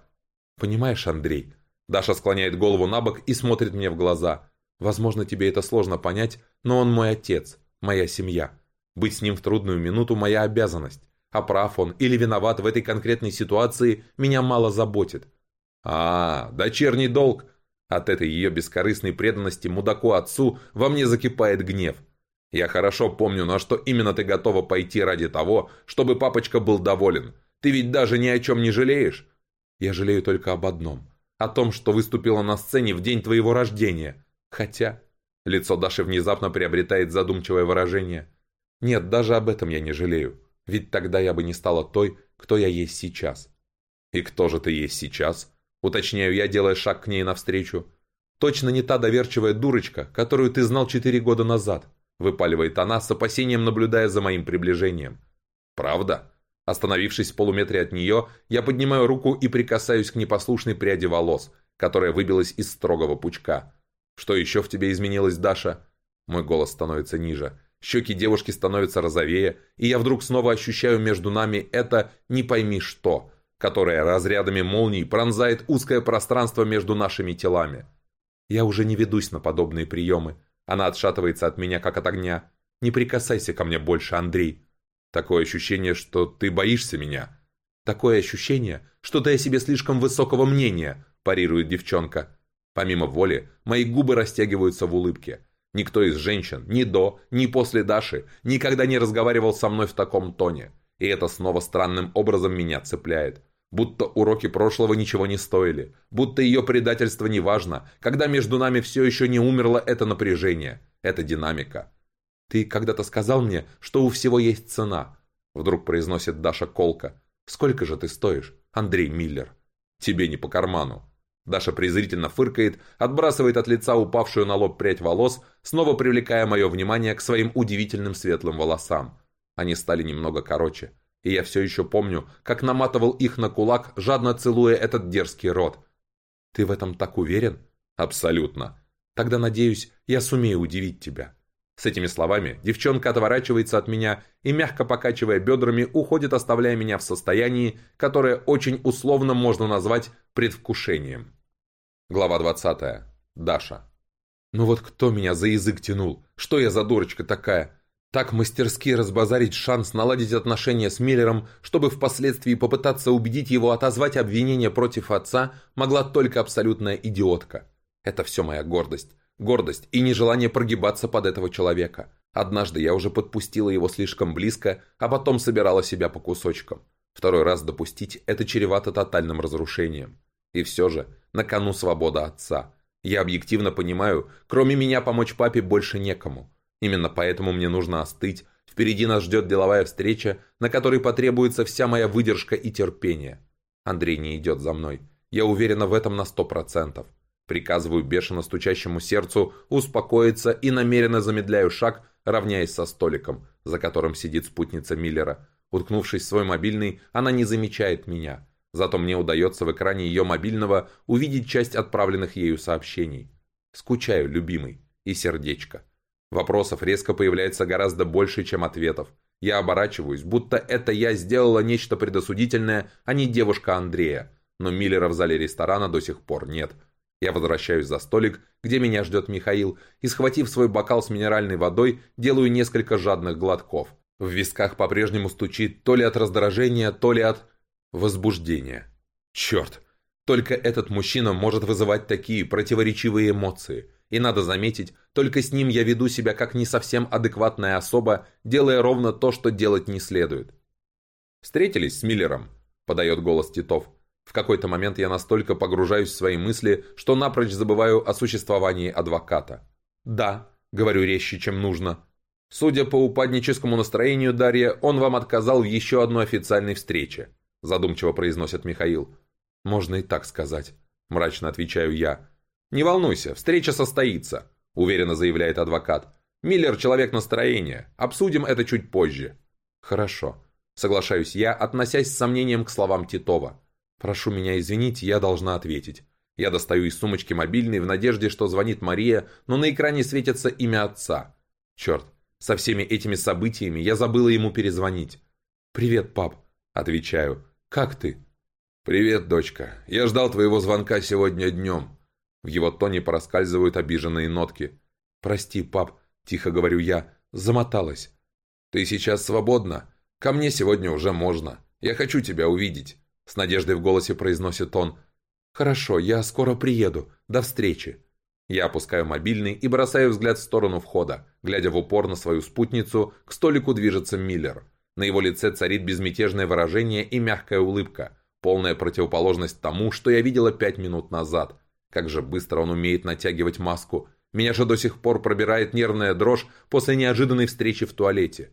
«Понимаешь, Андрей?» Даша склоняет голову на бок и смотрит мне в глаза. Возможно, тебе это сложно понять, но он мой отец, моя семья. Быть с ним в трудную минуту – моя обязанность. А прав он или виноват в этой конкретной ситуации меня мало заботит. А, дочерний долг. От этой ее бескорыстной преданности мудаку отцу во мне закипает гнев. Я хорошо помню, на что именно ты готова пойти ради того, чтобы папочка был доволен. Ты ведь даже ни о чем не жалеешь. Я жалею только об одном. О том, что выступила на сцене в день твоего рождения. Хотя... Лицо Даши внезапно приобретает задумчивое выражение. Нет, даже об этом я не жалею. Ведь тогда я бы не стала той, кто я есть сейчас. И кто же ты есть сейчас? Уточняю я, делая шаг к ней навстречу. Точно не та доверчивая дурочка, которую ты знал четыре года назад. Выпаливает она, с опасением наблюдая за моим приближением. Правда? Остановившись в полуметре от нее, я поднимаю руку и прикасаюсь к непослушной пряди волос, которая выбилась из строгого пучка. «Что еще в тебе изменилось, Даша?» Мой голос становится ниже. Щеки девушки становятся розовее, и я вдруг снова ощущаю между нами это «не пойми что», которое разрядами молний пронзает узкое пространство между нашими телами. Я уже не ведусь на подобные приемы. Она отшатывается от меня, как от огня. «Не прикасайся ко мне больше, Андрей». Такое ощущение, что ты боишься меня. Такое ощущение, что ты о себе слишком высокого мнения, парирует девчонка. Помимо воли, мои губы растягиваются в улыбке. Никто из женщин, ни до, ни после Даши, никогда не разговаривал со мной в таком тоне. И это снова странным образом меня цепляет. Будто уроки прошлого ничего не стоили. Будто ее предательство не важно, когда между нами все еще не умерло это напряжение, эта динамика. «Ты когда-то сказал мне, что у всего есть цена», вдруг произносит Даша колко. «Сколько же ты стоишь, Андрей Миллер?» «Тебе не по карману», Даша презрительно фыркает, отбрасывает от лица упавшую на лоб прядь волос, снова привлекая мое внимание к своим удивительным светлым волосам. Они стали немного короче. И я все еще помню, как наматывал их на кулак, жадно целуя этот дерзкий рот. «Ты в этом так уверен?» «Абсолютно. Тогда, надеюсь, я сумею удивить тебя». С этими словами девчонка отворачивается от меня и, мягко покачивая бедрами, уходит, оставляя меня в состоянии, которое очень условно можно назвать предвкушением. Глава 20. Даша. Ну вот кто меня за язык тянул? Что я за дурочка такая? Так мастерски разбазарить шанс наладить отношения с Миллером, чтобы впоследствии попытаться убедить его отозвать обвинение против отца, могла только абсолютная идиотка. Это все моя гордость. гордость и нежелание прогибаться под этого человека. Однажды я уже подпустила его слишком близко, а потом собирала себя по кусочкам. Второй раз допустить это чревато тотальным разрушением. И все же, на кону свобода отца. Я объективно понимаю, кроме меня помочь папе больше некому. Именно поэтому мне нужно остыть, впереди нас ждет деловая встреча, на которой потребуется вся моя выдержка и терпение. Андрей не идет за мной. Я уверена в этом на сто процентов. Приказываю бешено стучащему сердцу успокоиться и намеренно замедляю шаг, равняясь со столиком, за которым сидит спутница Миллера. Уткнувшись в свой мобильный, она не замечает меня. Зато мне удается в экране ее мобильного увидеть часть отправленных ею сообщений. Скучаю, любимый. И сердечко. Вопросов резко появляется гораздо больше, чем ответов. Я оборачиваюсь, будто это я сделала нечто предосудительное, а не девушка Андрея. Но Миллера в зале ресторана до сих пор нет. Я возвращаюсь за столик, где меня ждет Михаил, и, схватив свой бокал с минеральной водой, делаю несколько жадных глотков. В висках по-прежнему стучит то ли от раздражения, то ли от возбуждения. Черт! Только этот мужчина может вызывать такие противоречивые эмоции. И надо заметить, только с ним я веду себя как не совсем адекватная особа, делая ровно то, что делать не следует. «Встретились с Миллером?» – подает голос Титов. В какой-то момент я настолько погружаюсь в свои мысли, что напрочь забываю о существовании адвоката. «Да», — говорю резче, чем нужно. «Судя по упадническому настроению, Дарья, он вам отказал в еще одной официальной встрече», — задумчиво произносит Михаил. «Можно и так сказать», — мрачно отвечаю я. «Не волнуйся, встреча состоится», — уверенно заявляет адвокат. «Миллер — человек настроения. Обсудим это чуть позже». «Хорошо», — соглашаюсь я, относясь с сомнением к словам Титова. «Прошу меня извинить, я должна ответить». Я достаю из сумочки мобильный в надежде, что звонит Мария, но на экране светится имя отца. Черт, со всеми этими событиями я забыла ему перезвонить. «Привет, пап», — отвечаю. «Как ты?» «Привет, дочка. Я ждал твоего звонка сегодня днем». В его тоне проскальзывают обиженные нотки. «Прости, пап», — тихо говорю я, — замоталась. «Ты сейчас свободна? Ко мне сегодня уже можно. Я хочу тебя увидеть». С надеждой в голосе произносит он. «Хорошо, я скоро приеду. До встречи». Я опускаю мобильный и бросаю взгляд в сторону входа. Глядя в упор на свою спутницу, к столику движется Миллер. На его лице царит безмятежное выражение и мягкая улыбка. Полная противоположность тому, что я видела пять минут назад. Как же быстро он умеет натягивать маску. Меня же до сих пор пробирает нервная дрожь после неожиданной встречи в туалете.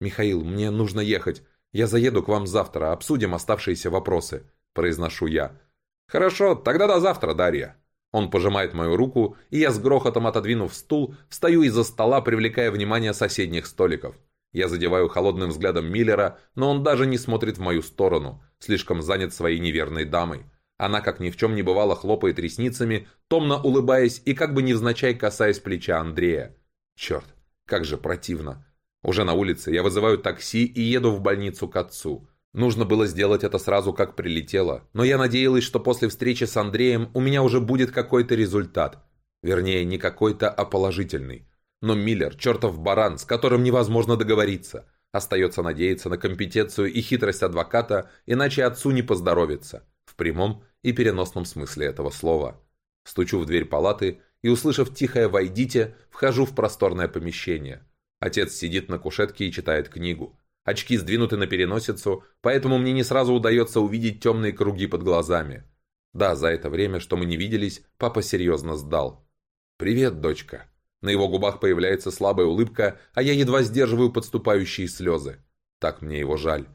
«Михаил, мне нужно ехать. «Я заеду к вам завтра, обсудим оставшиеся вопросы», – произношу я. «Хорошо, тогда до завтра, Дарья». Он пожимает мою руку, и я с грохотом отодвинув стул, встаю из-за стола, привлекая внимание соседних столиков. Я задеваю холодным взглядом Миллера, но он даже не смотрит в мою сторону, слишком занят своей неверной дамой. Она, как ни в чем не бывало, хлопает ресницами, томно улыбаясь и как бы невзначай касаясь плеча Андрея. Черт, как же противно. Уже на улице я вызываю такси и еду в больницу к отцу. Нужно было сделать это сразу, как прилетело, но я надеялась, что после встречи с Андреем у меня уже будет какой-то результат. Вернее, не какой-то, а положительный. Но Миллер – чертов баран, с которым невозможно договориться. Остается надеяться на компетенцию и хитрость адвоката, иначе отцу не поздоровится. В прямом и переносном смысле этого слова. Стучу в дверь палаты и, услышав тихое «войдите», вхожу в просторное помещение – Отец сидит на кушетке и читает книгу. Очки сдвинуты на переносицу, поэтому мне не сразу удается увидеть темные круги под глазами. Да, за это время, что мы не виделись, папа серьезно сдал. «Привет, дочка». На его губах появляется слабая улыбка, а я едва сдерживаю подступающие слезы. Так мне его жаль.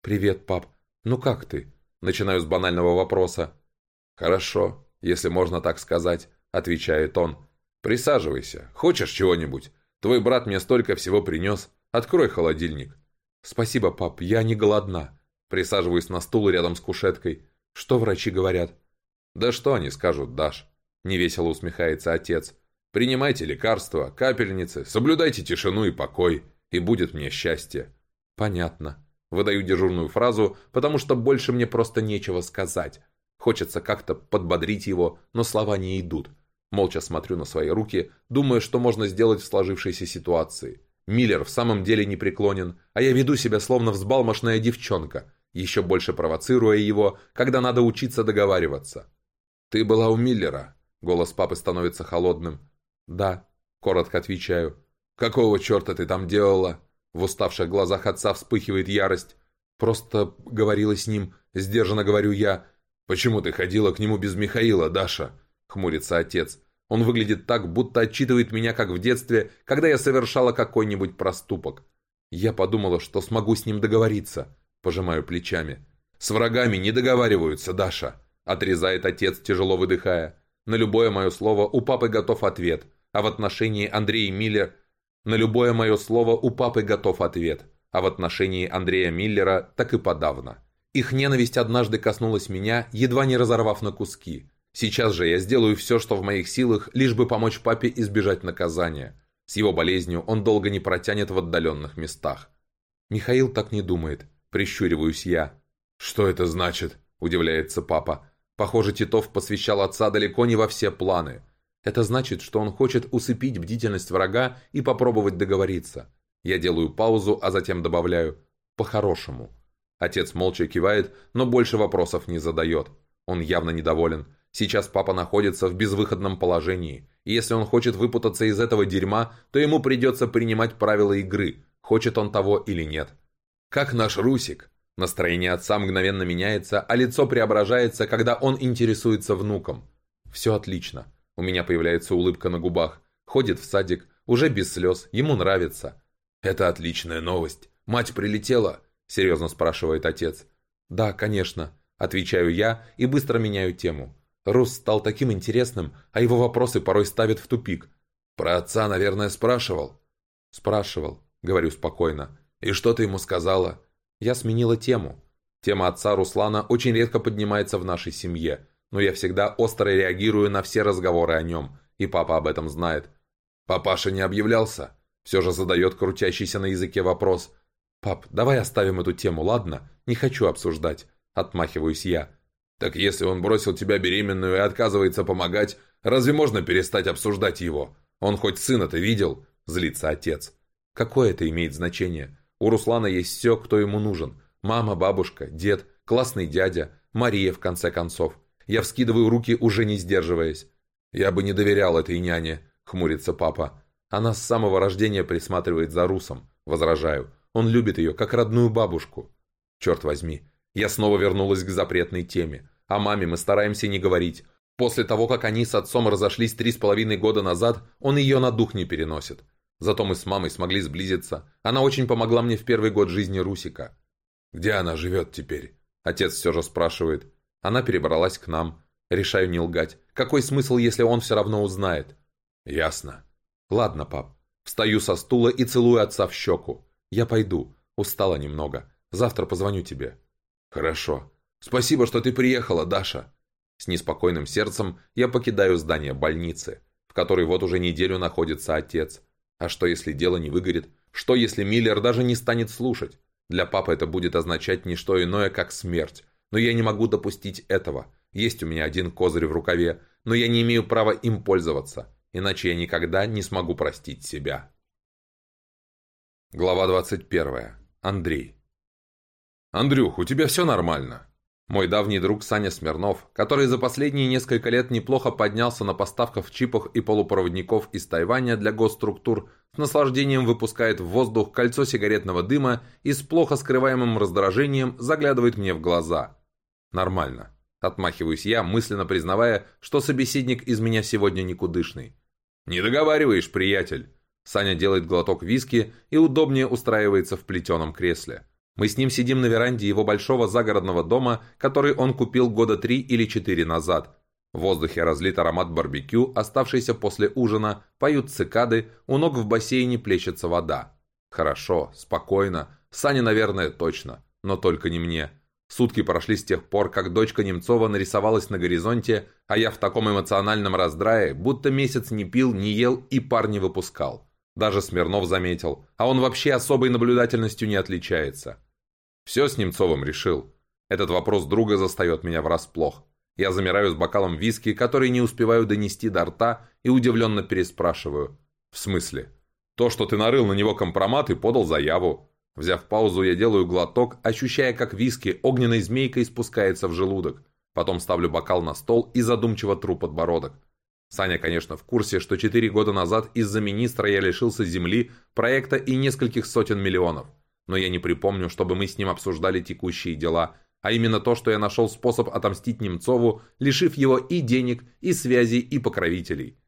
«Привет, пап. Ну как ты?» Начинаю с банального вопроса. «Хорошо, если можно так сказать», — отвечает он. «Присаживайся. Хочешь чего-нибудь? Твой брат мне столько всего принес. Открой холодильник». «Спасибо, пап, я не голодна». Присаживаюсь на стул рядом с кушеткой. «Что врачи говорят?» «Да что они скажут, Даш?» Невесело усмехается отец. «Принимайте лекарства, капельницы, соблюдайте тишину и покой, и будет мне счастье». «Понятно». Выдаю дежурную фразу, потому что больше мне просто нечего сказать. Хочется как-то подбодрить его, но слова не идут. Молча смотрю на свои руки, думая, что можно сделать в сложившейся ситуации. Миллер в самом деле не преклонен, а я веду себя словно взбалмошная девчонка, еще больше провоцируя его, когда надо учиться договариваться. «Ты была у Миллера?» Голос папы становится холодным. «Да», — коротко отвечаю. «Какого черта ты там делала?» В уставших глазах отца вспыхивает ярость. «Просто говорила с ним, сдержанно говорю я. Почему ты ходила к нему без Михаила, Даша?» Хмурится отец. Он выглядит так, будто отчитывает меня, как в детстве, когда я совершала какой-нибудь проступок. Я подумала, что смогу с ним договориться. Пожимаю плечами. «С врагами не договариваются, Даша!» Отрезает отец, тяжело выдыхая. На любое мое слово у папы готов ответ, а в отношении Андрея Миллера... На любое мое слово у папы готов ответ, а в отношении Андрея Миллера так и подавно. Их ненависть однажды коснулась меня, едва не разорвав на куски. Сейчас же я сделаю все, что в моих силах, лишь бы помочь папе избежать наказания. С его болезнью он долго не протянет в отдаленных местах. Михаил так не думает. Прищуриваюсь я. «Что это значит?» – удивляется папа. Похоже, Титов посвящал отца далеко не во все планы. Это значит, что он хочет усыпить бдительность врага и попробовать договориться. Я делаю паузу, а затем добавляю «по-хорошему». Отец молча кивает, но больше вопросов не задает. Он явно недоволен. Сейчас папа находится в безвыходном положении. И если он хочет выпутаться из этого дерьма, то ему придется принимать правила игры, хочет он того или нет. Как наш Русик. Настроение отца мгновенно меняется, а лицо преображается, когда он интересуется внуком. Все отлично. У меня появляется улыбка на губах. Ходит в садик, уже без слез, ему нравится. «Это отличная новость. Мать прилетела?» – серьезно спрашивает отец. «Да, конечно», – отвечаю я и быстро меняю тему. Рус стал таким интересным, а его вопросы порой ставят в тупик. «Про отца, наверное, спрашивал?» «Спрашивал», — говорю спокойно. «И что ты ему сказала?» Я сменила тему. Тема отца Руслана очень редко поднимается в нашей семье, но я всегда остро реагирую на все разговоры о нем, и папа об этом знает. «Папаша не объявлялся?» Все же задает крутящийся на языке вопрос. «Пап, давай оставим эту тему, ладно? Не хочу обсуждать». Отмахиваюсь я. Так если он бросил тебя беременную и отказывается помогать, разве можно перестать обсуждать его? Он хоть сына-то видел?» – злится отец. «Какое это имеет значение? У Руслана есть все, кто ему нужен. Мама, бабушка, дед, классный дядя, Мария, в конце концов. Я вскидываю руки, уже не сдерживаясь. «Я бы не доверял этой няне», – хмурится папа. «Она с самого рождения присматривает за Русом», – возражаю. «Он любит ее, как родную бабушку». «Черт возьми, я снова вернулась к запретной теме. О маме мы стараемся не говорить. После того, как они с отцом разошлись три с половиной года назад, он ее на дух не переносит. Зато мы с мамой смогли сблизиться. Она очень помогла мне в первый год жизни Русика. «Где она живет теперь?» Отец все же спрашивает. Она перебралась к нам. Решаю не лгать. Какой смысл, если он все равно узнает? «Ясно». «Ладно, пап». Встаю со стула и целую отца в щеку. «Я пойду. Устала немного. Завтра позвоню тебе». «Хорошо. Спасибо, что ты приехала, Даша». С неспокойным сердцем я покидаю здание больницы, в которой вот уже неделю находится отец. А что, если дело не выгорит? Что, если Миллер даже не станет слушать? Для папы это будет означать не что иное, как смерть. Но я не могу допустить этого. Есть у меня один козырь в рукаве, но я не имею права им пользоваться, иначе я никогда не смогу простить себя. Глава 21. Андрей. «Андрюх, у тебя все нормально?» Мой давний друг Саня Смирнов, который за последние несколько лет неплохо поднялся на поставках чипов и полупроводников из Тайваня для госструктур, с наслаждением выпускает в воздух кольцо сигаретного дыма и с плохо скрываемым раздражением заглядывает мне в глаза. «Нормально», — отмахиваюсь я, мысленно признавая, что собеседник из меня сегодня никудышный. «Не договариваешь, приятель!» Саня делает глоток виски и удобнее устраивается в плетеном кресле. Мы с ним сидим на веранде его большого загородного дома, который он купил года три или четыре назад. В воздухе разлит аромат барбекю, оставшийся после ужина, поют цикады, у ног в бассейне плещется вода. Хорошо, спокойно, Саня, наверное, точно, но только не мне. Сутки прошли с тех пор, как дочка Немцова нарисовалась на горизонте, а я в таком эмоциональном раздрае, будто месяц не пил, не ел и пар не выпускал. Даже Смирнов заметил, а он вообще особой наблюдательностью не отличается. Все с Немцовым решил. Этот вопрос друга застает меня врасплох. Я замираю с бокалом виски, который не успеваю донести до рта, и удивленно переспрашиваю. «В смысле?» «То, что ты нарыл на него компромат и подал заяву». Взяв паузу, я делаю глоток, ощущая, как виски огненной змейкой спускается в желудок. Потом ставлю бокал на стол и задумчиво тру подбородок. Саня, конечно, в курсе, что четыре года назад из-за министра я лишился земли, проекта и нескольких сотен миллионов. Но я не припомню, чтобы мы с ним обсуждали текущие дела, а именно то, что я нашел способ отомстить Немцову, лишив его и денег, и связей, и покровителей.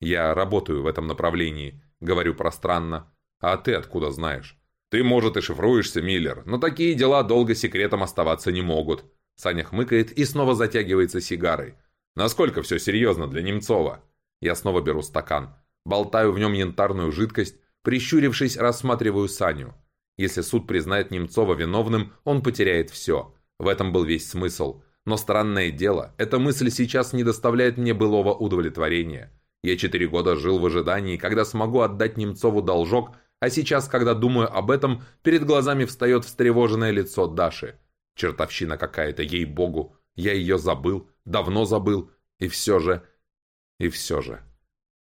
Я работаю в этом направлении, говорю пространно. А ты откуда знаешь? Ты, может, и шифруешься, Миллер, но такие дела долго секретом оставаться не могут. Саня хмыкает и снова затягивается сигарой. Насколько все серьезно для Немцова? Я снова беру стакан. Болтаю в нем янтарную жидкость, прищурившись, рассматриваю Саню. Если суд признает Немцова виновным, он потеряет все. В этом был весь смысл. Но странное дело, эта мысль сейчас не доставляет мне былого удовлетворения. Я четыре года жил в ожидании, когда смогу отдать Немцову должок, а сейчас, когда думаю об этом, перед глазами встает встревоженное лицо Даши. Чертовщина какая-то, ей-богу. Я ее забыл, давно забыл. И все же... И все же...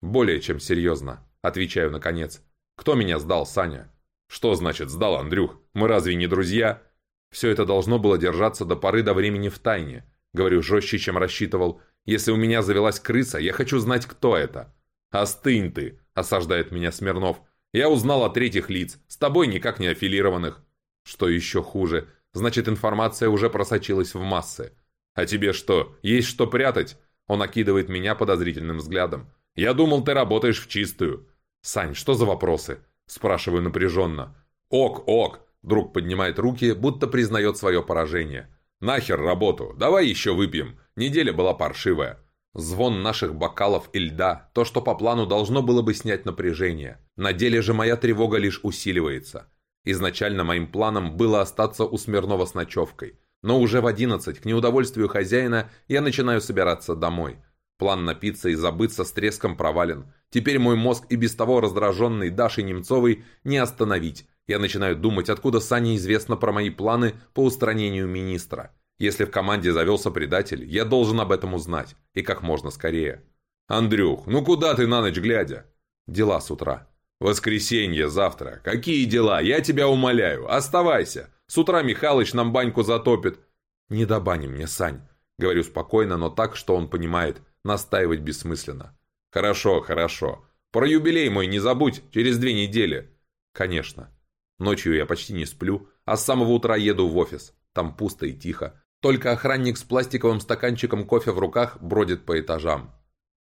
Более чем серьезно. Отвечаю наконец. Кто меня сдал, Саня? Что значит сдал, Андрюх? Мы разве не друзья? Все это должно было держаться до поры до времени в тайне. Говорю жестче, чем рассчитывал. Если у меня завелась крыса, я хочу знать, кто это. «Остынь ты!» – осаждает меня Смирнов. «Я узнал о третьих лиц, с тобой никак не аффилированных». Что еще хуже, значит информация уже просочилась в массы. «А тебе что, есть что прятать?» Он окидывает меня подозрительным взглядом. «Я думал, ты работаешь в чистую». «Сань, что за вопросы?» Спрашиваю напряженно. «Ок, ок!» Друг поднимает руки, будто признает свое поражение. «Нахер работу! Давай еще выпьем! Неделя была паршивая!» Звон наших бокалов и льда, то, что по плану должно было бы снять напряжение. На деле же моя тревога лишь усиливается. Изначально моим планом было остаться у Смирнова с ночевкой. Но уже в одиннадцать, к неудовольствию хозяина, я начинаю собираться домой. План напиться и забыться с треском провален. Теперь мой мозг и без того раздраженный Дашей Немцовой не остановить. Я начинаю думать, откуда Сане известно про мои планы по устранению министра. Если в команде завелся предатель, я должен об этом узнать. И как можно скорее. «Андрюх, ну куда ты на ночь глядя?» «Дела с утра». «Воскресенье завтра. Какие дела? Я тебя умоляю. Оставайся. С утра Михалыч нам баньку затопит». «Не до бани мне, Сань». Говорю спокойно, но так, что он понимает. Настаивать бессмысленно. «Хорошо, хорошо. Про юбилей мой не забудь. Через две недели». «Конечно». Ночью я почти не сплю, а с самого утра еду в офис. Там пусто и тихо. Только охранник с пластиковым стаканчиком кофе в руках бродит по этажам.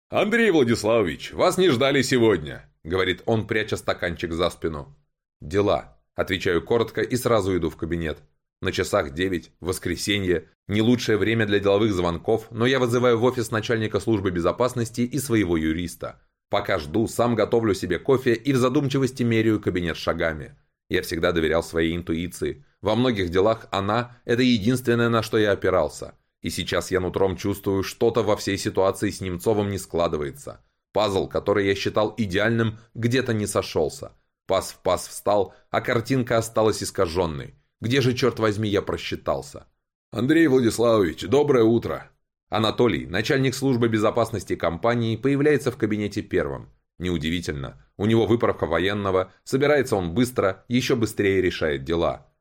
«Андрей Владиславович, вас не ждали сегодня», — говорит он, пряча стаканчик за спину. «Дела», — отвечаю коротко и сразу иду в кабинет. На часах девять, воскресенье, не лучшее время для деловых звонков, но я вызываю в офис начальника службы безопасности и своего юриста. Пока жду, сам готовлю себе кофе и в задумчивости меряю кабинет шагами. Я всегда доверял своей интуиции. Во многих делах она – это единственное, на что я опирался. И сейчас я нутром чувствую, что-то во всей ситуации с Немцовым не складывается. Пазл, который я считал идеальным, где-то не сошелся. Пас в пас встал, а картинка осталась искаженной. Где же, черт возьми, я просчитался? «Андрей Владиславович, доброе утро!» Анатолий, начальник службы безопасности компании, появляется в кабинете первым. Неудивительно. У него выправка военного, собирается он быстро, еще быстрее решает дела.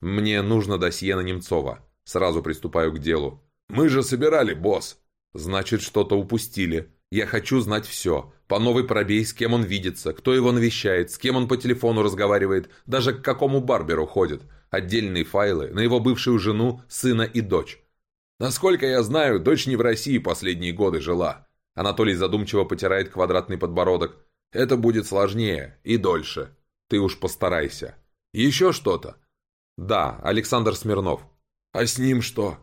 Мне нужно досье на Немцова. Сразу приступаю к делу. «Мы же собирали, босс!» «Значит, что-то упустили. Я хочу знать все. По новой пробей, с кем он видится, кто его навещает, с кем он по телефону разговаривает, даже к какому барберу ходит. Отдельные файлы на его бывшую жену, сына и дочь. Насколько я знаю, дочь не в России последние годы жила. Анатолий задумчиво потирает квадратный подбородок. Это будет сложнее и дольше. Ты уж постарайся. Еще что-то? Да, Александр Смирнов. А с ним что?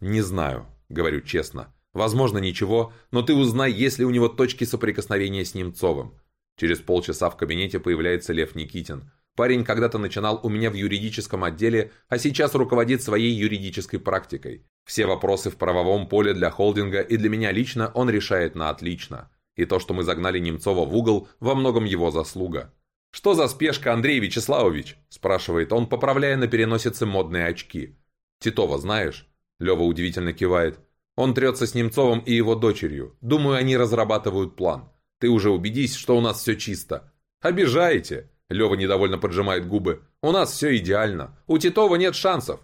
Не знаю, говорю честно. Возможно, ничего, но ты узнай, есть ли у него точки соприкосновения с Немцовым. Через полчаса в кабинете появляется Лев Никитин. Парень когда-то начинал у меня в юридическом отделе, а сейчас руководит своей юридической практикой. Все вопросы в правовом поле для холдинга и для меня лично он решает на отлично. И то, что мы загнали Немцова в угол, во многом его заслуга. «Что за спешка, Андрей Вячеславович?» – спрашивает он, поправляя на переносице модные очки. «Титова знаешь?» – Лева удивительно кивает. «Он трется с Немцовым и его дочерью. Думаю, они разрабатывают план. Ты уже убедись, что у нас все чисто». «Обижаете!» Лева недовольно поджимает губы. «У нас все идеально. У Титова нет шансов».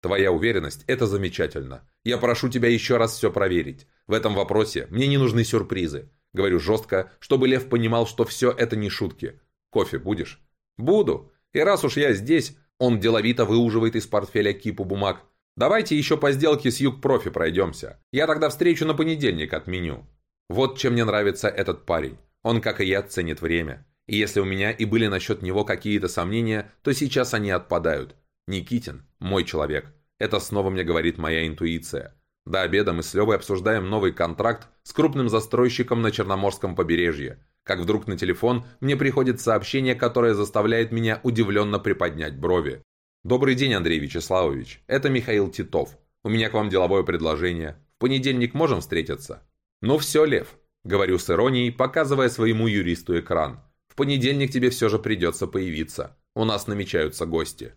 «Твоя уверенность – это замечательно. Я прошу тебя еще раз все проверить. В этом вопросе мне не нужны сюрпризы. Говорю жестко, чтобы Лев понимал, что все это не шутки. «Кофе будешь?» «Буду. И раз уж я здесь...» Он деловито выуживает из портфеля кипу бумаг. «Давайте еще по сделке с Юг-Профи пройдемся. Я тогда встречу на понедельник отменю». Вот чем мне нравится этот парень. Он, как и я, ценит время. И если у меня и были насчет него какие-то сомнения, то сейчас они отпадают. Никитин – мой человек. Это снова мне говорит моя интуиция. До обеда мы с Левой обсуждаем новый контракт с крупным застройщиком на Черноморском побережье. Как вдруг на телефон мне приходит сообщение, которое заставляет меня удивленно приподнять брови. «Добрый день, Андрей Вячеславович. Это Михаил Титов. У меня к вам деловое предложение. В понедельник можем встретиться?» «Ну все, Лев», — говорю с иронией, показывая своему юристу экран. «В понедельник тебе все же придется появиться. У нас намечаются гости».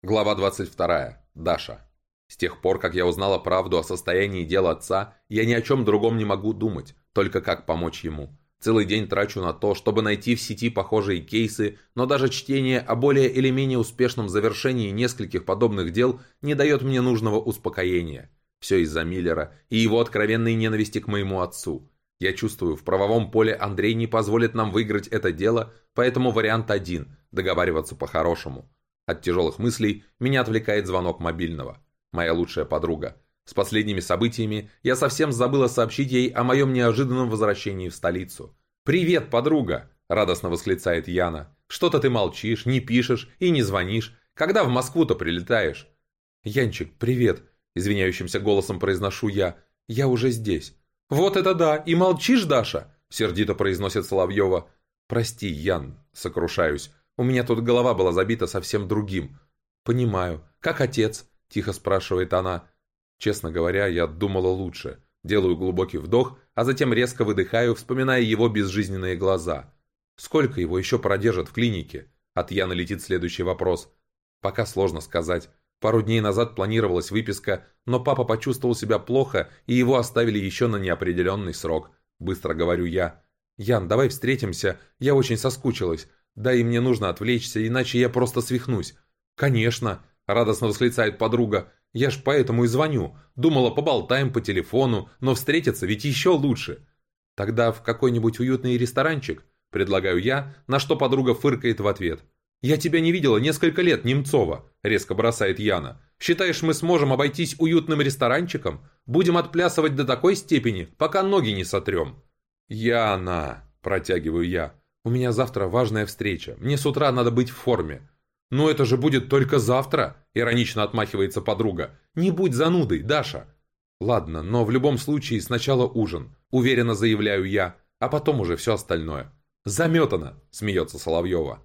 Глава 22. Даша. С тех пор, как я узнала правду о состоянии дел отца, я ни о чем другом не могу думать, только как помочь ему. Целый день трачу на то, чтобы найти в сети похожие кейсы, но даже чтение о более или менее успешном завершении нескольких подобных дел не дает мне нужного успокоения. Все из-за Миллера и его откровенной ненависти к моему отцу. Я чувствую, в правовом поле Андрей не позволит нам выиграть это дело, поэтому вариант один – договариваться по-хорошему. От тяжелых мыслей меня отвлекает звонок мобильного. Моя лучшая подруга. С последними событиями я совсем забыла сообщить ей о моем неожиданном возвращении в столицу. «Привет, подруга!» – радостно восклицает Яна. «Что-то ты молчишь, не пишешь и не звонишь. Когда в Москву-то прилетаешь?» «Янчик, привет!» – извиняющимся голосом произношу я. «Я уже здесь». «Вот это да! И молчишь, Даша?» – сердито произносит Соловьева. «Прости, Ян», – сокрушаюсь. У меня тут голова была забита совсем другим. «Понимаю. Как отец?» – тихо спрашивает она. Честно говоря, я думала лучше. Делаю глубокий вдох, а затем резко выдыхаю, вспоминая его безжизненные глаза. Сколько его еще продержат в клинике? От Яны летит следующий вопрос. Пока сложно сказать. Пару дней назад планировалась выписка, но папа почувствовал себя плохо, и его оставили еще на неопределенный срок. Быстро говорю я. «Ян, давай встретимся, я очень соскучилась. Да и мне нужно отвлечься, иначе я просто свихнусь». «Конечно!» – радостно восклицает подруга. «Я ж поэтому и звоню. Думала, поболтаем по телефону, но встретиться ведь еще лучше». «Тогда в какой-нибудь уютный ресторанчик?» – предлагаю я, на что подруга фыркает в ответ. «Я тебя не видела несколько лет, Немцова», – резко бросает Яна. «Считаешь, мы сможем обойтись уютным ресторанчиком? Будем отплясывать до такой степени, пока ноги не сотрем». «Яна», – протягиваю я, у меня завтра важная встреча. Мне с утра надо быть в форме». «Но это же будет только завтра», – иронично отмахивается подруга. «Не будь занудой, Даша». «Ладно, но в любом случае сначала ужин», – уверенно заявляю я, а потом уже все остальное. «Заметано», – смеется Соловьева.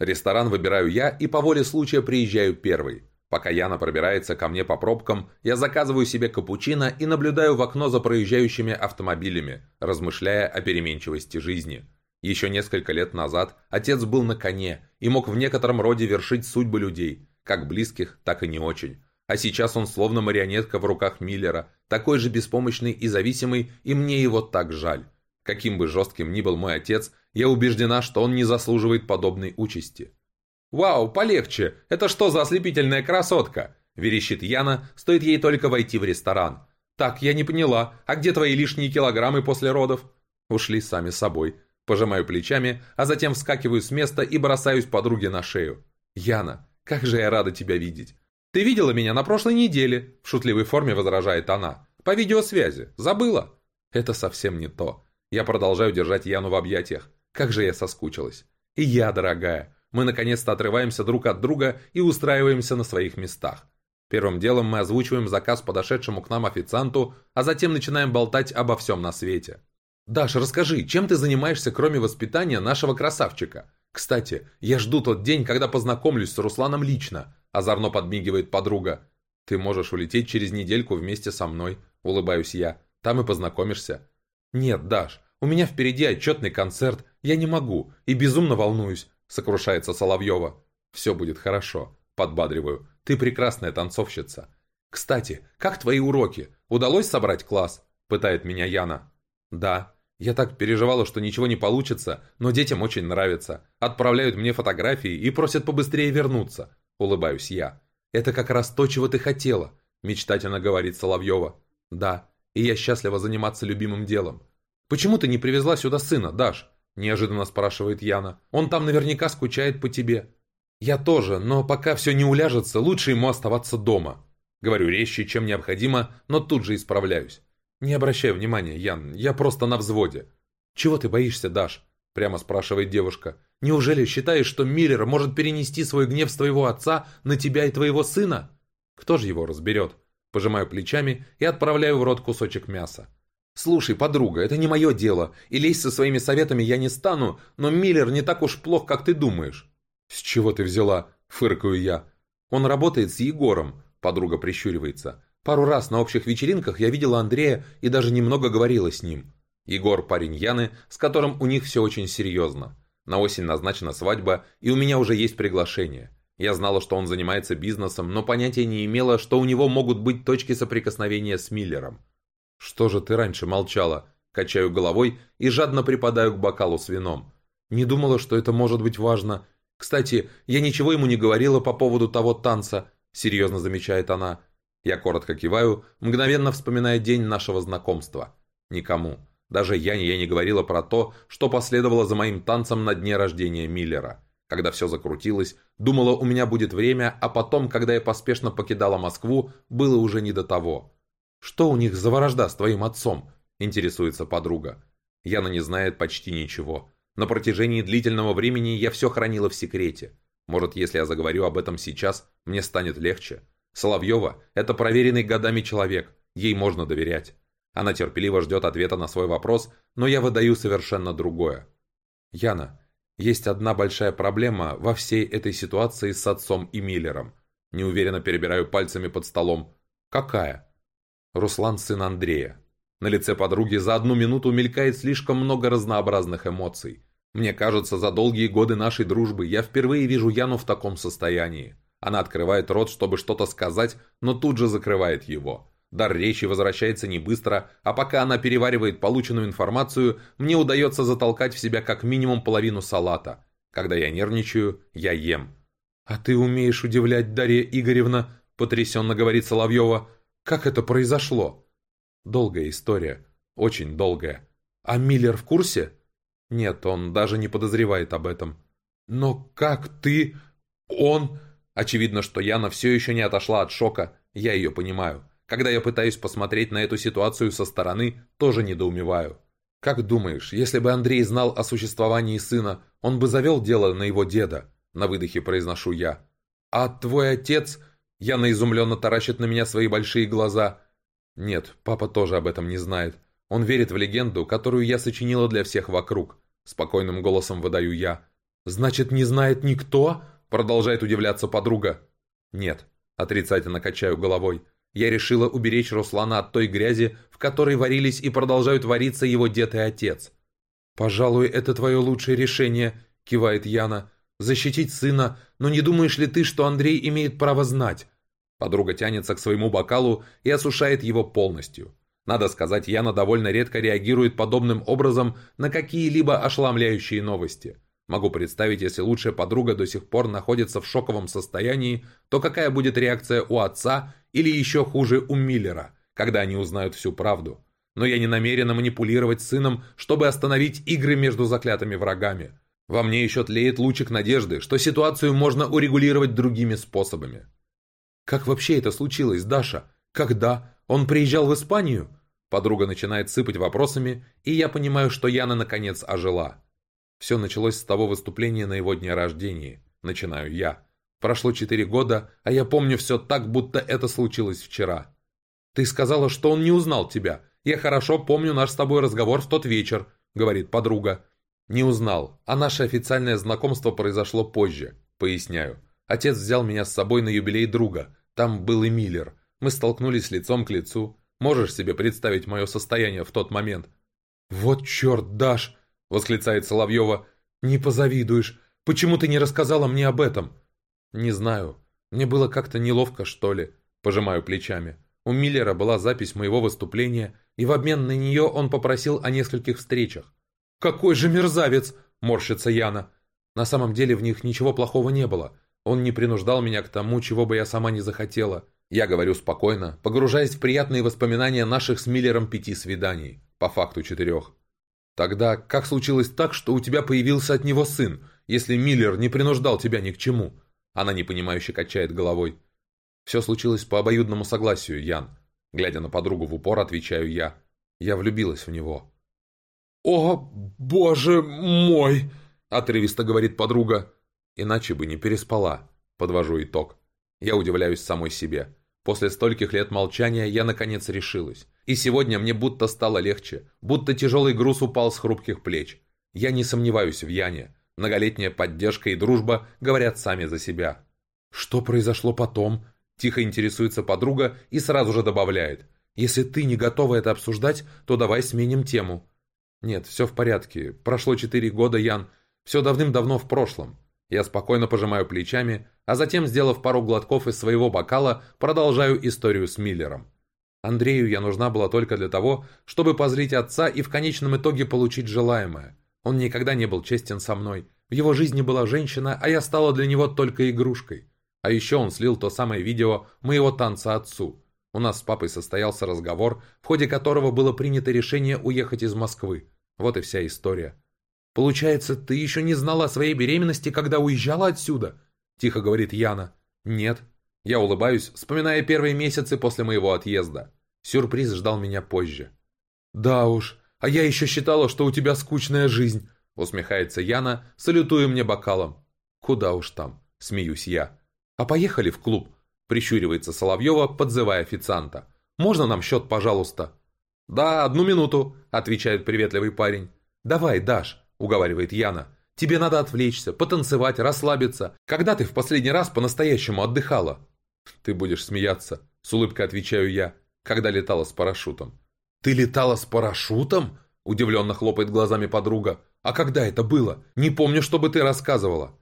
Ресторан выбираю я и по воле случая приезжаю первый. Пока Яна пробирается ко мне по пробкам, я заказываю себе капучино и наблюдаю в окно за проезжающими автомобилями, размышляя о переменчивости жизни. Еще несколько лет назад отец был на коне и мог в некотором роде вершить судьбы людей, как близких, так и не очень. А сейчас он словно марионетка в руках Миллера, такой же беспомощный и зависимый, и мне его так жаль. Каким бы жестким ни был мой отец, я убеждена, что он не заслуживает подобной участи. «Вау, полегче! Это что за ослепительная красотка?» – верещит Яна, стоит ей только войти в ресторан. «Так, я не поняла, а где твои лишние килограммы после родов?» Ушли сами собой. Пожимаю плечами, а затем вскакиваю с места и бросаюсь подруге на шею. «Яна, как же я рада тебя видеть!» «Ты видела меня на прошлой неделе?» В шутливой форме возражает она. «По видеосвязи. Забыла?» Это совсем не то. Я продолжаю держать Яну в объятиях. Как же я соскучилась. И я, дорогая. Мы наконец-то отрываемся друг от друга и устраиваемся на своих местах. Первым делом мы озвучиваем заказ подошедшему к нам официанту, а затем начинаем болтать обо всем на свете. «Даша, расскажи, чем ты занимаешься, кроме воспитания нашего красавчика? Кстати, я жду тот день, когда познакомлюсь с Русланом лично», – озорно подмигивает подруга. «Ты можешь улететь через недельку вместе со мной», – улыбаюсь я. «Там и познакомишься». «Нет, Даш, у меня впереди отчетный концерт, я не могу и безумно волнуюсь», – сокрушается Соловьева. «Все будет хорошо», – подбадриваю. «Ты прекрасная танцовщица». «Кстати, как твои уроки? Удалось собрать класс?» – пытает меня Яна. «Да, я так переживала, что ничего не получится, но детям очень нравится. Отправляют мне фотографии и просят побыстрее вернуться. Улыбаюсь я. Это как раз то, чего ты хотела, мечтательно говорит Соловьева. Да, и я счастлива заниматься любимым делом. «Почему ты не привезла сюда сына, Даш?» – неожиданно спрашивает Яна. «Он там наверняка скучает по тебе». «Я тоже, но пока все не уляжется, лучше ему оставаться дома». Говорю резче, чем необходимо, но тут же исправляюсь. «Не обращай внимания, Ян, я просто на взводе». «Чего ты боишься, Даш?» – прямо спрашивает девушка. «Неужели считаешь, что Миллер может перенести свой гнев с твоего отца на тебя и твоего сына?» «Кто же его разберет?» Пожимаю плечами и отправляю в рот кусочек мяса. «Слушай, подруга, это не мое дело, и лезть со своими советами я не стану, но Миллер не так уж плох, как ты думаешь». «С чего ты взяла?» – фыркаю я. «Он работает с Егором», – подруга прищуривается. «Пару раз на общих вечеринках я видела Андрея и даже немного говорила с ним. Егор – парень Яны, с которым у них все очень серьезно. На осень назначена свадьба, и у меня уже есть приглашение. Я знала, что он занимается бизнесом, но понятия не имела, что у него могут быть точки соприкосновения с Миллером. «Что же ты раньше молчала?» Качаю головой и жадно припадаю к бокалу с вином. Не думала, что это может быть важно. Кстати, я ничего ему не говорила по поводу того танца, серьезно замечает она. Я коротко киваю, мгновенно вспоминая день нашего знакомства. Никому. Даже Яне я не говорила про то, что последовало за моим танцем на дне рождения Миллера. Когда все закрутилось, думала, у меня будет время, а потом, когда я поспешно покидала Москву, было уже не до того. «Что у них за ворожда с твоим отцом?» – интересуется подруга. Яна не знает почти ничего. На протяжении длительного времени я все хранила в секрете. Может, если я заговорю об этом сейчас, мне станет легче. Соловьева – это проверенный годами человек, ей можно доверять. Она терпеливо ждет ответа на свой вопрос, но я выдаю совершенно другое. «Яна, есть одна большая проблема во всей этой ситуации с отцом и Миллером. Неуверенно перебираю пальцами под столом. Какая?» Руслан сын Андрея. На лице подруги за одну минуту мелькает слишком много разнообразных эмоций. Мне кажется, за долгие годы нашей дружбы я впервые вижу Яну в таком состоянии. Она открывает рот, чтобы что-то сказать, но тут же закрывает его. Дар речи возвращается не быстро, а пока она переваривает полученную информацию, мне удается затолкать в себя как минимум половину салата. Когда я нервничаю, я ем. «А ты умеешь удивлять, Дарья Игоревна», – потрясенно говорит Соловьева. Как это произошло? Долгая история. Очень долгая. А Миллер в курсе? Нет, он даже не подозревает об этом. Но как ты... Он... Очевидно, что Яна все еще не отошла от шока. Я ее понимаю. Когда я пытаюсь посмотреть на эту ситуацию со стороны, тоже недоумеваю. Как думаешь, если бы Андрей знал о существовании сына, он бы завел дело на его деда? На выдохе произношу я. А твой отец... Яна изумленно таращит на меня свои большие глаза. Нет, папа тоже об этом не знает. Он верит в легенду, которую я сочинила для всех вокруг. Спокойным голосом выдаю я. «Значит, не знает никто?» Продолжает удивляться подруга. «Нет», отрицательно качаю головой. Я решила уберечь Руслана от той грязи, в которой варились и продолжают вариться его дед и отец. «Пожалуй, это твое лучшее решение», — кивает Яна. «Защитить сына, но не думаешь ли ты, что Андрей имеет право знать? Подруга тянется к своему бокалу и осушает его полностью. Надо сказать, Яна довольно редко реагирует подобным образом на какие-либо ошеломляющие новости. Могу представить, если лучшая подруга до сих пор находится в шоковом состоянии, то какая будет реакция у отца или еще хуже у Миллера, когда они узнают всю правду. Но я не намерена манипулировать сыном, чтобы остановить игры между заклятыми врагами. Во мне еще тлеет лучик надежды, что ситуацию можно урегулировать другими способами. «Как вообще это случилось, Даша? Когда? Он приезжал в Испанию?» Подруга начинает сыпать вопросами, и я понимаю, что Яна наконец ожила. Все началось с того выступления на его дне рождения. Начинаю я. Прошло четыре года, а я помню все так, будто это случилось вчера. «Ты сказала, что он не узнал тебя. Я хорошо помню наш с тобой разговор в тот вечер», — говорит подруга. «Не узнал, а наше официальное знакомство произошло позже», — поясняю. Отец взял меня с собой на юбилей друга. Там был и Миллер. Мы столкнулись лицом к лицу. Можешь себе представить мое состояние в тот момент?» «Вот черт, Даш!» — восклицает Соловьева. «Не позавидуешь. Почему ты не рассказала мне об этом?» «Не знаю. Мне было как-то неловко, что ли?» Пожимаю плечами. У Миллера была запись моего выступления, и в обмен на нее он попросил о нескольких встречах. «Какой же мерзавец!» – морщится Яна. На самом деле в них ничего плохого не было. Он не принуждал меня к тому, чего бы я сама не захотела. Я говорю спокойно, погружаясь в приятные воспоминания наших с Миллером пяти свиданий, по факту четырех. Тогда как случилось так, что у тебя появился от него сын, если Миллер не принуждал тебя ни к чему? Она непонимающе качает головой. Все случилось по обоюдному согласию, Ян. Глядя на подругу в упор, отвечаю я. Я влюбилась в него. «О, боже мой!» – отрывисто говорит подруга. «Иначе бы не переспала», – подвожу итог. Я удивляюсь самой себе. После стольких лет молчания я наконец решилась. И сегодня мне будто стало легче, будто тяжелый груз упал с хрупких плеч. Я не сомневаюсь в Яне. Многолетняя поддержка и дружба говорят сами за себя. «Что произошло потом?» Тихо интересуется подруга и сразу же добавляет. «Если ты не готова это обсуждать, то давай сменим тему». «Нет, все в порядке. Прошло четыре года, Ян. Все давным-давно в прошлом». Я спокойно пожимаю плечами, а затем, сделав пару глотков из своего бокала, продолжаю историю с Миллером. Андрею я нужна была только для того, чтобы позлить отца и в конечном итоге получить желаемое. Он никогда не был честен со мной. В его жизни была женщина, а я стала для него только игрушкой. А еще он слил то самое видео моего танца отцу. У нас с папой состоялся разговор, в ходе которого было принято решение уехать из Москвы. Вот и вся история. «Получается, ты еще не знала о своей беременности, когда уезжала отсюда?» Тихо говорит Яна. «Нет, я улыбаюсь, вспоминая первые месяцы после моего отъезда. Сюрприз ждал меня позже. «Да уж, а я еще считала, что у тебя скучная жизнь», усмехается Яна, салютуя мне бокалом. «Куда уж там?» – смеюсь я. «А поехали в клуб?» – прищуривается Соловьева, подзывая официанта. «Можно нам счет, пожалуйста?» «Да, одну минуту», – отвечает приветливый парень. «Давай, Даш», – уговаривает Яна. «Тебе надо отвлечься, потанцевать, расслабиться. Когда ты в последний раз по-настоящему отдыхала?» «Ты будешь смеяться», — с улыбкой отвечаю я, когда летала с парашютом. «Ты летала с парашютом?» — удивленно хлопает глазами подруга. «А когда это было? Не помню, чтобы ты рассказывала».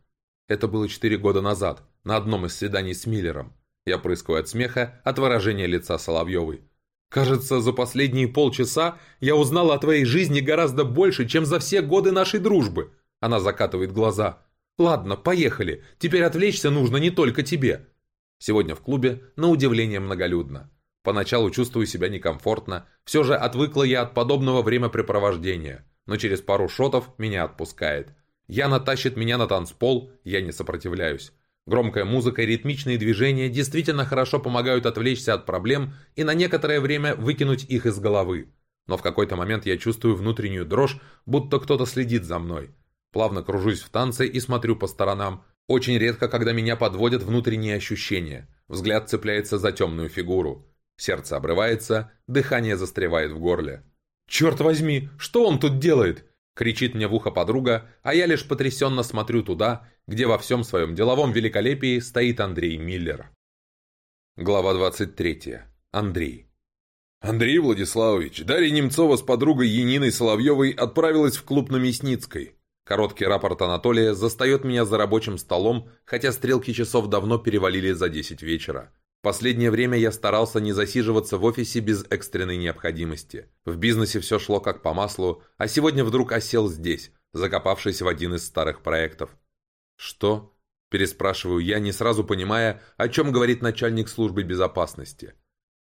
Это было четыре года назад, на одном из свиданий с Миллером. Я прыскаю от смеха, от выражения лица Соловьевой. «Кажется, за последние полчаса я узнала о твоей жизни гораздо больше, чем за все годы нашей дружбы». Она закатывает глаза. «Ладно, поехали. Теперь отвлечься нужно не только тебе. Сегодня в клубе, на удивление, многолюдно. Поначалу чувствую себя некомфортно, все же отвыкла я от подобного времяпрепровождения, но через пару шотов меня отпускает. Яна тащит меня на танцпол, я не сопротивляюсь. Громкая музыка и ритмичные движения действительно хорошо помогают отвлечься от проблем и на некоторое время выкинуть их из головы. Но в какой-то момент я чувствую внутреннюю дрожь, будто кто-то следит за мной. Плавно кружусь в танце и смотрю по сторонам, очень редко, когда меня подводят внутренние ощущения. Взгляд цепляется за темную фигуру. Сердце обрывается, дыхание застревает в горле. «Черт возьми, что он тут делает?» Кричит мне в ухо подруга, а я лишь потрясенно смотрю туда, где во всем своем деловом великолепии стоит Андрей Миллер. Глава 23. Андрей. Андрей Владиславович, Дарья Немцова с подругой Яниной Соловьевой отправилась в клуб на Мясницкой. Короткий рапорт Анатолия застает меня за рабочим столом, хотя стрелки часов давно перевалили за 10 вечера. Последнее время я старался не засиживаться в офисе без экстренной необходимости. В бизнесе все шло как по маслу, а сегодня вдруг осел здесь, закопавшись в один из старых проектов. «Что?» – переспрашиваю я, не сразу понимая, о чем говорит начальник службы безопасности.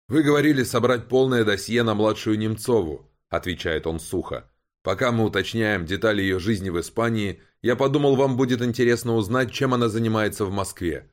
«Вы говорили собрать полное досье на младшую Немцову», – отвечает он сухо. Пока мы уточняем детали ее жизни в Испании, я подумал, вам будет интересно узнать, чем она занимается в Москве.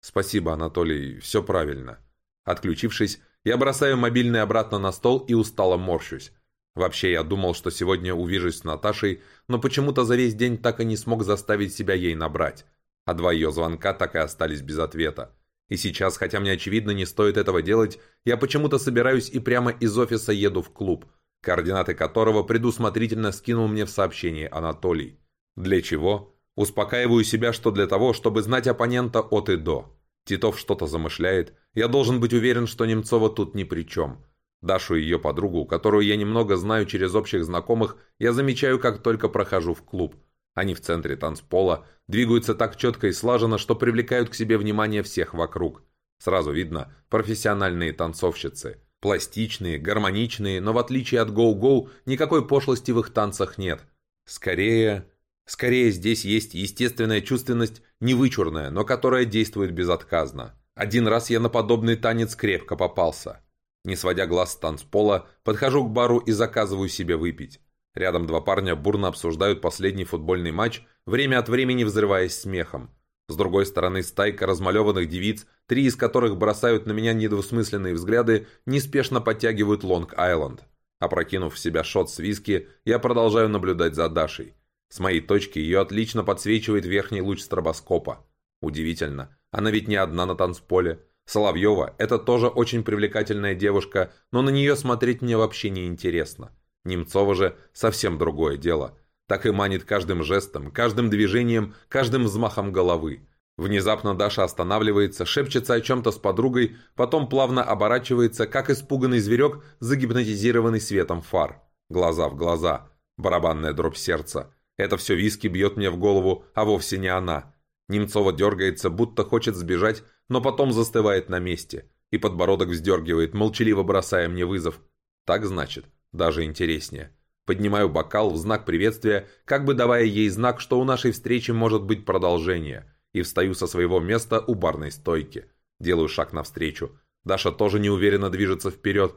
Спасибо, Анатолий, все правильно. Отключившись, я бросаю мобильный обратно на стол и устало морщусь. Вообще, я думал, что сегодня увижусь с Наташей, но почему-то за весь день так и не смог заставить себя ей набрать. А два ее звонка так и остались без ответа. И сейчас, хотя мне очевидно не стоит этого делать, я почему-то собираюсь и прямо из офиса еду в клуб – координаты которого предусмотрительно скинул мне в сообщении Анатолий. Для чего? Успокаиваю себя, что для того, чтобы знать оппонента от и до. Титов что-то замышляет, я должен быть уверен, что Немцова тут ни при чем. Дашу и ее подругу, которую я немного знаю через общих знакомых, я замечаю, как только прохожу в клуб. Они в центре танцпола, двигаются так четко и слаженно, что привлекают к себе внимание всех вокруг. Сразу видно, профессиональные танцовщицы – Пластичные, гармоничные, но в отличие от гоу-гоу, никакой пошлости в их танцах нет. Скорее... Скорее здесь есть естественная чувственность, не вычурная, но которая действует безотказно. Один раз я на подобный танец крепко попался. Не сводя глаз с танцпола, подхожу к бару и заказываю себе выпить. Рядом два парня бурно обсуждают последний футбольный матч, время от времени взрываясь смехом. С другой стороны стайка размалеванных девиц, три из которых бросают на меня недвусмысленные взгляды, неспешно подтягивают Лонг-Айленд. Опрокинув в себя шот с виски, я продолжаю наблюдать за Дашей. С моей точки ее отлично подсвечивает верхний луч стробоскопа. Удивительно, она ведь не одна на танцполе. Соловьева – это тоже очень привлекательная девушка, но на нее смотреть мне вообще не интересно. Немцова же совсем другое дело. Так и манит каждым жестом, каждым движением, каждым взмахом головы. Внезапно Даша останавливается, шепчется о чем-то с подругой, потом плавно оборачивается, как испуганный зверек, загипнотизированный светом фар. Глаза в глаза. Барабанная дробь сердца. Это все виски бьет мне в голову, а вовсе не она. Немцова дергается, будто хочет сбежать, но потом застывает на месте. И подбородок вздергивает, молчаливо бросая мне вызов. Так значит, даже интереснее. Поднимаю бокал в знак приветствия, как бы давая ей знак, что у нашей встречи может быть продолжение – и встаю со своего места у барной стойки. Делаю шаг навстречу. Даша тоже неуверенно движется вперед.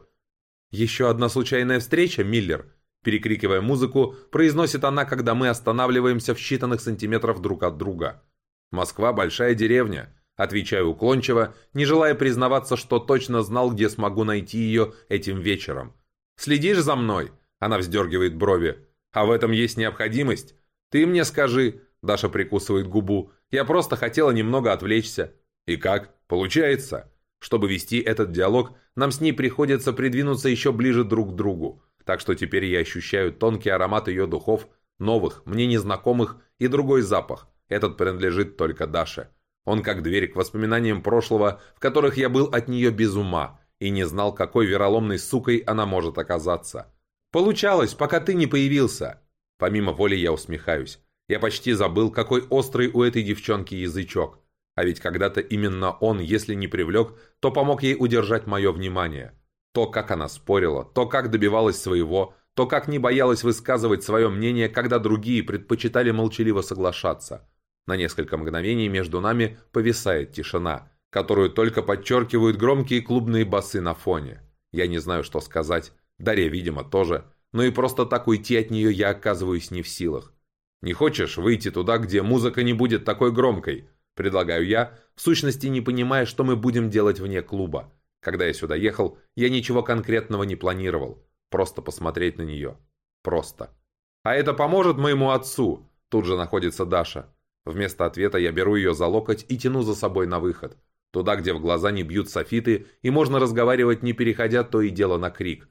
«Еще одна случайная встреча, Миллер?» Перекрикивая музыку, произносит она, когда мы останавливаемся в считанных сантиметров друг от друга. «Москва – большая деревня», – отвечаю уклончиво, не желая признаваться, что точно знал, где смогу найти ее этим вечером. «Следишь за мной?» – она вздергивает брови. «А в этом есть необходимость? Ты мне скажи, Даша прикусывает губу. «Я просто хотела немного отвлечься». «И как? Получается?» Чтобы вести этот диалог, нам с ней приходится придвинуться еще ближе друг к другу. Так что теперь я ощущаю тонкий аромат ее духов, новых, мне незнакомых, и другой запах. Этот принадлежит только Даше. Он как дверь к воспоминаниям прошлого, в которых я был от нее без ума, и не знал, какой вероломной сукой она может оказаться. «Получалось, пока ты не появился!» Помимо воли я усмехаюсь. Я почти забыл, какой острый у этой девчонки язычок. А ведь когда-то именно он, если не привлек, то помог ей удержать мое внимание. То, как она спорила, то, как добивалась своего, то, как не боялась высказывать свое мнение, когда другие предпочитали молчаливо соглашаться. На несколько мгновений между нами повисает тишина, которую только подчеркивают громкие клубные басы на фоне. Я не знаю, что сказать. Дарья, видимо, тоже. Но и просто так уйти от нее я оказываюсь не в силах. Не хочешь выйти туда, где музыка не будет такой громкой? Предлагаю я, в сущности не понимая, что мы будем делать вне клуба. Когда я сюда ехал, я ничего конкретного не планировал. Просто посмотреть на нее. Просто. «А это поможет моему отцу?» Тут же находится Даша. Вместо ответа я беру ее за локоть и тяну за собой на выход. Туда, где в глаза не бьют софиты, и можно разговаривать, не переходя то и дело на крик.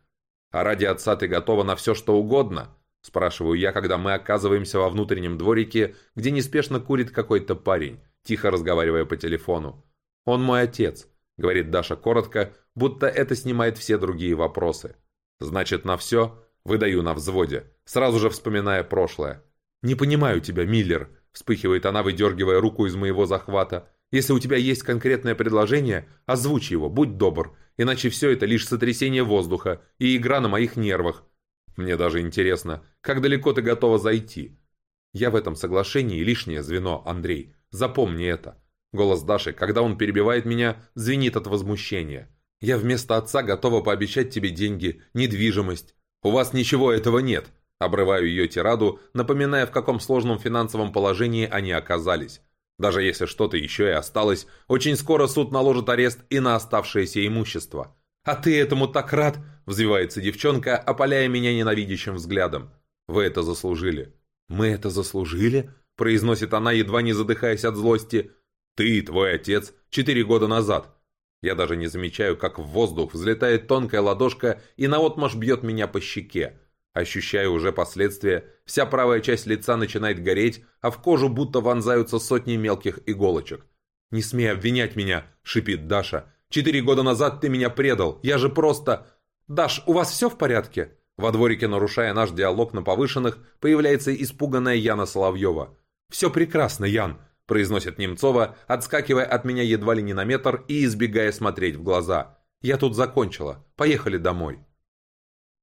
«А ради отца ты готова на все, что угодно?» Спрашиваю я, когда мы оказываемся во внутреннем дворике, где неспешно курит какой-то парень, тихо разговаривая по телефону. «Он мой отец», — говорит Даша коротко, будто это снимает все другие вопросы. «Значит, на все?» — выдаю на взводе, сразу же вспоминая прошлое. «Не понимаю тебя, Миллер», — вспыхивает она, выдергивая руку из моего захвата. «Если у тебя есть конкретное предложение, озвучь его, будь добр, иначе все это лишь сотрясение воздуха и игра на моих нервах. Мне даже интересно, как далеко ты готова зайти? Я в этом соглашении лишнее звено, Андрей. Запомни это. Голос Даши, когда он перебивает меня, звенит от возмущения. Я вместо отца готова пообещать тебе деньги, недвижимость. У вас ничего этого нет. Обрываю ее тираду, напоминая, в каком сложном финансовом положении они оказались. Даже если что-то еще и осталось, очень скоро суд наложит арест и на оставшееся имущество. «А ты этому так рад!» – взвивается девчонка, опаляя меня ненавидящим взглядом. «Вы это заслужили». «Мы это заслужили?» – произносит она, едва не задыхаясь от злости. «Ты и твой отец четыре года назад». Я даже не замечаю, как в воздух взлетает тонкая ладошка и наотмашь бьет меня по щеке. Ощущаю уже последствия, вся правая часть лица начинает гореть, а в кожу будто вонзаются сотни мелких иголочек. «Не смей обвинять меня!» – шипит Даша. Четыре года назад ты меня предал. Я же просто... Даш, у вас все в порядке?» Во дворике, нарушая наш диалог на повышенных, появляется испуганная Яна Соловьева. «Все прекрасно, Ян», – произносит Немцова, отскакивая от меня едва ли не на метр и избегая смотреть в глаза. «Я тут закончила. Поехали домой».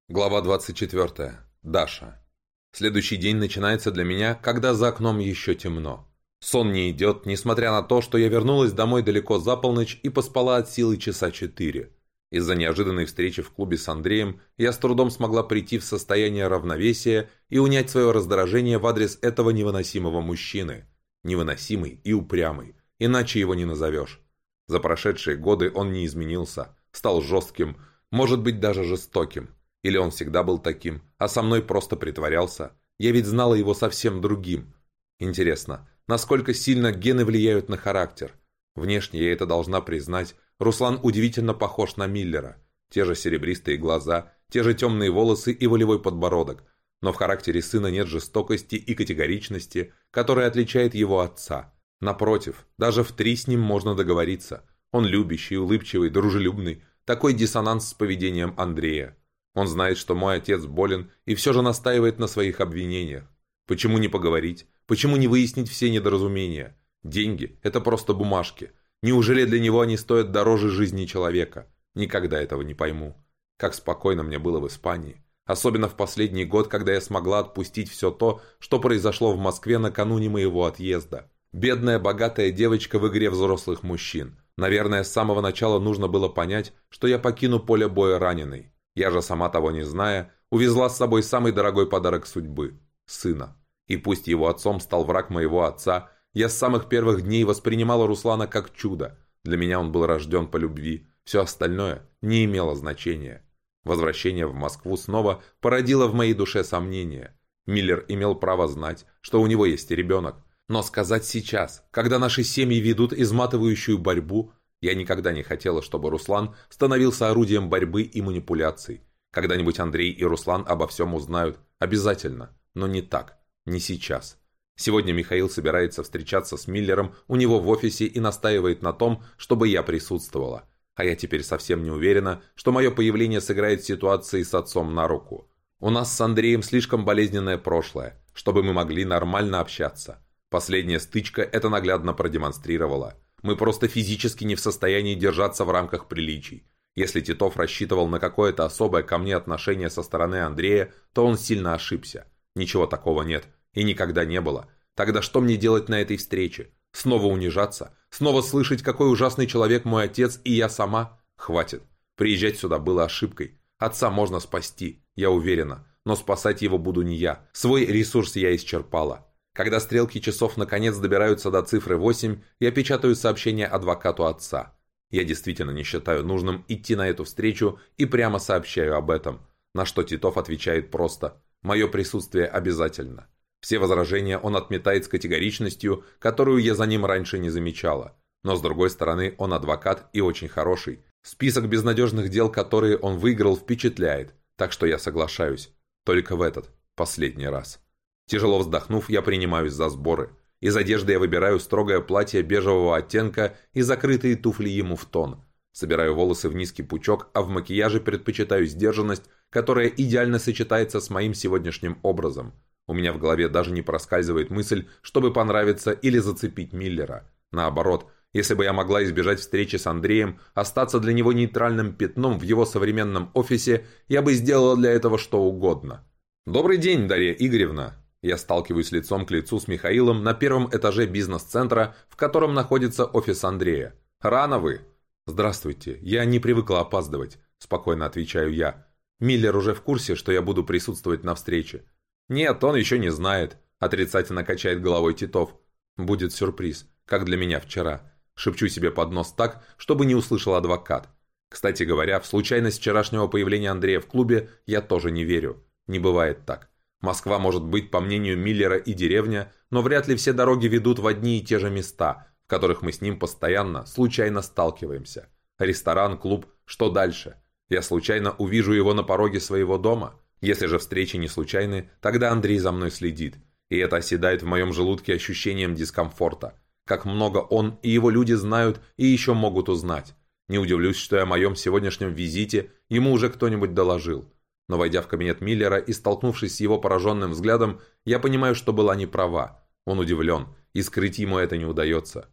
Глава 24. Даша. Следующий день начинается для меня, когда за окном еще темно. Сон не идет, несмотря на то, что я вернулась домой далеко за полночь и поспала от силы часа четыре. Из-за неожиданной встречи в клубе с Андреем я с трудом смогла прийти в состояние равновесия и унять свое раздражение в адрес этого невыносимого мужчины. Невыносимый и упрямый, иначе его не назовешь. За прошедшие годы он не изменился, стал жестким, может быть даже жестоким. Или он всегда был таким, а со мной просто притворялся. Я ведь знала его совсем другим. Интересно, насколько сильно гены влияют на характер? Внешне я это должна признать, Руслан удивительно похож на Миллера. Те же серебристые глаза, те же темные волосы и волевой подбородок. Но в характере сына нет жестокости и категоричности, которая отличает его отца. Напротив, даже в три с ним можно договориться. Он любящий, улыбчивый, дружелюбный. Такой диссонанс с поведением Андрея. Он знает, что мой отец болен и все же настаивает на своих обвинениях. Почему не поговорить? Почему не выяснить все недоразумения? Деньги – это просто бумажки. Неужели для него они стоят дороже жизни человека? Никогда этого не пойму. Как спокойно мне было в Испании. Особенно в последний год, когда я смогла отпустить все то, что произошло в Москве накануне моего отъезда. Бедная богатая девочка в игре взрослых мужчин. Наверное, с самого начала нужно было понять, что я покину поле боя раненый. Я же, сама того не зная, увезла с собой самый дорогой подарок судьбы – сына. И пусть его отцом стал враг моего отца – я с самых первых дней воспринимала Руслана как чудо. Для меня он был рожден по любви. Все остальное не имело значения. Возвращение в Москву снова породило в моей душе сомнения. Миллер имел право знать, что у него есть ребенок. Но сказать сейчас, когда наши семьи ведут изматывающую борьбу, я никогда не хотела, чтобы Руслан становился орудием борьбы и манипуляций. Когда-нибудь Андрей и Руслан обо всем узнают. Обязательно. Но не так. Не сейчас. Сегодня Михаил собирается встречаться с Миллером у него в офисе и настаивает на том, чтобы я присутствовала. А я теперь совсем не уверена, что мое появление сыграет ситуации с отцом на руку. У нас с Андреем слишком болезненное прошлое, чтобы мы могли нормально общаться. Последняя стычка это наглядно продемонстрировала. Мы просто физически не в состоянии держаться в рамках приличий. Если Титов рассчитывал на какое-то особое ко мне отношение со стороны Андрея, то он сильно ошибся. Ничего такого нет. И никогда не было. Тогда что мне делать на этой встрече? Снова унижаться? Снова слышать, какой ужасный человек мой отец и я сама? Хватит. Приезжать сюда было ошибкой. Отца можно спасти, я уверена. Но спасать его буду не я. Свой ресурс я исчерпала. Когда стрелки часов наконец добираются до цифры 8, я печатаю сообщение адвокату отца. Я действительно не считаю нужным идти на эту встречу и прямо сообщаю об этом. На что Титов отвечает просто «Мое присутствие обязательно». Все возражения он отметает с категоричностью, которую я за ним раньше не замечала. Но с другой стороны, он адвокат и очень хороший. Список безнадежных дел, которые он выиграл, впечатляет, так что я соглашаюсь. Только в этот, последний раз. Тяжело вздохнув, я принимаюсь за сборы. Из одежды я выбираю строгое платье бежевого оттенка и закрытые туфли ему в тон. Собираю волосы в низкий пучок, а в макияже предпочитаю сдержанность, которая идеально сочетается с моим сегодняшним образом – у меня в голове даже не проскальзывает мысль, чтобы понравиться или зацепить Миллера. Наоборот, если бы я могла избежать встречи с Андреем, остаться для него нейтральным пятном в его современном офисе, я бы сделала для этого что угодно. «Добрый день, Дарья Игоревна!» Я сталкиваюсь лицом к лицу с Михаилом на первом этаже бизнес-центра, в котором находится офис Андрея. «Рано вы!» «Здравствуйте, я не привыкла опаздывать», – спокойно отвечаю я. «Миллер уже в курсе, что я буду присутствовать на встрече. «Нет, он еще не знает», – отрицательно качает головой Титов. «Будет сюрприз, как для меня вчера». Шепчу себе под нос так, чтобы не услышал адвокат. Кстати говоря, в случайность вчерашнего появления Андрея в клубе я тоже не верю. Не бывает так. Москва может быть, по мнению Миллера, и деревня, но вряд ли все дороги ведут в одни и те же места, в которых мы с ним постоянно, случайно сталкиваемся. Ресторан, клуб, что дальше? Я случайно увижу его на пороге своего дома? Если же встречи не случайны, тогда Андрей за мной следит, и это оседает в моем желудке ощущением дискомфорта. Как много он и его люди знают и еще могут узнать. Не удивлюсь, что о моем сегодняшнем визите ему уже кто-нибудь доложил. Но войдя в кабинет Миллера и столкнувшись с его пораженным взглядом, я понимаю, что была не права. Он удивлен, и скрыть ему это не удается.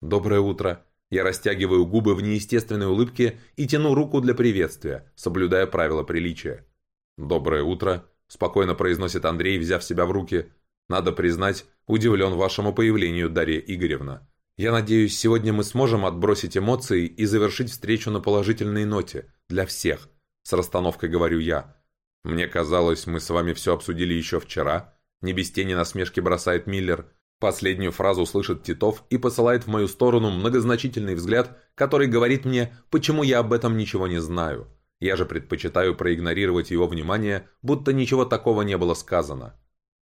«Доброе утро!» Я растягиваю губы в неестественной улыбке и тяну руку для приветствия, соблюдая правила приличия. «Доброе утро», – спокойно произносит Андрей, взяв себя в руки. «Надо признать, удивлен вашему появлению, Дарья Игоревна. Я надеюсь, сегодня мы сможем отбросить эмоции и завершить встречу на положительной ноте. Для всех. С расстановкой говорю я. Мне казалось, мы с вами все обсудили еще вчера. Не без тени насмешки бросает Миллер. Последнюю фразу слышит Титов и посылает в мою сторону многозначительный взгляд, который говорит мне, почему я об этом ничего не знаю. Я же предпочитаю проигнорировать его внимание, будто ничего такого не было сказано.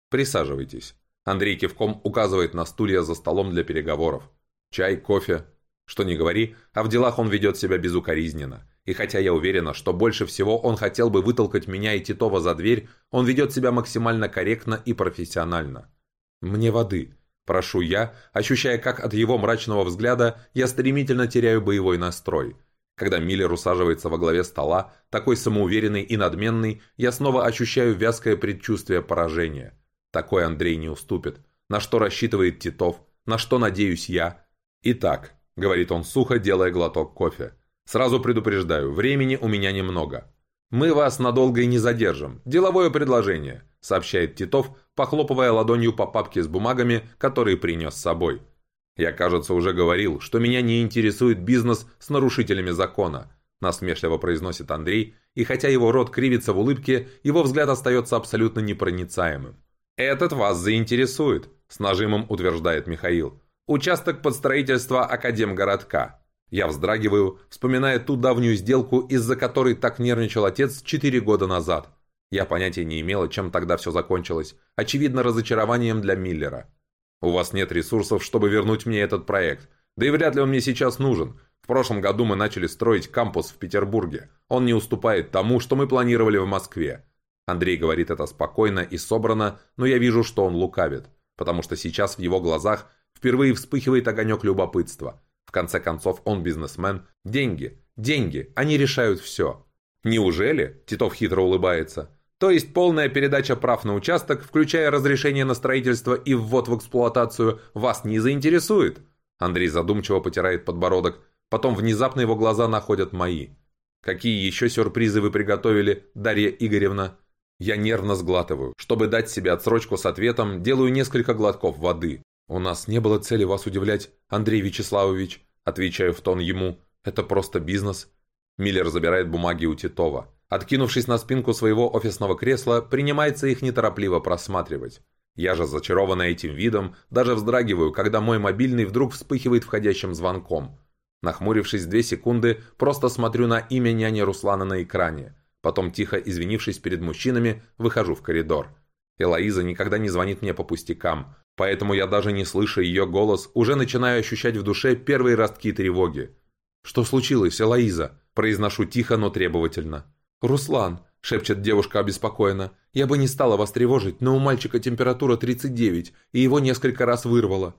Присаживайтесь. Андрей кивком указывает на стулья за столом для переговоров. Чай, кофе. Что не говори, а в делах он ведет себя безукоризненно. И хотя я уверена, что больше всего он хотел бы вытолкать меня и Титова за дверь, он ведет себя максимально корректно и профессионально. «Мне воды», – прошу я, ощущая, как от его мрачного взгляда я стремительно теряю боевой настрой. Когда Миллер усаживается во главе стола, такой самоуверенный и надменный, я снова ощущаю вязкое предчувствие поражения. Такой Андрей не уступит. На что рассчитывает Титов? На что надеюсь я? Итак, говорит он сухо, делая глоток кофе. Сразу предупреждаю, времени у меня немного. Мы вас надолго и не задержим. Деловое предложение, сообщает Титов, похлопывая ладонью по папке с бумагами, которые принес с собой. Я, кажется, уже говорил, что меня не интересует бизнес с нарушителями закона, насмешливо произносит Андрей, и хотя его рот кривится в улыбке, его взгляд остается абсолютно непроницаемым. «Этот вас заинтересует», – с нажимом утверждает Михаил. «Участок под строительство Академгородка». Я вздрагиваю, вспоминая ту давнюю сделку, из-за которой так нервничал отец четыре года назад. Я понятия не имела, чем тогда все закончилось. Очевидно, разочарованием для Миллера. У вас нет ресурсов, чтобы вернуть мне этот проект. Да и вряд ли он мне сейчас нужен. В прошлом году мы начали строить кампус в Петербурге. Он не уступает тому, что мы планировали в Москве. Андрей говорит это спокойно и собрано, но я вижу, что он лукавит, потому что сейчас в его глазах впервые вспыхивает огонек любопытства. В конце концов, он бизнесмен. Деньги, деньги, они решают все. Неужели? Титов хитро улыбается. То есть полная передача прав на участок, включая разрешение на строительство и ввод в эксплуатацию, вас не заинтересует? Андрей задумчиво потирает подбородок, потом внезапно его глаза находят мои. Какие еще сюрпризы вы приготовили, Дарья Игоревна? Я нервно сглатываю. Чтобы дать себе отсрочку с ответом, делаю несколько глотков воды. «У нас не было цели вас удивлять, Андрей Вячеславович», отвечаю в тон ему. «Это просто бизнес». Миллер забирает бумаги у Титова. Откинувшись на спинку своего офисного кресла, принимается их неторопливо просматривать. Я же, зачарованный этим видом, даже вздрагиваю, когда мой мобильный вдруг вспыхивает входящим звонком. Нахмурившись две секунды, просто смотрю на имя няни Руслана на экране. Потом, тихо извинившись перед мужчинами, выхожу в коридор. Элоиза никогда не звонит мне по пустякам, поэтому я даже не слыша ее голос, уже начинаю ощущать в душе первые ростки тревоги. «Что случилось, Элоиза?» – произношу тихо, но требовательно. «Руслан», – шепчет девушка обеспокоенно, – «я бы не стала вас тревожить, но у мальчика температура 39, и его несколько раз вырвало».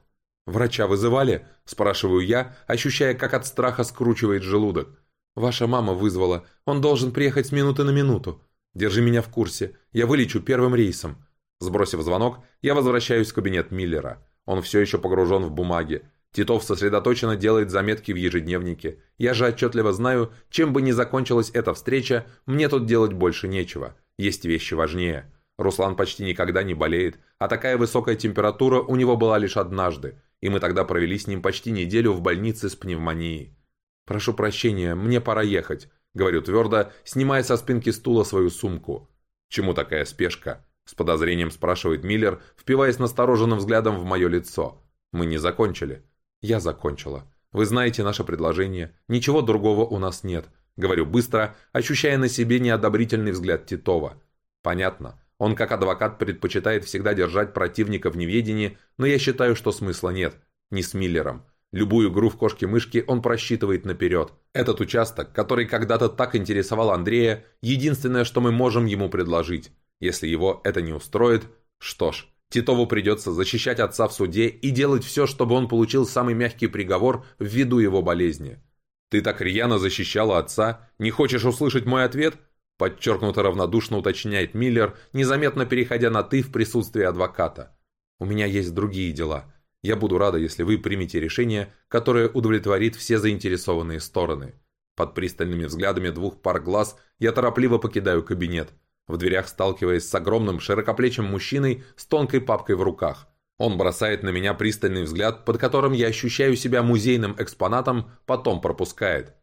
«Врача вызывали?» – спрашиваю я, ощущая, как от страха скручивает желудок. «Ваша мама вызвала. Он должен приехать с минуты на минуту. Держи меня в курсе. Я вылечу первым рейсом». Сбросив звонок, я возвращаюсь в кабинет Миллера. Он все еще погружен в бумаги. Титов сосредоточенно делает заметки в ежедневнике. Я же отчетливо знаю, чем бы ни закончилась эта встреча, мне тут делать больше нечего. Есть вещи важнее. Руслан почти никогда не болеет, а такая высокая температура у него была лишь однажды, и мы тогда провели с ним почти неделю в больнице с пневмонией. «Прошу прощения, мне пора ехать», — говорю твердо, снимая со спинки стула свою сумку. «Чему такая спешка?» — с подозрением спрашивает Миллер, впиваясь настороженным взглядом в мое лицо. «Мы не закончили». «Я закончила. Вы знаете наше предложение. Ничего другого у нас нет», — говорю быстро, ощущая на себе неодобрительный взгляд Титова. «Понятно. Он как адвокат предпочитает всегда держать противника в неведении, но я считаю, что смысла нет. Не с Миллером. Любую игру в кошки-мышки он просчитывает наперед. Этот участок, который когда-то так интересовал Андрея, единственное, что мы можем ему предложить. Если его это не устроит, что ж, Титову придется защищать отца в суде и делать все, чтобы он получил самый мягкий приговор ввиду его болезни. «Ты так рьяно защищала отца? Не хочешь услышать мой ответ?» Подчеркнуто равнодушно уточняет Миллер, незаметно переходя на «ты» в присутствии адвоката. «У меня есть другие дела. Я буду рада, если вы примете решение, которое удовлетворит все заинтересованные стороны. Под пристальными взглядами двух пар глаз я торопливо покидаю кабинет, в дверях сталкиваясь с огромным широкоплечим мужчиной с тонкой папкой в руках. Он бросает на меня пристальный взгляд, под которым я ощущаю себя музейным экспонатом, потом пропускает.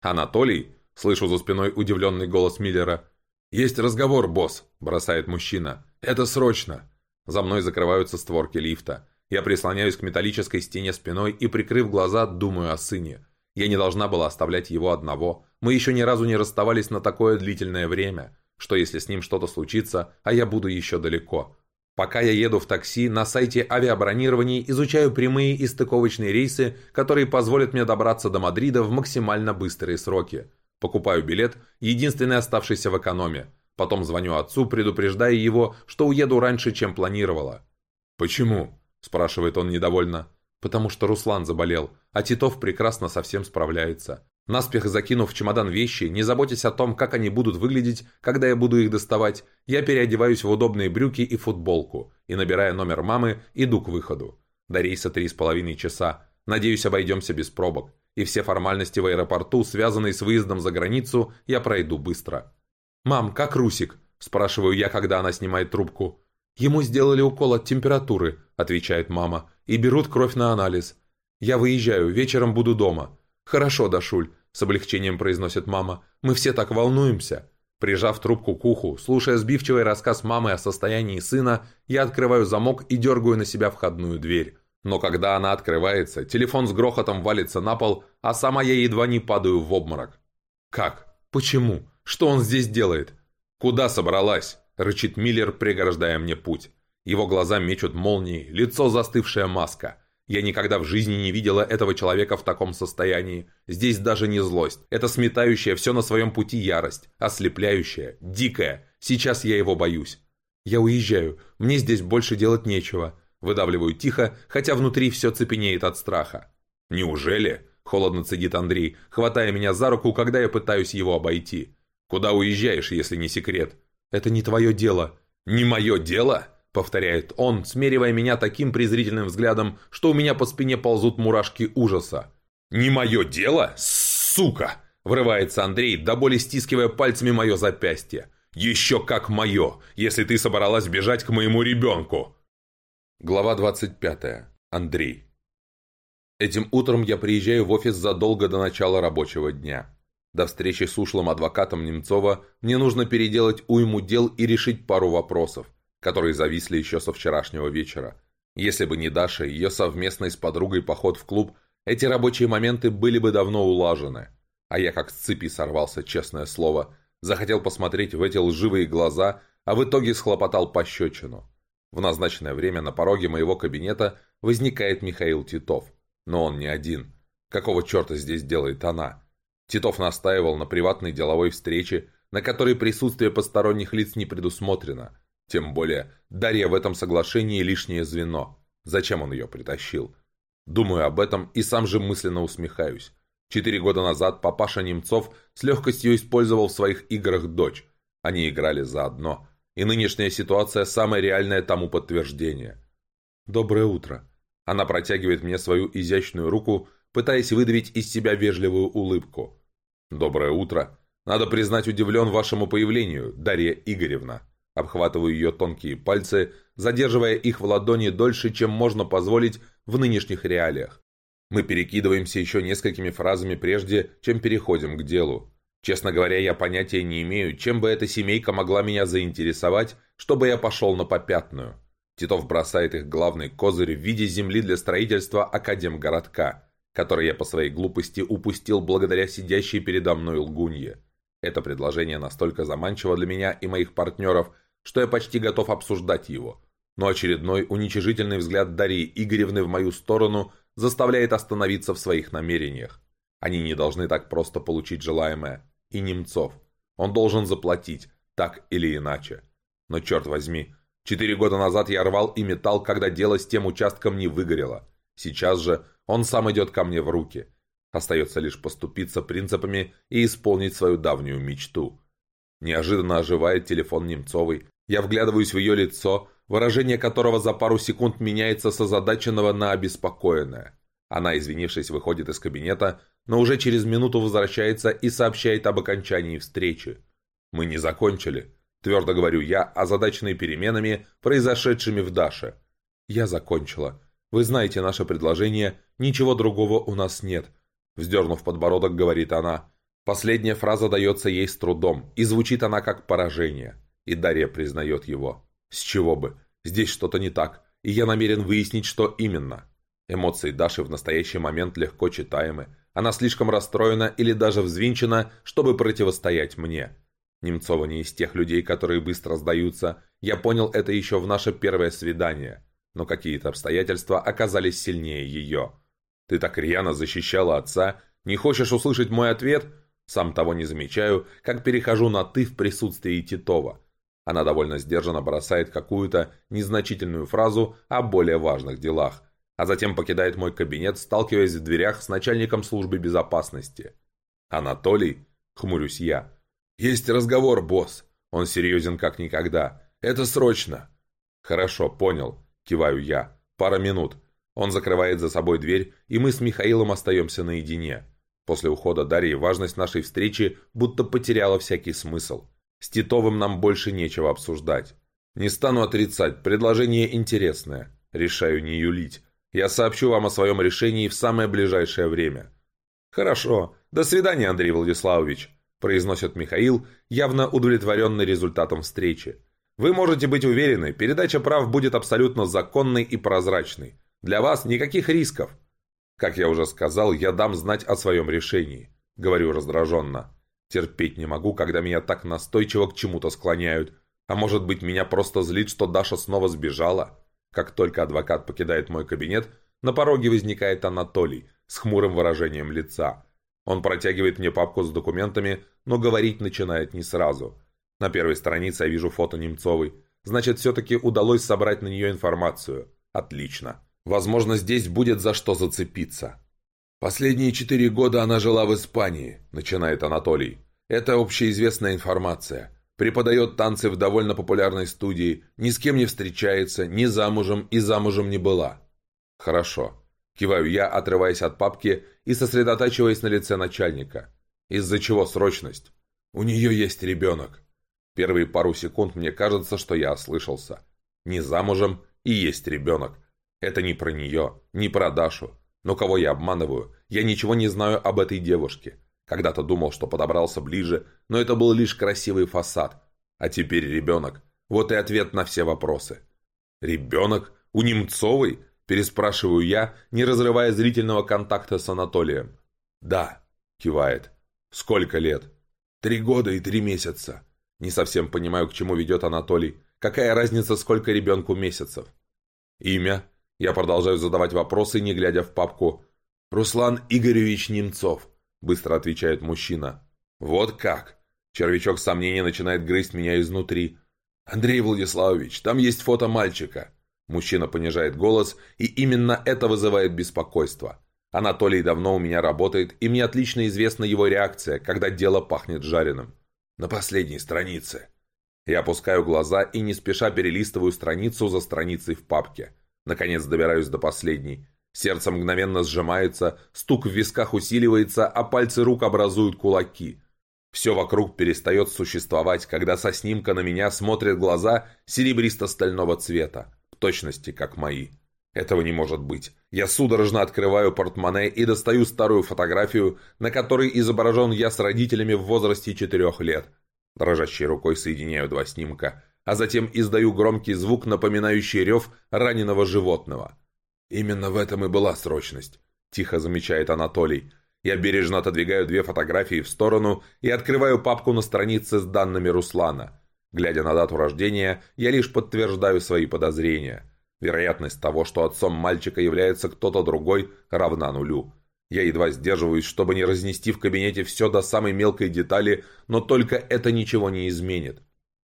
«Анатолий?» – слышу за спиной удивленный голос Миллера. «Есть разговор, босс», – бросает мужчина. «Это срочно». За мной закрываются створки лифта. Я прислоняюсь к металлической стене спиной и, прикрыв глаза, думаю о сыне. Я не должна была оставлять его одного. Мы еще ни разу не расставались на такое длительное время. Что если с ним что-то случится, а я буду еще далеко? Пока я еду в такси, на сайте авиабронирования изучаю прямые и стыковочные рейсы, которые позволят мне добраться до Мадрида в максимально быстрые сроки. Покупаю билет, единственный оставшийся в экономе. Потом звоню отцу, предупреждая его, что уеду раньше, чем планировала. «Почему?» – спрашивает он недовольно. «Потому что Руслан заболел, а Титов прекрасно со всем справляется. Наспех закинув в чемодан вещи, не заботясь о том, как они будут выглядеть, когда я буду их доставать, я переодеваюсь в удобные брюки и футболку и, набирая номер мамы, иду к выходу. До рейса три с половиной часа. Надеюсь, обойдемся без пробок. И все формальности в аэропорту, связанные с выездом за границу, я пройду быстро. «Мам, как Русик?» – спрашиваю я, когда она снимает трубку. «Ему сделали укол от температуры», – отвечает мама, – «и берут кровь на анализ. Я выезжаю, вечером буду дома». «Хорошо, Дашуль, — с облегчением произносит мама. «Мы все так волнуемся». Прижав трубку к уху, слушая сбивчивый рассказ мамы о состоянии сына, я открываю замок и дергаю на себя входную дверь. Но когда она открывается, телефон с грохотом валится на пол, а сама я едва не падаю в обморок. «Как? Почему? Что он здесь делает?» «Куда собралась?» – рычит Миллер, преграждая мне путь. Его глаза мечут молнии, лицо застывшая маска. Я никогда в жизни не видела этого человека в таком состоянии. Здесь даже не злость. Это сметающая все на своем пути ярость. Ослепляющая, дикая. Сейчас я его боюсь. Я уезжаю. Мне здесь больше делать нечего. Выдавливаю тихо, хотя внутри все цепенеет от страха. «Неужели?» – холодно цедит Андрей, хватая меня за руку, когда я пытаюсь его обойти. «Куда уезжаешь, если не секрет?» «Это не твое дело». «Не мое дело?» — повторяет он, смеривая меня таким презрительным взглядом, что у меня по спине ползут мурашки ужаса. «Не мое дело, сука!» — врывается Андрей, до боли стискивая пальцами мое запястье. «Еще как мое, если ты собралась бежать к моему ребенку!» Глава 25. Андрей. Этим утром я приезжаю в офис задолго до начала рабочего дня. До встречи с ушлым адвокатом Немцова мне нужно переделать уйму дел и решить пару вопросов – которые зависли еще со вчерашнего вечера. Если бы не Даша и ее совместный с подругой поход в клуб, эти рабочие моменты были бы давно улажены. А я как с цепи сорвался, честное слово. Захотел посмотреть в эти лживые глаза, а в итоге схлопотал пощечину. В назначенное время на пороге моего кабинета возникает Михаил Титов. Но он не один. Какого черта здесь делает она? Титов настаивал на приватной деловой встрече, на которой присутствие посторонних лиц не предусмотрено. Тем более, Дарья в этом соглашении лишнее звено. Зачем он ее притащил? Думаю об этом и сам же мысленно усмехаюсь. Четыре года назад папаша Немцов с легкостью использовал в своих играх дочь. Они играли заодно. И нынешняя ситуация самое реальное тому подтверждение. «Доброе утро». Она протягивает мне свою изящную руку, пытаясь выдавить из себя вежливую улыбку. «Доброе утро. Надо признать, удивлен вашему появлению, Дарья Игоревна». Обхватываю ее тонкие пальцы, задерживая их в ладони дольше, чем можно позволить в нынешних реалиях. Мы перекидываемся еще несколькими фразами прежде, чем переходим к делу. Честно говоря, я понятия не имею, чем бы эта семейка могла меня заинтересовать, чтобы я пошел на попятную. Титов бросает их главный козырь в виде земли для строительства Академгородка, который я по своей глупости упустил благодаря сидящей передо мной лгунье. Это предложение настолько заманчиво для меня и моих партнеров, что я почти готов обсуждать его. Но очередной уничижительный взгляд Дарьи Игоревны в мою сторону заставляет остановиться в своих намерениях. Они не должны так просто получить желаемое. И Немцов. Он должен заплатить, так или иначе. Но черт возьми, четыре года назад я рвал и металл, когда дело с тем участком не выгорело. Сейчас же он сам идет ко мне в руки – Остается лишь поступиться принципами и исполнить свою давнюю мечту. Неожиданно оживает телефон Немцовой. Я вглядываюсь в ее лицо, выражение которого за пару секунд меняется с озадаченного на обеспокоенное. Она, извинившись, выходит из кабинета, но уже через минуту возвращается и сообщает об окончании встречи. «Мы не закончили», – твердо говорю я, озадаченный переменами, произошедшими в Даше. «Я закончила. Вы знаете наше предложение, ничего другого у нас нет», вздернув подбородок, говорит она. Последняя фраза дается ей с трудом, и звучит она как поражение. И Дарья признает его. С чего бы? Здесь что-то не так, и я намерен выяснить, что именно. Эмоции Даши в настоящий момент легко читаемы. Она слишком расстроена или даже взвинчена, чтобы противостоять мне. Немцова не из тех людей, которые быстро сдаются. Я понял это еще в наше первое свидание. Но какие-то обстоятельства оказались сильнее ее. Ты так рьяно защищала отца. Не хочешь услышать мой ответ? Сам того не замечаю, как перехожу на «ты» в присутствии Титова. Она довольно сдержанно бросает какую-то незначительную фразу о более важных делах, а затем покидает мой кабинет, сталкиваясь в дверях с начальником службы безопасности. «Анатолий?» — хмурюсь я. «Есть разговор, босс. Он серьезен как никогда. Это срочно». «Хорошо, понял», — киваю я. «Пара минут». Он закрывает за собой дверь, и мы с Михаилом остаемся наедине. После ухода Дарьи важность нашей встречи будто потеряла всякий смысл. С Титовым нам больше нечего обсуждать. Не стану отрицать, предложение интересное. Решаю не юлить. Я сообщу вам о своем решении в самое ближайшее время. Хорошо. До свидания, Андрей Владиславович произносит Михаил, явно удовлетворенный результатом встречи. Вы можете быть уверены, передача прав будет абсолютно законной и прозрачной. Для вас никаких рисков. Как я уже сказал, я дам знать о своем решении. Говорю раздраженно. Терпеть не могу, когда меня так настойчиво к чему-то склоняют. А может быть, меня просто злит, что Даша снова сбежала? Как только адвокат покидает мой кабинет, на пороге возникает Анатолий с хмурым выражением лица – он протягивает мне папку с документами, но говорить начинает не сразу. На первой странице я вижу фото Немцовой. Значит, все-таки удалось собрать на нее информацию. Отлично. Возможно, здесь будет за что зацепиться. «Последние четыре года она жила в Испании», – начинает Анатолий. «Это общеизвестная информация. Преподает танцы в довольно популярной студии, ни с кем не встречается, ни замужем и замужем не была». «Хорошо. Киваю я, отрываясь от папки и сосредотачиваясь на лице начальника. Из-за чего срочность? У нее есть ребенок. Первые пару секунд мне кажется, что я ослышался. Не замужем и есть ребенок. Это не про нее, не про Дашу. Но кого я обманываю? Я ничего не знаю об этой девушке. Когда-то думал, что подобрался ближе, но это был лишь красивый фасад. А теперь ребенок. Вот и ответ на все вопросы. Ребенок? У Немцовой? Переспрашиваю я, не разрывая зрительного контакта с Анатолием. «Да», — кивает. «Сколько лет?» «Три года и три месяца». Не совсем понимаю, к чему ведет Анатолий. Какая разница, сколько ребенку месяцев? Имя? Я продолжаю задавать вопросы, не глядя в папку. «Руслан Игоревич Немцов», — быстро отвечает мужчина. «Вот как?» Червячок сомнения начинает грызть меня изнутри. «Андрей Владиславович, там есть фото мальчика. Мужчина понижает голос, и именно это вызывает беспокойство. Анатолий давно у меня работает, и мне отлично известна его реакция, когда дело пахнет жареным. На последней странице. Я опускаю глаза и не спеша перелистываю страницу за страницей в папке. Наконец добираюсь до последней. Сердце мгновенно сжимается, стук в висках усиливается, а пальцы рук образуют кулаки. Все вокруг перестает существовать, когда со снимка на меня смотрят глаза серебристо-стального цвета точности, как мои. Этого не может быть. Я судорожно открываю портмоне и достаю старую фотографию, на которой изображен я с родителями в возрасте четырех лет. Дрожащей рукой соединяю два снимка, а затем издаю громкий звук, напоминающий рев раненого животного. «Именно в этом и была срочность», – тихо замечает Анатолий. Я бережно отодвигаю две фотографии в сторону и открываю папку на странице с данными Руслана – Глядя на дату рождения, я лишь подтверждаю свои подозрения. Вероятность того, что отцом мальчика является кто-то другой, равна нулю. Я едва сдерживаюсь, чтобы не разнести в кабинете все до самой мелкой детали, но только это ничего не изменит.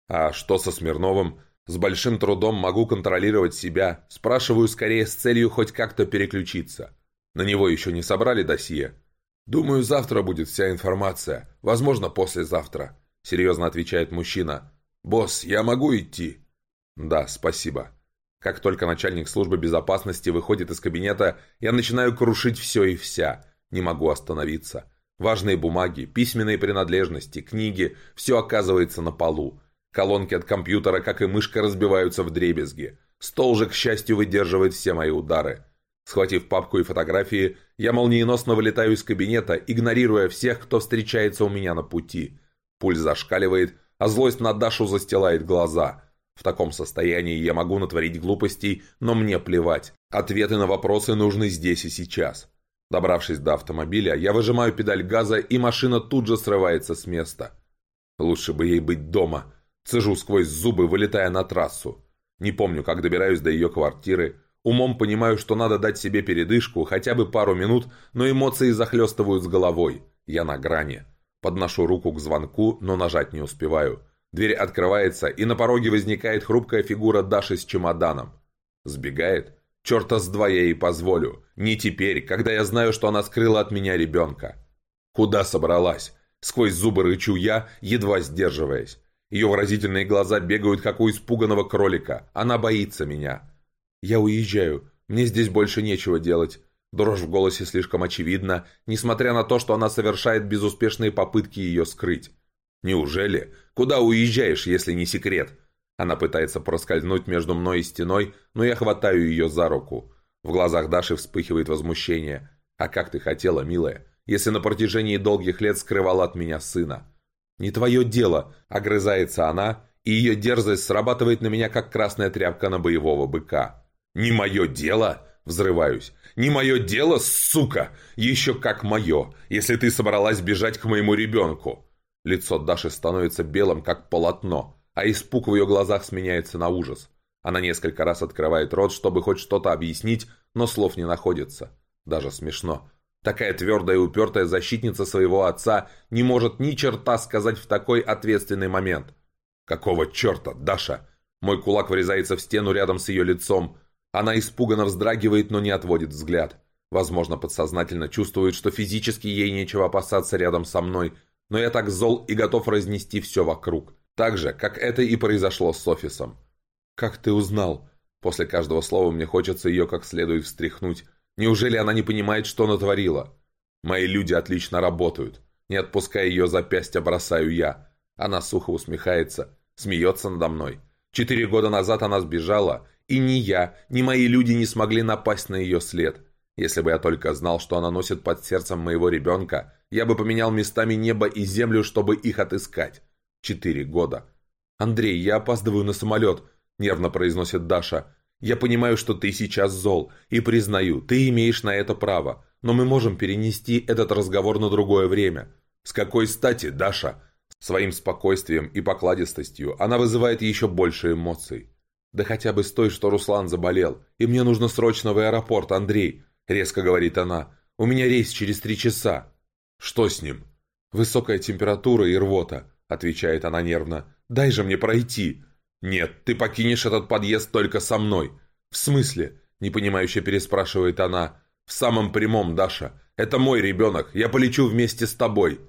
А что со Смирновым? С большим трудом могу контролировать себя, спрашиваю скорее с целью хоть как-то переключиться. На него еще не собрали досье? «Думаю, завтра будет вся информация, возможно, послезавтра», — серьезно отвечает мужчина. «Босс, я могу идти?» «Да, спасибо». Как только начальник службы безопасности выходит из кабинета, я начинаю крушить все и вся. Не могу остановиться. Важные бумаги, письменные принадлежности, книги – все оказывается на полу. Колонки от компьютера, как и мышка, разбиваются в дребезги. Стол же, к счастью, выдерживает все мои удары. Схватив папку и фотографии, я молниеносно вылетаю из кабинета, игнорируя всех, кто встречается у меня на пути. Пульс зашкаливает, а злость на Дашу застилает глаза. В таком состоянии я могу натворить глупостей, но мне плевать. Ответы на вопросы нужны здесь и сейчас. Добравшись до автомобиля, я выжимаю педаль газа, и машина тут же срывается с места. Лучше бы ей быть дома. Цежу сквозь зубы, вылетая на трассу. Не помню, как добираюсь до ее квартиры. Умом понимаю, что надо дать себе передышку, хотя бы пару минут, но эмоции захлестывают с головой. Я на грани. Подношу руку к звонку, но нажать не успеваю. Дверь открывается, и на пороге возникает хрупкая фигура Даши с чемоданом. Сбегает? Черта с два я ей позволю. Не теперь, когда я знаю, что она скрыла от меня ребенка. Куда собралась? Сквозь зубы рычу я, едва сдерживаясь. Ее выразительные глаза бегают, как у испуганного кролика. Она боится меня. Я уезжаю. Мне здесь больше нечего делать. Дрожь в голосе слишком очевидна, несмотря на то, что она совершает безуспешные попытки ее скрыть. «Неужели? Куда уезжаешь, если не секрет?» Она пытается проскользнуть между мной и стеной, но я хватаю ее за руку. В глазах Даши вспыхивает возмущение. «А как ты хотела, милая, если на протяжении долгих лет скрывала от меня сына?» «Не твое дело», — огрызается она, и ее дерзость срабатывает на меня, как красная тряпка на боевого быка. «Не мое дело?» Взрываюсь. «Не мое дело, сука! Еще как мое, если ты собралась бежать к моему ребенку!» Лицо Даши становится белым, как полотно, а испуг в ее глазах сменяется на ужас. Она несколько раз открывает рот, чтобы хоть что-то объяснить, но слов не находится. Даже смешно. Такая твердая и упертая защитница своего отца не может ни черта сказать в такой ответственный момент. «Какого черта, Даша?» Мой кулак врезается в стену рядом с ее лицом, она испуганно вздрагивает, но не отводит взгляд. Возможно, подсознательно чувствует, что физически ей нечего опасаться рядом со мной, но я так зол и готов разнести все вокруг. Так же, как это и произошло с офисом. «Как ты узнал?» После каждого слова мне хочется ее как следует встряхнуть. Неужели она не понимает, что натворила? Мои люди отлично работают. Не отпуская ее запястья, бросаю я. Она сухо усмехается, смеется надо мной. Четыре года назад она сбежала, и ни я, ни мои люди не смогли напасть на ее след. Если бы я только знал, что она носит под сердцем моего ребенка, я бы поменял местами небо и землю, чтобы их отыскать. Четыре года. «Андрей, я опаздываю на самолет», — нервно произносит Даша. «Я понимаю, что ты сейчас зол, и признаю, ты имеешь на это право, но мы можем перенести этот разговор на другое время». «С какой стати, Даша?» Своим спокойствием и покладистостью она вызывает еще больше эмоций. «Да хотя бы с той, что Руслан заболел. И мне нужно срочно в аэропорт, Андрей», — резко говорит она. «У меня рейс через три часа». «Что с ним?» «Высокая температура и рвота», — отвечает она нервно. «Дай же мне пройти». «Нет, ты покинешь этот подъезд только со мной». «В смысле?» — непонимающе переспрашивает она. «В самом прямом, Даша. Это мой ребенок. Я полечу вместе с тобой».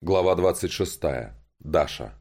Глава 26. Даша.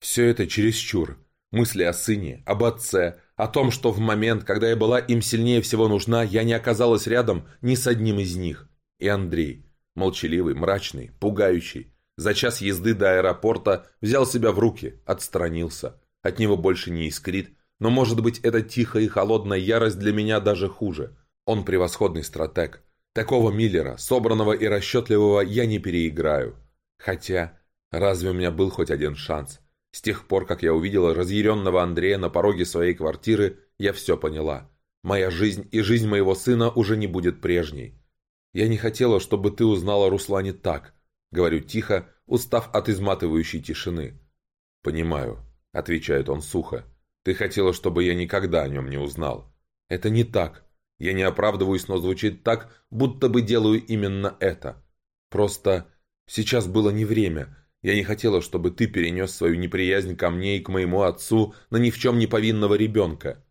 Все это чересчур. Мысли о сыне, об отце, о том, что в момент, когда я была им сильнее всего нужна, я не оказалась рядом ни с одним из них. И Андрей, молчаливый, мрачный, пугающий, за час езды до аэропорта взял себя в руки, отстранился. От него больше не искрит, но может быть эта тихая и холодная ярость для меня даже хуже. Он превосходный стратег. Такого Миллера, собранного и расчетливого, я не переиграю. Хотя, разве у меня был хоть один шанс? С тех пор, как я увидела разъяренного Андрея на пороге своей квартиры, я все поняла. Моя жизнь и жизнь моего сына уже не будет прежней. Я не хотела, чтобы ты узнала Руслане так, говорю тихо, устав от изматывающей тишины. Понимаю, отвечает он сухо. Ты хотела, чтобы я никогда о нем не узнал. Это не так. Я не оправдываюсь, но звучит так, будто бы делаю именно это. Просто сейчас было не время, я не хотела, чтобы ты перенес свою неприязнь ко мне и к моему отцу на ни в чем не повинного ребенка.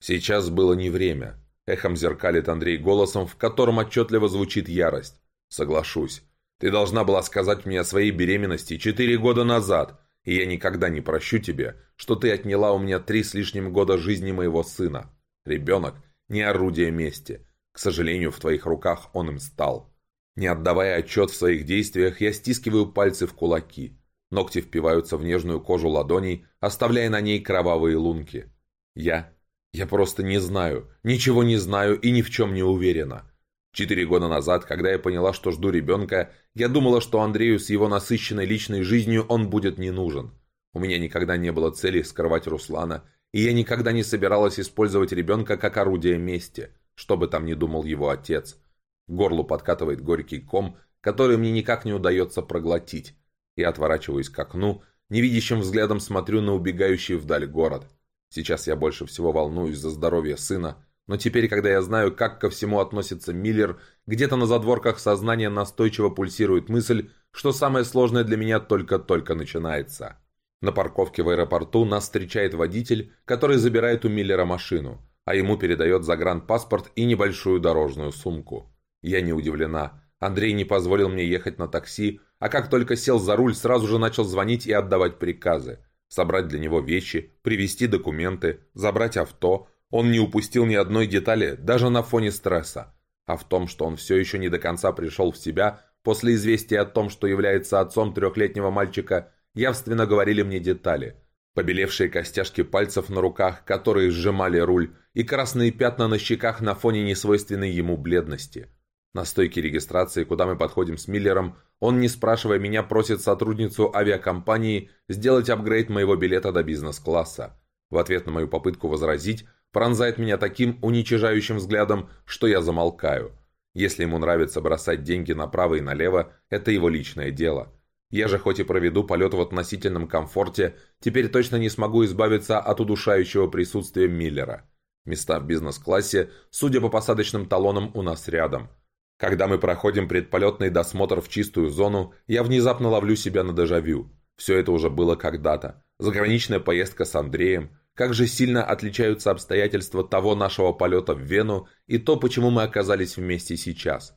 Сейчас было не время. Эхом зеркалит Андрей голосом, в котором отчетливо звучит ярость. Соглашусь. Ты должна была сказать мне о своей беременности четыре года назад, и я никогда не прощу тебе, что ты отняла у меня три с лишним года жизни моего сына. Ребенок – не орудие мести. К сожалению, в твоих руках он им стал. Не отдавая отчет в своих действиях, я стискиваю пальцы в кулаки. Ногти впиваются в нежную кожу ладоней, оставляя на ней кровавые лунки. Я Я просто не знаю, ничего не знаю и ни в чем не уверена. Четыре года назад, когда я поняла, что жду ребенка, я думала, что Андрею с его насыщенной личной жизнью он будет не нужен. У меня никогда не было цели скрывать Руслана, и я никогда не собиралась использовать ребенка как орудие мести, что бы там ни думал его отец. К горлу подкатывает горький ком, который мне никак не удается проглотить. Я отворачиваюсь к окну, невидящим взглядом смотрю на убегающий вдаль город. Сейчас я больше всего волнуюсь за здоровье сына, но теперь, когда я знаю, как ко всему относится Миллер, где-то на задворках сознания настойчиво пульсирует мысль, что самое сложное для меня только-только начинается. На парковке в аэропорту нас встречает водитель, который забирает у Миллера машину, а ему передает загранпаспорт и небольшую дорожную сумку. Я не удивлена. Андрей не позволил мне ехать на такси, а как только сел за руль, сразу же начал звонить и отдавать приказы. Собрать для него вещи, привезти документы, забрать авто. Он не упустил ни одной детали, даже на фоне стресса. А в том, что он все еще не до конца пришел в себя, после известия о том, что является отцом трехлетнего мальчика, явственно говорили мне детали. Побелевшие костяшки пальцев на руках, которые сжимали руль, и красные пятна на щеках на фоне несвойственной ему бледности – на стойке регистрации, куда мы подходим с Миллером, он, не спрашивая меня, просит сотрудницу авиакомпании сделать апгрейд моего билета до бизнес-класса. В ответ на мою попытку возразить, пронзает меня таким уничижающим взглядом, что я замолкаю. Если ему нравится бросать деньги направо и налево, это его личное дело. Я же хоть и проведу полет в относительном комфорте, теперь точно не смогу избавиться от удушающего присутствия Миллера. Места в бизнес-классе, судя по посадочным талонам, у нас рядом – когда мы проходим предполетный досмотр в чистую зону, я внезапно ловлю себя на дежавю. Все это уже было когда-то. Заграничная поездка с Андреем. Как же сильно отличаются обстоятельства того нашего полета в Вену и то, почему мы оказались вместе сейчас.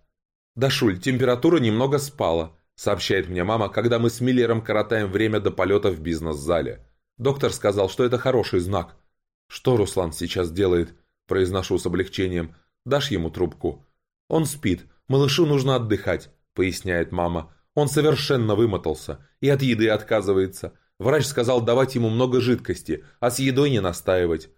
«Дашуль, температура немного спала», сообщает мне мама, когда мы с Миллером коротаем время до полета в бизнес-зале. Доктор сказал, что это хороший знак. «Что Руслан сейчас делает?» произношу с облегчением. «Дашь ему трубку?» «Он спит. Малышу нужно отдыхать», — поясняет мама. «Он совершенно вымотался и от еды отказывается. Врач сказал давать ему много жидкости, а с едой не настаивать».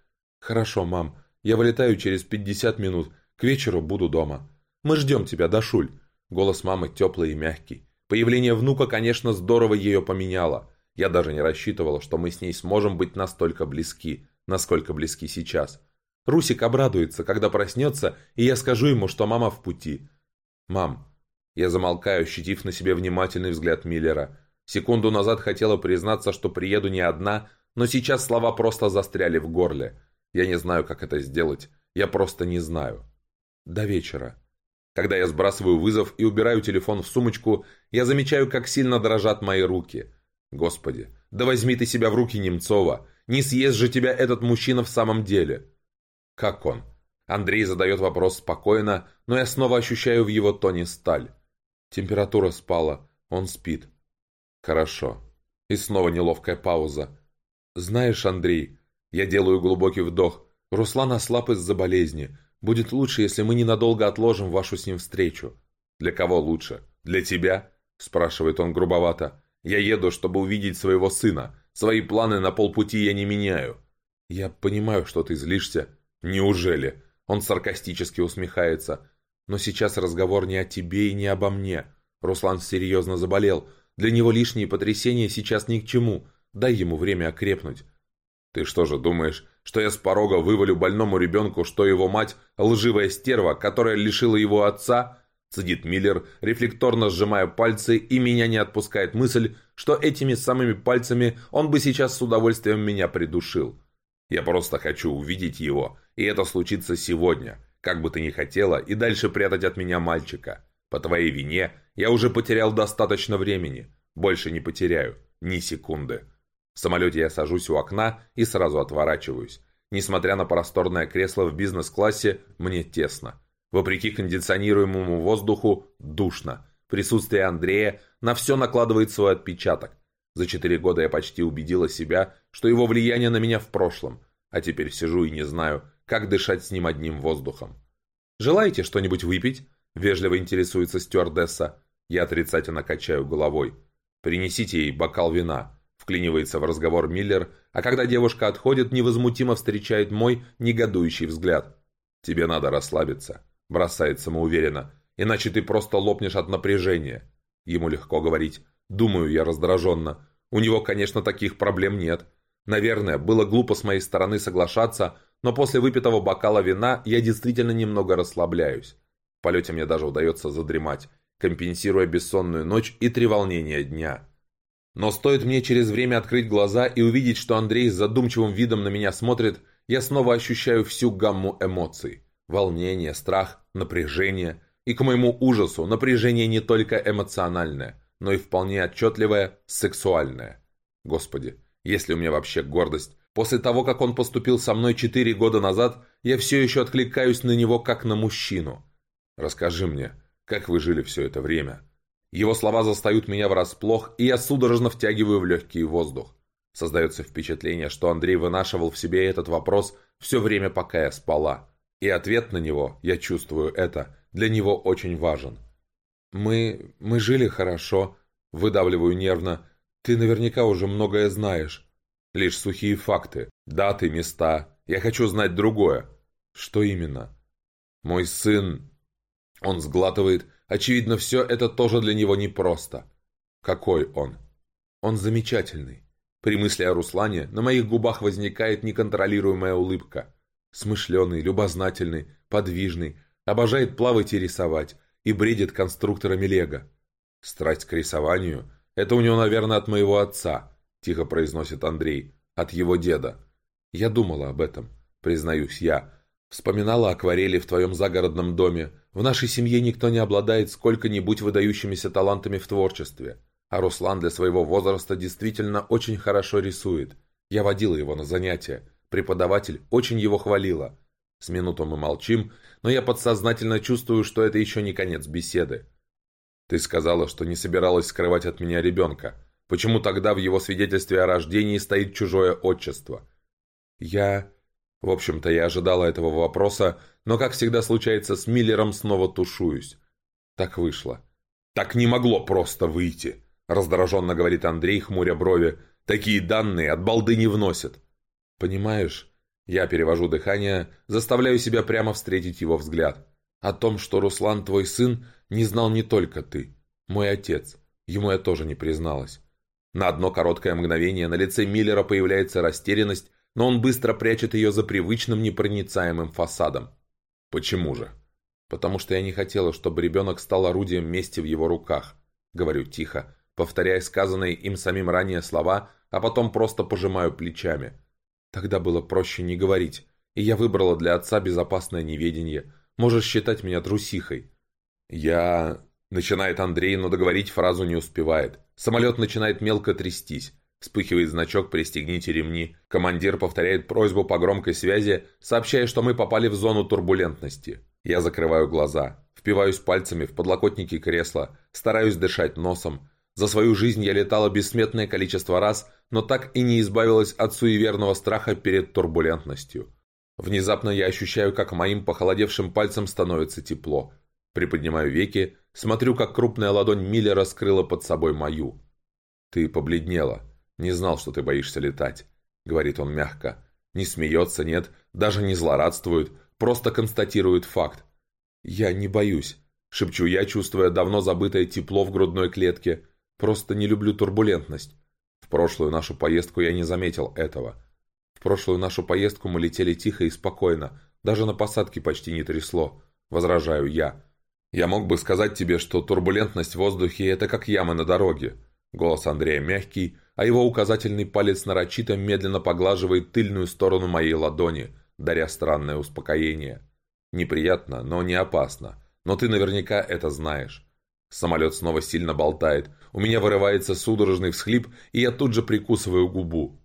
«Хорошо, мам. Я вылетаю через пятьдесят минут. К вечеру буду дома. Мы ждем тебя, Дашуль». Голос мамы теплый и мягкий. Появление внука, конечно, здорово ее поменяло. Я даже не рассчитывала, что мы с ней сможем быть настолько близки, насколько близки сейчас. Русик обрадуется, когда проснется, и я скажу ему, что мама в пути. «Мам». Я замолкаю, ощутив на себе внимательный взгляд Миллера. Секунду назад хотела признаться, что приеду не одна, но сейчас слова просто застряли в горле. Я не знаю, как это сделать. Я просто не знаю. До вечера. Когда я сбрасываю вызов и убираю телефон в сумочку, я замечаю, как сильно дрожат мои руки. Господи, да возьми ты себя в руки, Немцова. Не съест же тебя этот мужчина в самом деле. Как он? Андрей задает вопрос спокойно, но я снова ощущаю в его тоне сталь. Температура спала, он спит. Хорошо. И снова неловкая пауза. Знаешь, Андрей, я делаю глубокий вдох. Руслан ослаб из-за болезни. Будет лучше, если мы ненадолго отложим вашу с ним встречу. Для кого лучше? Для тебя? Спрашивает он грубовато. Я еду, чтобы увидеть своего сына. Свои планы на полпути я не меняю. Я понимаю, что ты злишься. Неужели? Он саркастически усмехается. «Но сейчас разговор не о тебе и не обо мне. Руслан серьезно заболел. Для него лишние потрясения сейчас ни к чему. Дай ему время окрепнуть». «Ты что же думаешь, что я с порога вывалю больному ребенку, что его мать – лживая стерва, которая лишила его отца?» Цедит Миллер, рефлекторно сжимая пальцы, и меня не отпускает мысль, что этими самыми пальцами он бы сейчас с удовольствием меня придушил. Я просто хочу увидеть его, и это случится сегодня, как бы ты ни хотела, и дальше прятать от меня мальчика. По твоей вине я уже потерял достаточно времени. Больше не потеряю. Ни секунды. В самолете я сажусь у окна и сразу отворачиваюсь. Несмотря на просторное кресло в бизнес-классе, мне тесно. Вопреки кондиционируемому воздуху, душно. Присутствие Андрея на все накладывает свой отпечаток. За четыре года я почти убедила себя, что его влияние на меня в прошлом, а теперь сижу и не знаю, как дышать с ним одним воздухом. «Желаете что-нибудь выпить?» – вежливо интересуется стюардесса. Я отрицательно качаю головой. «Принесите ей бокал вина». Вклинивается в разговор Миллер, а когда девушка отходит, невозмутимо встречает мой негодующий взгляд. «Тебе надо расслабиться», – бросает самоуверенно, – «иначе ты просто лопнешь от напряжения». Ему легко говорить. Думаю я раздраженно. У него, конечно, таких проблем нет. Наверное, было глупо с моей стороны соглашаться, но после выпитого бокала вина я действительно немного расслабляюсь. Полете мне даже удается задремать, компенсируя бессонную ночь и три дня. Но стоит мне через время открыть глаза и увидеть, что Андрей с задумчивым видом на меня смотрит, я снова ощущаю всю гамму эмоций. Волнение, страх, напряжение. И к моему ужасу, напряжение не только эмоциональное, но и вполне отчетливое, сексуальное. Господи, если у меня вообще гордость. После того, как он поступил со мной четыре года назад, я все еще откликаюсь на него как на мужчину. Расскажи мне, как вы жили все это время?» Его слова застают меня врасплох, и я судорожно втягиваю в легкий воздух. Создается впечатление, что Андрей вынашивал в себе этот вопрос все время, пока я спала. И ответ на него, я чувствую это, для него очень важен. «Мы... мы жили хорошо», — выдавливаю нервно. «Ты наверняка уже многое знаешь». «Лишь сухие факты, даты, места. Я хочу знать другое». «Что именно?» «Мой сын...» Он сглатывает, Очевидно, все это тоже для него непросто. Какой он? Он замечательный. При мысли о Руслане на моих губах возникает неконтролируемая улыбка. Смышленый, любознательный, подвижный, обожает плавать и рисовать, и бредит конструкторами Лего. Страсть к рисованию – это у него, наверное, от моего отца, тихо произносит Андрей, от его деда. Я думала об этом, признаюсь я, Вспоминала акварели в твоем загородном доме. В нашей семье никто не обладает сколько-нибудь выдающимися талантами в творчестве. А Руслан для своего возраста действительно очень хорошо рисует. Я водила его на занятия. Преподаватель очень его хвалила. С минуту мы молчим, но я подсознательно чувствую, что это еще не конец беседы. Ты сказала, что не собиралась скрывать от меня ребенка. Почему тогда в его свидетельстве о рождении стоит чужое отчество? Я... В общем-то, я ожидала этого вопроса, но, как всегда случается с Миллером, снова тушуюсь. Так вышло. «Так не могло просто выйти», — раздраженно говорит Андрей, хмуря брови. «Такие данные от балды не вносят». «Понимаешь?» Я перевожу дыхание, заставляю себя прямо встретить его взгляд. О том, что Руслан твой сын, не знал не только ты. Мой отец. Ему я тоже не призналась. На одно короткое мгновение на лице Миллера появляется растерянность, но он быстро прячет ее за привычным непроницаемым фасадом. Почему же? Потому что я не хотела, чтобы ребенок стал орудием мести в его руках. Говорю тихо, повторяя сказанные им самим ранее слова, а потом просто пожимаю плечами. Тогда было проще не говорить, и я выбрала для отца безопасное неведение. Можешь считать меня трусихой. Я... Начинает Андрей, но договорить фразу не успевает. Самолет начинает мелко трястись. Вспыхивает значок «Пристегните ремни». Командир повторяет просьбу по громкой связи, сообщая, что мы попали в зону турбулентности. Я закрываю глаза, впиваюсь пальцами в подлокотники кресла, стараюсь дышать носом. За свою жизнь я летала бессметное количество раз, но так и не избавилась от суеверного страха перед турбулентностью. Внезапно я ощущаю, как моим похолодевшим пальцем становится тепло. Приподнимаю веки, смотрю, как крупная ладонь Милля раскрыла под собой мою. «Ты побледнела», «Не знал, что ты боишься летать», — говорит он мягко. Не смеется, нет, даже не злорадствует, просто констатирует факт. «Я не боюсь», — шепчу я, чувствуя давно забытое тепло в грудной клетке. «Просто не люблю турбулентность. В прошлую нашу поездку я не заметил этого. В прошлую нашу поездку мы летели тихо и спокойно, даже на посадке почти не трясло», — возражаю я. «Я мог бы сказать тебе, что турбулентность в воздухе — это как ямы на дороге». Голос Андрея мягкий, а его указательный палец нарочито медленно поглаживает тыльную сторону моей ладони, даря странное успокоение. Неприятно, но не опасно. Но ты наверняка это знаешь. Самолет снова сильно болтает. У меня вырывается судорожный всхлип, и я тут же прикусываю губу.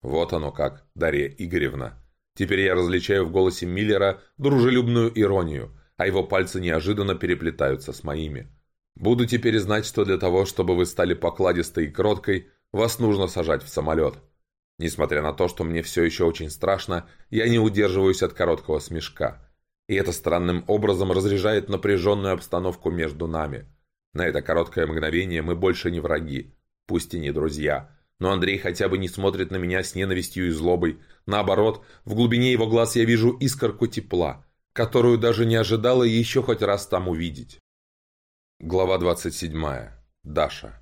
Вот оно как, Дарья Игоревна. Теперь я различаю в голосе Миллера дружелюбную иронию, а его пальцы неожиданно переплетаются с моими. Буду теперь знать, что для того, чтобы вы стали покладистой и кроткой, вас нужно сажать в самолет. Несмотря на то, что мне все еще очень страшно, я не удерживаюсь от короткого смешка. И это странным образом разряжает напряженную обстановку между нами. На это короткое мгновение мы больше не враги, пусть и не друзья, Но Андрей хотя бы не смотрит на меня с ненавистью и злобой. Наоборот, в глубине его глаз я вижу искорку тепла, которую даже не ожидала еще хоть раз там увидеть. Глава 27. Даша.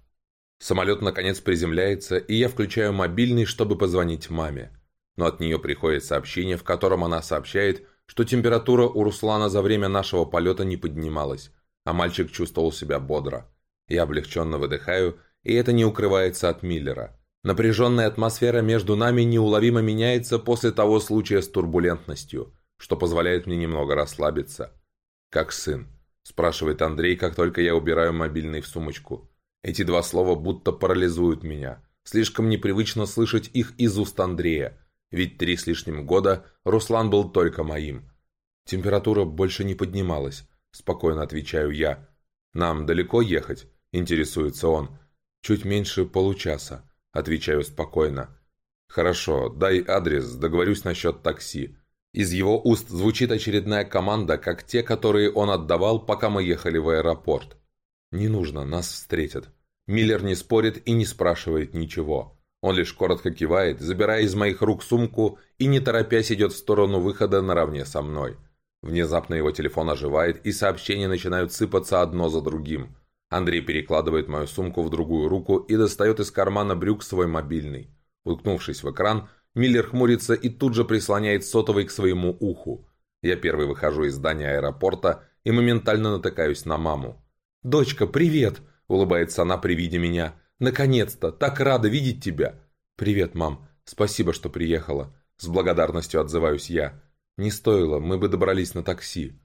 Самолет наконец приземляется, и я включаю мобильный, чтобы позвонить маме. Но от нее приходит сообщение, в котором она сообщает, что температура у Руслана за время нашего полета не поднималась, а мальчик чувствовал себя бодро. Я облегченно выдыхаю, и это не укрывается от Миллера. Напряженная атмосфера между нами неуловимо меняется после того случая с турбулентностью, что позволяет мне немного расслабиться. «Как сын?» – спрашивает Андрей, как только я убираю мобильный в сумочку. Эти два слова будто парализуют меня. Слишком непривычно слышать их из уст Андрея, ведь три с лишним года Руслан был только моим. Температура больше не поднималась, спокойно отвечаю я. «Нам далеко ехать?» – интересуется он. «Чуть меньше получаса», – отвечаю спокойно. «Хорошо, дай адрес, договорюсь насчет такси». Из его уст звучит очередная команда, как те, которые он отдавал, пока мы ехали в аэропорт. «Не нужно, нас встретят». Миллер не спорит и не спрашивает ничего. Он лишь коротко кивает, забирая из моих рук сумку и не торопясь идет в сторону выхода наравне со мной. Внезапно его телефон оживает, и сообщения начинают сыпаться одно за другим. Андрей перекладывает мою сумку в другую руку и достает из кармана брюк свой мобильный. Уткнувшись в экран, Миллер хмурится и тут же прислоняет сотовый к своему уху. Я первый выхожу из здания аэропорта и моментально натыкаюсь на маму. «Дочка, привет!» – улыбается она при виде меня. «Наконец-то! Так рада видеть тебя!» «Привет, мам. Спасибо, что приехала». С благодарностью отзываюсь я. «Не стоило, мы бы добрались на такси».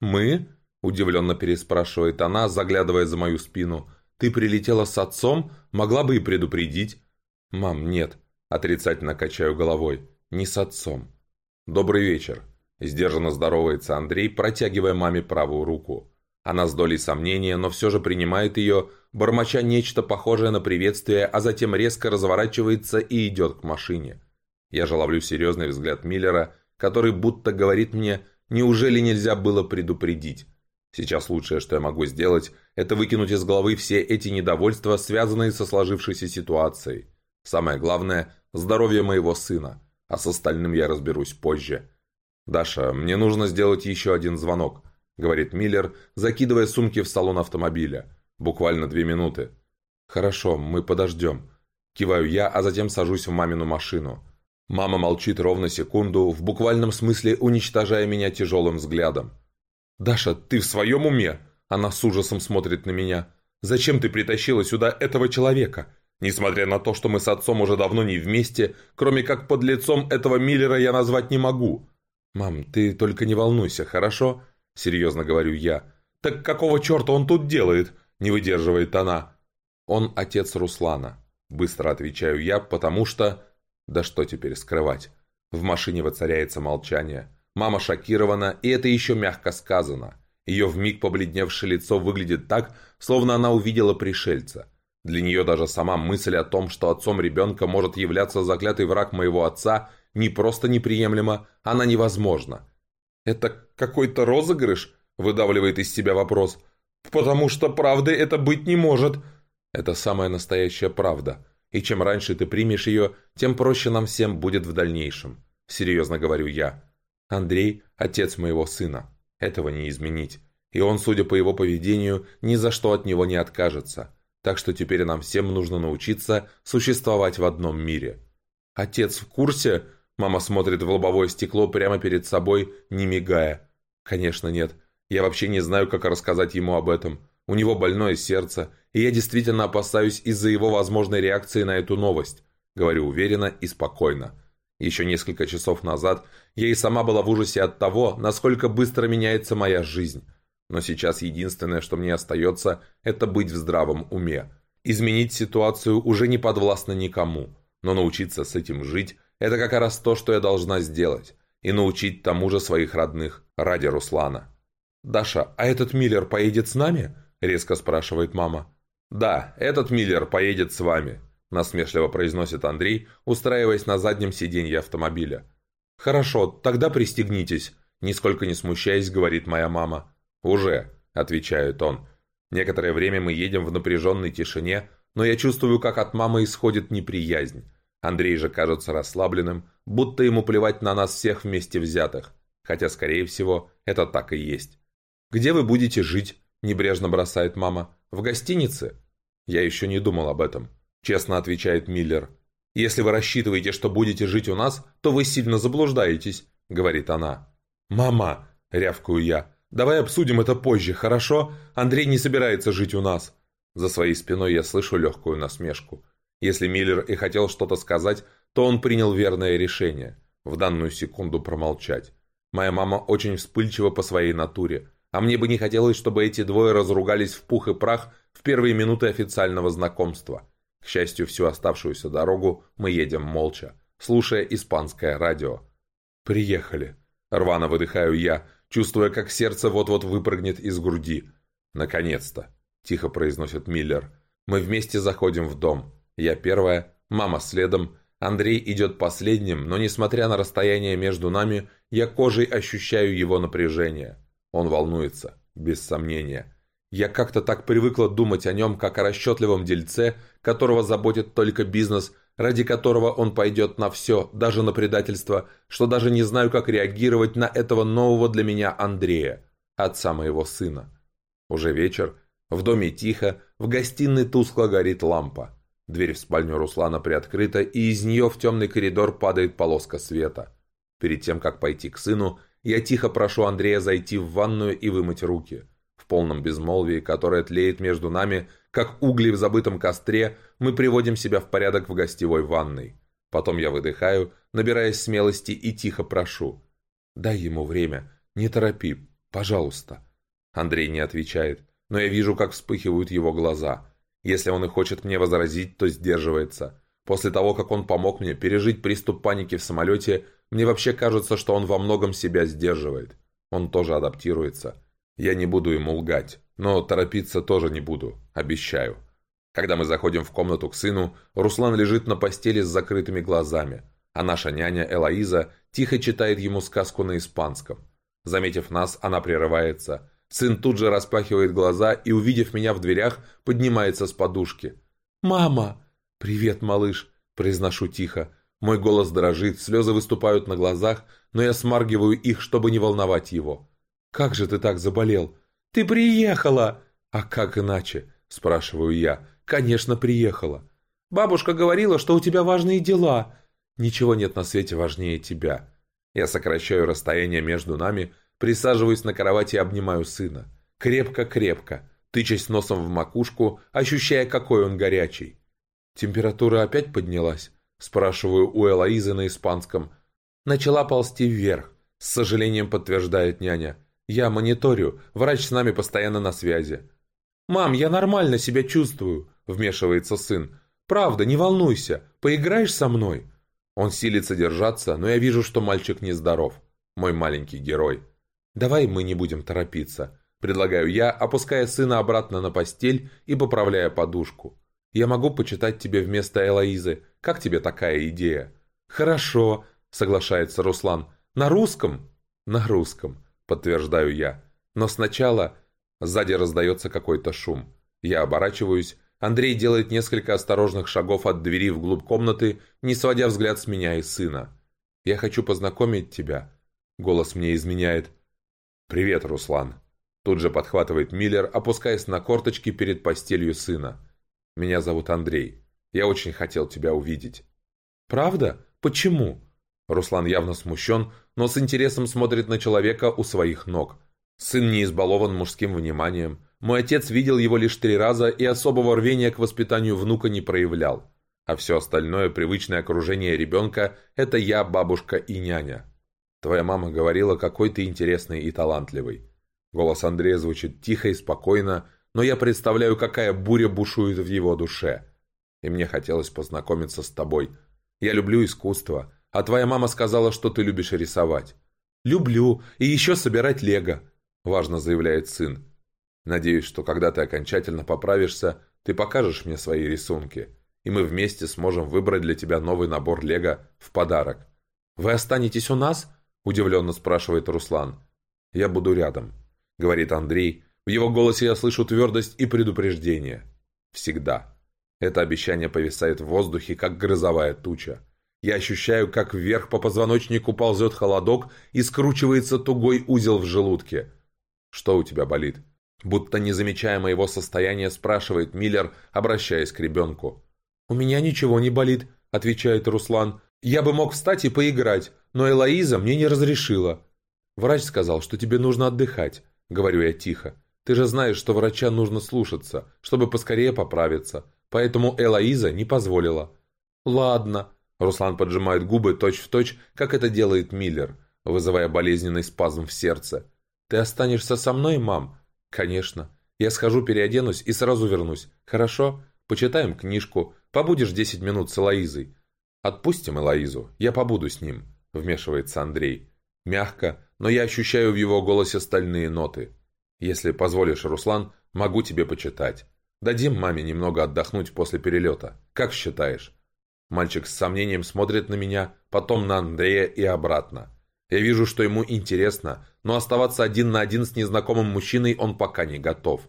«Мы?» – удивленно переспрашивает она, заглядывая за мою спину. «Ты прилетела с отцом? Могла бы и предупредить». «Мам, нет». Отрицательно качаю головой. «Не с отцом». «Добрый вечер». Сдержанно здоровается Андрей, протягивая маме правую руку. Она с долей сомнения, но все же принимает ее, бормоча нечто похожее на приветствие, а затем резко разворачивается и идет к машине. Я же ловлю серьезный взгляд Миллера, который будто говорит мне, неужели нельзя было предупредить? Сейчас лучшее, что я могу сделать, это выкинуть из головы все эти недовольства, связанные со сложившейся ситуацией. Самое главное – здоровье моего сына, а с остальным я разберусь позже. «Даша, мне нужно сделать еще один звонок говорит Миллер, закидывая сумки в салон автомобиля. «Буквально две минуты». «Хорошо, мы подождем». Киваю я, а затем сажусь в мамину машину. Мама молчит ровно секунду, в буквальном смысле уничтожая меня тяжелым взглядом. «Даша, ты в своем уме?» Она с ужасом смотрит на меня. «Зачем ты притащила сюда этого человека? Несмотря на то, что мы с отцом уже давно не вместе, кроме как под лицом этого Миллера я назвать не могу». «Мам, ты только не волнуйся, хорошо? — серьезно говорю я. «Так какого черта он тут делает?» — не выдерживает она. «Он отец Руслана», — быстро отвечаю я, потому что... Да что теперь скрывать? В машине воцаряется молчание. Мама шокирована, и это еще мягко сказано. Ее вмиг побледневшее лицо выглядит так, словно она увидела пришельца. Для нее даже сама мысль о том, что отцом ребенка может являться заклятый враг моего отца, не просто неприемлема, она невозможна. «Это какой-то розыгрыш?» – выдавливает из себя вопрос. «Потому что правды это быть не может». «Это самая настоящая правда. И чем раньше ты примешь ее, тем проще нам всем будет в дальнейшем. Серьезно говорю я. Андрей – отец моего сына. Этого не изменить. И он, судя по его поведению, ни за что от него не откажется. Так что теперь нам всем нужно научиться существовать в одном мире. Отец в курсе?» Мама смотрит в лобовое стекло прямо перед собой, не мигая. Конечно, нет. Я вообще не знаю, как рассказать ему об этом. У него больное сердце, и я действительно опасаюсь из-за его возможной реакции на эту новость. Говорю уверенно и спокойно. Еще несколько часов назад я и сама была в ужасе от того, насколько быстро меняется моя жизнь. Но сейчас единственное, что мне остается, это быть в здравом уме. Изменить ситуацию уже не подвластно никому, но научиться с этим жить – это как раз то, что я должна сделать. И научить тому же своих родных, ради Руслана. «Даша, а этот Миллер поедет с нами?» – резко спрашивает мама. «Да, этот Миллер поедет с вами», – насмешливо произносит Андрей, устраиваясь на заднем сиденье автомобиля. «Хорошо, тогда пристегнитесь», – нисколько не смущаясь, говорит моя мама. «Уже», – отвечает он. Некоторое время мы едем в напряженной тишине, но я чувствую, как от мамы исходит неприязнь. Андрей же кажется расслабленным, будто ему плевать на нас всех вместе взятых. Хотя, скорее всего, это так и есть. «Где вы будете жить?» – небрежно бросает мама. «В гостинице?» «Я еще не думал об этом», – честно отвечает Миллер. «Если вы рассчитываете, что будете жить у нас, то вы сильно заблуждаетесь», – говорит она. «Мама!» – рявкаю я. «Давай обсудим это позже, хорошо? Андрей не собирается жить у нас». За своей спиной я слышу легкую насмешку. Если Миллер и хотел что-то сказать, то он принял верное решение – в данную секунду промолчать. Моя мама очень вспыльчива по своей натуре, а мне бы не хотелось, чтобы эти двое разругались в пух и прах в первые минуты официального знакомства. К счастью, всю оставшуюся дорогу мы едем молча, слушая испанское радио. «Приехали», – рвано выдыхаю я, чувствуя, как сердце вот-вот выпрыгнет из груди. «Наконец-то», – тихо произносит Миллер. «Мы вместе заходим в дом. Я первая, мама следом, Андрей идет последним, но несмотря на расстояние между нами, я кожей ощущаю его напряжение. Он волнуется, без сомнения. Я как-то так привыкла думать о нем, как о расчетливом дельце, которого заботит только бизнес, ради которого он пойдет на все, даже на предательство, что даже не знаю, как реагировать на этого нового для меня Андрея, отца моего сына. Уже вечер, в доме тихо, в гостиной тускло горит лампа. Дверь в спальню Руслана приоткрыта, и из нее в темный коридор падает полоска света. Перед тем, как пойти к сыну, я тихо прошу Андрея зайти в ванную и вымыть руки. В полном безмолвии, которое тлеет между нами, как угли в забытом костре, мы приводим себя в порядок в гостевой ванной. Потом я выдыхаю, набираясь смелости и тихо прошу. «Дай ему время, не торопи, пожалуйста». Андрей не отвечает, но я вижу, как вспыхивают его глаза – если он и хочет мне возразить, то сдерживается. После того, как он помог мне пережить приступ паники в самолете, мне вообще кажется, что он во многом себя сдерживает. Он тоже адаптируется. Я не буду ему лгать, но торопиться тоже не буду, обещаю. Когда мы заходим в комнату к сыну, Руслан лежит на постели с закрытыми глазами, а наша няня Элоиза тихо читает ему сказку на испанском. Заметив нас, она прерывается – Сын тут же распахивает глаза и, увидев меня в дверях, поднимается с подушки. «Мама!» «Привет, малыш!» – произношу тихо. Мой голос дрожит, слезы выступают на глазах, но я смаргиваю их, чтобы не волновать его. «Как же ты так заболел?» «Ты приехала!» «А как иначе?» – спрашиваю я. «Конечно, приехала». «Бабушка говорила, что у тебя важные дела». «Ничего нет на свете важнее тебя». Я сокращаю расстояние между нами, Присаживаюсь на кровати и обнимаю сына. Крепко-крепко, тычась носом в макушку, ощущая, какой он горячий. «Температура опять поднялась?» Спрашиваю у Элоизы на испанском. «Начала ползти вверх», — с сожалением подтверждает няня. «Я мониторю, врач с нами постоянно на связи». «Мам, я нормально себя чувствую», — вмешивается сын. «Правда, не волнуйся, поиграешь со мной?» Он силится держаться, но я вижу, что мальчик нездоров. Мой маленький герой. «Давай мы не будем торопиться», – предлагаю я, опуская сына обратно на постель и поправляя подушку. «Я могу почитать тебе вместо Элоизы. Как тебе такая идея?» «Хорошо», – соглашается Руслан. «На русском?» «На русском», – подтверждаю я. «Но сначала...» Сзади раздается какой-то шум. Я оборачиваюсь. Андрей делает несколько осторожных шагов от двери вглубь комнаты, не сводя взгляд с меня и сына. «Я хочу познакомить тебя». Голос мне изменяет. «Привет, Руслан!» Тут же подхватывает Миллер, опускаясь на корточки перед постелью сына. «Меня зовут Андрей. Я очень хотел тебя увидеть». «Правда? Почему?» Руслан явно смущен, но с интересом смотрит на человека у своих ног. Сын не избалован мужским вниманием. Мой отец видел его лишь три раза и особого рвения к воспитанию внука не проявлял. А все остальное привычное окружение ребенка – это я, бабушка и няня. Твоя мама говорила, какой ты интересный и талантливый. Голос Андрея звучит тихо и спокойно, но я представляю, какая буря бушует в его душе. И мне хотелось познакомиться с тобой. Я люблю искусство, а твоя мама сказала, что ты любишь рисовать. «Люблю, и еще собирать лего», – важно заявляет сын. «Надеюсь, что когда ты окончательно поправишься, ты покажешь мне свои рисунки, и мы вместе сможем выбрать для тебя новый набор лего в подарок». «Вы останетесь у нас?» – удивленно спрашивает Руслан. «Я буду рядом», – говорит Андрей. В его голосе я слышу твердость и предупреждение. «Всегда». Это обещание повисает в воздухе, как грозовая туча. Я ощущаю, как вверх по позвоночнику ползет холодок и скручивается тугой узел в желудке. «Что у тебя болит?» Будто не замечая моего состояния, спрашивает Миллер, обращаясь к ребенку. «У меня ничего не болит», — отвечает Руслан. «Я бы мог встать и поиграть, но Элоиза мне не разрешила». «Врач сказал, что тебе нужно отдыхать», — говорю я тихо. «Ты же знаешь, что врача нужно слушаться, чтобы поскорее поправиться, поэтому Элоиза не позволила». «Ладно», — Руслан поджимает губы точь-в-точь, точь, как это делает Миллер, вызывая болезненный спазм в сердце. «Ты останешься со мной, мам?» «Конечно. Я схожу, переоденусь и сразу вернусь. Хорошо? Почитаем книжку. Побудешь десять минут с Элоизой». «Отпустим Элоизу. Я побуду с ним», — вмешивается Андрей. Мягко, но я ощущаю в его голосе стальные ноты. «Если позволишь, Руслан, могу тебе почитать. Дадим маме немного отдохнуть после перелета. Как считаешь?» Мальчик с сомнением смотрит на меня, потом на Андрея и обратно. Я вижу, что ему интересно, но оставаться один на один с незнакомым мужчиной он пока не готов.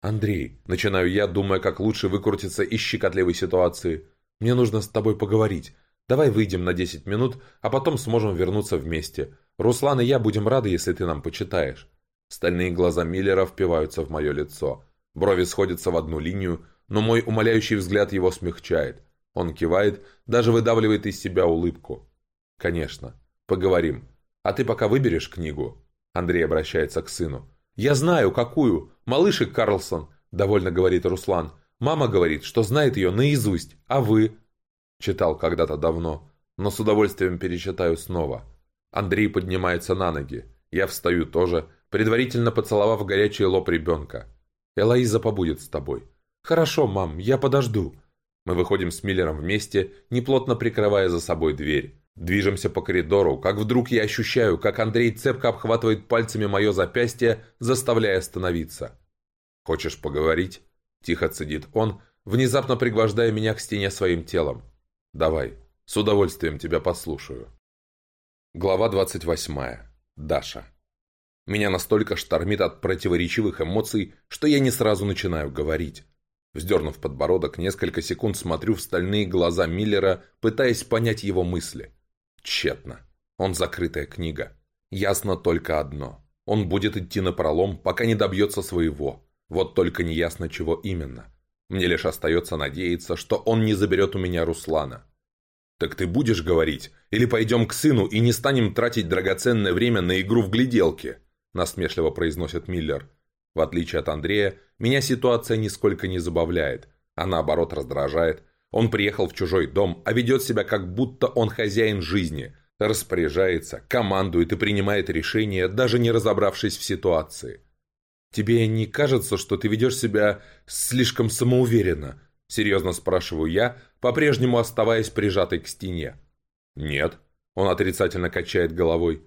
«Андрей», – начинаю я, думая, как лучше выкрутиться из щекотливой ситуации. «Мне нужно с тобой поговорить. Давай выйдем на 10 минут, а потом сможем вернуться вместе. Руслан и я будем рады, если ты нам почитаешь». Стальные глаза Миллера впиваются в мое лицо. Брови сходятся в одну линию, но мой умоляющий взгляд его смягчает. Он кивает, даже выдавливает из себя улыбку. «Конечно. Поговорим. А ты пока выберешь книгу?» Андрей обращается к сыну. «Я знаю, какую. Малышек Карлсон», — довольно говорит Руслан. «Мама говорит, что знает ее наизусть. А вы?» Читал когда-то давно, но с удовольствием перечитаю снова. Андрей поднимается на ноги. Я встаю тоже, предварительно поцеловав горячий лоб ребенка. «Элоиза побудет с тобой». «Хорошо, мам, я подожду». Мы выходим с Миллером вместе, неплотно прикрывая за собой дверь. Движемся по коридору, как вдруг я ощущаю, как Андрей цепко обхватывает пальцами мое запястье, заставляя остановиться. «Хочешь поговорить?» – тихо цедит он, внезапно пригвождая меня к стене своим телом. «Давай, с удовольствием тебя послушаю». Глава 28. Даша. Меня настолько штормит от противоречивых эмоций, что я не сразу начинаю говорить. Вздернув подбородок, несколько секунд смотрю в стальные глаза Миллера, пытаясь понять его мысли. Тщетно. Он закрытая книга. Ясно только одно. Он будет идти на пролом, пока не добьется своего. Вот только не ясно, чего именно. Мне лишь остается надеяться, что он не заберет у меня Руслана. «Так ты будешь говорить? Или пойдем к сыну и не станем тратить драгоценное время на игру в гляделки?» Насмешливо произносит Миллер. В отличие от Андрея, меня ситуация нисколько не забавляет, а наоборот раздражает, он приехал в чужой дом, а ведет себя как будто он хозяин жизни, распоряжается, командует и принимает решения, даже не разобравшись в ситуации. «Тебе не кажется, что ты ведешь себя слишком самоуверенно?» – серьезно спрашиваю я, по-прежнему оставаясь прижатой к стене. «Нет», – он отрицательно качает головой.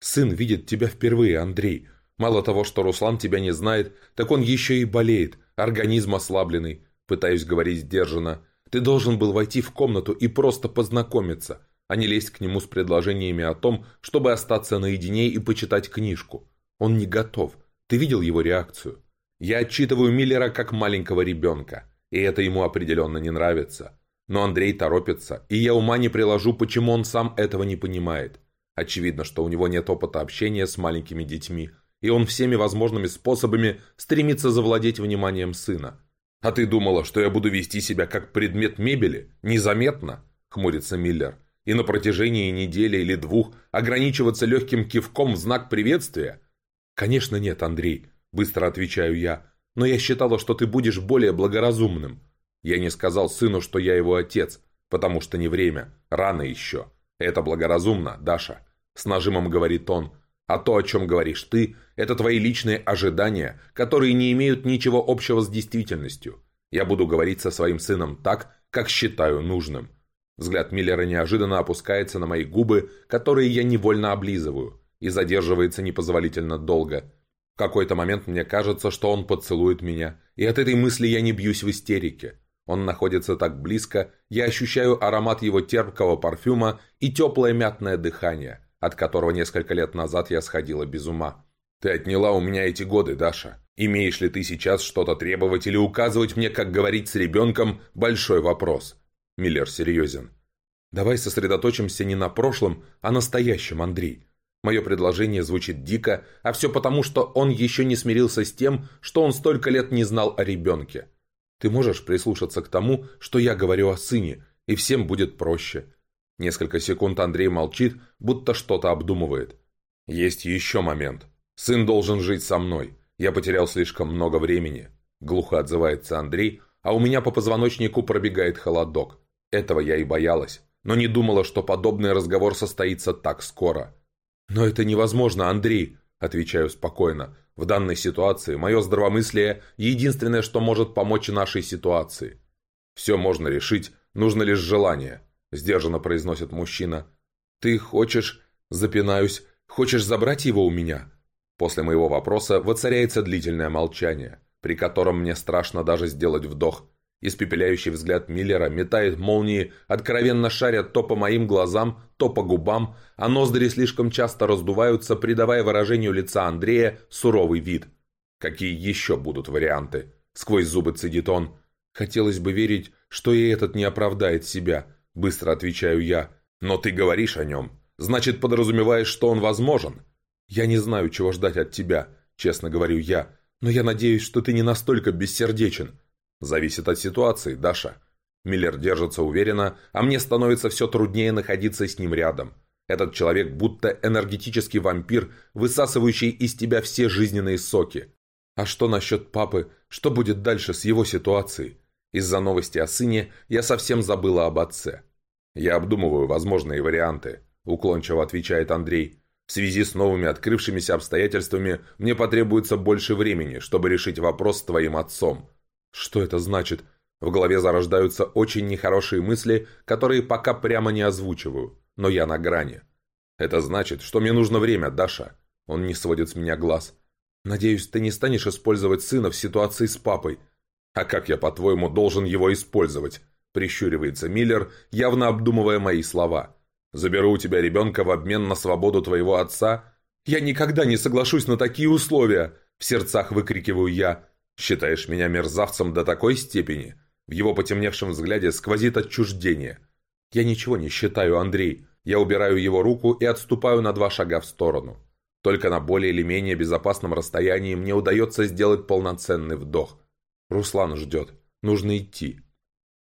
«Сын видит тебя впервые, Андрей. Мало того, что Руслан тебя не знает, так он еще и болеет, организм ослабленный». Пытаюсь говорить сдержанно. Ты должен был войти в комнату и просто познакомиться, а не лезть к нему с предложениями о том, чтобы остаться наедине и почитать книжку. Он не готов. Ты видел его реакцию? Я отчитываю Миллера как маленького ребенка, и это ему определенно не нравится. Но Андрей торопится, и я ума не приложу, почему он сам этого не понимает. Очевидно, что у него нет опыта общения с маленькими детьми, и он всеми возможными способами стремится завладеть вниманием сына. «А ты думала, что я буду вести себя как предмет мебели? Незаметно?» — хмурится Миллер. «И на протяжении недели или двух ограничиваться легким кивком в знак приветствия?» «Конечно нет, Андрей», — быстро отвечаю я. «Но я считала, что ты будешь более благоразумным». Я не сказал сыну, что я его отец, потому что не время, рано еще. Это благоразумно, Даша. С нажимом говорит он, а то, о чем говоришь ты, это твои личные ожидания, которые не имеют ничего общего с действительностью. Я буду говорить со своим сыном так, как считаю нужным. Взгляд Миллера неожиданно опускается на мои губы, которые я невольно облизываю, и задерживается непозволительно долго. В какой-то момент мне кажется, что он поцелует меня, и от этой мысли я не бьюсь в истерике. Он находится так близко, я ощущаю аромат его терпкого парфюма и теплое мятное дыхание – от которого несколько лет назад я сходила без ума. «Ты отняла у меня эти годы, Даша. Имеешь ли ты сейчас что-то требовать или указывать мне, как говорить с ребенком – большой вопрос. Миллер серьезен. Давай сосредоточимся не на прошлом, а настоящем, Андрей. Мое предложение звучит дико, а все потому, что он еще не смирился с тем, что он столько лет не знал о ребенке. Ты можешь прислушаться к тому, что я говорю о сыне, и всем будет проще. Несколько секунд Андрей молчит, будто что-то обдумывает. Есть еще момент. Сын должен жить со мной. Я потерял слишком много времени. Глухо отзывается Андрей, а у меня по позвоночнику пробегает холодок. Этого я и боялась, но не думала, что подобный разговор состоится так скоро. «Но это невозможно, Андрей», – отвечаю спокойно. «В данной ситуации мое здравомыслие – единственное, что может помочь нашей ситуации». «Все можно решить, нужно лишь желание», – сдержанно произносит мужчина. «Ты хочешь...» – запинаюсь. «Хочешь забрать его у меня?» После моего вопроса воцаряется длительное молчание, при котором мне страшно даже сделать вдох – Испепеляющий взгляд Миллера метает молнии, откровенно шарят то по моим глазам, то по губам, а ноздри слишком часто раздуваются, придавая выражению лица Андрея суровый вид. Какие еще будут варианты? Сквозь зубы цедит он. Хотелось бы верить, что и этот не оправдает себя, быстро отвечаю я. Но ты говоришь о нем. Значит, подразумеваешь, что он возможен. Я не знаю, чего ждать от тебя, честно говорю я, но я надеюсь, что ты не настолько бессердечен. Зависит от ситуации, Даша. Миллер держится уверенно, а мне становится все труднее находиться с ним рядом. Этот человек будто энергетический вампир, высасывающий из тебя все жизненные соки. А что насчет папы? Что будет дальше с его ситуацией? Из-за новости о сыне я совсем забыла об отце. Я обдумываю возможные варианты, уклончиво отвечает Андрей. В связи с новыми открывшимися обстоятельствами мне потребуется больше времени, чтобы решить вопрос с твоим отцом. Что это значит? В голове зарождаются очень нехорошие мысли, которые пока прямо не озвучиваю, но я на грани. Это значит, что мне нужно время, Даша. Он не сводит с меня глаз. Надеюсь, ты не станешь использовать сына в ситуации с папой. А как я, по-твоему, должен его использовать? Прищуривается Миллер, явно обдумывая мои слова. Заберу у тебя ребенка в обмен на свободу твоего отца? Я никогда не соглашусь на такие условия! В сердцах выкрикиваю я. Считаешь меня мерзавцем до такой степени? В его потемневшем взгляде сквозит отчуждение. Я ничего не считаю, Андрей. Я убираю его руку и отступаю на два шага в сторону. Только на более или менее безопасном расстоянии мне удается сделать полноценный вдох. Руслан ждет. Нужно идти.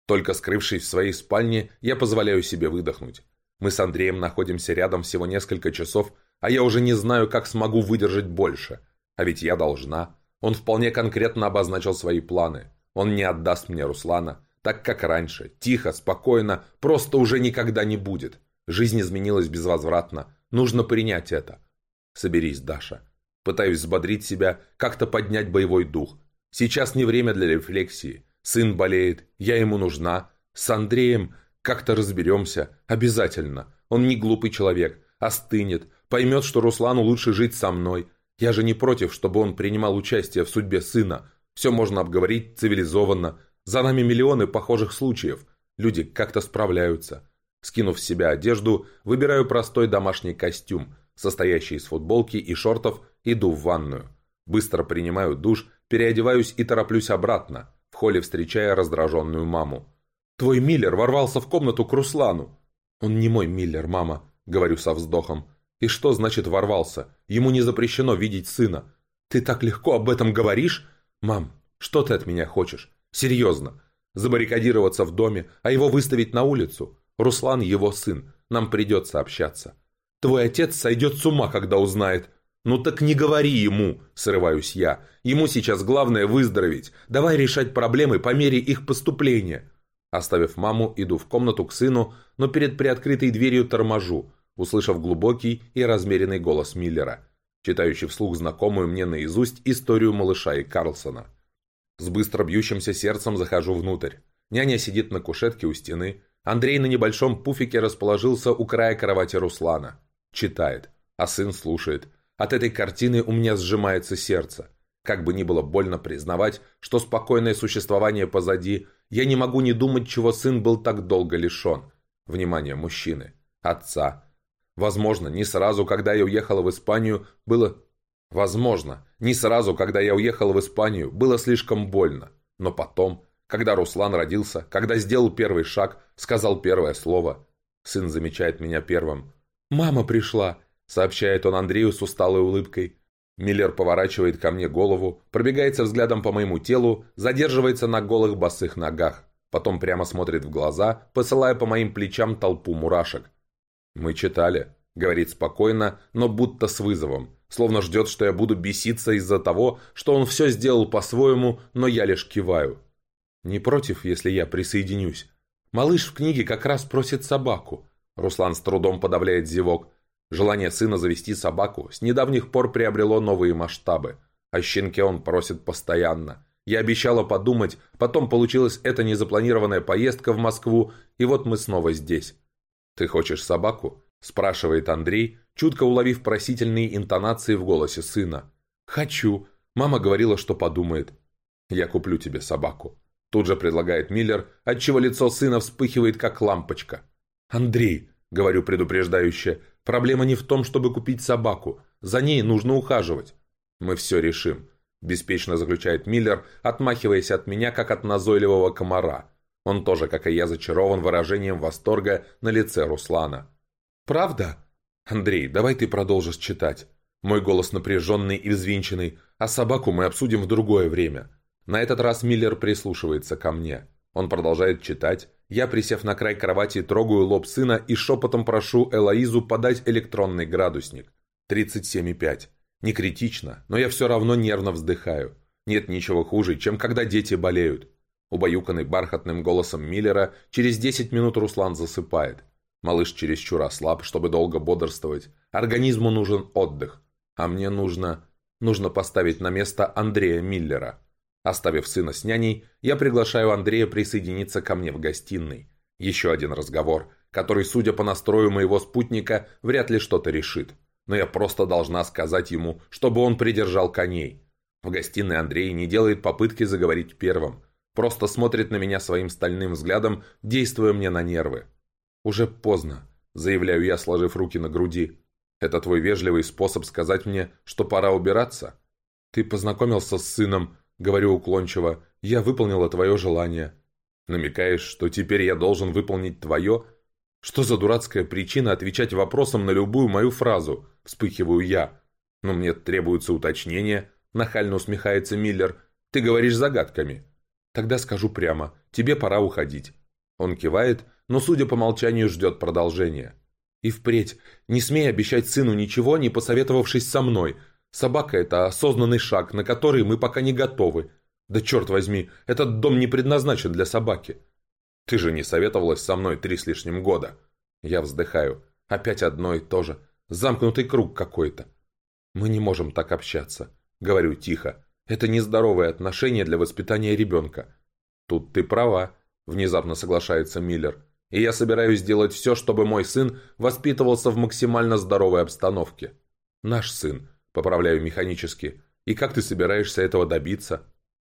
Только скрывшись в своей спальне, я позволяю себе выдохнуть. Мы с Андреем находимся рядом всего несколько часов, а я уже не знаю, как смогу выдержать больше. А ведь я должна. Он вполне конкретно обозначил свои планы. Он не отдаст мне Руслана, так как раньше, тихо, спокойно, просто уже никогда не будет. Жизнь изменилась безвозвратно. Нужно принять это. Соберись, Даша. Пытаюсь взбодрить себя, как-то поднять боевой дух. Сейчас не время для рефлексии. Сын болеет, я ему нужна. С Андреем как-то разберемся. Обязательно. Он не глупый человек. Остынет. Поймет, что Руслану лучше жить со мной. Я же не против, чтобы он принимал участие в судьбе сына. Все можно обговорить цивилизованно. За нами миллионы похожих случаев. Люди как-то справляются. Скинув с себя одежду, выбираю простой домашний костюм, состоящий из футболки и шортов, иду в ванную. Быстро принимаю душ, переодеваюсь и тороплюсь обратно, в холле встречая раздраженную маму. «Твой Миллер ворвался в комнату к Руслану!» «Он не мой Миллер, мама», — говорю со вздохом. И что значит ворвался? Ему не запрещено видеть сына. Ты так легко об этом говоришь? Мам, что ты от меня хочешь? Серьезно. Забаррикадироваться в доме, а его выставить на улицу? Руслан его сын. Нам придется общаться. Твой отец сойдет с ума, когда узнает. «Ну так не говори ему!» – срываюсь я. «Ему сейчас главное выздороветь. Давай решать проблемы по мере их поступления». Оставив маму, иду в комнату к сыну, но перед приоткрытой дверью торможу – услышав глубокий и размеренный голос Миллера, читающий вслух знакомую мне наизусть историю малыша и Карлсона. С быстро бьющимся сердцем захожу внутрь. Няня сидит на кушетке у стены. Андрей на небольшом пуфике расположился у края кровати Руслана. Читает, а сын слушает. От этой картины у меня сжимается сердце. Как бы ни было больно признавать, что спокойное существование позади, я не могу не думать, чего сын был так долго лишен. Внимание мужчины, отца, Возможно, не сразу, когда я уехала в Испанию, было... Возможно, не сразу, когда я уехал в Испанию, было слишком больно. Но потом, когда Руслан родился, когда сделал первый шаг, сказал первое слово. Сын замечает меня первым. «Мама пришла», — сообщает он Андрею с усталой улыбкой. Миллер поворачивает ко мне голову, пробегается взглядом по моему телу, задерживается на голых босых ногах. Потом прямо смотрит в глаза, посылая по моим плечам толпу мурашек. «Мы читали», — говорит спокойно, но будто с вызовом. Словно ждет, что я буду беситься из-за того, что он все сделал по-своему, но я лишь киваю. Не против, если я присоединюсь. Малыш в книге как раз просит собаку. Руслан с трудом подавляет зевок. Желание сына завести собаку с недавних пор приобрело новые масштабы. О щенке он просит постоянно. Я обещала подумать, потом получилась эта незапланированная поездка в Москву, и вот мы снова здесь. «Ты хочешь собаку?» – спрашивает Андрей, чутко уловив просительные интонации в голосе сына. «Хочу. Мама говорила, что подумает. Я куплю тебе собаку». Тут же предлагает Миллер, отчего лицо сына вспыхивает, как лампочка. «Андрей», — говорю предупреждающе, — «проблема не в том, чтобы купить собаку. За ней нужно ухаживать». «Мы все решим», — беспечно заключает Миллер, отмахиваясь от меня, как от назойливого комара. Он тоже, как и я, зачарован выражением восторга на лице Руслана. «Правда?» «Андрей, давай ты продолжишь читать». Мой голос напряженный и взвинченный, а собаку мы обсудим в другое время. На этот раз Миллер прислушивается ко мне. Он продолжает читать. Я, присев на край кровати, трогаю лоб сына и шепотом прошу Элоизу подать электронный градусник. 37,5. Не критично, но я все равно нервно вздыхаю. Нет ничего хуже, чем когда дети болеют. Убаюканный бархатным голосом Миллера, через 10 минут Руслан засыпает. Малыш чересчур ослаб, чтобы долго бодрствовать. Организму нужен отдых. А мне нужно... Нужно поставить на место Андрея Миллера. Оставив сына с няней, я приглашаю Андрея присоединиться ко мне в гостиной. Еще один разговор, который, судя по настрою моего спутника, вряд ли что-то решит. Но я просто должна сказать ему, чтобы он придержал коней. В гостиной Андрей не делает попытки заговорить первым. Просто смотрит на меня своим стальным взглядом, действуя мне на нервы. «Уже поздно», — заявляю я, сложив руки на груди. «Это твой вежливый способ сказать мне, что пора убираться?» «Ты познакомился с сыном», — говорю уклончиво. «Я выполнила твое желание». «Намекаешь, что теперь я должен выполнить твое?» «Что за дурацкая причина отвечать вопросом на любую мою фразу?» — вспыхиваю я. «Но мне требуется уточнение», — нахально усмехается Миллер. «Ты говоришь загадками». «Тогда скажу прямо. Тебе пора уходить». Он кивает, но, судя по молчанию, ждет продолжения. И впредь, не смей обещать сыну ничего, не посоветовавшись со мной. Собака – это осознанный шаг, на который мы пока не готовы. Да черт возьми, этот дом не предназначен для собаки. Ты же не советовалась со мной три с лишним года. Я вздыхаю. Опять одно и то же. Замкнутый круг какой-то. Мы не можем так общаться. Говорю тихо. Это нездоровые отношения для воспитания ребенка. Тут ты права, внезапно соглашается Миллер и я собираюсь сделать все, чтобы мой сын воспитывался в максимально здоровой обстановке. Наш сын, поправляю механически. И как ты собираешься этого добиться?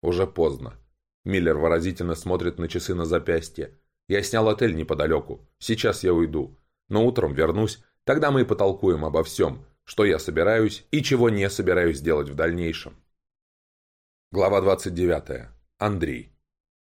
Уже поздно. Миллер выразительно смотрит на часы на запястье. Я снял отель неподалеку. Сейчас я уйду. Но утром вернусь. Тогда мы и потолкуем обо всем, что я собираюсь и чего не собираюсь делать в дальнейшем. Глава 29. Андрей.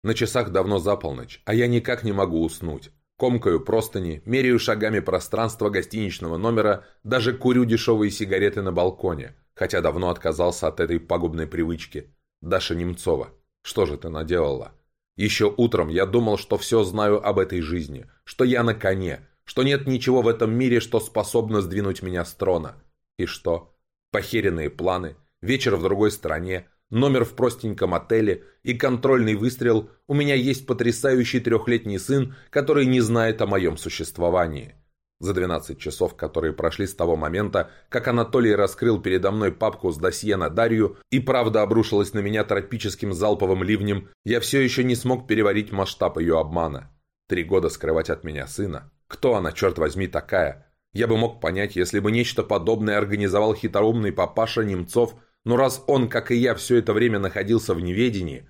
На часах давно за полночь, а я никак не могу уснуть. Комкаю простыни, меряю шагами пространство гостиничного номера, даже курю дешевые сигареты на балконе, хотя давно отказался от этой пагубной привычки. Даша Немцова, что же ты наделала? Еще утром я думал, что все знаю об этой жизни, что я на коне, что нет ничего в этом мире, что способно сдвинуть меня с трона. И что? Похеренные планы, вечер в другой стране, номер в простеньком отеле и контрольный выстрел, у меня есть потрясающий трехлетний сын, который не знает о моем существовании. За 12 часов, которые прошли с того момента, как Анатолий раскрыл передо мной папку с досье на Дарью, и правда обрушилась на меня тропическим залповым ливнем, я все еще не смог переварить масштаб ее обмана. Три года скрывать от меня сына. Кто она, черт возьми, такая? Я бы мог понять, если бы нечто подобное организовал хитроумный папаша Немцов – но раз он, как и я, все это время находился в неведении,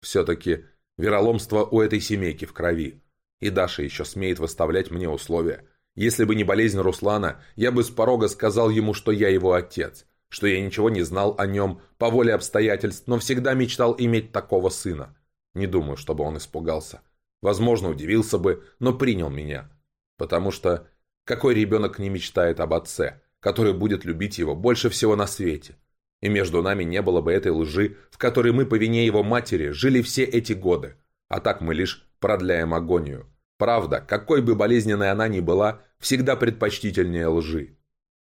все-таки вероломство у этой семейки в крови. И Даша еще смеет выставлять мне условия. Если бы не болезнь Руслана, я бы с порога сказал ему, что я его отец. что я ничего не знал о нем по воле обстоятельств, но всегда мечтал иметь такого сына. Не думаю, чтобы он испугался. Возможно, удивился бы, но принял меня. Потому что какой ребенок не мечтает об отце, который будет любить его больше всего на свете? И между нами не было бы этой лжи, в которой мы по вине его матери жили все эти годы. А так мы лишь продляем агонию. Правда, какой бы болезненной она ни была, всегда предпочтительнее лжи.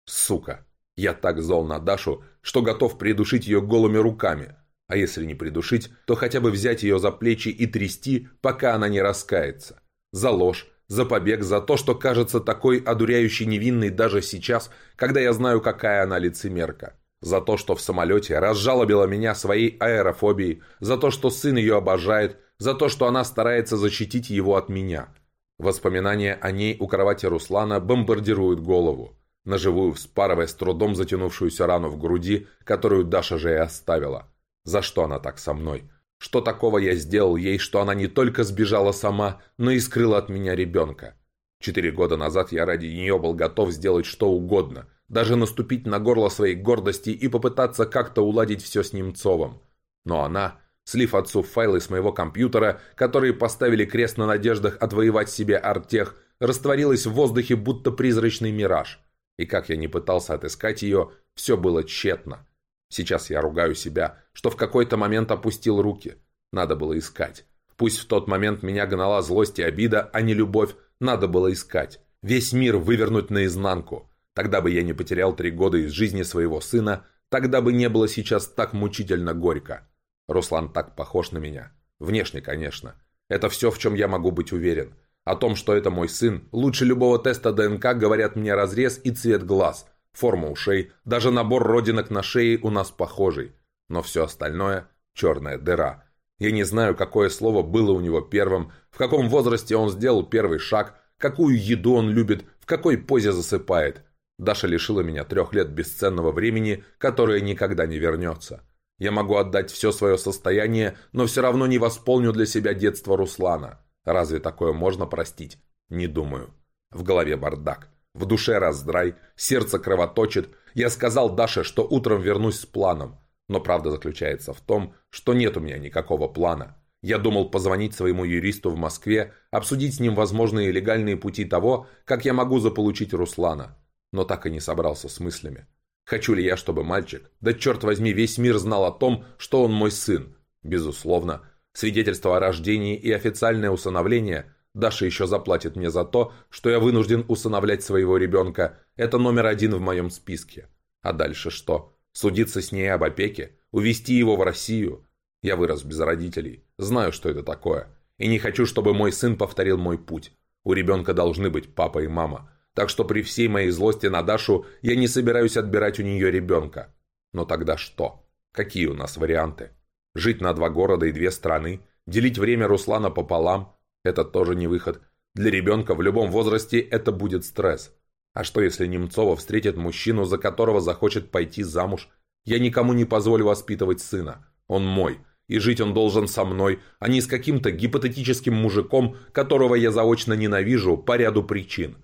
Сука, я так зол на Дашу, что готов придушить ее голыми руками. А если не придушить, то хотя бы взять ее за плечи и трясти, пока она не раскается. За ложь, за побег, за то, что кажется такой одуряющей невинной даже сейчас, когда я знаю, какая она лицемерка. За то, что в самолете разжалобила меня своей аэрофобией, за то, что сын ее обожает, за то, что она старается защитить его от меня. Воспоминания о ней у кровати Руслана бомбардируют голову, наживую вспарывая с трудом затянувшуюся рану в груди, которую Даша же и оставила. За что она так со мной? Что такого я сделал ей, что она не только сбежала сама, но и скрыла от меня ребенка? Четыре года назад я ради нее был готов сделать что угодно – даже наступить на горло своей гордости и попытаться как-то уладить все с Немцовым. Но она, слив отцу файлы с моего компьютера, которые поставили крест на надеждах отвоевать себе артех, растворилась в воздухе, будто призрачный мираж. И как я не пытался отыскать ее, все было тщетно. Сейчас я ругаю себя, что в какой-то момент опустил руки. Надо было искать. Пусть в тот момент меня гнала злость и обида, а не любовь, надо было искать. Весь мир вывернуть наизнанку. Тогда бы я не потерял три года из жизни своего сына, тогда бы не было сейчас так мучительно горько. Руслан так похож на меня. Внешне, конечно. Это все, в чем я могу быть уверен. О том, что это мой сын, лучше любого теста ДНК говорят мне разрез и цвет глаз, форма ушей, даже набор родинок на шее у нас похожий. Но все остальное – черная дыра. Я не знаю, какое слово было у него первым, в каком возрасте он сделал первый шаг, какую еду он любит, в какой позе засыпает – Даша лишила меня трех лет бесценного времени, которое никогда не вернется. Я могу отдать все свое состояние, но все равно не восполню для себя детство Руслана. Разве такое можно простить? Не думаю. В голове бардак. В душе раздрай, сердце кровоточит. Я сказал Даше, что утром вернусь с планом. Но правда заключается в том, что нет у меня никакого плана. Я думал позвонить своему юристу в Москве, обсудить с ним возможные легальные пути того, как я могу заполучить Руслана но так и не собрался с мыслями. Хочу ли я, чтобы мальчик, да черт возьми, весь мир знал о том, что он мой сын? Безусловно. Свидетельство о рождении и официальное усыновление Даша еще заплатит мне за то, что я вынужден усыновлять своего ребенка. Это номер один в моем списке. А дальше что? Судиться с ней об опеке? Увести его в Россию? Я вырос без родителей. Знаю, что это такое. И не хочу, чтобы мой сын повторил мой путь. У ребенка должны быть папа и мама. Так что при всей моей злости на Дашу я не собираюсь отбирать у нее ребенка. Но тогда что? Какие у нас варианты? Жить на два города и две страны? Делить время Руслана пополам? Это тоже не выход. Для ребенка в любом возрасте это будет стресс. А что если Немцова встретит мужчину, за которого захочет пойти замуж? Я никому не позволю воспитывать сына. Он мой. И жить он должен со мной, а не с каким-то гипотетическим мужиком, которого я заочно ненавижу по ряду причин.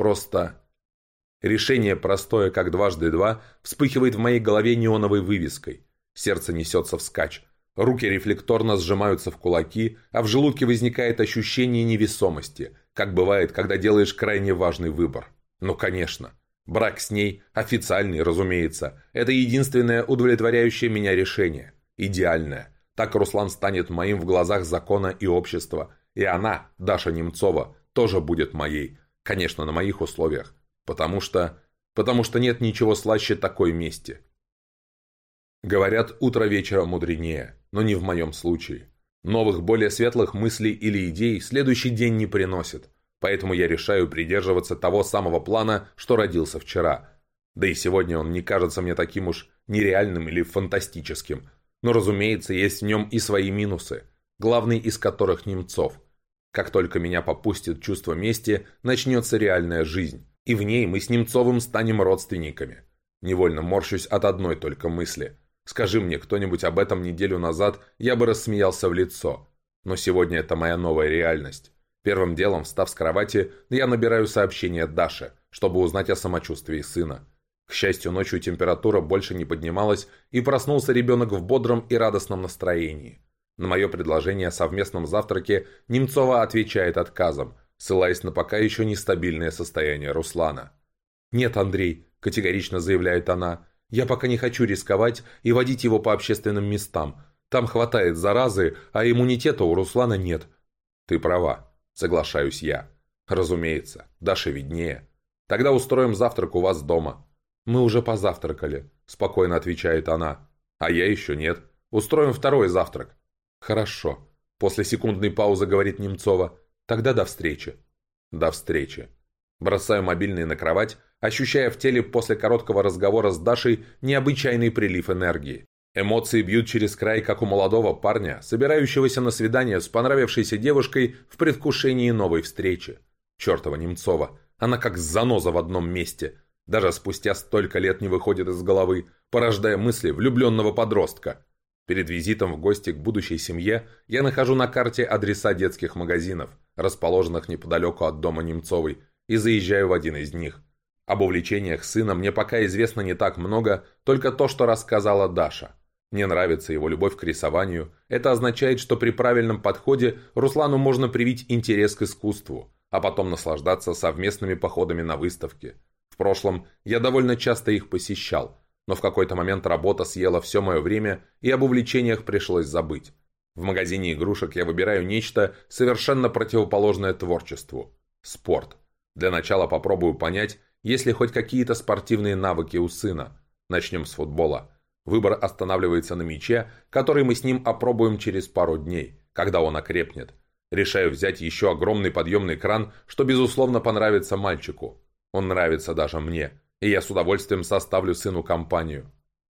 Просто... Решение простое, как дважды два, вспыхивает в моей голове неоновой вывеской. Сердце несется вскачь. Руки рефлекторно сжимаются в кулаки, а в желудке возникает ощущение невесомости, как бывает, когда делаешь крайне важный выбор. Ну, конечно. Брак с ней, официальный, разумеется, это единственное удовлетворяющее меня решение. Идеальное. Так Руслан станет моим в глазах закона и общества. И она, Даша Немцова, тоже будет моей. Конечно, на моих условиях. Потому что... Потому что нет ничего слаще такой мести. Говорят, утро вечера мудренее, но не в моем случае. Новых, более светлых мыслей или идей следующий день не приносит, поэтому я решаю придерживаться того самого плана, что родился вчера. Да и сегодня он не кажется мне таким уж нереальным или фантастическим. Но, разумеется, есть в нем и свои минусы, главный из которых Немцов – как только меня попустит чувство мести, начнется реальная жизнь. И в ней мы с Немцовым станем родственниками. Невольно морщусь от одной только мысли. Скажи мне кто-нибудь об этом неделю назад, я бы рассмеялся в лицо. Но сегодня это моя новая реальность. Первым делом, встав с кровати, я набираю сообщение Даше, чтобы узнать о самочувствии сына. К счастью, ночью температура больше не поднималась, и проснулся ребенок в бодром и радостном настроении. На мое предложение о совместном завтраке Немцова отвечает отказом, ссылаясь на пока еще нестабильное состояние Руслана. «Нет, Андрей», – категорично заявляет она, – «я пока не хочу рисковать и водить его по общественным местам. Там хватает заразы, а иммунитета у Руслана нет». «Ты права», – соглашаюсь я. «Разумеется, Даша виднее. Тогда устроим завтрак у вас дома. «Мы уже позавтракали», – спокойно отвечает она. «А я еще нет. Устроим второй завтрак». «Хорошо». После секундной паузы говорит Немцова. «Тогда до встречи». «До встречи». Бросаю мобильный на кровать, ощущая в теле после короткого разговора с Дашей необычайный прилив энергии. Эмоции бьют через край, как у молодого парня, собирающегося на свидание с понравившейся девушкой в предвкушении новой встречи. Чертова Немцова. Она как заноза в одном месте – даже спустя столько лет не выходит из головы, порождая мысли влюбленного подростка. Перед визитом в гости к будущей семье я нахожу на карте адреса детских магазинов, расположенных неподалеку от дома Немцовой, и заезжаю в один из них. Об увлечениях сына мне пока известно не так много, только то, что рассказала Даша. Мне нравится его любовь к рисованию. Это означает, что при правильном подходе Руслану можно привить интерес к искусству, а потом наслаждаться совместными походами на выставки прошлом я довольно часто их посещал, но в какой-то момент работа съела все мое время, и об увлечениях пришлось забыть. В магазине игрушек я выбираю нечто совершенно противоположное творчеству – спорт. Для начала попробую понять, есть ли хоть какие-то спортивные навыки у сына. Начнем с футбола. Выбор останавливается на мяче, который мы с ним опробуем через пару дней, когда он окрепнет. Решаю взять еще огромный подъемный кран, что безусловно понравится мальчику. Он нравится даже мне, и я с удовольствием составлю сыну компанию.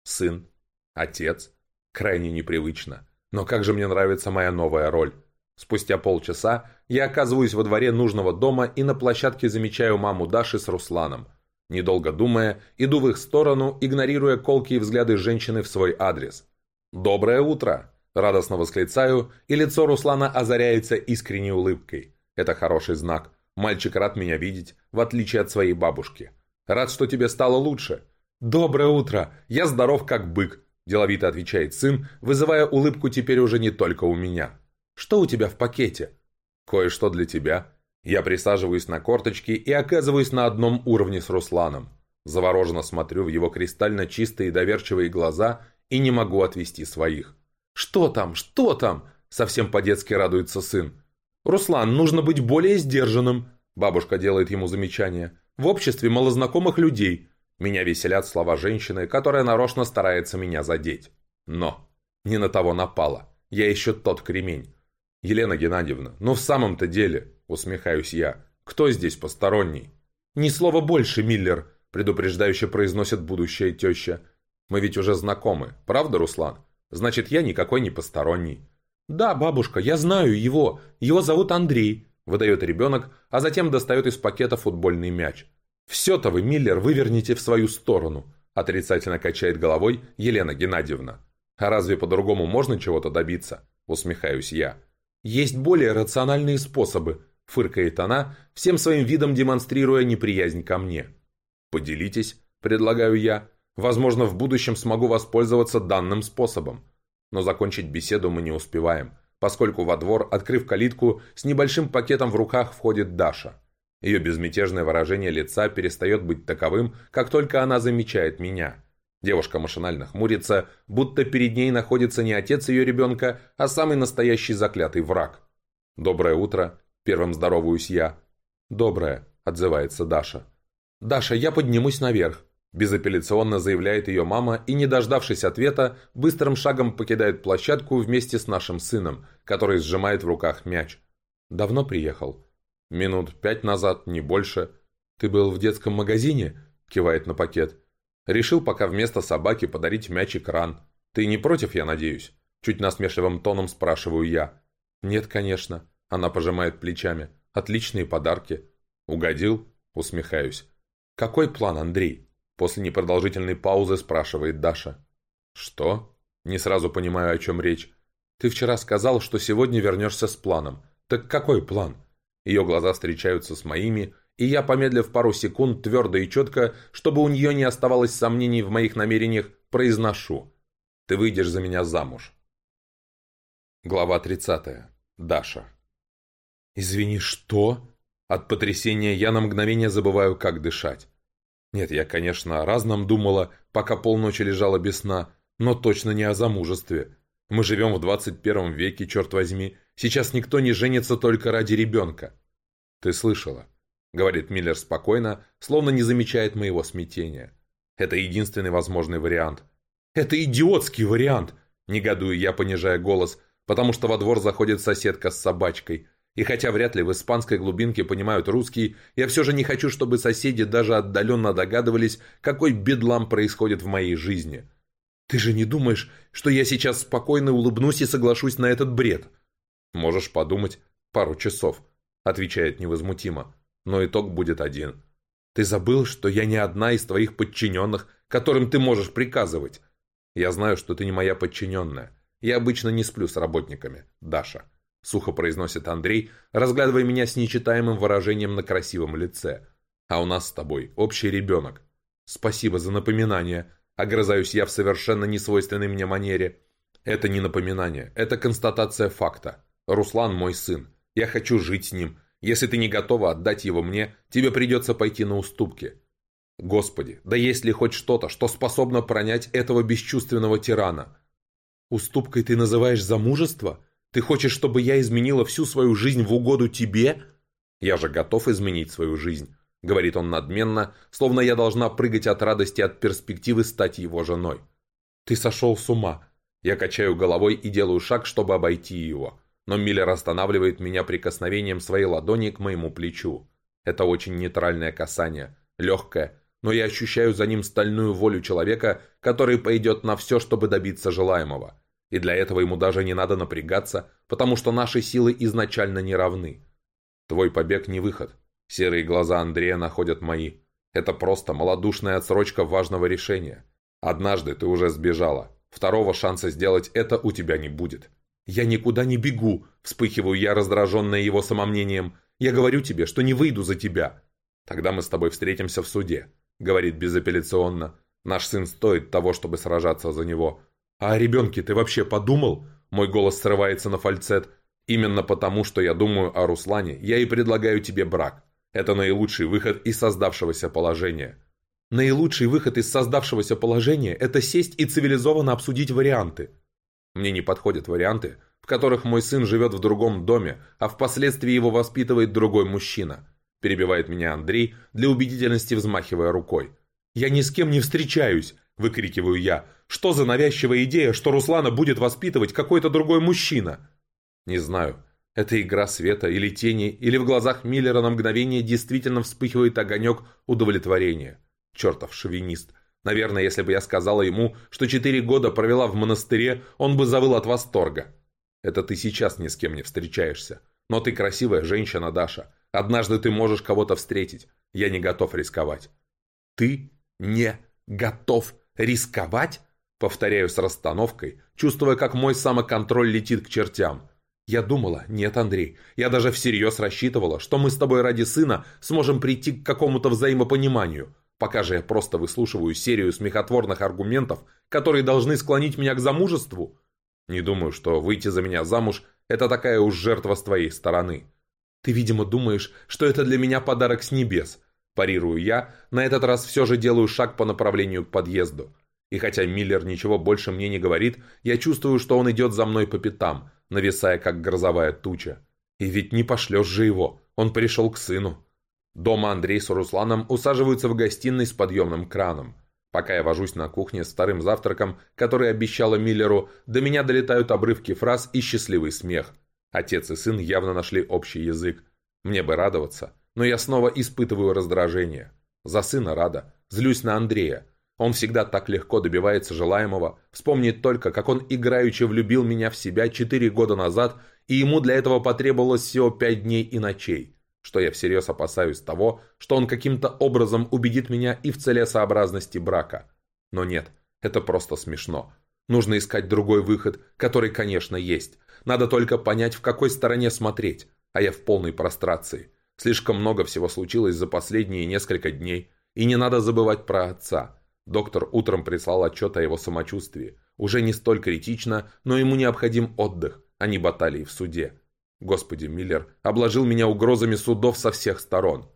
Сын, отец, крайне непривычно. Но как же мне нравится моя новая роль. Спустя полчаса я оказываюсь во дворе нужного дома и на площадке замечаю маму Даши с Русланом. Недолго думая, иду в их сторону, игнорируя колкие взгляды женщины в свой адрес. «Доброе утро!» – радостно восклицаю, и лицо Руслана озаряется искренней улыбкой. Это хороший знак – Мальчик рад меня видеть, в отличие от своей бабушки. Рад, что тебе стало лучше. Доброе утро, я здоров как бык, деловито отвечает сын, вызывая улыбку теперь уже не только у меня. Что у тебя в пакете? Кое-что для тебя. Я присаживаюсь на корточки и оказываюсь на одном уровне с Русланом. Завороженно смотрю в его кристально чистые доверчивые глаза и не могу отвести своих. «Что там? Что там?» Совсем по-детски радуется сын. «Руслан, нужно быть более сдержанным», – бабушка делает ему замечание. «В обществе малознакомых людей. Меня веселят слова женщины, которая нарочно старается меня задеть. Но не на того напала. Я еще тот кремень. Елена Геннадьевна, ну в самом-то деле, усмехаюсь я, кто здесь посторонний? Ни слова больше, Миллер, предупреждающе произносит будущая теща. Мы ведь уже знакомы, правда, Руслан? Значит, я никакой не посторонний. «Да, бабушка, я знаю его. Его зовут Андрей», – выдает ребенок, а затем достает из пакета футбольный мяч. «Все-то вы, Миллер, выверните в свою сторону», – отрицательно качает головой Елена Геннадьевна. «А разве по-другому можно чего-то добиться?» – усмехаюсь я. «Есть более рациональные способы», – фыркает она, всем своим видом демонстрируя неприязнь ко мне. «Поделитесь», – предлагаю я. «Возможно, в будущем смогу воспользоваться данным способом». Но закончить беседу мы не успеваем, поскольку во двор, открыв калитку, с небольшим пакетом в руках входит Даша. Ее безмятежное выражение лица перестает быть таковым, как только она замечает меня. Девушка машинально хмурится, будто перед ней находится не отец ее ребенка, а самый настоящий заклятый враг. «Доброе утро», – первым здороваюсь я. «Доброе», – отзывается Даша. «Даша, я поднимусь наверх. Безапелляционно заявляет ее мама и, не дождавшись ответа, быстрым шагом покидает площадку вместе с нашим сыном, который сжимает в руках мяч. «Давно приехал?» «Минут пять назад, не больше». «Ты был в детском магазине?» – кивает на пакет. «Решил пока вместо собаки подарить мяч-экран. Ты не против, я надеюсь?» Чуть насмешливым тоном спрашиваю я. «Нет, конечно». Она пожимает плечами. «Отличные подарки». «Угодил?» – усмехаюсь. «Какой план, Андрей?» После непродолжительной паузы спрашивает Даша. «Что?» Не сразу понимаю, о чем речь. «Ты вчера сказал, что сегодня вернешься с планом. Так какой план?» Ее глаза встречаются с моими, и я, помедлив пару секунд, твердо и четко, чтобы у нее не оставалось сомнений в моих намерениях, произношу. «Ты выйдешь за меня замуж». Глава 30. Даша. «Извини, что?» От потрясения я на мгновение забываю, как дышать. Нет, я, конечно, о разном думала, пока полночи лежала без сна, но точно не о замужестве. Мы живем в 21 веке, черт возьми. Сейчас никто не женится только ради ребенка. Ты слышала? Говорит Миллер спокойно, словно не замечает моего смятения. Это единственный возможный вариант. Это идиотский вариант! Негодую я, понижая голос, потому что во двор заходит соседка с собачкой. И хотя вряд ли в испанской глубинке понимают русский, я все же не хочу, чтобы соседи даже отдаленно догадывались, какой бедлам происходит в моей жизни. Ты же не думаешь, что я сейчас спокойно улыбнусь и соглашусь на этот бред? Можешь подумать пару часов, отвечает невозмутимо, но итог будет один. Ты забыл, что я не одна из твоих подчиненных, которым ты можешь приказывать. Я знаю, что ты не моя подчиненная. Я обычно не сплю с работниками, Даша. — сухо произносит Андрей, разглядывая меня с нечитаемым выражением на красивом лице. «А у нас с тобой общий ребенок. Спасибо за напоминание», — огрызаюсь я в совершенно несвойственной мне манере. «Это не напоминание, это констатация факта. Руслан мой сын. Я хочу жить с ним. Если ты не готова отдать его мне, тебе придется пойти на уступки». Господи, да есть ли хоть что-то, что способно пронять этого бесчувственного тирана? «Уступкой ты называешь замужество?» Ты хочешь, чтобы я изменила всю свою жизнь в угоду тебе? Я же готов изменить свою жизнь, говорит он надменно, словно я должна прыгать от радости от перспективы стать его женой. Ты сошел с ума. Я качаю головой и делаю шаг, чтобы обойти его. Но Миллер останавливает меня прикосновением своей ладони к моему плечу. Это очень нейтральное касание, легкое, но я ощущаю за ним стальную волю человека, который пойдет на все, чтобы добиться желаемого. И для этого ему даже не надо напрягаться, потому что наши силы изначально не равны. Твой побег не выход. Серые глаза Андрея находят мои. Это просто малодушная отсрочка важного решения. Однажды ты уже сбежала. Второго шанса сделать это у тебя не будет. «Я никуда не бегу», — вспыхиваю я, раздраженная его самомнением. «Я говорю тебе, что не выйду за тебя». «Тогда мы с тобой встретимся в суде», — говорит безапелляционно. «Наш сын стоит того, чтобы сражаться за него. «А о ребенке ты вообще подумал?» Мой голос срывается на фальцет. «Именно потому, что я думаю о Руслане, я и предлагаю тебе брак. Это наилучший выход из создавшегося положения». «Наилучший выход из создавшегося положения – это сесть и цивилизованно обсудить варианты». «Мне не подходят варианты, в которых мой сын живет в другом доме, а впоследствии его воспитывает другой мужчина», – перебивает меня Андрей, для убедительности взмахивая рукой. «Я ни с кем не встречаюсь», – выкрикиваю я. «Что за навязчивая идея, что Руслана будет воспитывать какой-то другой мужчина?» «Не знаю. Это игра света или тени, или в глазах Миллера на мгновение действительно вспыхивает огонек удовлетворения. Чертов шовинист. Наверное, если бы я сказала ему, что четыре года провела в монастыре, он бы завыл от восторга. Это ты сейчас ни с кем не встречаешься. Но ты красивая женщина, Даша. Однажды ты можешь кого-то встретить. Я не готов рисковать. Ты не готов рисковать? Повторяю с расстановкой, чувствуя, как мой самоконтроль летит к чертям. Я думала, нет, Андрей, я даже всерьез рассчитывала, что мы с тобой ради сына сможем прийти к какому-то взаимопониманию. Пока же я просто выслушиваю серию смехотворных аргументов, которые должны склонить меня к замужеству. Не думаю, что выйти за меня замуж – это такая уж жертва с твоей стороны. Ты, видимо, думаешь, что это для меня подарок с небес – Парирую я, на этот раз все же делаю шаг по направлению к подъезду. И хотя Миллер ничего больше мне не говорит, я чувствую, что он идет за мной по пятам, нависая как грозовая туча. И ведь не пошлешь же его, он пришел к сыну. Дома Андрей с Русланом усаживаются в гостиной с подъемным краном. Пока я вожусь на кухне с старым завтраком, который обещала Миллеру, до меня долетают обрывки фраз и счастливый смех. Отец и сын явно нашли общий язык. Мне бы радоваться но я снова испытываю раздражение. За сына рада. Злюсь на Андрея. Он всегда так легко добивается желаемого. Вспомнит только, как он играючи влюбил меня в себя четыре года назад, и ему для этого потребовалось всего пять дней и ночей. Что я всерьез опасаюсь того, что он каким-то образом убедит меня и в целесообразности брака. Но нет, это просто смешно. Нужно искать другой выход, который, конечно, есть. Надо только понять, в какой стороне смотреть. А я в полной прострации. Слишком много всего случилось за последние несколько дней. И не надо забывать про отца. Доктор утром прислал отчет о его самочувствии. Уже не столь критично, но ему необходим отдых, а не баталии в суде. Господи, Миллер обложил меня угрозами судов со всех сторон.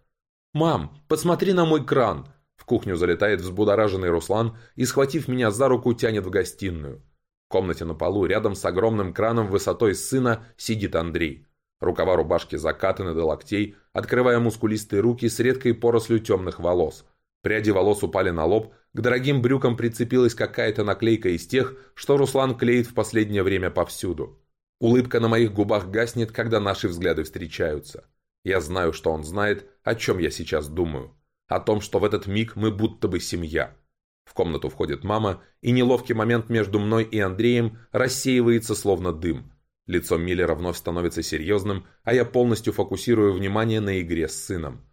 «Мам, посмотри на мой кран!» В кухню залетает взбудораженный Руслан и, схватив меня за руку, тянет в гостиную. В комнате на полу, рядом с огромным краном высотой сына, сидит Андрей. Рукава рубашки закатаны до локтей, открывая мускулистые руки с редкой порослью темных волос. Пряди волос упали на лоб, к дорогим брюкам прицепилась какая-то наклейка из тех, что Руслан клеит в последнее время повсюду. Улыбка на моих губах гаснет, когда наши взгляды встречаются. Я знаю, что он знает, о чем я сейчас думаю. О том, что в этот миг мы будто бы семья. В комнату входит мама, и неловкий момент между мной и Андреем рассеивается словно дым. Лицо Миллера вновь становится серьезным, а я полностью фокусирую внимание на игре с сыном.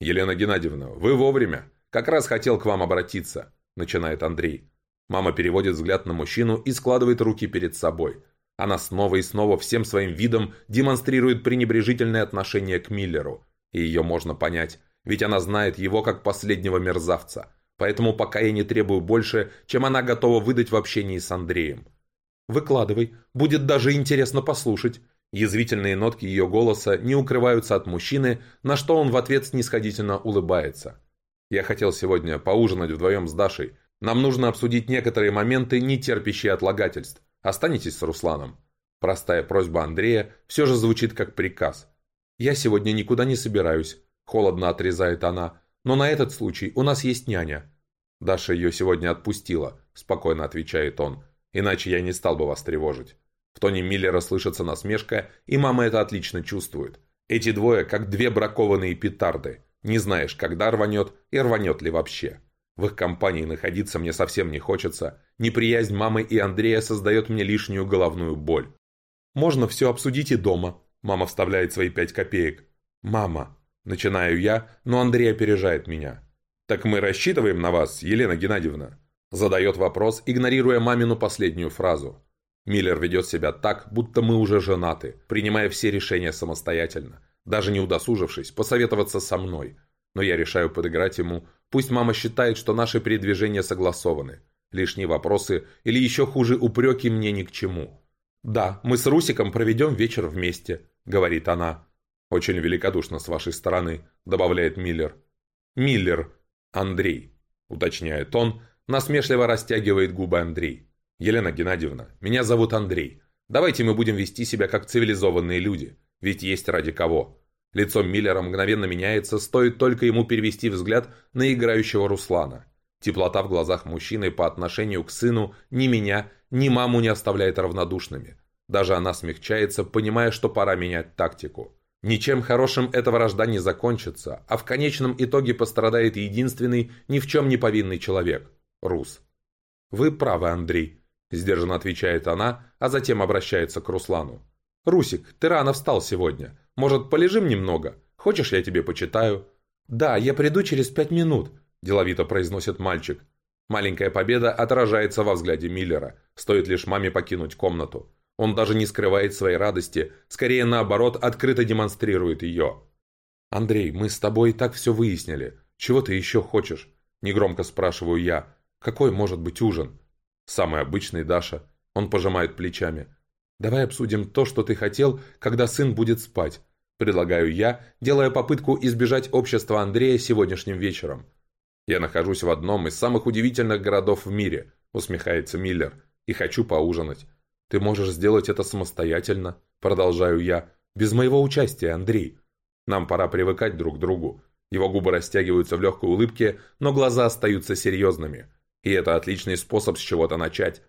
«Елена Геннадьевна, вы вовремя. Как раз хотел к вам обратиться», – начинает Андрей. Мама переводит взгляд на мужчину и складывает руки перед собой. Она снова и снова всем своим видом демонстрирует пренебрежительное отношение к Миллеру. И ее можно понять, ведь она знает его как последнего мерзавца. Поэтому пока я не требую больше, чем она готова выдать в общении с Андреем. «Выкладывай, будет даже интересно послушать». Язвительные нотки ее голоса не укрываются от мужчины, на что он в ответ снисходительно улыбается. «Я хотел сегодня поужинать вдвоем с Дашей. Нам нужно обсудить некоторые моменты, не терпящие отлагательств. Останетесь с Русланом». Простая просьба Андрея все же звучит как приказ. «Я сегодня никуда не собираюсь», – холодно отрезает она. «Но на этот случай у нас есть няня». «Даша ее сегодня отпустила», – спокойно отвечает он. Иначе я не стал бы вас тревожить. В тоне Миллера слышится насмешка, и мама это отлично чувствует. Эти двое, как две бракованные петарды. Не знаешь, когда рванет и рванет ли вообще. В их компании находиться мне совсем не хочется. Неприязнь мамы и Андрея создает мне лишнюю головную боль. «Можно все обсудить и дома», – мама вставляет свои пять копеек. «Мама», – начинаю я, но Андрей опережает меня. «Так мы рассчитываем на вас, Елена Геннадьевна?» Задает вопрос, игнорируя мамину последнюю фразу. Миллер ведет себя так, будто мы уже женаты, принимая все решения самостоятельно, даже не удосужившись посоветоваться со мной. Но я решаю подыграть ему, пусть мама считает, что наши передвижения согласованы. Лишние вопросы или еще хуже упреки мне ни к чему. «Да, мы с Русиком проведем вечер вместе», — говорит она. «Очень великодушно с вашей стороны», — добавляет Миллер. «Миллер. Андрей», — уточняет он, Насмешливо растягивает губы Андрей. «Елена Геннадьевна, меня зовут Андрей. Давайте мы будем вести себя как цивилизованные люди. Ведь есть ради кого». Лицо Миллера мгновенно меняется, стоит только ему перевести взгляд на играющего Руслана. Теплота в глазах мужчины по отношению к сыну ни меня, ни маму не оставляет равнодушными. Даже она смягчается, понимая, что пора менять тактику. Ничем хорошим эта вражда не закончится, а в конечном итоге пострадает единственный, ни в чем не повинный человек – Рус. «Вы правы, Андрей», – сдержанно отвечает она, а затем обращается к Руслану. «Русик, ты рано встал сегодня. Может, полежим немного? Хочешь, я тебе почитаю?» «Да, я приду через пять минут», – деловито произносит мальчик. Маленькая победа отражается во взгляде Миллера. Стоит лишь маме покинуть комнату. Он даже не скрывает своей радости, скорее наоборот, открыто демонстрирует ее. «Андрей, мы с тобой так все выяснили. Чего ты еще хочешь?» – негромко спрашиваю я. Какой может быть ужин? Самый обычный, Даша. Он пожимает плечами. Давай обсудим то, что ты хотел, когда сын будет спать. Предлагаю я, делая попытку избежать общества Андрея сегодняшним вечером. Я нахожусь в одном из самых удивительных городов в мире, усмехается Миллер, и хочу поужинать. Ты можешь сделать это самостоятельно, продолжаю я, без моего участия, Андрей. Нам пора привыкать друг к другу. Его губы растягиваются в легкой улыбке, но глаза остаются серьезными. И это отличный способ с чего-то начать.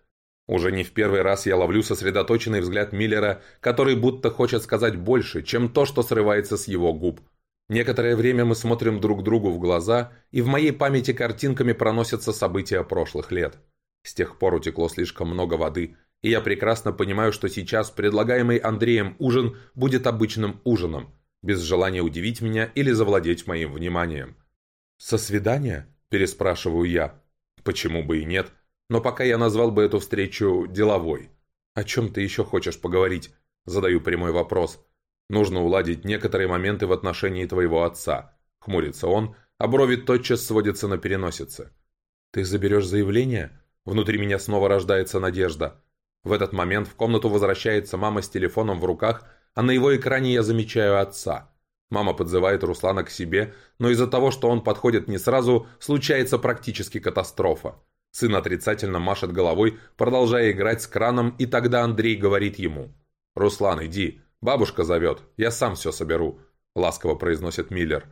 Уже не в первый раз я ловлю сосредоточенный взгляд Миллера, который будто хочет сказать больше, чем то, что срывается с его губ. Некоторое время мы смотрим друг другу в глаза, и в моей памяти картинками проносятся события прошлых лет. С тех пор утекло слишком много воды, и я прекрасно понимаю, что сейчас предлагаемый Андреем ужин будет обычным ужином, без желания удивить меня или завладеть моим вниманием. «Со свидания?» – переспрашиваю я. Почему бы и нет? Но пока я назвал бы эту встречу деловой. О чем ты еще хочешь поговорить? Задаю прямой вопрос. Нужно уладить некоторые моменты в отношении твоего отца. Хмурится он, а брови тотчас сводятся на переносице. «Ты заберешь заявление?» Внутри меня снова рождается надежда. В этот момент в комнату возвращается мама с телефоном в руках, а на его экране я замечаю отца. Мама подзывает Руслана к себе, но из-за того, что он подходит не сразу, случается практически катастрофа. Сын отрицательно машет головой, продолжая играть с краном, и тогда Андрей говорит ему. «Руслан, иди, бабушка зовет, я сам все соберу», — ласково произносит Миллер.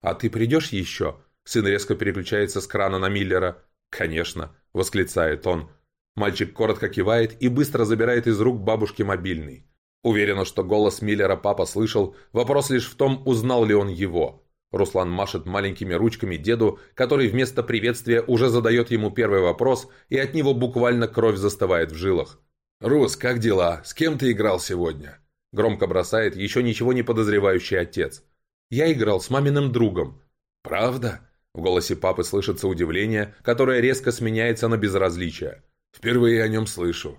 «А ты придешь еще?» Сын резко переключается с крана на Миллера. «Конечно», — восклицает он. Мальчик коротко кивает и быстро забирает из рук бабушки мобильный. Уверена, что голос Миллера папа слышал, вопрос лишь в том, узнал ли он его. Руслан машет маленькими ручками деду, который вместо приветствия уже задает ему первый вопрос, и от него буквально кровь застывает в жилах. «Рус, как дела? С кем ты играл сегодня?» Громко бросает еще ничего не подозревающий отец. «Я играл с маминым другом». «Правда?» В голосе папы слышится удивление, которое резко сменяется на безразличие. «Впервые о нем слышу».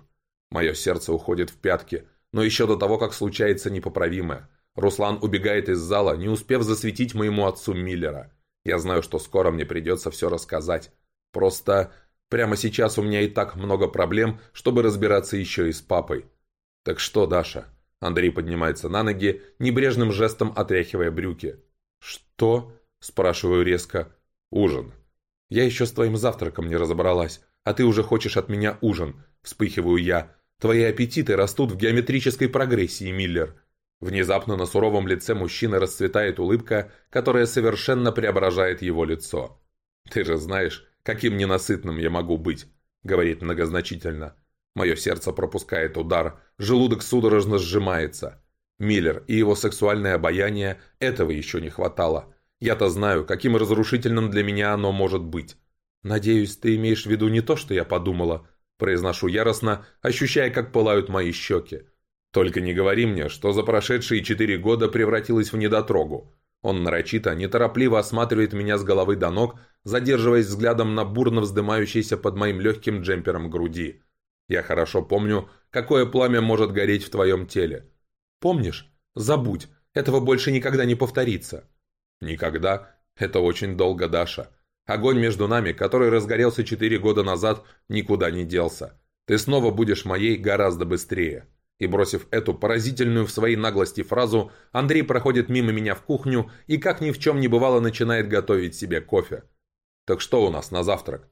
Мое сердце уходит в пятки – но еще до того, как случается непоправимое. Руслан убегает из зала, не успев засветить моему отцу Миллера. Я знаю, что скоро мне придется все рассказать. Просто прямо сейчас у меня и так много проблем, чтобы разбираться еще и с папой. Так что, Даша? Андрей поднимается на ноги, небрежным жестом отряхивая брюки. «Что?» – спрашиваю резко. «Ужин». «Я еще с твоим завтраком не разобралась, а ты уже хочешь от меня ужин», – вспыхиваю я. Твои аппетиты растут в геометрической прогрессии, Миллер». Внезапно на суровом лице мужчины расцветает улыбка, которая совершенно преображает его лицо. «Ты же знаешь, каким ненасытным я могу быть», — говорит многозначительно. Мое сердце пропускает удар, желудок судорожно сжимается. Миллер и его сексуальное обаяние этого еще не хватало. Я-то знаю, каким разрушительным для меня оно может быть. Надеюсь, ты имеешь в виду не то, что я подумала, Произношу яростно, ощущая, как пылают мои щеки. Только не говори мне, что за прошедшие четыре года превратилась в недотрогу. Он нарочито, неторопливо осматривает меня с головы до ног, задерживаясь взглядом на бурно вздымающейся под моим легким джемпером груди. Я хорошо помню, какое пламя может гореть в твоем теле. Помнишь? Забудь. Этого больше никогда не повторится. Никогда? Это очень долго, Даша. Огонь между нами, который разгорелся четыре года назад, никуда не делся. Ты снова будешь моей гораздо быстрее». И бросив эту поразительную в своей наглости фразу, Андрей проходит мимо меня в кухню и, как ни в чем не бывало, начинает готовить себе кофе. «Так что у нас на завтрак?»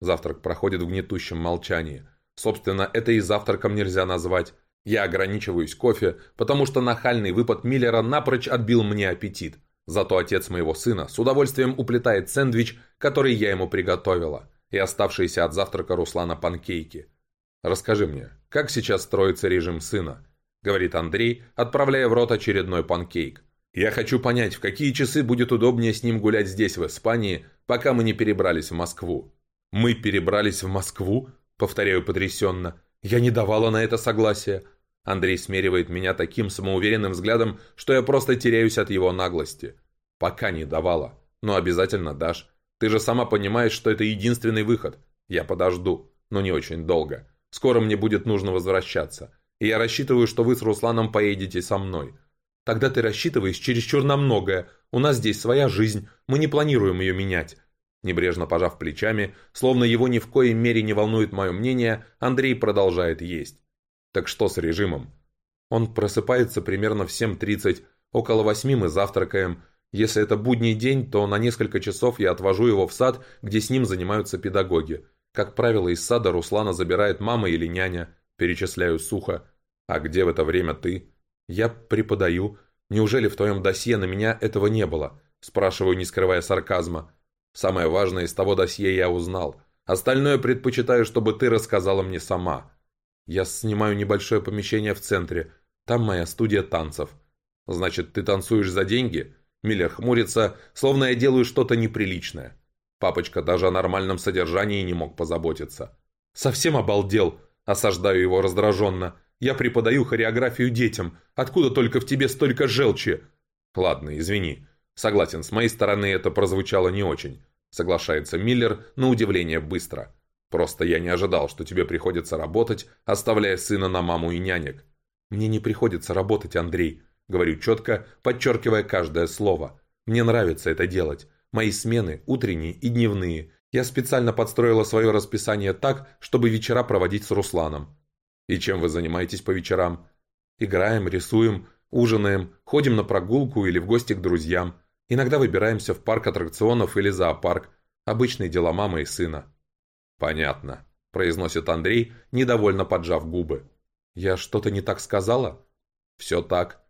Завтрак проходит в гнетущем молчании. Собственно, это и завтраком нельзя назвать. Я ограничиваюсь кофе, потому что нахальный выпад Миллера напрочь отбил мне аппетит. Зато отец моего сына с удовольствием уплетает сэндвич, который я ему приготовила, и оставшиеся от завтрака Руслана панкейки. «Расскажи мне, как сейчас строится режим сына?» — говорит Андрей, отправляя в рот очередной панкейк. «Я хочу понять, в какие часы будет удобнее с ним гулять здесь, в Испании, пока мы не перебрались в Москву». «Мы перебрались в Москву?» — повторяю потрясенно. «Я не давала на это согласия. Андрей смеривает меня таким самоуверенным взглядом, что я просто теряюсь от его наглости. Пока не давала. Но обязательно дашь. Ты же сама понимаешь, что это единственный выход. Я подожду, но не очень долго. Скоро мне будет нужно возвращаться. И я рассчитываю, что вы с Русланом поедете со мной. Тогда ты рассчитываешь чересчур на многое. У нас здесь своя жизнь, мы не планируем ее менять. Небрежно пожав плечами, словно его ни в коей мере не волнует мое мнение, Андрей продолжает есть. Так что с режимом? Он просыпается примерно в 7.30, около 8 мы завтракаем. Если это будний день, то на несколько часов я отвожу его в сад, где с ним занимаются педагоги. Как правило, из сада Руслана забирает мама или няня. Перечисляю сухо. А где в это время ты? Я преподаю. Неужели в твоем досье на меня этого не было? Спрашиваю, не скрывая сарказма. Самое важное из того досье я узнал. Остальное предпочитаю, чтобы ты рассказала мне сама. Я снимаю небольшое помещение в центре. Там моя студия танцев. Значит, ты танцуешь за деньги? Миллер хмурится, словно я делаю что-то неприличное. Папочка даже о нормальном содержании не мог позаботиться. Совсем обалдел. Осаждаю его раздраженно. Я преподаю хореографию детям. Откуда только в тебе столько желчи? Ладно, извини. Согласен, с моей стороны это прозвучало не очень. Соглашается Миллер на удивление быстро. Просто я не ожидал, что тебе приходится работать, оставляя сына на маму и нянек. Мне не приходится работать, Андрей. Говорю четко, подчеркивая каждое слово. Мне нравится это делать. Мои смены, утренние и дневные. Я специально подстроила свое расписание так, чтобы вечера проводить с Русланом. И чем вы занимаетесь по вечерам? Играем, рисуем, ужинаем, ходим на прогулку или в гости к друзьям. Иногда выбираемся в парк аттракционов или зоопарк. Обычные дела мамы и сына. «Понятно», – произносит Андрей, недовольно поджав губы. «Я что-то не так сказала?» «Все так.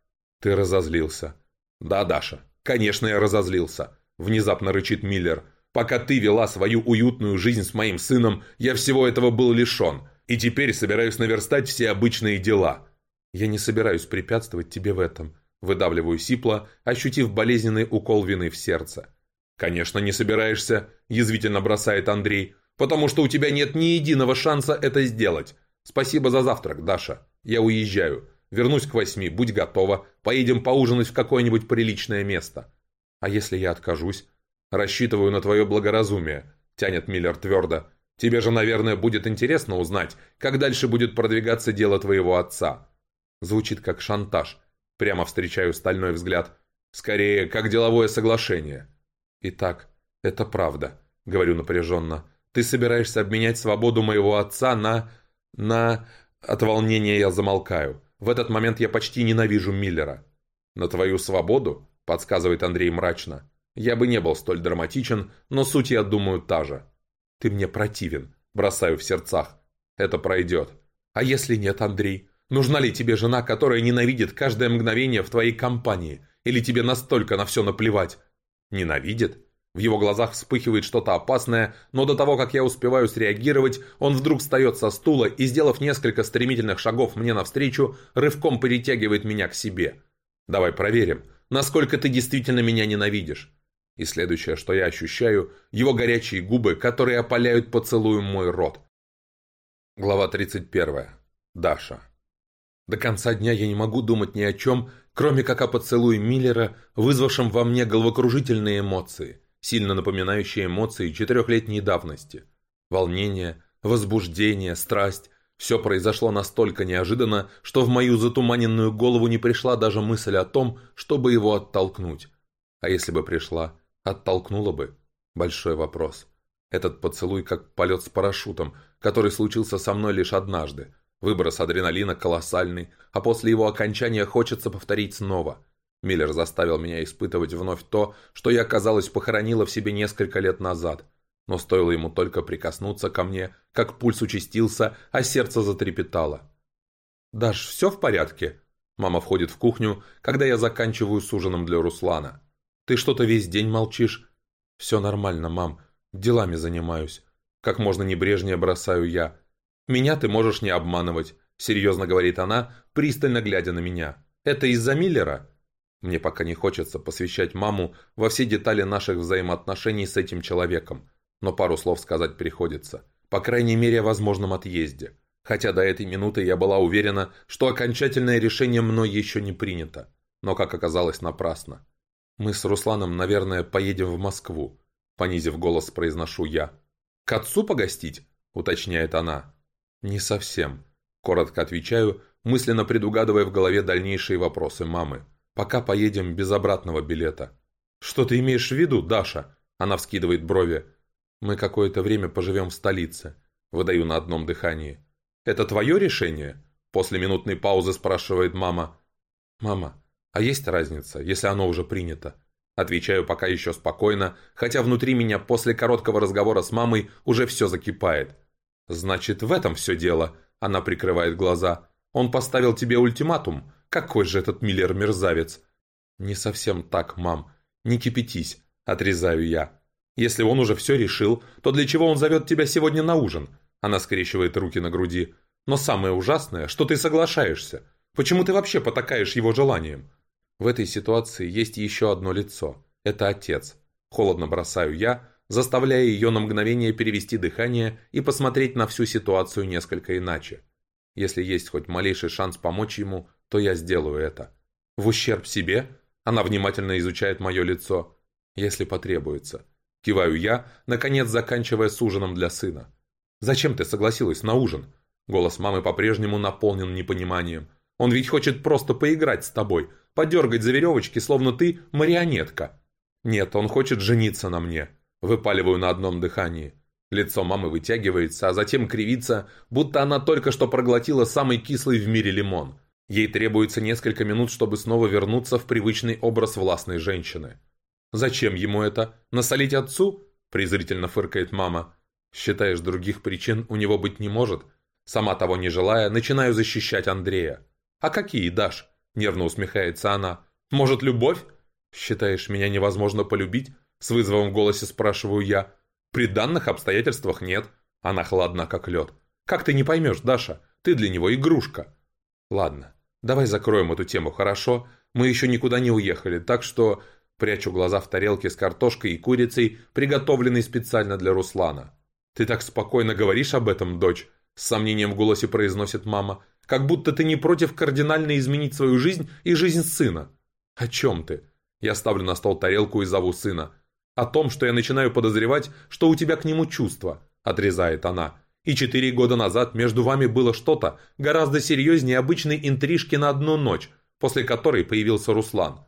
Ты разозлился». «Да, Даша, конечно, я разозлился», – внезапно рычит Миллер. «Пока ты вела свою уютную жизнь с моим сыном, я всего этого был лишен, и теперь собираюсь наверстать все обычные дела». «Я не собираюсь препятствовать тебе в этом», – выдавливаю сипло, ощутив болезненный укол вины в сердце. «Конечно, не собираешься», – язвительно бросает Андрей, «потому что у тебя нет ни единого шанса это сделать. Спасибо за завтрак, Даша. Я уезжаю. Вернусь к восьми, будь готова. Поедем поужинать в какое-нибудь приличное место». «А если я откажусь?» «Рассчитываю на твое благоразумие», – тянет Миллер твердо. «Тебе же, наверное, будет интересно узнать, как дальше будет продвигаться дело твоего отца». Звучит как шантаж. Прямо встречаю стальной взгляд. Скорее, как деловое соглашение. «Итак, это правда», — говорю напряженно. «Ты собираешься обменять свободу моего отца на... на...» От волнения я замолкаю. В этот момент я почти ненавижу Миллера. «На твою свободу?» — подсказывает Андрей мрачно. «Я бы не был столь драматичен, но суть, я думаю, та же. Ты мне противен», — бросаю в сердцах. «Это пройдет». «А если нет, Андрей? Нужна ли тебе жена, которая ненавидит каждое мгновение в твоей компании? Или тебе настолько на все наплевать?» Ненавидит? В его глазах вспыхивает что-то опасное, но до того, как я успеваю среагировать, он вдруг встает со стула и, сделав несколько стремительных шагов мне навстречу, рывком перетягивает меня к себе. «Давай проверим, насколько ты действительно меня ненавидишь». И следующее, что я ощущаю, его горячие губы, которые опаляют поцелуем мой рот. Глава 31. Даша. До конца дня я не могу думать ни о чем, кроме как о поцелуе Миллера, вызвавшем во мне головокружительные эмоции, сильно напоминающие эмоции четырехлетней давности. Волнение, возбуждение, страсть – все произошло настолько неожиданно, что в мою затуманенную голову не пришла даже мысль о том, чтобы его оттолкнуть. А если бы пришла, оттолкнула бы? Большой вопрос. Этот поцелуй как полет с парашютом, который случился со мной лишь однажды – Выброс адреналина колоссальный, а после его окончания хочется повторить снова. Миллер заставил меня испытывать вновь то, что я, казалось, похоронила в себе несколько лет назад. Но стоило ему только прикоснуться ко мне, как пульс участился, а сердце затрепетало. «Даш, все в порядке?» Мама входит в кухню, когда я заканчиваю с ужином для Руслана. «Ты что-то весь день молчишь?» «Все нормально, мам. Делами занимаюсь». Как можно небрежнее бросаю я. «Меня ты можешь не обманывать», — серьезно говорит она, пристально глядя на меня. «Это из-за Миллера?» Мне пока не хочется посвящать маму во все детали наших взаимоотношений с этим человеком, но пару слов сказать приходится. По крайней мере, о возможном отъезде. Хотя до этой минуты я была уверена, что окончательное решение мной еще не принято. Но, как оказалось, напрасно. «Мы с Русланом, наверное, поедем в Москву», — понизив голос, произношу я. «К отцу погостить?» — уточняет она. «Не совсем», – коротко отвечаю, мысленно предугадывая в голове дальнейшие вопросы мамы. «Пока поедем без обратного билета». «Что ты имеешь в виду, Даша?» Она вскидывает брови. «Мы какое-то время поживем в столице», – выдаю на одном дыхании. «Это твое решение?» После минутной паузы спрашивает мама. «Мама, а есть разница, если оно уже принято?» Отвечаю пока еще спокойно, хотя внутри меня после короткого разговора с мамой уже все закипает. «Значит, в этом все дело», — она прикрывает глаза. «Он поставил тебе ультиматум? Какой же этот Миллер мерзавец?» «Не совсем так, мам. Не кипятись», — отрезаю я. «Если он уже все решил, то для чего он зовет тебя сегодня на ужин?» Она скрещивает руки на груди. «Но самое ужасное, что ты соглашаешься. Почему ты вообще потакаешь его желанием?» В этой ситуации есть еще одно лицо. Это отец. Холодно бросаю я, заставляя ее на мгновение перевести дыхание и посмотреть на всю ситуацию несколько иначе. Если есть хоть малейший шанс помочь ему, то я сделаю это. В ущерб себе? Она внимательно изучает мое лицо. Если потребуется. Киваю я, наконец заканчивая с ужином для сына. «Зачем ты согласилась на ужин?» Голос мамы по-прежнему наполнен непониманием. Он ведь хочет просто поиграть с тобой, подергать за веревочки, словно ты марионетка. Нет, он хочет жениться на мне. Выпаливаю на одном дыхании. Лицо мамы вытягивается, а затем кривится, будто она только что проглотила самый кислый в мире лимон. Ей требуется несколько минут, чтобы снова вернуться в привычный образ властной женщины. «Зачем ему это? Насолить отцу?» – презрительно фыркает мама. «Считаешь, других причин у него быть не может?» Сама того не желая, начинаю защищать Андрея. «А какие, Даш?» – нервно усмехается она. «Может, любовь? Считаешь, меня невозможно полюбить?» С вызовом в голосе спрашиваю я. «При данных обстоятельствах нет». Она холодна, как лед. «Как ты не поймешь, Даша? Ты для него игрушка». «Ладно, давай закроем эту тему, хорошо? Мы еще никуда не уехали, так что...» Прячу глаза в тарелке с картошкой и курицей, приготовленной специально для Руслана. «Ты так спокойно говоришь об этом, дочь?» С сомнением в голосе произносит мама. «Как будто ты не против кардинально изменить свою жизнь и жизнь сына». «О чем ты?» Я ставлю на стол тарелку и зову сына. «О том, что я начинаю подозревать, что у тебя к нему чувства», – отрезает она. «И четыре года назад между вами было что-то гораздо серьезнее обычной интрижки на одну ночь, после которой появился Руслан.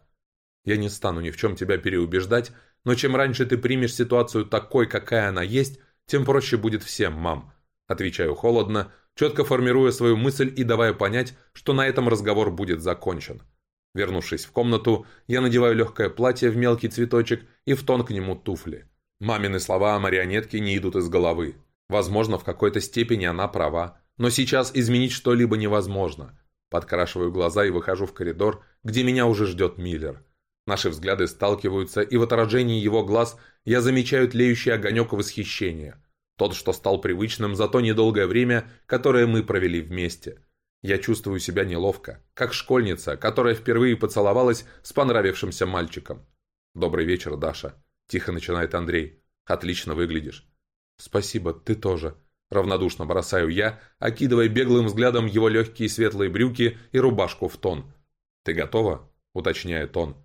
Я не стану ни в чем тебя переубеждать, но чем раньше ты примешь ситуацию такой, какая она есть, тем проще будет всем, мам. Отвечаю холодно, четко формируя свою мысль и давая понять, что на этом разговор будет закончен. Вернувшись в комнату, я надеваю легкое платье в мелкий цветочек и в тон к нему туфли. Мамины слова о марионетке не идут из головы. Возможно, в какой-то степени она права, но сейчас изменить что-либо невозможно. Подкрашиваю глаза и выхожу в коридор, где меня уже ждет Миллер. Наши взгляды сталкиваются, и в отражении его глаз я замечаю тлеющий огонек восхищения. Тот, что стал привычным за то недолгое время, которое мы провели вместе. Я чувствую себя неловко, как школьница, которая впервые поцеловалась с понравившимся мальчиком. «Добрый вечер, Даша», – тихо начинает Андрей. «Отлично выглядишь». «Спасибо, ты тоже», – равнодушно бросаю я, окидывая беглым взглядом его легкие светлые брюки и рубашку в тон. «Ты готова?» – уточняет он.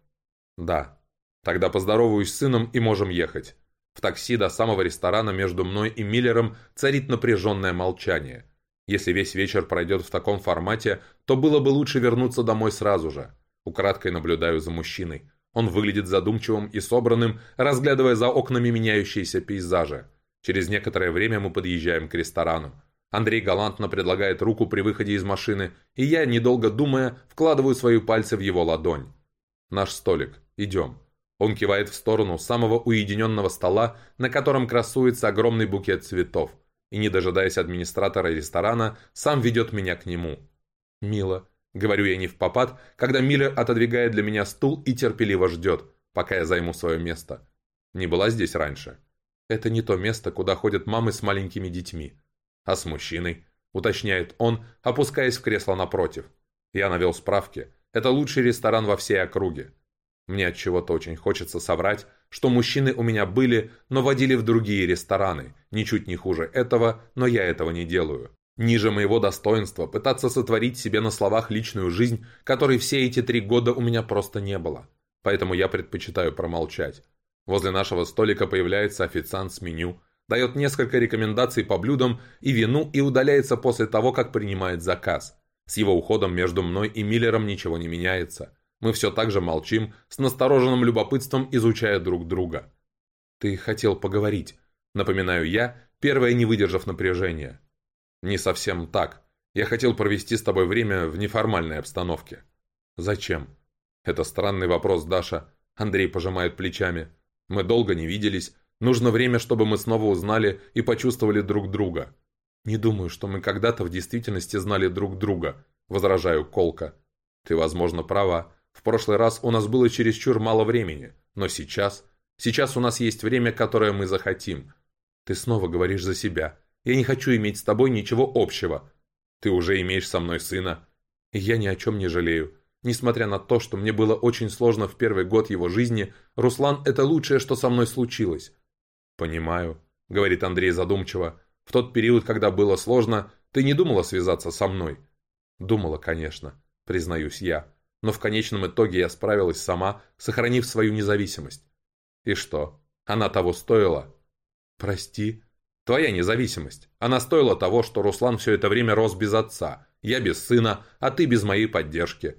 «Да». «Тогда поздороваюсь с сыном и можем ехать». В такси до самого ресторана между мной и Миллером царит напряженное молчание. Если весь вечер пройдет в таком формате, то было бы лучше вернуться домой сразу же. Украдкой наблюдаю за мужчиной. Он выглядит задумчивым и собранным, разглядывая за окнами меняющиеся пейзажи. Через некоторое время мы подъезжаем к ресторану. Андрей галантно предлагает руку при выходе из машины, и я, недолго думая, вкладываю свои пальцы в его ладонь. «Наш столик. Идем». Он кивает в сторону самого уединенного стола, на котором красуется огромный букет цветов, и, не дожидаясь администратора ресторана, сам ведет меня к нему. «Мило», — говорю я не в попад, когда Миллер отодвигает для меня стул и терпеливо ждет, пока я займу свое место. Не была здесь раньше. Это не то место, куда ходят мамы с маленькими детьми. А с мужчиной, уточняет он, опускаясь в кресло напротив. Я навел справки. Это лучший ресторан во всей округе. Мне от чего-то очень хочется соврать, что мужчины у меня были, но водили в другие рестораны, ничуть не хуже этого, но я этого не делаю. Ниже моего достоинства пытаться сотворить себе на словах личную жизнь, которой все эти три года у меня просто не было. Поэтому я предпочитаю промолчать. Возле нашего столика появляется официант с меню, дает несколько рекомендаций по блюдам и вину и удаляется после того, как принимает заказ. С его уходом между мной и Миллером ничего не меняется. Мы все так же молчим, с настороженным любопытством изучая друг друга. «Ты хотел поговорить», — напоминаю я, первая не выдержав напряжения. «Не совсем так. Я хотел провести с тобой время в неформальной обстановке». «Зачем?» «Это странный вопрос, Даша». Андрей пожимает плечами. «Мы долго не виделись. Нужно время, чтобы мы снова узнали и почувствовали друг друга». «Не думаю, что мы когда-то в действительности знали друг друга», — возражаю колко. «Ты, возможно, права. В прошлый раз у нас было чересчур мало времени, но сейчас... Сейчас у нас есть время, которое мы захотим. Ты снова говоришь за себя. Я не хочу иметь с тобой ничего общего. Ты уже имеешь со мной сына. И я ни о чем не жалею. Несмотря на то, что мне было очень сложно в первый год его жизни, Руслан – это лучшее, что со мной случилось. «Понимаю», – говорит Андрей задумчиво. «В тот период, когда было сложно, ты не думала связаться со мной?» «Думала, конечно», – признаюсь я но в конечном итоге я справилась сама, сохранив свою независимость. И что, она того стоила? Прости. Твоя независимость. Она стоила того, что Руслан все это время рос без отца, Я без сына, а ты без моей поддержки.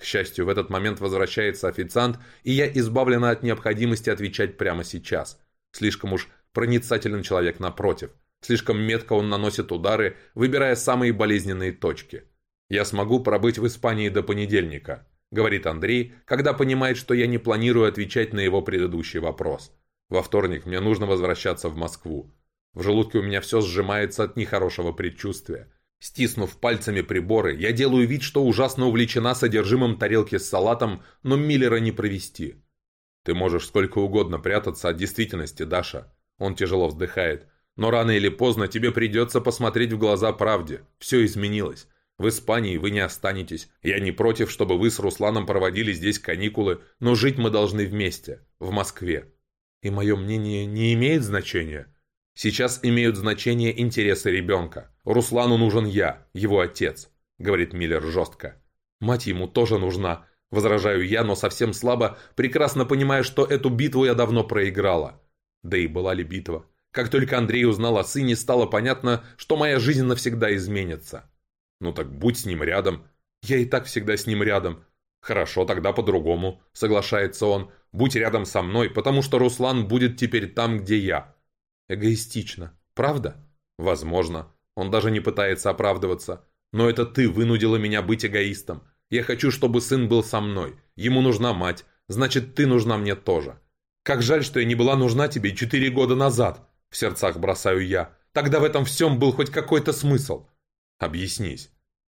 К счастью, в этот момент возвращается официант, и я избавлена от необходимости отвечать прямо сейчас. Слишком уж проницателен человек напротив. Слишком метко он наносит удары, выбирая самые болезненные точки. «Я смогу пробыть в Испании до понедельника», — говорит Андрей, когда понимает, что я не планирую отвечать на его предыдущий вопрос. «Во вторник мне нужно возвращаться в Москву. В желудке у меня все сжимается от нехорошего предчувствия. Стиснув пальцами приборы, я делаю вид, что ужасно увлечена содержимым тарелки с салатом, но Миллера не провести. «Ты можешь сколько угодно прятаться от действительности, Даша». Он тяжело вздыхает. «Но рано или поздно тебе придется посмотреть в глаза правде. Все изменилось. В Испании вы не останетесь. Я не против, чтобы вы с Русланом проводили здесь каникулы, но жить мы должны вместе, в Москве. И мое мнение не имеет значения?» Сейчас имеют значение интересы ребенка. Руслану нужен я, его отец», — говорит Миллер жестко. «Мать ему тоже нужна», — возражаю я, но совсем слабо, прекрасно понимая, что эту битву я давно проиграла. Да и была ли битва? Как только Андрей узнал о сыне, стало понятно, что моя жизнь навсегда изменится. «Ну так будь с ним рядом». «Я и так всегда с ним рядом». «Хорошо, тогда по-другому», — соглашается он. «Будь рядом со мной, потому что Руслан будет теперь там, где я». Эгоистично. Правда? Возможно. Он даже не пытается оправдываться. Но это ты вынудила меня быть эгоистом. Я хочу, чтобы сын был со мной. Ему нужна мать. Значит, ты нужна мне тоже. Как жаль, что я не была нужна тебе четыре года назад. В сердцах бросаю я. Тогда в этом всем был хоть какой-то смысл. Объяснись.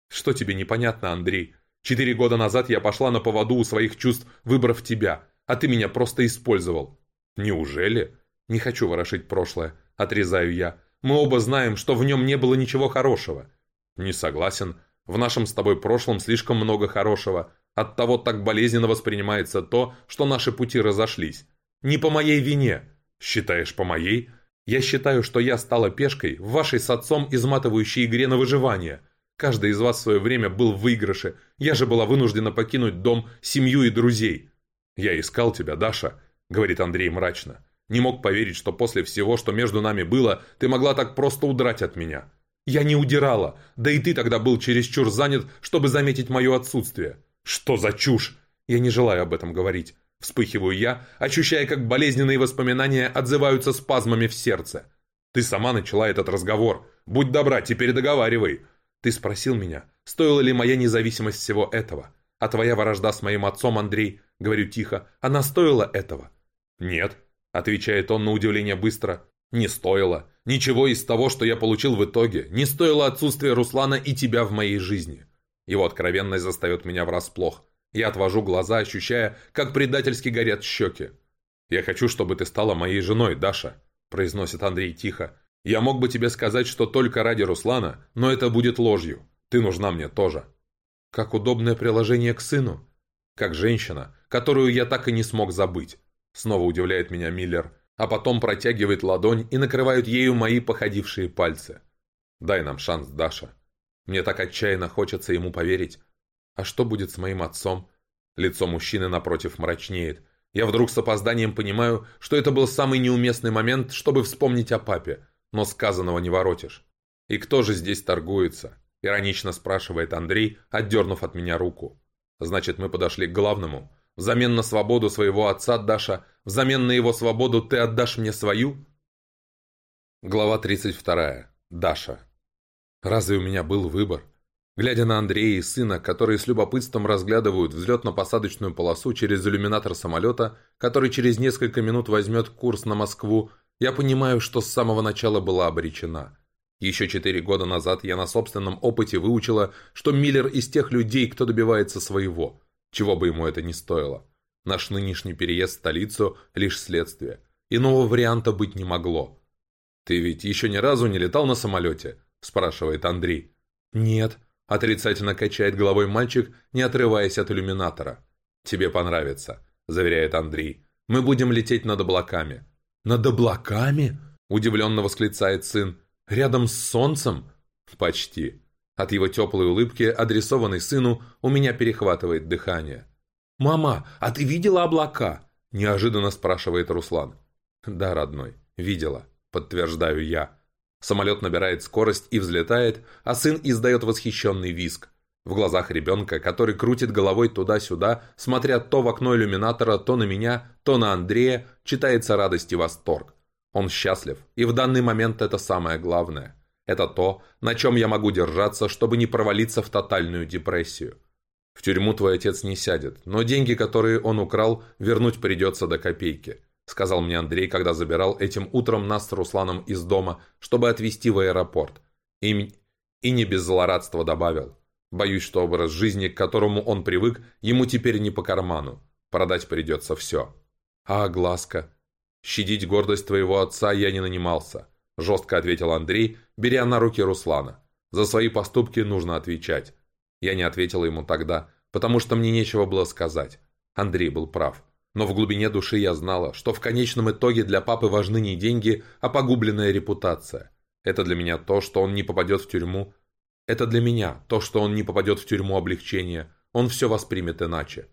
Что тебе непонятно, Андрей? Четыре года назад я пошла на поводу у своих чувств, выбрав тебя, а ты меня просто использовал. Неужели? Не хочу ворошить прошлое, отрезаю я. Мы оба знаем, что в нем не было ничего хорошего. Не согласен. В нашем с тобой прошлом слишком много хорошего. Оттого так болезненно воспринимается то, что наши пути разошлись. Не по моей вине. Считаешь, по моей? Я считаю, что я стала пешкой в вашей с отцом изматывающей игре на выживание. Каждый из вас в свое время был в выигрыше. Я же была вынуждена покинуть дом, семью и друзей. «Я искал тебя, Даша», — говорит Андрей мрачно. Не мог поверить, что после всего, что между нами было, ты могла так просто удрать от меня. Я не удирала, да и ты тогда был чересчур занят, чтобы заметить мое отсутствие. Что за чушь? Я не желаю об этом говорить. Вспыхиваю я, ощущая, как болезненные воспоминания отзываются спазмами в сердце. Ты сама начала этот разговор. Будь добра, теперь договаривай. Ты спросил меня, стоила ли моя независимость всего этого. А твоя вражда с моим отцом, Андрей, говорю тихо, она стоила этого? Нет, Отвечает он на удивление быстро. «Не стоило. Ничего из того, что я получил в итоге. Не стоило отсутствие Руслана и тебя в моей жизни». Его откровенность застает меня врасплох. Я отвожу глаза, ощущая, как предательски горят щеки. «Я хочу, чтобы ты стала моей женой, Даша», – произносит Андрей тихо. «Я мог бы тебе сказать, что только ради Руслана, но это будет ложью. Ты нужна мне тоже». Как удобное приложение к сыну. Как женщина, которую я так и не смог забыть. Снова удивляет меня Миллер, а потом протягивает ладонь и накрывают ею мои походившие пальцы. Дай нам шанс, Даша. Мне так отчаянно хочется ему поверить. А что будет с моим отцом? Лицо мужчины напротив мрачнеет. Я вдруг с опозданием понимаю, что это был самый неуместный момент, чтобы вспомнить о папе, но сказанного не воротишь. «И кто же здесь торгуется?» – иронично спрашивает Андрей, отдернув от меня руку. «Значит, мы подошли к главному. Взамен на свободу своего отца, Даша, взамен на его свободу ты отдашь мне свою?» Глава 32. Даша. «Разве у меня был выбор?» Глядя на Андрея и сына, которые с любопытством разглядывают взлетно-посадочную полосу через иллюминатор самолета, который через несколько минут возьмет курс на Москву, я понимаю, что с самого начала была обречена. Еще четыре года назад я на собственном опыте выучила, что Миллер из тех людей, кто добивается своего – чего бы ему это ни стоило. Наш нынешний переезд в столицу – лишь следствие. Иного варианта быть не могло. «Ты ведь еще ни разу не летал на самолете?» – спрашивает Андрей. «Нет», – отрицательно качает головой мальчик, не отрываясь от иллюминатора. «Тебе понравится», – заверяет Андрей. «Мы будем лететь над облаками». «Над облаками?» – удивленно восклицает сын. «Рядом с солнцем?» «Почти», от его теплой улыбки, адресованной сыну, у меня перехватывает дыхание. «Мама, а ты видела облака?» – неожиданно спрашивает Руслан. «Да, родной, видела», – подтверждаю я. Самолет набирает скорость и взлетает, а сын издает восхищенный визг. В глазах ребенка, который крутит головой туда-сюда, смотря то в окно иллюминатора, то на меня, то на Андрея, читается радость и восторг. Он счастлив, и в данный момент это самое главное. Это то, на чем я могу держаться, чтобы не провалиться в тотальную депрессию. В тюрьму твой отец не сядет, но деньги, которые он украл, вернуть придется до копейки сказал мне Андрей, когда забирал этим утром нас с Русланом из дома, чтобы отвезти в аэропорт. И, и не без злорадства добавил. Боюсь, что образ жизни, к которому он привык, ему теперь не по карману. Продать придется все. А глазка? Щадить гордость твоего отца я не нанимался, жестко ответил Андрей, беря на руки Руслана. За свои поступки нужно отвечать. Я не ответил ему тогда, потому что мне нечего было сказать. Андрей был прав. Но в глубине души я знала, что в конечном итоге для папы важны не деньги, а погубленная репутация. Это для меня то, что он не попадет в тюрьму. Это для меня то, что он не попадет в тюрьму облегчения. Он все воспримет иначе.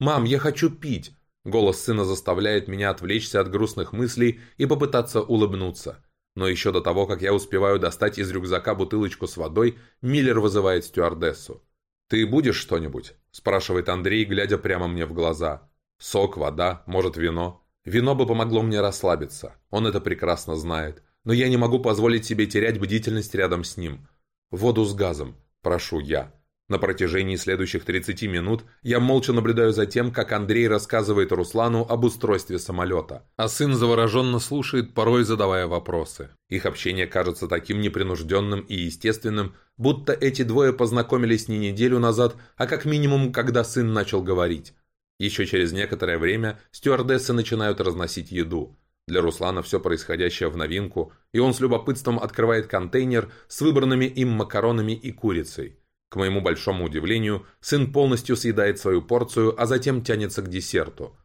«Мам, я хочу пить!» Голос сына заставляет меня отвлечься от грустных мыслей и попытаться улыбнуться. Но еще до того, как я успеваю достать из рюкзака бутылочку с водой, Миллер вызывает стюардессу. «Ты будешь что-нибудь?» – спрашивает Андрей, глядя прямо мне в глаза. Сок, вода, может вино. Вино бы помогло мне расслабиться. Он это прекрасно знает. Но я не могу позволить себе терять бдительность рядом с ним. Воду с газом. Прошу я. На протяжении следующих 30 минут я молча наблюдаю за тем, как Андрей рассказывает Руслану об устройстве самолета, а сын завороженно слушает, порой задавая вопросы. Их общение кажется таким непринужденным и естественным, будто эти двое познакомились не неделю назад, а как минимум, когда сын начал говорить. Еще через некоторое время стюардессы начинают разносить еду. Для Руслана все происходящее в новинку, и он с любопытством открывает контейнер с выбранными им макаронами и курицей. К моему большому удивлению, сын полностью съедает свою порцию, а затем тянется к десерту.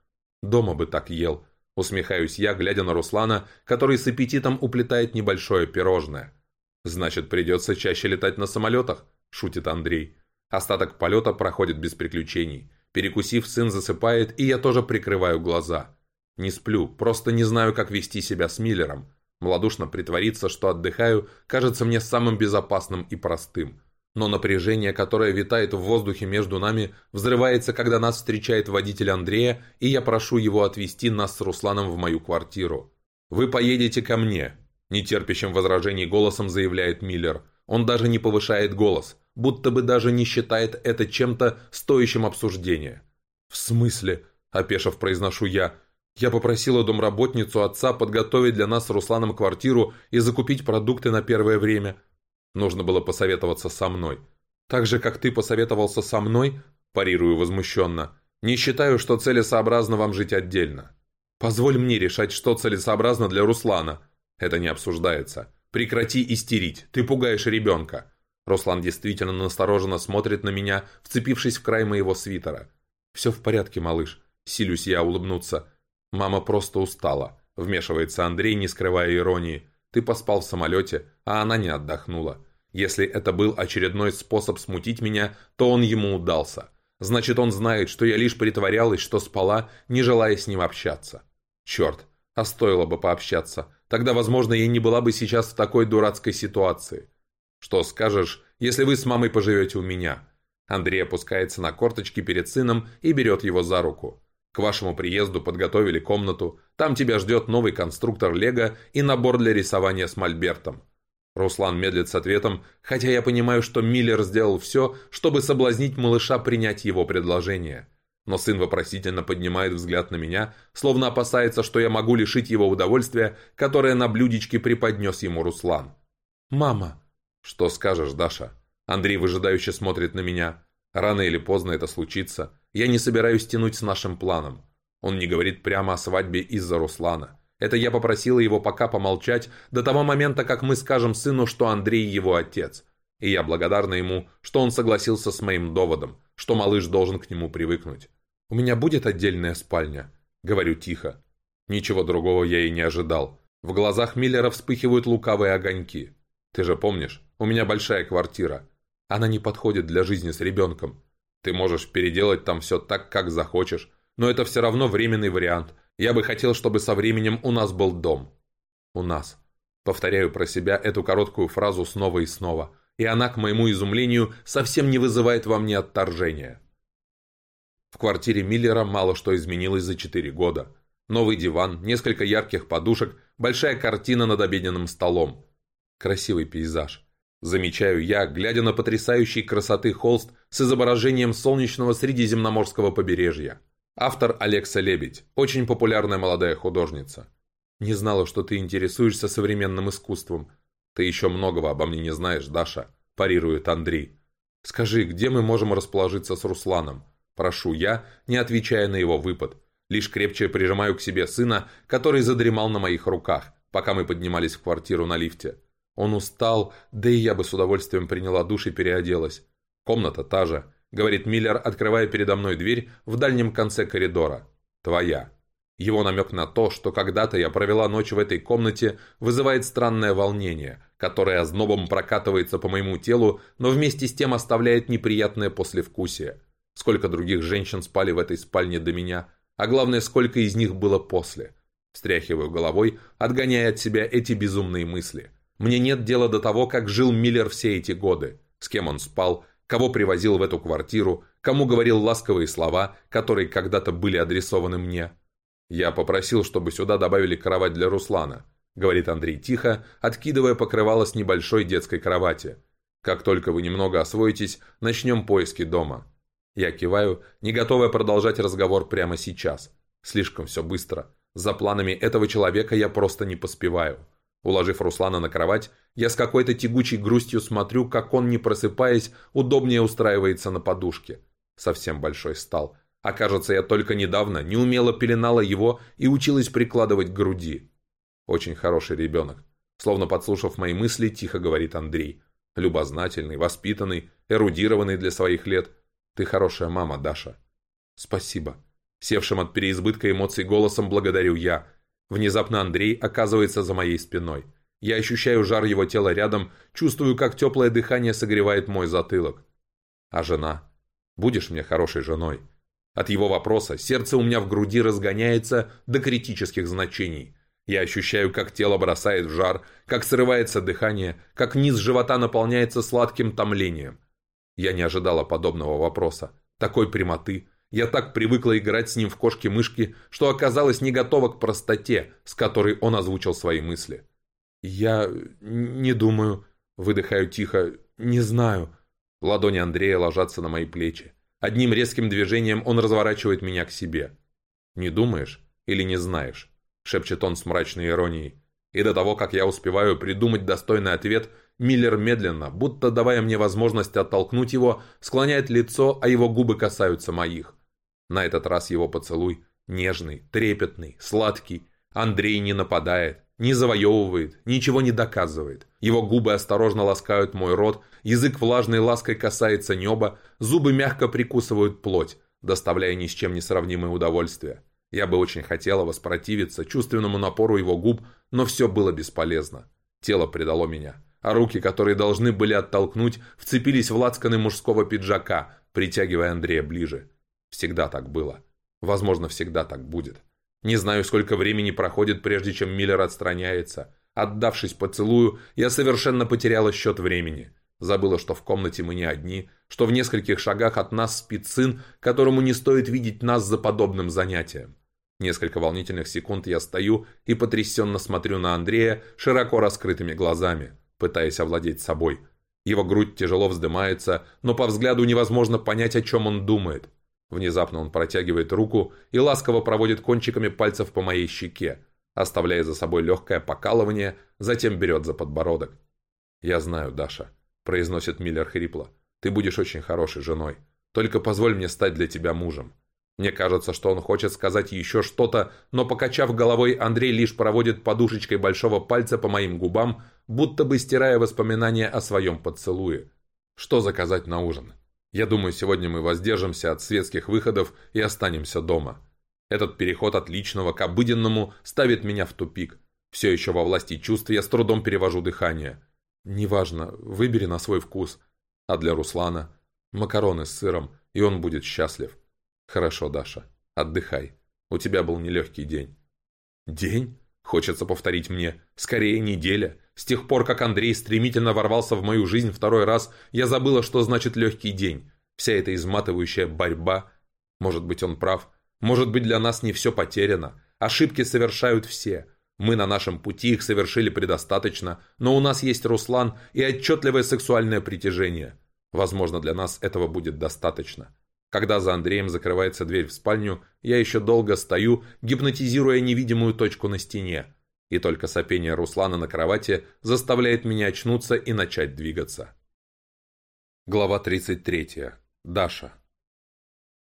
Дома бы так ел. Усмехаюсь я, глядя на Руслана, который с аппетитом уплетает небольшое пирожное. «Значит, придется чаще летать на самолетах», – шутит Андрей. Остаток полета проходит без приключений. Перекусив, сын засыпает, и я тоже прикрываю глаза. Не сплю, просто не знаю, как вести себя с Миллером. Младушно притвориться, что отдыхаю, кажется мне самым безопасным и простым. Но напряжение, которое витает в воздухе между нами, взрывается, когда нас встречает водитель Андрея, и я прошу его отвезти нас с Русланом в мою квартиру. «Вы поедете ко мне», – нетерпящим возражений голосом заявляет Миллер. Он даже не повышает голос – будто бы даже не считает это чем-то стоящим обсуждения. «В смысле?» – опешив произношу я. «Я попросила домработницу отца подготовить для нас с Русланом квартиру и закупить продукты на первое время. Нужно было посоветоваться со мной. Так же, как ты посоветовался со мной?» – парирую возмущенно. «Не считаю, что целесообразно вам жить отдельно. Позволь мне решать, что целесообразно для Руслана. Это не обсуждается. Прекрати истерить, ты пугаешь ребенка». Руслан действительно настороженно смотрит на меня, вцепившись в край моего свитера. «Все в порядке, малыш», — силюсь я улыбнуться. «Мама просто устала», — вмешивается Андрей, не скрывая иронии. «Ты поспал в самолете, а она не отдохнула. Если это был очередной способ смутить меня, то он ему удался. Значит, он знает, что я лишь притворялась, что спала, не желая с ним общаться. Черт, а стоило бы пообщаться. Тогда, возможно, я не была бы сейчас в такой дурацкой ситуации. «Что скажешь, если вы с мамой поживете у меня?» Андрей опускается на корточки перед сыном и берет его за руку. «К вашему приезду подготовили комнату. Там тебя ждет новый конструктор Лего и набор для рисования с мольбертом». Руслан медлит с ответом, хотя я понимаю, что Миллер сделал все, чтобы соблазнить малыша принять его предложение. Но сын вопросительно поднимает взгляд на меня, словно опасается, что я могу лишить его удовольствия, которое на блюдечке преподнес ему Руслан. «Мама», «Что скажешь, Даша?» Андрей выжидающе смотрит на меня. Рано или поздно это случится. Я не собираюсь тянуть с нашим планом. Он не говорит прямо о свадьбе из-за Руслана. Это я попросила его пока помолчать до того момента, как мы скажем сыну, что Андрей его отец. И я благодарна ему, что он согласился с моим доводом, что малыш должен к нему привыкнуть. «У меня будет отдельная спальня?» Говорю тихо. Ничего другого я и не ожидал. В глазах Миллера вспыхивают лукавые огоньки. Ты же помнишь, у меня большая квартира. Она не подходит для жизни с ребенком. Ты можешь переделать там все так, как захочешь, но это все равно временный вариант. Я бы хотел, чтобы со временем у нас был дом. У нас. Повторяю про себя эту короткую фразу снова и снова, и она, к моему изумлению, совсем не вызывает во мне отторжения. В квартире Миллера мало что изменилось за четыре года. Новый диван, несколько ярких подушек, большая картина над обеденным столом. Красивый пейзаж. Замечаю я, глядя на потрясающий красоты холст с изображением солнечного средиземноморского побережья. Автор Алекса Лебедь, очень популярная молодая художница. Не знала, что ты интересуешься современным искусством. Ты еще многого обо мне не знаешь, Даша, парирует Андрей. Скажи, где мы можем расположиться с Русланом? Прошу я, не отвечая на его выпад. Лишь крепче прижимаю к себе сына, который задремал на моих руках, пока мы поднимались в квартиру на лифте. Он устал, да и я бы с удовольствием приняла душ и переоделась. Комната та же, говорит Миллер, открывая передо мной дверь в дальнем конце коридора. Твоя. Его намек на то, что когда-то я провела ночь в этой комнате, вызывает странное волнение, которое ознобом прокатывается по моему телу, но вместе с тем оставляет неприятное послевкусие. Сколько других женщин спали в этой спальне до меня, а главное, сколько из них было после. Встряхиваю головой, отгоняя от себя эти безумные мысли – мне нет дела до того, как жил Миллер все эти годы, с кем он спал, кого привозил в эту квартиру, кому говорил ласковые слова, которые когда-то были адресованы мне. Я попросил, чтобы сюда добавили кровать для Руслана, говорит Андрей тихо, откидывая покрывало с небольшой детской кровати. Как только вы немного освоитесь, начнем поиски дома. Я киваю, не готовая продолжать разговор прямо сейчас. Слишком все быстро. За планами этого человека я просто не поспеваю. Уложив Руслана на кровать, я с какой-то тягучей грустью смотрю, как он, не просыпаясь, удобнее устраивается на подушке. Совсем большой стал. Окажется, я только недавно неумело пеленала его и училась прикладывать к груди. Очень хороший ребенок. Словно подслушав мои мысли, тихо говорит Андрей. Любознательный, воспитанный, эрудированный для своих лет. Ты хорошая мама, Даша. Спасибо. Севшим от переизбытка эмоций голосом благодарю я – Внезапно Андрей оказывается за моей спиной. Я ощущаю жар его тела рядом, чувствую, как теплое дыхание согревает мой затылок. А жена? Будешь мне хорошей женой? От его вопроса сердце у меня в груди разгоняется до критических значений. Я ощущаю, как тело бросает в жар, как срывается дыхание, как низ живота наполняется сладким томлением. Я не ожидала подобного вопроса, такой прямоты, я так привыкла играть с ним в кошки-мышки, что оказалась не готова к простоте, с которой он озвучил свои мысли. «Я не думаю...» Выдыхаю тихо. «Не знаю...» Ладони Андрея ложатся на мои плечи. Одним резким движением он разворачивает меня к себе. «Не думаешь или не знаешь?» Шепчет он с мрачной иронией. И до того, как я успеваю придумать достойный ответ, Миллер медленно, будто давая мне возможность оттолкнуть его, склоняет лицо, а его губы касаются моих. На этот раз его поцелуй нежный, трепетный, сладкий. Андрей не нападает, не завоевывает, ничего не доказывает. Его губы осторожно ласкают мой рот, язык влажной лаской касается неба, зубы мягко прикусывают плоть, доставляя ни с чем не сравнимое удовольствие. Я бы очень хотела воспротивиться чувственному напору его губ, но все было бесполезно. Тело предало меня, а руки, которые должны были оттолкнуть, вцепились в лацканы мужского пиджака, притягивая Андрея ближе. Всегда так было. Возможно, всегда так будет. Не знаю, сколько времени проходит, прежде чем Миллер отстраняется. Отдавшись поцелую, я совершенно потеряла счет времени. Забыла, что в комнате мы не одни, что в нескольких шагах от нас спит сын, которому не стоит видеть нас за подобным занятием. Несколько волнительных секунд я стою и потрясенно смотрю на Андрея широко раскрытыми глазами, пытаясь овладеть собой. Его грудь тяжело вздымается, но по взгляду невозможно понять, о чем он думает. Внезапно он протягивает руку и ласково проводит кончиками пальцев по моей щеке, оставляя за собой легкое покалывание, затем берет за подбородок. «Я знаю, Даша», – произносит Миллер хрипло. «Ты будешь очень хорошей женой. Только позволь мне стать для тебя мужем». Мне кажется, что он хочет сказать еще что-то, но, покачав головой, Андрей лишь проводит подушечкой большого пальца по моим губам, будто бы стирая воспоминания о своем поцелуе. Что заказать на ужин? Я думаю, сегодня мы воздержимся от светских выходов и останемся дома. Этот переход от личного к обыденному ставит меня в тупик. Все еще во власти чувств я с трудом перевожу дыхание. Неважно, выбери на свой вкус. А для Руслана макароны с сыром, и он будет счастлив. Хорошо, Даша, отдыхай. У тебя был нелегкий день. День? Хочется повторить мне. Скорее неделя. С тех пор, как Андрей стремительно ворвался в мою жизнь второй раз, я забыла, что значит легкий день. Вся эта изматывающая борьба. Может быть, он прав. Может быть, для нас не все потеряно. Ошибки совершают все. Мы на нашем пути их совершили предостаточно, но у нас есть Руслан и отчетливое сексуальное притяжение. Возможно, для нас этого будет достаточно. Когда за Андреем закрывается дверь в спальню, я еще долго стою, гипнотизируя невидимую точку на стене. И только сопение Руслана на кровати заставляет меня очнуться и начать двигаться. Глава 33. Даша.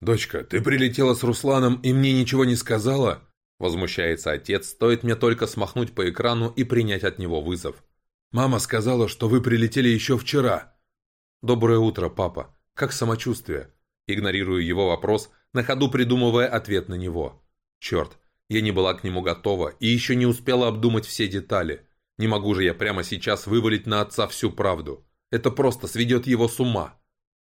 «Дочка, ты прилетела с Русланом и мне ничего не сказала?» Возмущается отец, стоит мне только смахнуть по экрану и принять от него вызов. «Мама сказала, что вы прилетели еще вчера». «Доброе утро, папа. Как самочувствие?» Игнорирую его вопрос, на ходу придумывая ответ на него. Черт, я не была к нему готова и еще не успела обдумать все детали. Не могу же я прямо сейчас вывалить на отца всю правду. Это просто сведет его с ума.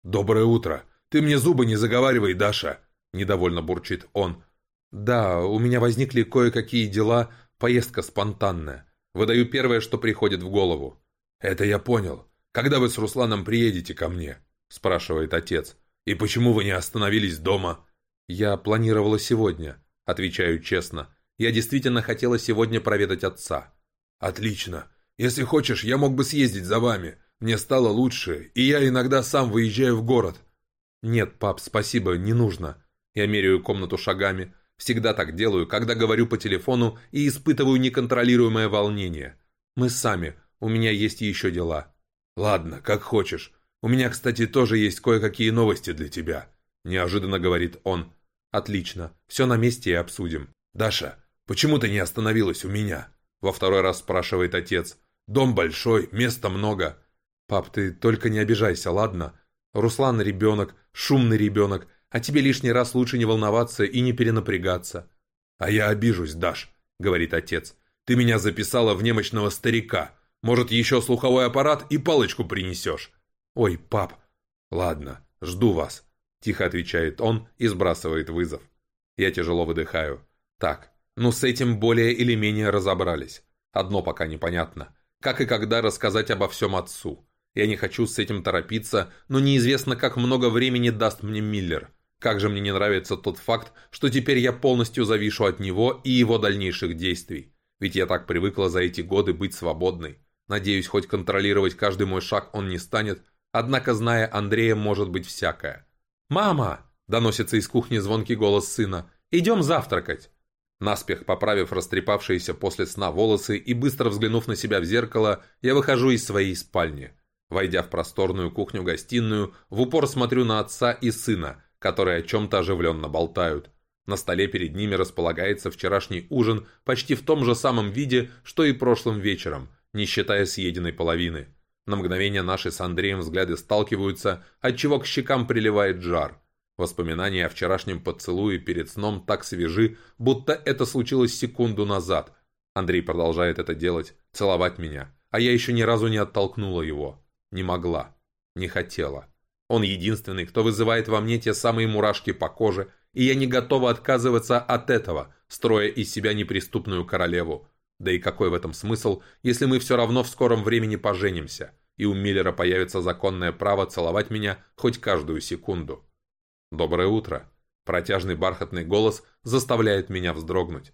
«Доброе утро. Ты мне зубы не заговаривай, Даша!» Недовольно бурчит он. «Да, у меня возникли кое-какие дела, поездка спонтанная. Выдаю первое, что приходит в голову». «Это я понял. Когда вы с Русланом приедете ко мне?» спрашивает отец. «И почему вы не остановились дома?» «Я планировала сегодня», — отвечаю честно. «Я действительно хотела сегодня проведать отца». «Отлично. Если хочешь, я мог бы съездить за вами. Мне стало лучше, и я иногда сам выезжаю в город». «Нет, пап, спасибо, не нужно». Я меряю комнату шагами. Всегда так делаю, когда говорю по телефону и испытываю неконтролируемое волнение. Мы сами, у меня есть еще дела. «Ладно, как хочешь. «У меня, кстати, тоже есть кое-какие новости для тебя», – неожиданно говорит он. «Отлично. Все на месте и обсудим». «Даша, почему ты не остановилась у меня?» – во второй раз спрашивает отец. «Дом большой, места много». «Пап, ты только не обижайся, ладно? Руслан ребенок, шумный ребенок, а тебе лишний раз лучше не волноваться и не перенапрягаться». «А я обижусь, Даш», – говорит отец. «Ты меня записала в немощного старика. Может, еще слуховой аппарат и палочку принесешь?» «Ой, пап!» «Ладно, жду вас», – тихо отвечает он и сбрасывает вызов. Я тяжело выдыхаю. «Так, ну с этим более или менее разобрались. Одно пока непонятно. Как и когда рассказать обо всем отцу. Я не хочу с этим торопиться, но неизвестно, как много времени даст мне Миллер. Как же мне не нравится тот факт, что теперь я полностью завишу от него и его дальнейших действий. Ведь я так привыкла за эти годы быть свободной. Надеюсь, хоть контролировать каждый мой шаг он не станет, Однако, зная Андрея, может быть всякое. «Мама!» – доносится из кухни звонкий голос сына. «Идем завтракать!» Наспех поправив растрепавшиеся после сна волосы и быстро взглянув на себя в зеркало, я выхожу из своей спальни. Войдя в просторную кухню-гостиную, в упор смотрю на отца и сына, которые о чем-то оживленно болтают. На столе перед ними располагается вчерашний ужин почти в том же самом виде, что и прошлым вечером, не считая съеденной половины. На мгновение наши с Андреем взгляды сталкиваются, отчего к щекам приливает жар. Воспоминания о вчерашнем поцелуе перед сном так свежи, будто это случилось секунду назад. Андрей продолжает это делать, целовать меня, а я еще ни разу не оттолкнула его. Не могла. Не хотела. Он единственный, кто вызывает во мне те самые мурашки по коже, и я не готова отказываться от этого, строя из себя неприступную королеву. Да и какой в этом смысл, если мы все равно в скором времени поженимся, и у Миллера появится законное право целовать меня хоть каждую секунду. «Доброе утро!» Протяжный бархатный голос заставляет меня вздрогнуть.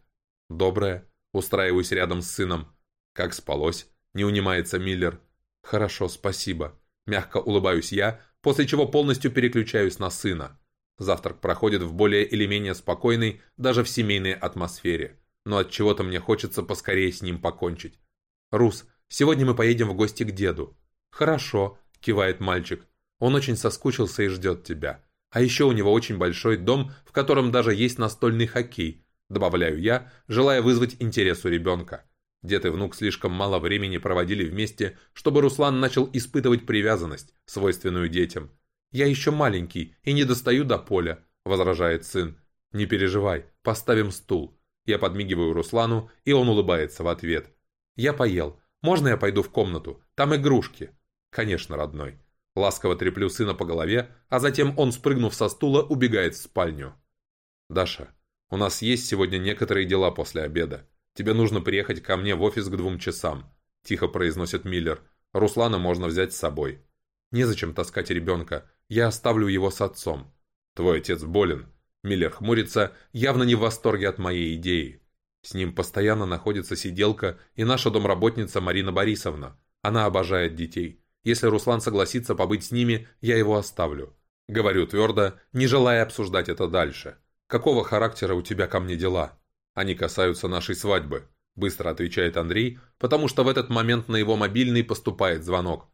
«Доброе!» Устраиваюсь рядом с сыном. «Как спалось?» Не унимается Миллер. «Хорошо, спасибо». Мягко улыбаюсь я, после чего полностью переключаюсь на сына. Завтрак проходит в более или менее спокойной, даже в семейной атмосфере но от чего-то мне хочется поскорее с ним покончить. «Рус, сегодня мы поедем в гости к деду». «Хорошо», – кивает мальчик. «Он очень соскучился и ждет тебя. А еще у него очень большой дом, в котором даже есть настольный хоккей», – добавляю я, желая вызвать интерес у ребенка. Дед и внук слишком мало времени проводили вместе, чтобы Руслан начал испытывать привязанность, свойственную детям. «Я еще маленький и не достаю до поля», – возражает сын. «Не переживай, поставим стул. Я подмигиваю Руслану, и он улыбается в ответ. «Я поел. Можно я пойду в комнату? Там игрушки». «Конечно, родной». Ласково треплю сына по голове, а затем он, спрыгнув со стула, убегает в спальню. «Даша, у нас есть сегодня некоторые дела после обеда. Тебе нужно приехать ко мне в офис к двум часам», – тихо произносит Миллер. «Руслана можно взять с собой». «Незачем таскать ребенка. Я оставлю его с отцом». «Твой отец болен». Миллер хмурится, явно не в восторге от моей идеи. С ним постоянно находится сиделка и наша домработница Марина Борисовна. Она обожает детей. Если Руслан согласится побыть с ними, я его оставлю. Говорю твердо, не желая обсуждать это дальше. Какого характера у тебя ко мне дела? Они касаются нашей свадьбы. Быстро отвечает Андрей, потому что в этот момент на его мобильный поступает звонок.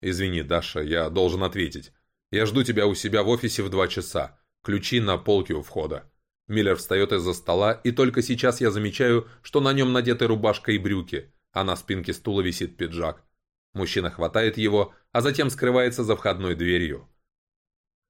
«Извини, Даша, я должен ответить. Я жду тебя у себя в офисе в два часа. Ключи на полке у входа». Миллер встает из-за стола, и только сейчас я замечаю, что на нем надеты рубашка и брюки, а на спинке стула висит пиджак. Мужчина хватает его, а затем скрывается за входной дверью.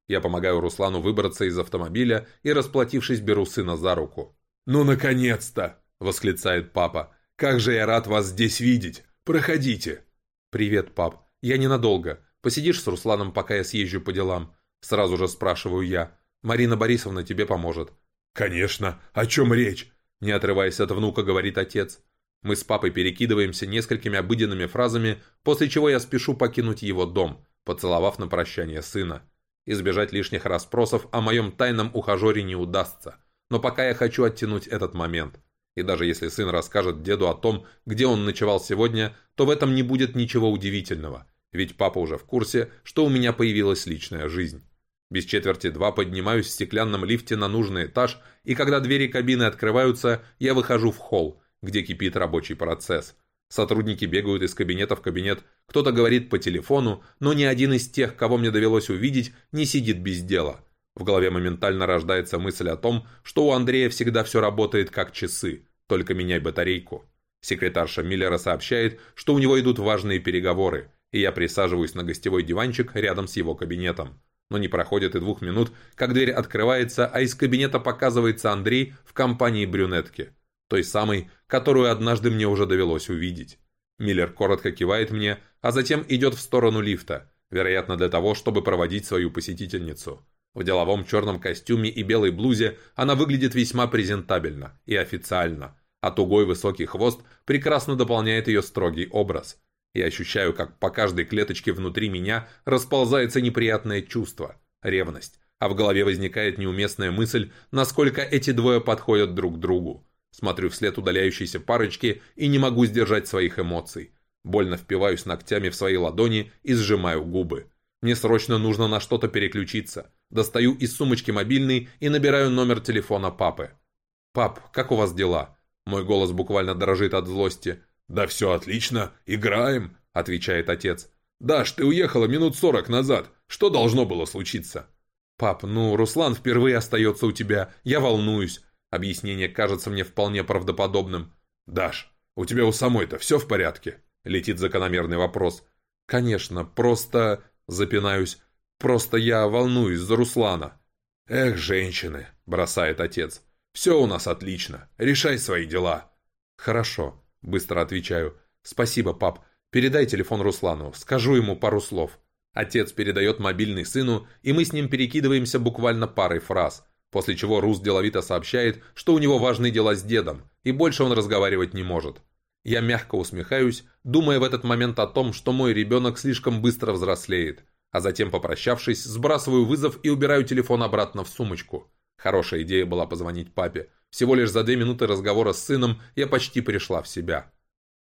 Я помогаю Руслану выбраться из автомобиля и, расплатившись, беру сына за руку. «Ну, наконец-то!» – восклицает папа. «Как же я рад вас здесь видеть! Проходите!» «Привет, пап. Я ненадолго. Посидишь с Русланом, пока я съезжу по делам?» Сразу же спрашиваю я. «Марина Борисовна тебе поможет». «Конечно. О чем речь?» Не отрываясь от внука, говорит отец. Мы с папой перекидываемся несколькими обыденными фразами, после чего я спешу покинуть его дом, поцеловав на прощание сына. Избежать лишних расспросов о моем тайном ухажере не удастся. Но пока я хочу оттянуть этот момент. И даже если сын расскажет деду о том, где он ночевал сегодня, то в этом не будет ничего удивительного. Ведь папа уже в курсе, что у меня появилась личная жизнь. Без четверти два поднимаюсь в стеклянном лифте на нужный этаж, и когда двери кабины открываются, я выхожу в холл, где кипит рабочий процесс. Сотрудники бегают из кабинета в кабинет, кто-то говорит по телефону, но ни один из тех, кого мне довелось увидеть, не сидит без дела. В голове моментально рождается мысль о том, что у Андрея всегда все работает как часы, только меняй батарейку. Секретарша Миллера сообщает, что у него идут важные переговоры, и я присаживаюсь на гостевой диванчик рядом с его кабинетом. Но не проходит и двух минут, как дверь открывается, а из кабинета показывается Андрей в компании брюнетки той самой, которую однажды мне уже довелось увидеть. Миллер коротко кивает мне, а затем идет в сторону лифта, вероятно для того, чтобы проводить свою посетительницу. В деловом черном костюме и белой блузе она выглядит весьма презентабельно и официально, а тугой высокий хвост прекрасно дополняет ее строгий образ. Я ощущаю, как по каждой клеточке внутри меня расползается неприятное чувство – ревность, а в голове возникает неуместная мысль, насколько эти двое подходят друг другу. Смотрю вслед удаляющейся парочки и не могу сдержать своих эмоций. Больно впиваюсь ногтями в свои ладони и сжимаю губы. Мне срочно нужно на что-то переключиться. Достаю из сумочки мобильный и набираю номер телефона папы. «Пап, как у вас дела?» Мой голос буквально дрожит от злости. «Да все отлично, играем», — отвечает отец. «Даш, ты уехала минут сорок назад. Что должно было случиться?» «Пап, ну, Руслан впервые остается у тебя. Я волнуюсь. Объяснение кажется мне вполне правдоподобным. «Даш, у тебя у самой-то все в порядке?» Летит закономерный вопрос. «Конечно, просто...» Запинаюсь. «Просто я волнуюсь за Руслана». «Эх, женщины!» – бросает отец. «Все у нас отлично. Решай свои дела». «Хорошо», – быстро отвечаю. «Спасибо, пап. Передай телефон Руслану. Скажу ему пару слов». Отец передает мобильный сыну, и мы с ним перекидываемся буквально парой фраз. После чего Рус деловито сообщает, что у него важные дела с дедом, и больше он разговаривать не может. Я мягко усмехаюсь, думая в этот момент о том, что мой ребенок слишком быстро взрослеет, а затем, попрощавшись, сбрасываю вызов и убираю телефон обратно в сумочку. Хорошая идея была позвонить папе. Всего лишь за две минуты разговора с сыном я почти пришла в себя.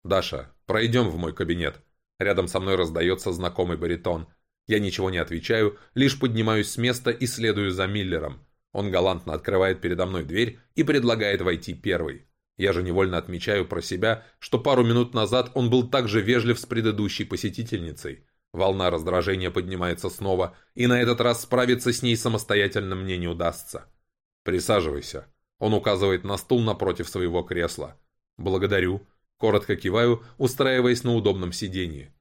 «Даша, пройдем в мой кабинет». Рядом со мной раздается знакомый баритон. Я ничего не отвечаю, лишь поднимаюсь с места и следую за Миллером. Он галантно открывает передо мной дверь и предлагает войти первый. Я же невольно отмечаю про себя, что пару минут назад он был так же вежлив с предыдущей посетительницей. Волна раздражения поднимается снова, и на этот раз справиться с ней самостоятельно мне не удастся. «Присаживайся». Он указывает на стул напротив своего кресла. «Благодарю». Коротко киваю, устраиваясь на удобном сиденье.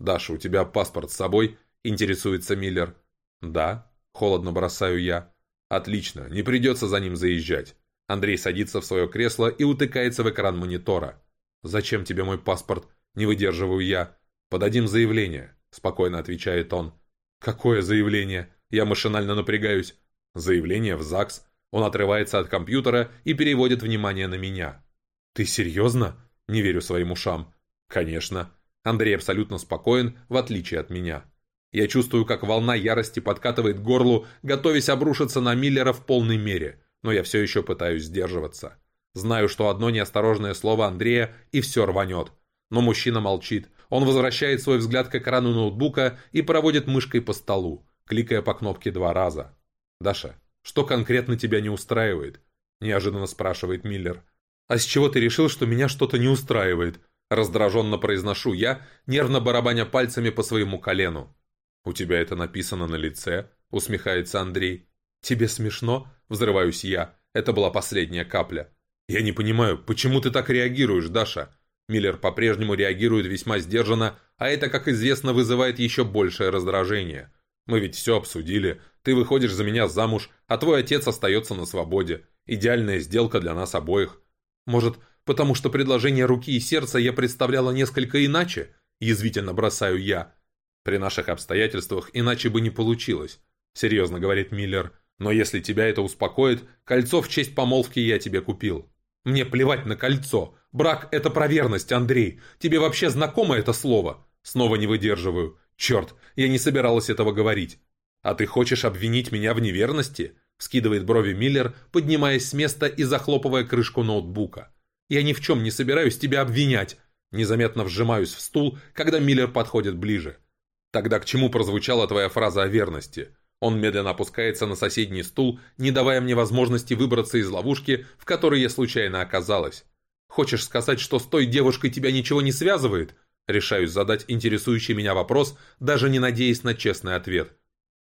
«Даша, у тебя паспорт с собой?» – интересуется Миллер. «Да», – холодно бросаю я. Отлично, не придется за ним заезжать. Андрей садится в свое кресло и утыкается в экран монитора. «Зачем тебе мой паспорт?» Не выдерживаю я. «Подадим заявление», – спокойно отвечает он. «Какое заявление?» Я машинально напрягаюсь. «Заявление в ЗАГС». Он отрывается от компьютера и переводит внимание на меня. «Ты серьезно?» Не верю своим ушам. «Конечно». Андрей абсолютно спокоен, в отличие от меня. Я чувствую, как волна ярости подкатывает горлу, готовясь обрушиться на Миллера в полной мере, но я все еще пытаюсь сдерживаться. Знаю, что одно неосторожное слово Андрея и все рванет. Но мужчина молчит. Он возвращает свой взгляд к экрану ноутбука и проводит мышкой по столу, кликая по кнопке два раза. «Даша, что конкретно тебя не устраивает?» – неожиданно спрашивает Миллер. «А с чего ты решил, что меня что-то не устраивает?» – раздраженно произношу я, нервно барабаня пальцами по своему колену. «У тебя это написано на лице?» — усмехается Андрей. «Тебе смешно?» — взрываюсь я. Это была последняя капля. «Я не понимаю, почему ты так реагируешь, Даша?» Миллер по-прежнему реагирует весьма сдержанно, а это, как известно, вызывает еще большее раздражение. «Мы ведь все обсудили. Ты выходишь за меня замуж, а твой отец остается на свободе. Идеальная сделка для нас обоих. Может, потому что предложение руки и сердца я представляла несколько иначе?» Язвительно бросаю я. При наших обстоятельствах иначе бы не получилось, серьезно говорит Миллер. Но если тебя это успокоит, кольцо в честь помолвки я тебе купил. Мне плевать на кольцо. Брак – это про верность, Андрей. Тебе вообще знакомо это слово? Снова не выдерживаю. Черт, я не собиралась этого говорить. А ты хочешь обвинить меня в неверности? Скидывает брови Миллер, поднимаясь с места и захлопывая крышку ноутбука. Я ни в чем не собираюсь тебя обвинять. Незаметно вжимаюсь в стул, когда Миллер подходит ближе. Тогда к чему прозвучала твоя фраза о верности? Он медленно опускается на соседний стул, не давая мне возможности выбраться из ловушки, в которой я случайно оказалась. Хочешь сказать, что с той девушкой тебя ничего не связывает? Решаюсь задать интересующий меня вопрос, даже не надеясь на честный ответ.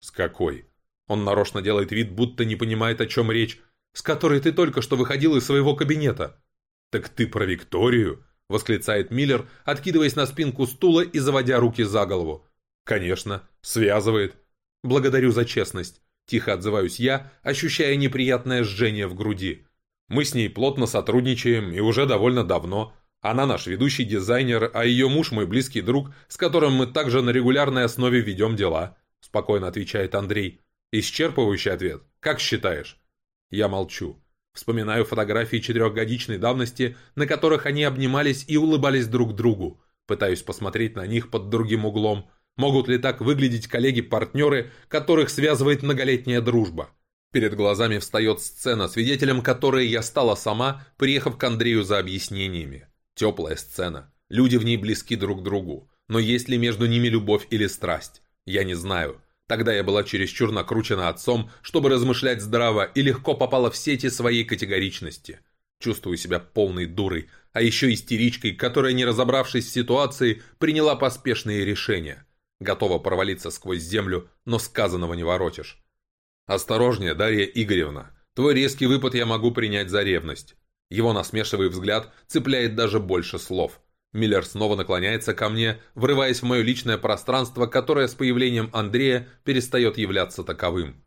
С какой? Он нарочно делает вид, будто не понимает, о чем речь. С которой ты только что выходил из своего кабинета. Так ты про Викторию? Восклицает Миллер, откидываясь на спинку стула и заводя руки за голову. «Конечно, связывает. Благодарю за честность», – тихо отзываюсь я, ощущая неприятное жжение в груди. «Мы с ней плотно сотрудничаем и уже довольно давно. Она наш ведущий дизайнер, а ее муж мой близкий друг, с которым мы также на регулярной основе ведем дела», – спокойно отвечает Андрей. «Исчерпывающий ответ. Как считаешь?» Я молчу. Вспоминаю фотографии четырехгодичной давности, на которых они обнимались и улыбались друг другу. Пытаюсь посмотреть на них под другим углом – Могут ли так выглядеть коллеги-партнеры, которых связывает многолетняя дружба? Перед глазами встает сцена, свидетелем которой я стала сама, приехав к Андрею за объяснениями. Теплая сцена. Люди в ней близки друг другу. Но есть ли между ними любовь или страсть? Я не знаю. Тогда я была чересчур накручена отцом, чтобы размышлять здраво, и легко попала в сети своей категоричности. Чувствую себя полной дурой, а еще истеричкой, которая, не разобравшись в ситуации, приняла поспешные решения. Готова провалиться сквозь землю, но сказанного не воротишь. «Осторожнее, Дарья Игоревна. Твой резкий выпад я могу принять за ревность». Его насмешливый взгляд цепляет даже больше слов. Миллер снова наклоняется ко мне, врываясь в мое личное пространство, которое с появлением Андрея перестает являться таковым.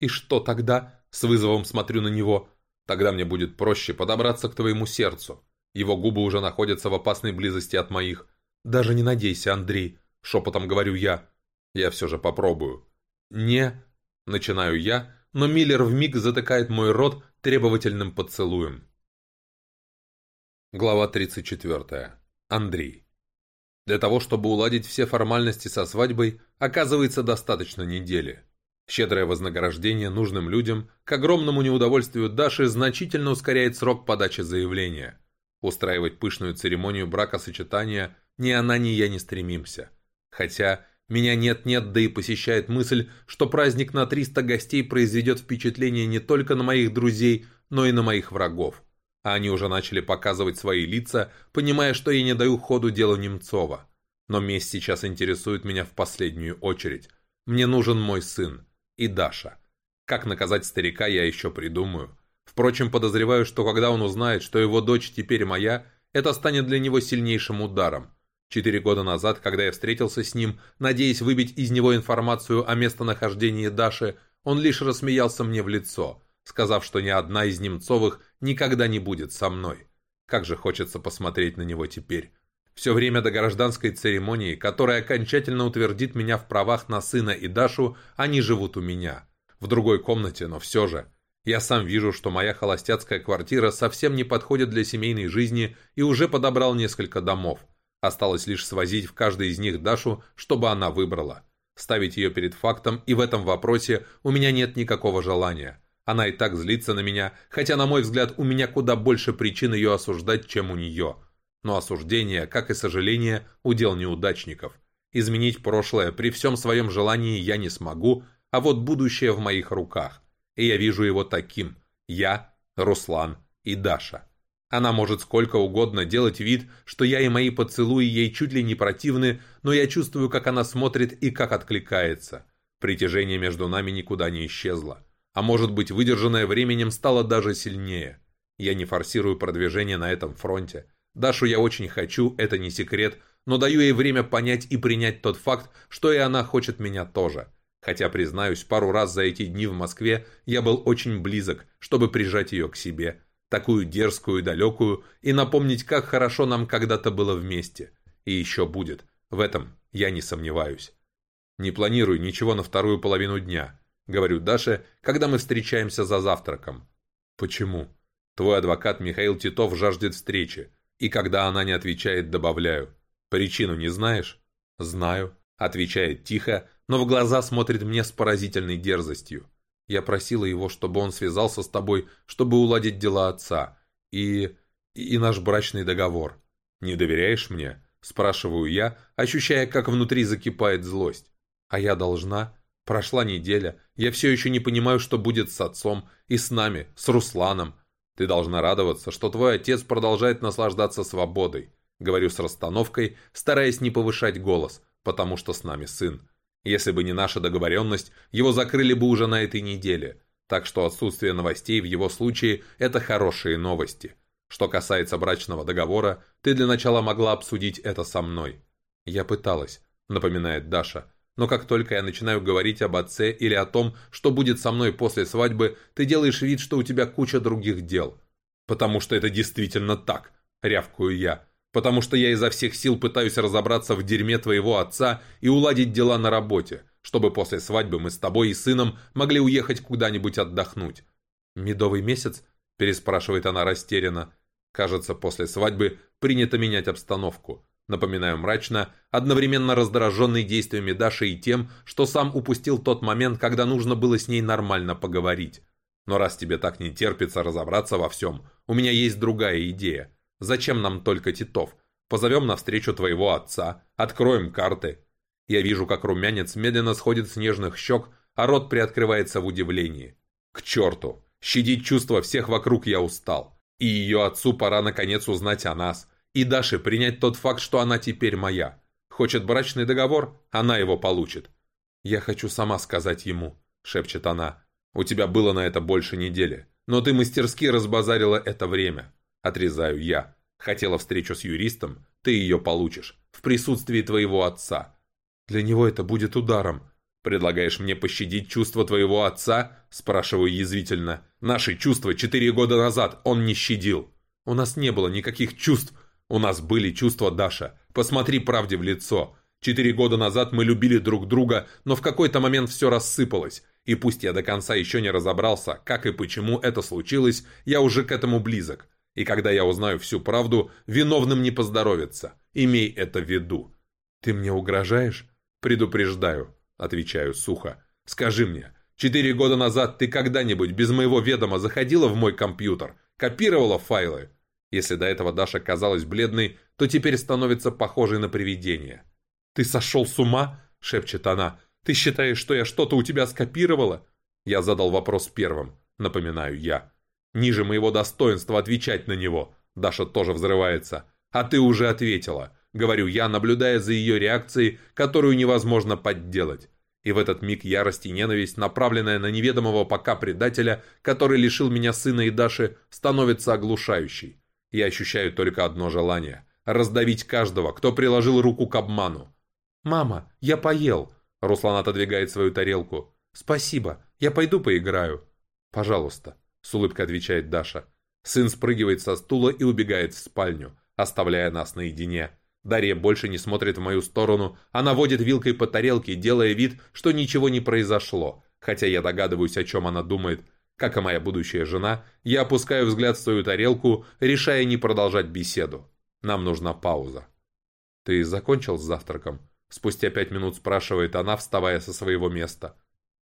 «И что тогда?» – с вызовом смотрю на него. «Тогда мне будет проще подобраться к твоему сердцу. Его губы уже находятся в опасной близости от моих. Даже не надейся, Андрей. Шепотом говорю я. Я все же попробую. Не... Начинаю я, но Миллер вмиг затыкает мой рот требовательным поцелуем. Глава 34. Андрей. Для того, чтобы уладить все формальности со свадьбой, оказывается достаточно недели. Щедрое вознаграждение нужным людям, к огромному неудовольствию Даши, значительно ускоряет срок подачи заявления. Устраивать пышную церемонию бракосочетания ни она, ни я не стремимся. Хотя меня нет-нет, да и посещает мысль, что праздник на 300 гостей произведет впечатление не только на моих друзей, но и на моих врагов. А они уже начали показывать свои лица, понимая, что я не даю ходу делу Немцова. Но месть сейчас интересует меня в последнюю очередь. Мне нужен мой сын. И Даша. Как наказать старика, я еще придумаю. Впрочем, подозреваю, что когда он узнает, что его дочь теперь моя, это станет для него сильнейшим ударом. Четыре года назад, когда я встретился с ним, надеясь выбить из него информацию о местонахождении Даши, он лишь рассмеялся мне в лицо, сказав, что ни одна из Немцовых никогда не будет со мной. Как же хочется посмотреть на него теперь. Все время до гражданской церемонии, которая окончательно утвердит меня в правах на сына и Дашу, они живут у меня. В другой комнате, но все же. Я сам вижу, что моя холостяцкая квартира совсем не подходит для семейной жизни и уже подобрал несколько домов. Осталось лишь свозить в каждый из них Дашу, чтобы она выбрала. Ставить ее перед фактом, и в этом вопросе у меня нет никакого желания. Она и так злится на меня, хотя, на мой взгляд, у меня куда больше причин ее осуждать, чем у нее. Но осуждение, как и сожаление, удел неудачников. Изменить прошлое при всем своем желании я не смогу, а вот будущее в моих руках и я вижу его таким. Я, Руслан и Даша. Она может сколько угодно делать вид, что я и мои поцелуи ей чуть ли не противны, но я чувствую, как она смотрит и как откликается. Притяжение между нами никуда не исчезло. А может быть, выдержанное временем стало даже сильнее. Я не форсирую продвижение на этом фронте. Дашу я очень хочу, это не секрет, но даю ей время понять и принять тот факт, что и она хочет меня тоже. Хотя, признаюсь, пару раз за эти дни в Москве я был очень близок, чтобы прижать ее к себе, такую дерзкую и далекую, и напомнить, как хорошо нам когда-то было вместе. И еще будет. В этом я не сомневаюсь. «Не планирую ничего на вторую половину дня», — говорю Даше, когда мы встречаемся за завтраком. «Почему?» «Твой адвокат Михаил Титов жаждет встречи, и когда она не отвечает, добавляю. Причину не знаешь?» «Знаю», — отвечает тихо, но в глаза смотрит мне с поразительной дерзостью. Я просила его, чтобы он связался с тобой, чтобы уладить дела отца. И... и наш брачный договор. Не доверяешь мне? Спрашиваю я, ощущая, как внутри закипает злость. А я должна? Прошла неделя. Я все еще не понимаю, что будет с отцом. И с нами, с Русланом. Ты должна радоваться, что твой отец продолжает наслаждаться свободой. Говорю с расстановкой, стараясь не повышать голос, потому что с нами сын. Если бы не наша договоренность, его закрыли бы уже на этой неделе. Так что отсутствие новостей в его случае – это хорошие новости. Что касается брачного договора, ты для начала могла обсудить это со мной. Я пыталась, напоминает Даша. Но как только я начинаю говорить об отце или о том, что будет со мной после свадьбы, ты делаешь вид, что у тебя куча других дел. Потому что это действительно так, рявкую я потому что я изо всех сил пытаюсь разобраться в дерьме твоего отца и уладить дела на работе, чтобы после свадьбы мы с тобой и сыном могли уехать куда-нибудь отдохнуть». «Медовый месяц?» – переспрашивает она растерянно. «Кажется, после свадьбы принято менять обстановку». Напоминаю мрачно, одновременно раздраженный действиями Даши и тем, что сам упустил тот момент, когда нужно было с ней нормально поговорить. Но раз тебе так не терпится разобраться во всем, у меня есть другая идея. Зачем нам только Титов? Позовем навстречу твоего отца, откроем карты. Я вижу, как румянец медленно сходит с нежных щек, а рот приоткрывается в удивлении. К черту! Щадить чувства всех вокруг я устал. И ее отцу пора наконец узнать о нас. И Даше принять тот факт, что она теперь моя. Хочет брачный договор? Она его получит. «Я хочу сама сказать ему», — шепчет она. «У тебя было на это больше недели, но ты мастерски разбазарила это время. Отрезаю я. Хотела встречу с юристом, ты ее получишь. В присутствии твоего отца. Для него это будет ударом. Предлагаешь мне пощадить чувства твоего отца? Спрашиваю язвительно. Наши чувства четыре года назад он не щадил. У нас не было никаких чувств. У нас были чувства, Даша. Посмотри правде в лицо. Четыре года назад мы любили друг друга, но в какой-то момент все рассыпалось. И пусть я до конца еще не разобрался, как и почему это случилось, я уже к этому близок. И когда я узнаю всю правду, виновным не поздоровится. Имей это в виду. Ты мне угрожаешь? Предупреждаю, отвечаю сухо. Скажи мне, четыре года назад ты когда-нибудь без моего ведома заходила в мой компьютер, копировала файлы? Если до этого Даша казалась бледной, то теперь становится похожей на привидение. «Ты сошел с ума?» – шепчет она. «Ты считаешь, что я что-то у тебя скопировала?» Я задал вопрос первым, напоминаю я. Ниже моего достоинства отвечать на него. Даша тоже взрывается. А ты уже ответила. Говорю я, наблюдая за ее реакцией, которую невозможно подделать. И в этот миг ярость и ненависть, направленная на неведомого пока предателя, который лишил меня сына и Даши, становится оглушающей. Я ощущаю только одно желание – раздавить каждого, кто приложил руку к обману. «Мама, я поел!» Руслан отодвигает свою тарелку. «Спасибо, я пойду поиграю». «Пожалуйста» с улыбкой отвечает Даша. Сын спрыгивает со стула и убегает в спальню, оставляя нас наедине. Дарья больше не смотрит в мою сторону, она водит вилкой по тарелке, делая вид, что ничего не произошло, хотя я догадываюсь, о чем она думает. Как и моя будущая жена, я опускаю взгляд в свою тарелку, решая не продолжать беседу. Нам нужна пауза. «Ты закончил с завтраком?» Спустя пять минут спрашивает она, вставая со своего места.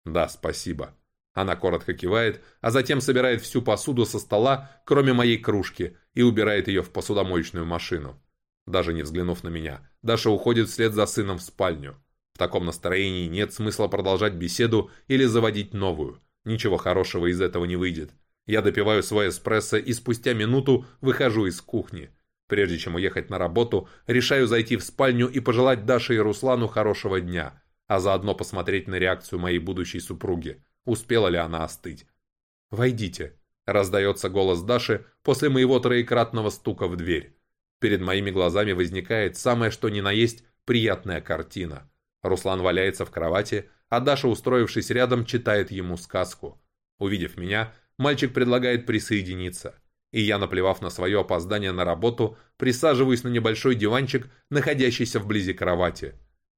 «Да, спасибо». Она коротко кивает, а затем собирает всю посуду со стола, кроме моей кружки, и убирает ее в посудомоечную машину. Даже не взглянув на меня, Даша уходит вслед за сыном в спальню. В таком настроении нет смысла продолжать беседу или заводить новую. Ничего хорошего из этого не выйдет. Я допиваю свой эспрессо и спустя минуту выхожу из кухни. Прежде чем уехать на работу, решаю зайти в спальню и пожелать Даше и Руслану хорошего дня, а заодно посмотреть на реакцию моей будущей супруги. Успела ли она остыть? «Войдите», — раздается голос Даши после моего троекратного стука в дверь. Перед моими глазами возникает самое что ни на есть приятная картина. Руслан валяется в кровати, а Даша, устроившись рядом, читает ему сказку. Увидев меня, мальчик предлагает присоединиться. И я, наплевав на свое опоздание на работу, присаживаюсь на небольшой диванчик, находящийся вблизи кровати.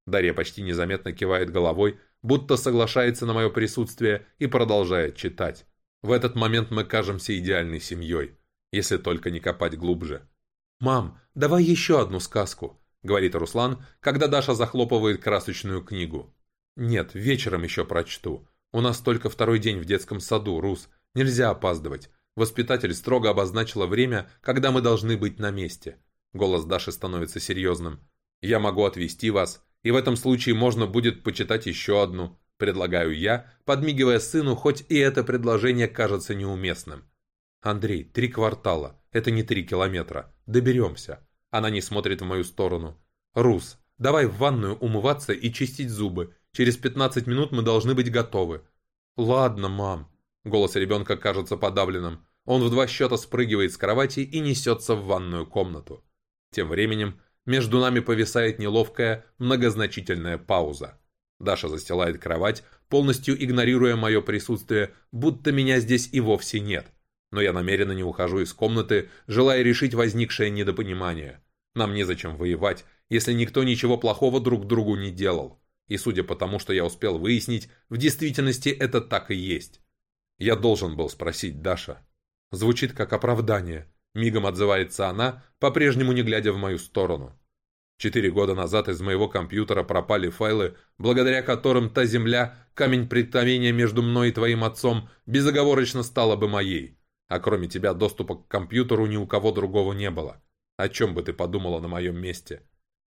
Дарья почти незаметно кивает головой, будто соглашается на мое присутствие и продолжает читать. В этот момент мы кажемся идеальной семьей, если только не копать глубже. «Мам, давай еще одну сказку», — говорит Руслан, когда Даша захлопывает красочную книгу. «Нет, вечером еще прочту. У нас только второй день в детском саду, Рус. Нельзя опаздывать. Воспитатель строго обозначила время, когда мы должны быть на месте». Голос Даши становится серьезным. «Я могу отвезти вас, и в этом случае можно будет почитать еще одну», предлагаю я, подмигивая сыну, хоть и это предложение кажется неуместным. «Андрей, три квартала. Это не три километра. Доберемся». Она не смотрит в мою сторону. «Рус, давай в ванную умываться и чистить зубы. Через 15 минут мы должны быть готовы». «Ладно, мам». Голос ребенка кажется подавленным. Он в два счета спрыгивает с кровати и несется в ванную комнату. Тем временем между нами повисает неловкая, многозначительная пауза. Даша застилает кровать, полностью игнорируя мое присутствие, будто меня здесь и вовсе нет. Но я намеренно не ухожу из комнаты, желая решить возникшее недопонимание. Нам незачем воевать, если никто ничего плохого друг другу не делал. И судя по тому, что я успел выяснить, в действительности это так и есть. Я должен был спросить Даша. Звучит как оправдание. Мигом отзывается она, по-прежнему не глядя в мою сторону. Четыре года назад из моего компьютера пропали файлы, благодаря которым та земля, камень преткновения между мной и твоим отцом, безоговорочно стала бы моей. А кроме тебя доступа к компьютеру ни у кого другого не было. О чем бы ты подумала на моем месте?»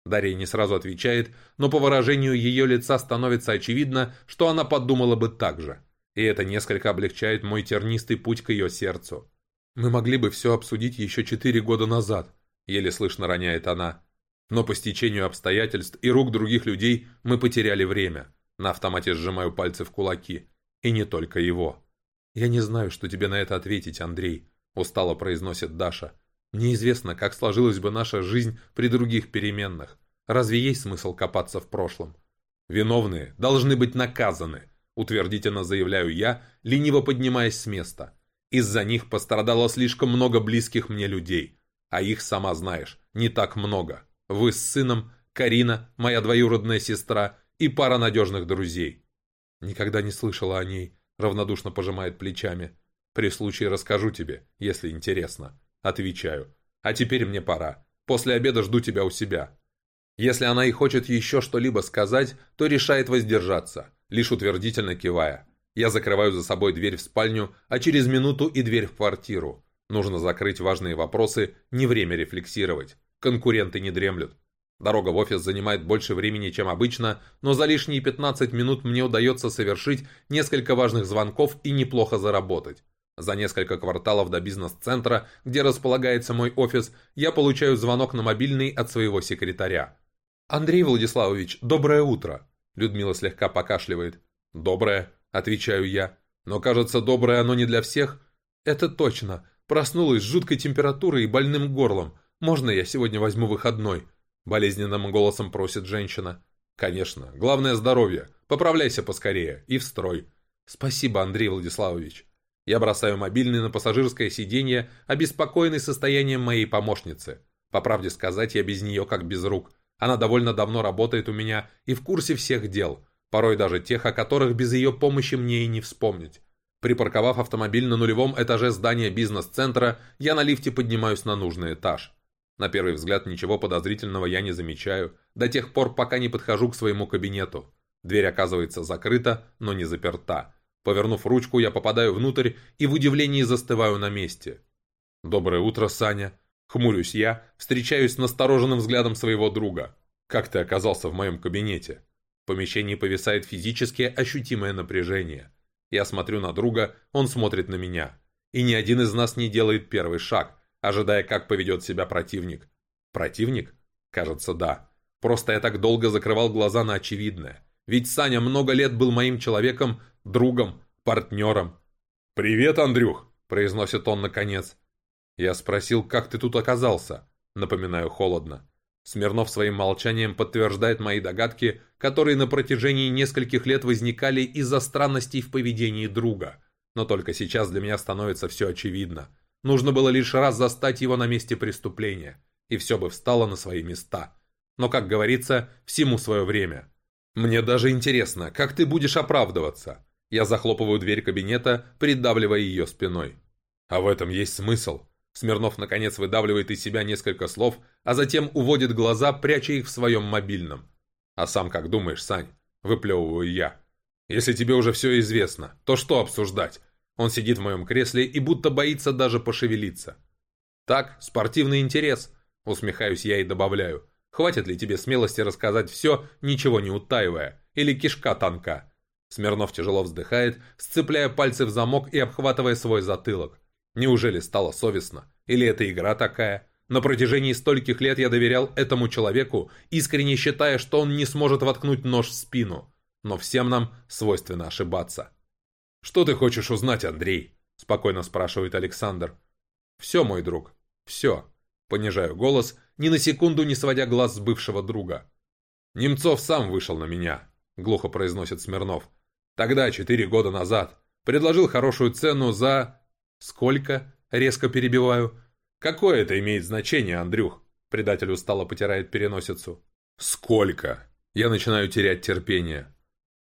Дарья не сразу отвечает, но по выражению ее лица становится очевидно, что она подумала бы так же. И это несколько облегчает мой тернистый путь к ее сердцу. «Мы могли бы все обсудить еще четыре года назад», — еле слышно роняет она. «Но по стечению обстоятельств и рук других людей мы потеряли время». На автомате сжимаю пальцы в кулаки. И не только его. «Я не знаю, что тебе на это ответить, Андрей», — устало произносит Даша. Неизвестно, как сложилась бы наша жизнь при других переменных. Разве есть смысл копаться в прошлом? Виновные должны быть наказаны, утвердительно заявляю я, лениво поднимаясь с места. Из-за них пострадало слишком много близких мне людей. А их, сама знаешь, не так много. Вы с сыном, Карина, моя двоюродная сестра и пара надежных друзей. Никогда не слышала о ней, равнодушно пожимает плечами. При случае расскажу тебе, если интересно. Отвечаю. А теперь мне пора. После обеда жду тебя у себя. Если она и хочет еще что-либо сказать, то решает воздержаться, лишь утвердительно кивая. Я закрываю за собой дверь в спальню, а через минуту и дверь в квартиру. Нужно закрыть важные вопросы, не время рефлексировать. Конкуренты не дремлют. Дорога в офис занимает больше времени, чем обычно, но за лишние 15 минут мне удается совершить несколько важных звонков и неплохо заработать. За несколько кварталов до бизнес-центра, где располагается мой офис, я получаю звонок на мобильный от своего секретаря. «Андрей Владиславович, доброе утро!» Людмила слегка покашливает. «Доброе», — отвечаю я. «Но кажется, доброе оно не для всех». «Это точно. Проснулась с жуткой температурой и больным горлом. Можно я сегодня возьму выходной?» Болезненным голосом просит женщина. «Конечно. Главное здоровье. Поправляйся поскорее. И в строй». «Спасибо, Андрей Владиславович». Я бросаю мобильный на пассажирское сиденье, обеспокоенный состоянием моей помощницы. По правде сказать, я без нее как без рук. Она довольно давно работает у меня и в курсе всех дел, порой даже тех, о которых без ее помощи мне и не вспомнить. Припарковав автомобиль на нулевом этаже здания бизнес-центра, я на лифте поднимаюсь на нужный этаж. На первый взгляд ничего подозрительного я не замечаю, до тех пор, пока не подхожу к своему кабинету. Дверь оказывается закрыта, но не заперта. Повернув ручку, я попадаю внутрь и в удивлении застываю на месте. «Доброе утро, Саня!» Хмурюсь я, встречаюсь с настороженным взглядом своего друга. «Как ты оказался в моем кабинете?» В помещении повисает физически ощутимое напряжение. Я смотрю на друга, он смотрит на меня. И ни один из нас не делает первый шаг, ожидая, как поведет себя противник. Противник? Кажется, да. Просто я так долго закрывал глаза на очевидное. Ведь Саня много лет был моим человеком, другом, партнером. «Привет, Андрюх!» – произносит он наконец. Я спросил, как ты тут оказался? Напоминаю холодно. Смирнов своим молчанием подтверждает мои догадки, которые на протяжении нескольких лет возникали из-за странностей в поведении друга. Но только сейчас для меня становится все очевидно. Нужно было лишь раз застать его на месте преступления, и все бы встало на свои места. Но, как говорится, всему свое время. Мне даже интересно, как ты будешь оправдываться? Я захлопываю дверь кабинета, придавливая ее спиной. А в этом есть смысл. Смирнов, наконец, выдавливает из себя несколько слов, а затем уводит глаза, пряча их в своем мобильном. «А сам как думаешь, Сань?» – выплевываю я. «Если тебе уже все известно, то что обсуждать?» Он сидит в моем кресле и будто боится даже пошевелиться. «Так, спортивный интерес», – усмехаюсь я и добавляю. «Хватит ли тебе смелости рассказать все, ничего не утаивая? Или кишка танка?» Смирнов тяжело вздыхает, сцепляя пальцы в замок и обхватывая свой затылок. Неужели стало совестно? Или это игра такая? На протяжении стольких лет я доверял этому человеку, искренне считая, что он не сможет воткнуть нож в спину. Но всем нам свойственно ошибаться. «Что ты хочешь узнать, Андрей?» – спокойно спрашивает Александр. «Все, мой друг, все». Понижаю голос, ни на секунду не сводя глаз с бывшего друга. «Немцов сам вышел на меня», – глухо произносит Смирнов. «Тогда, четыре года назад, предложил хорошую цену за...» «Сколько?» — резко перебиваю. «Какое это имеет значение, Андрюх?» Предатель устало потирает переносицу. «Сколько?» Я начинаю терять терпение.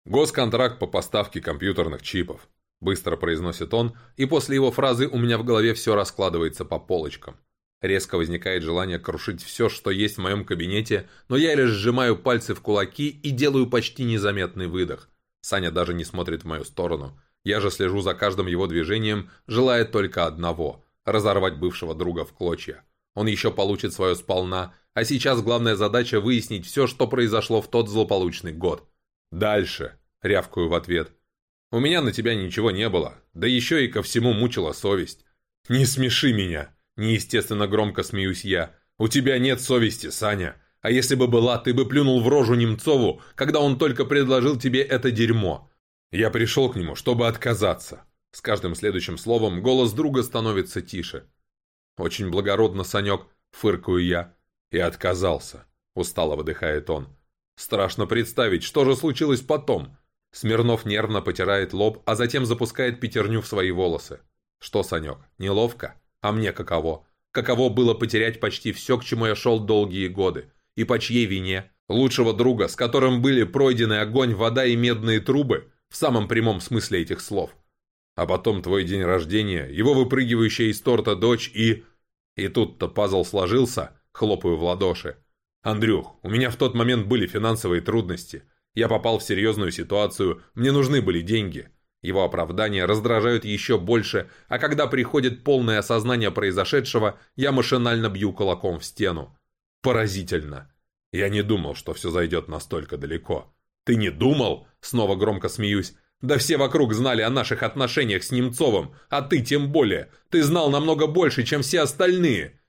«Госконтракт по поставке компьютерных чипов», — быстро произносит он, и после его фразы у меня в голове все раскладывается по полочкам. Резко возникает желание крушить все, что есть в моем кабинете, но я лишь сжимаю пальцы в кулаки и делаю почти незаметный выдох. Саня даже не смотрит в мою сторону. Я же слежу за каждым его движением, желая только одного – разорвать бывшего друга в клочья. Он еще получит свое сполна, а сейчас главная задача – выяснить все, что произошло в тот злополучный год. «Дальше», – рявкаю в ответ. «У меня на тебя ничего не было, да еще и ко всему мучила совесть». «Не смеши меня!» – неестественно громко смеюсь я. «У тебя нет совести, Саня. А если бы была, ты бы плюнул в рожу Немцову, когда он только предложил тебе это дерьмо. Я пришел к нему, чтобы отказаться. С каждым следующим словом голос друга становится тише. «Очень благородно, Санек», — фыркаю я. «И отказался», — устало выдыхает он. «Страшно представить, что же случилось потом». Смирнов нервно потирает лоб, а затем запускает пятерню в свои волосы. «Что, Санек, неловко? А мне каково? Каково было потерять почти все, к чему я шел долгие годы? И по чьей вине? Лучшего друга, с которым были пройдены огонь, вода и медные трубы? В самом прямом смысле этих слов. А потом твой день рождения, его выпрыгивающая из торта дочь и... И тут-то пазл сложился, хлопаю в ладоши. «Андрюх, у меня в тот момент были финансовые трудности. Я попал в серьезную ситуацию, мне нужны были деньги». Его оправдания раздражают еще больше, а когда приходит полное осознание произошедшего, я машинально бью кулаком в стену. Поразительно. Я не думал, что все зайдет настолько далеко. «Ты не думал?» — снова громко смеюсь. «Да все вокруг знали о наших отношениях с Немцовым, а ты тем более. Ты знал намного больше, чем все остальные».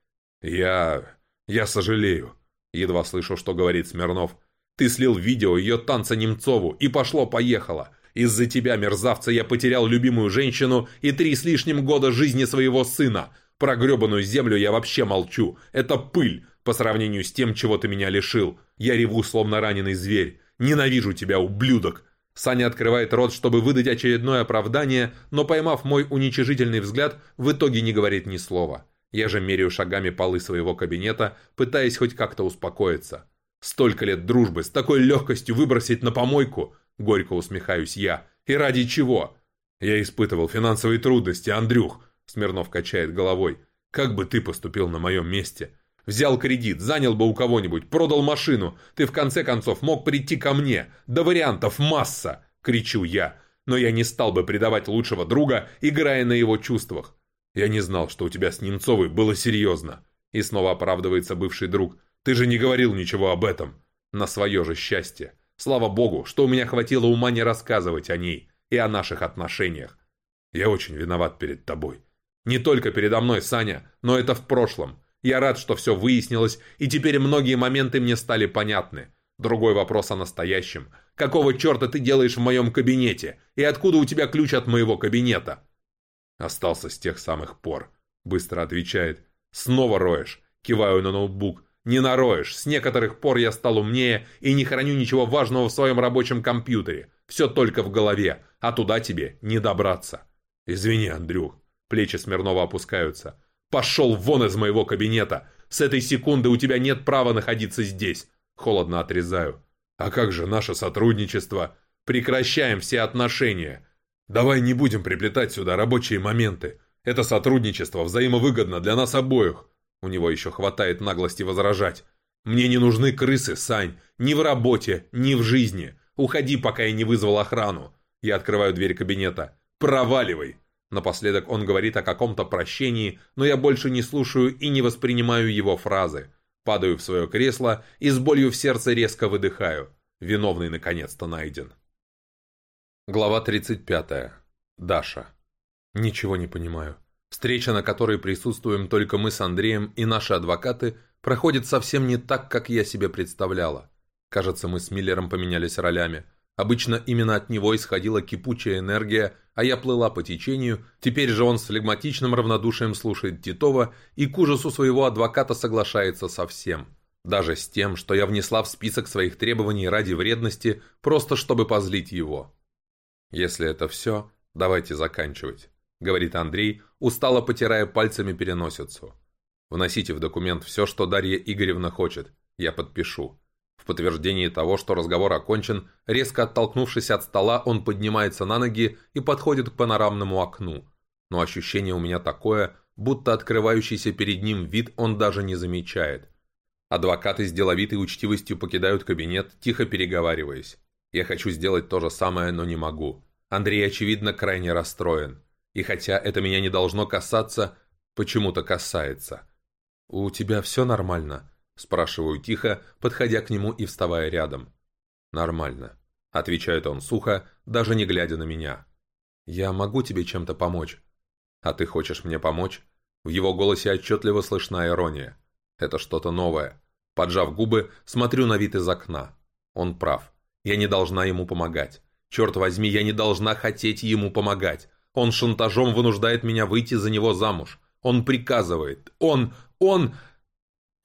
«Я... я сожалею», — едва слышу, что говорит Смирнов. «Ты слил видео ее танца Немцову, и пошло-поехало. Из-за тебя, мерзавца, я потерял любимую женщину и три с лишним года жизни своего сына. Про гребаную землю я вообще молчу. Это пыль по сравнению с тем, чего ты меня лишил. Я реву, словно раненый зверь. Ненавижу тебя, ублюдок!» Саня открывает рот, чтобы выдать очередное оправдание, но, поймав мой уничижительный взгляд, в итоге не говорит ни слова. Я же меряю шагами полы своего кабинета, пытаясь хоть как-то успокоиться. Столько лет дружбы, с такой легкостью выбросить на помойку, горько усмехаюсь я. И ради чего? «Я испытывал финансовые трудности, Андрюх», — Смирнов качает головой. «Как бы ты поступил на моем месте? Взял кредит, занял бы у кого-нибудь, продал машину. Ты в конце концов мог прийти ко мне. Да вариантов масса!» — кричу я. Но я не стал бы предавать лучшего друга, играя на его чувствах. Я не знал, что у тебя с Немцовой было серьезно. И снова оправдывается бывший друг. Ты же не говорил ничего об этом. На свое же счастье. Слава богу, что у меня хватило ума не рассказывать о ней и о наших отношениях. Я очень виноват перед тобой. Не только передо мной, Саня, но это в прошлом. Я рад, что все выяснилось, и теперь многие моменты мне стали понятны. Другой вопрос о настоящем. Какого черта ты делаешь в моем кабинете? И откуда у тебя ключ от моего кабинета? Остался с тех самых пор. Быстро отвечает. Снова роешь. Киваю на ноутбук. Не нароешь. С некоторых пор я стал умнее и не храню ничего важного в своем рабочем компьютере. Все только в голове, а туда тебе не добраться. Извини, Андрюх. Плечи Смирнова опускаются. Пошел вон из моего кабинета. С этой секунды у тебя нет права находиться здесь. Холодно отрезаю. А как же наше сотрудничество? Прекращаем все отношения. Давай не будем приплетать сюда рабочие моменты. Это сотрудничество взаимовыгодно для нас обоих. У него еще хватает наглости возражать. «Мне не нужны крысы, Сань. Ни в работе, ни в жизни. Уходи, пока я не вызвал охрану». Я открываю дверь кабинета. «Проваливай!» Напоследок он говорит о каком-то прощении, но я больше не слушаю и не воспринимаю его фразы. Падаю в свое кресло и с болью в сердце резко выдыхаю. Виновный наконец-то найден. Глава 35. Даша. Ничего не понимаю. Встреча, на которой присутствуем только мы с Андреем и наши адвокаты, проходит совсем не так, как я себе представляла. Кажется, мы с Миллером поменялись ролями. Обычно именно от него исходила кипучая энергия, а я плыла по течению, теперь же он с флегматичным равнодушием слушает Титова и к ужасу своего адвоката соглашается со всем. Даже с тем, что я внесла в список своих требований ради вредности, просто чтобы позлить его. Если это все, давайте заканчивать. — говорит Андрей, устало потирая пальцами переносицу. «Вносите в документ все, что Дарья Игоревна хочет. Я подпишу». В подтверждении того, что разговор окончен, резко оттолкнувшись от стола, он поднимается на ноги и подходит к панорамному окну. Но ощущение у меня такое, будто открывающийся перед ним вид он даже не замечает. Адвокаты с деловитой учтивостью покидают кабинет, тихо переговариваясь. Я хочу сделать то же самое, но не могу. Андрей, очевидно, крайне расстроен. И хотя это меня не должно касаться, почему-то касается. «У тебя все нормально?» – спрашиваю тихо, подходя к нему и вставая рядом. «Нормально», – отвечает он сухо, даже не глядя на меня. «Я могу тебе чем-то помочь?» «А ты хочешь мне помочь?» В его голосе отчетливо слышна ирония. «Это что-то новое». Поджав губы, смотрю на вид из окна. Он прав. Я не должна ему помогать. Черт возьми, я не должна хотеть ему помогать. Он шантажом вынуждает меня выйти за него замуж. Он приказывает. Он... Он...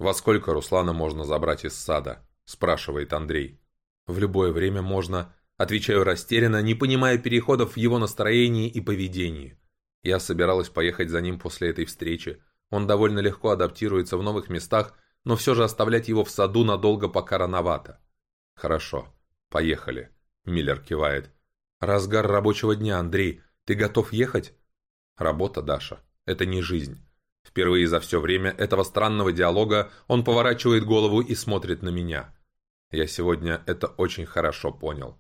«Во сколько Руслана можно забрать из сада?» – спрашивает Андрей. «В любое время можно...» – отвечаю растерянно, не понимая переходов в его настроении и поведении. Я собиралась поехать за ним после этой встречи. Он довольно легко адаптируется в новых местах, но все же оставлять его в саду надолго пока рановато. «Хорошо, поехали», – Миллер кивает. «Разгар рабочего дня, Андрей. Ты готов ехать? Работа, Даша. Это не жизнь. Впервые за все время этого странного диалога он поворачивает голову и смотрит на меня. Я сегодня это очень хорошо понял.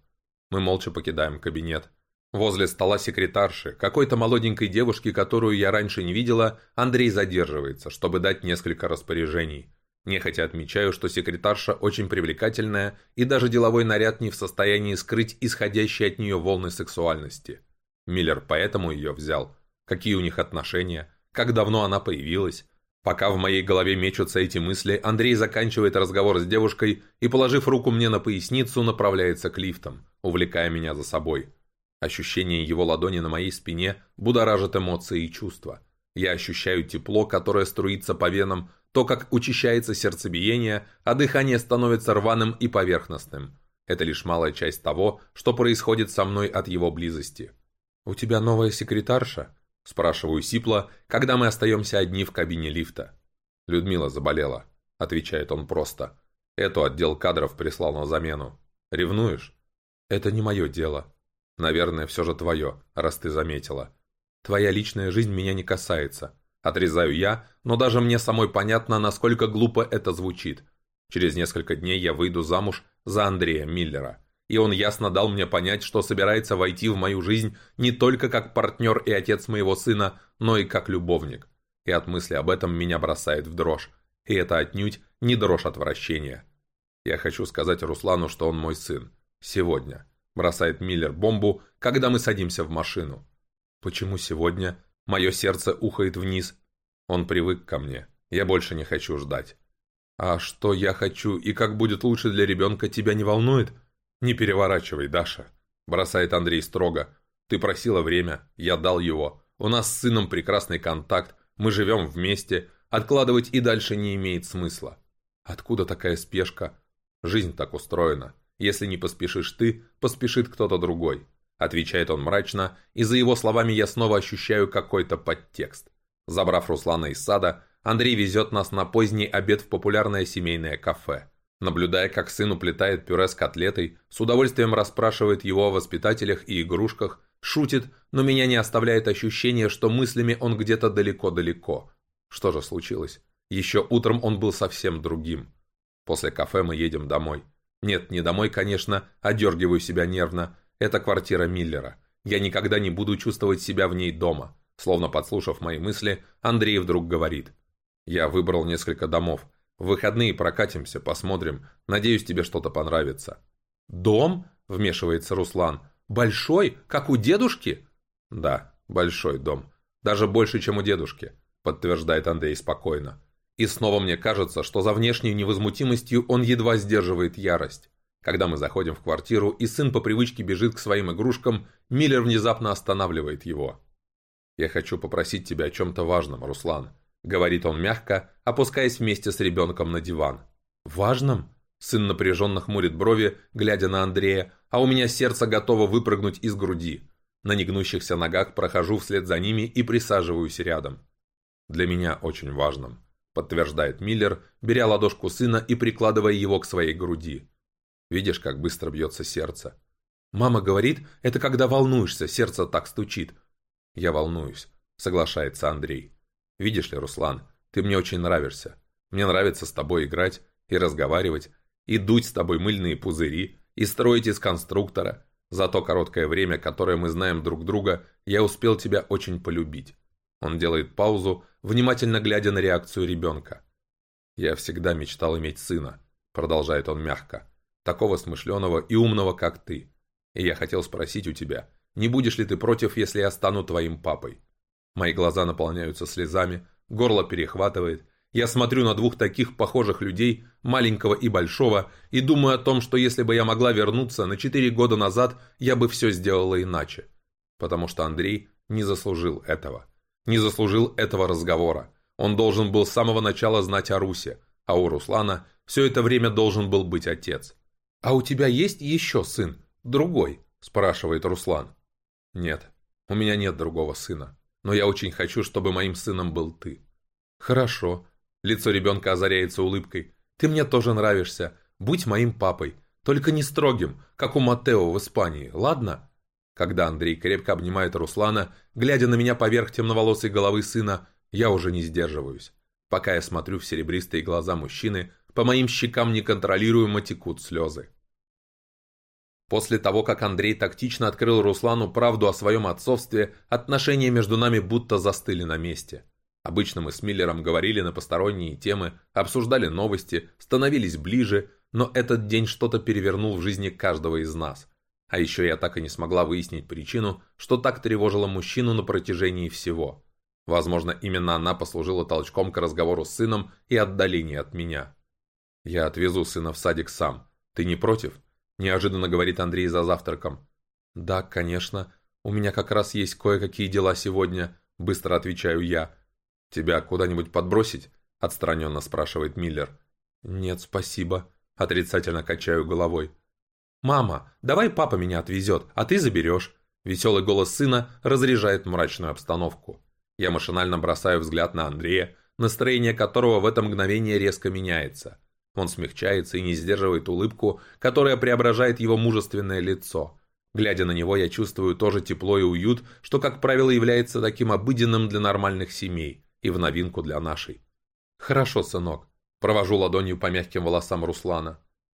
Мы молча покидаем кабинет. Возле стола секретарши, какой-то молоденькой девушки, которую я раньше не видела, Андрей задерживается, чтобы дать несколько распоряжений. Нехотя отмечаю, что секретарша очень привлекательная, и даже деловой наряд не в состоянии скрыть исходящие от нее волны сексуальности. Миллер поэтому ее взял. Какие у них отношения? Как давно она появилась? Пока в моей голове мечутся эти мысли, Андрей заканчивает разговор с девушкой и, положив руку мне на поясницу, направляется к лифтам, увлекая меня за собой. Ощущение его ладони на моей спине будоражит эмоции и чувства. Я ощущаю тепло, которое струится по венам, то, как учащается сердцебиение, а дыхание становится рваным и поверхностным. Это лишь малая часть того, что происходит со мной от его близости. «У тебя новая секретарша?» – спрашиваю Сипла, когда мы остаемся одни в кабине лифта. «Людмила заболела», – отвечает он просто. «Эту отдел кадров прислал на замену. Ревнуешь?» «Это не мое дело». Наверное, все же твое, раз ты заметила. Твоя личная жизнь меня не касается. Отрезаю я, но даже мне самой понятно, насколько глупо это звучит. Через несколько дней я выйду замуж за Андрея Миллера. И он ясно дал мне понять, что собирается войти в мою жизнь не только как партнер и отец моего сына, но и как любовник. И от мысли об этом меня бросает в дрожь. И это отнюдь не дрожь отвращения. Я хочу сказать Руслану, что он мой сын. Сегодня. Бросает Миллер бомбу, когда мы садимся в машину. Почему сегодня? Мое сердце ухает вниз. Он привык ко мне. Я больше не хочу ждать. А что я хочу и как будет лучше для ребенка, тебя не волнует? Не переворачивай, Даша. Бросает Андрей строго. Ты просила время, я дал его. У нас с сыном прекрасный контакт, мы живем вместе. Откладывать и дальше не имеет смысла. Откуда такая спешка? Жизнь так устроена. Если не поспешишь ты, поспешит кто-то другой. Отвечает он мрачно, и за его словами я снова ощущаю какой-то подтекст. Забрав Руслана из сада, Андрей везет нас на поздний обед в популярное семейное кафе. Наблюдая, как сын уплетает пюре с котлетой, с удовольствием расспрашивает его о воспитателях и игрушках, шутит, но меня не оставляет ощущение, что мыслями он где-то далеко-далеко. Что же случилось? Еще утром он был совсем другим. После кафе мы едем домой. Нет, не домой, конечно, одергиваю себя нервно. Это квартира Миллера. Я никогда не буду чувствовать себя в ней дома. Словно подслушав мои мысли, Андрей вдруг говорит. Я выбрал несколько домов. В выходные прокатимся, посмотрим. Надеюсь, тебе что-то понравится. «Дом?» – вмешивается Руслан. «Большой? Как у дедушки?» «Да, большой дом. Даже больше, чем у дедушки», – подтверждает Андрей спокойно. И снова мне кажется, что за внешней невозмутимостью он едва сдерживает ярость. Когда мы заходим в квартиру, и сын по привычке бежит к своим игрушкам, Миллер внезапно останавливает его. «Я хочу попросить тебя о чем-то важном, Руслан», — говорит он мягко, опускаясь вместе с ребенком на диван. «Важном?» Сын напряженно хмурит брови, глядя на Андрея, а у меня сердце готово выпрыгнуть из груди. На негнущихся ногах прохожу вслед за ними и присаживаюсь рядом. «Для меня очень важным», — подтверждает Миллер, беря ладошку сына и прикладывая его к своей груди. Видишь, как быстро бьется сердце. Мама говорит, это когда волнуешься, сердце так стучит. Я волнуюсь, соглашается Андрей. Видишь ли, Руслан, ты мне очень нравишься. Мне нравится с тобой играть и разговаривать, и дуть с тобой мыльные пузыри, и строить из конструктора. За то короткое время, которое мы знаем друг друга, я успел тебя очень полюбить. Он делает паузу, внимательно глядя на реакцию ребенка. «Я всегда мечтал иметь сына», — продолжает он мягко такого смышленого и умного, как ты. И я хотел спросить у тебя, не будешь ли ты против, если я стану твоим папой? Мои глаза наполняются слезами, горло перехватывает. Я смотрю на двух таких похожих людей, маленького и большого, и думаю о том, что если бы я могла вернуться на четыре года назад, я бы все сделала иначе. Потому что Андрей не заслужил этого. Не заслужил этого разговора. Он должен был с самого начала знать о Русе, а у Руслана все это время должен был быть отец. «А у тебя есть еще сын? Другой?» – спрашивает Руслан. «Нет, у меня нет другого сына. Но я очень хочу, чтобы моим сыном был ты». «Хорошо». Лицо ребенка озаряется улыбкой. «Ты мне тоже нравишься. Будь моим папой. Только не строгим, как у Матео в Испании, ладно?» Когда Андрей крепко обнимает Руслана, глядя на меня поверх темноволосой головы сына, я уже не сдерживаюсь. Пока я смотрю в серебристые глаза мужчины, по моим щекам неконтролируемо текут слезы. После того, как Андрей тактично открыл Руслану правду о своем отцовстве, отношения между нами будто застыли на месте. Обычно мы с Миллером говорили на посторонние темы, обсуждали новости, становились ближе, но этот день что-то перевернул в жизни каждого из нас. А еще я так и не смогла выяснить причину, что так тревожило мужчину на протяжении всего. Возможно, именно она послужила толчком к разговору с сыном и отдалении от меня. «Я отвезу сына в садик сам. Ты не против?» Неожиданно говорит Андрей за завтраком. «Да, конечно. У меня как раз есть кое-какие дела сегодня», быстро отвечаю я. «Тебя куда-нибудь подбросить?» отстраненно спрашивает Миллер. «Нет, спасибо», отрицательно качаю головой. «Мама, давай папа меня отвезет, а ты заберешь». Веселый голос сына разряжает мрачную обстановку. Я машинально бросаю взгляд на Андрея, настроение которого в это мгновение резко меняется. Он смягчается и не сдерживает улыбку, которая преображает его мужественное лицо. Глядя на него, я чувствую тоже тепло и уют, что, как правило, является таким обыденным для нормальных семей и в новинку для нашей. «Хорошо, сынок». Провожу ладонью по мягким волосам Руслана.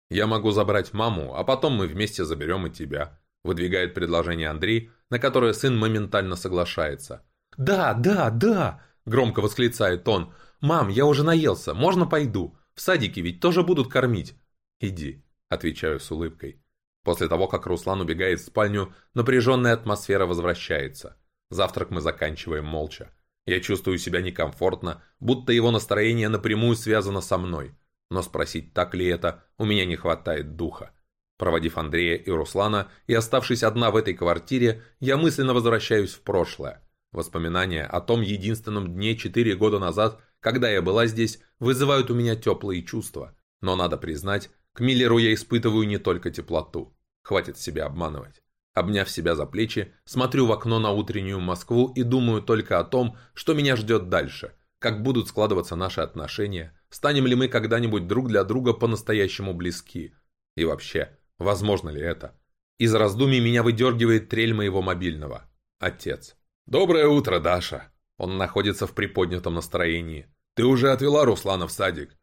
«Я могу забрать маму, а потом мы вместе заберем и тебя», выдвигает предложение Андрей, на которое сын моментально соглашается. «Да, да, да!» – громко восклицает он. «Мам, я уже наелся, можно пойду? В садике ведь тоже будут кормить». «Иди», – отвечаю с улыбкой. После того, как Руслан убегает в спальню, напряженная атмосфера возвращается. Завтрак мы заканчиваем молча. Я чувствую себя некомфортно, будто его настроение напрямую связано со мной. Но спросить, так ли это, у меня не хватает духа. Проводив Андрея и Руслана и оставшись одна в этой квартире, я мысленно возвращаюсь в прошлое. Воспоминания о том единственном дне четыре года назад, когда я была здесь, вызывают у меня теплые чувства. Но надо признать, к Миллеру я испытываю не только теплоту. Хватит себя обманывать. Обняв себя за плечи, смотрю в окно на утреннюю Москву и думаю только о том, что меня ждет дальше. Как будут складываться наши отношения, станем ли мы когда-нибудь друг для друга по-настоящему близки. И вообще, возможно ли это? Из раздумий меня выдергивает трель моего мобильного. Отец. «Доброе утро, Даша!» Он находится в приподнятом настроении. «Ты уже отвела Руслана в садик?»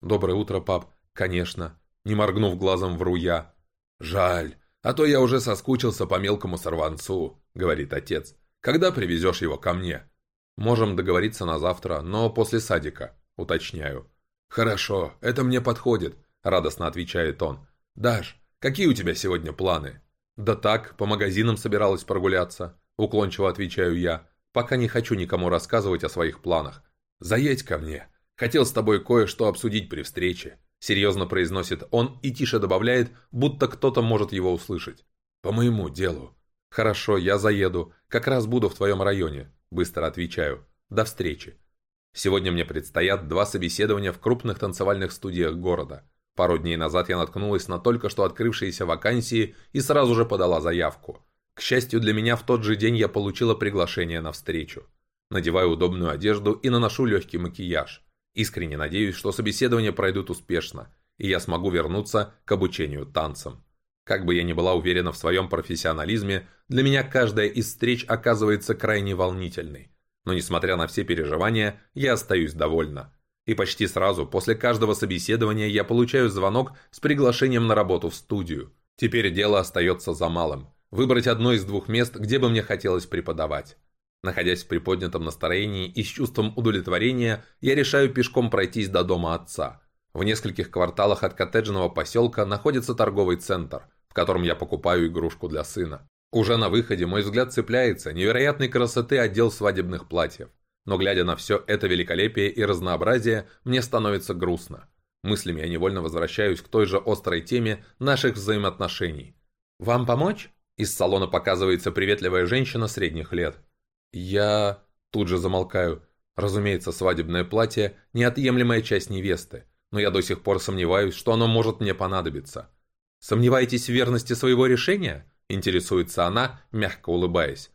«Доброе утро, пап. Конечно. Не моргнув глазом, вру я. «Жаль, а то я уже соскучился по мелкому сорванцу», — говорит отец. «Когда привезешь его ко мне?» «Можем договориться на завтра, но после садика», — уточняю. «Хорошо, это мне подходит», — радостно отвечает он. «Даш, какие у тебя сегодня планы?» «Да так, по магазинам собиралась прогуляться», — уклончиво отвечаю я. «Пока не хочу никому рассказывать о своих планах. Заедь ко мне. Хотел с тобой кое-что обсудить при встрече. Серьезно произносит он и тише добавляет, будто кто-то может его услышать. «По моему делу». «Хорошо, я заеду. Как раз буду в твоем районе», – быстро отвечаю. «До встречи». Сегодня мне предстоят два собеседования в крупных танцевальных студиях города. Пару дней назад я наткнулась на только что открывшиеся вакансии и сразу же подала заявку. К счастью для меня, в тот же день я получила приглашение на встречу. Надеваю удобную одежду и наношу легкий макияж. Искренне надеюсь, что собеседования пройдут успешно, и я смогу вернуться к обучению танцам. Как бы я ни была уверена в своем профессионализме, для меня каждая из встреч оказывается крайне волнительной. Но несмотря на все переживания, я остаюсь довольна. И почти сразу после каждого собеседования я получаю звонок с приглашением на работу в студию. Теперь дело остается за малым. Выбрать одно из двух мест, где бы мне хотелось преподавать. Находясь в приподнятом настроении и с чувством удовлетворения, я решаю пешком пройтись до дома отца. В нескольких кварталах от коттеджного поселка находится торговый центр, в котором я покупаю игрушку для сына. Уже на выходе мой взгляд цепляется невероятной красоты отдел свадебных платьев. Но глядя на все это великолепие и разнообразие, мне становится грустно. Мыслями я невольно возвращаюсь к той же острой теме наших взаимоотношений. «Вам помочь?» Из салона показывается приветливая женщина средних лет. Я тут же замолкаю. Разумеется, свадебное платье – неотъемлемая часть невесты, но я до сих пор сомневаюсь, что оно может мне понадобиться. «Сомневаетесь в верности своего решения?» – интересуется она, мягко улыбаясь.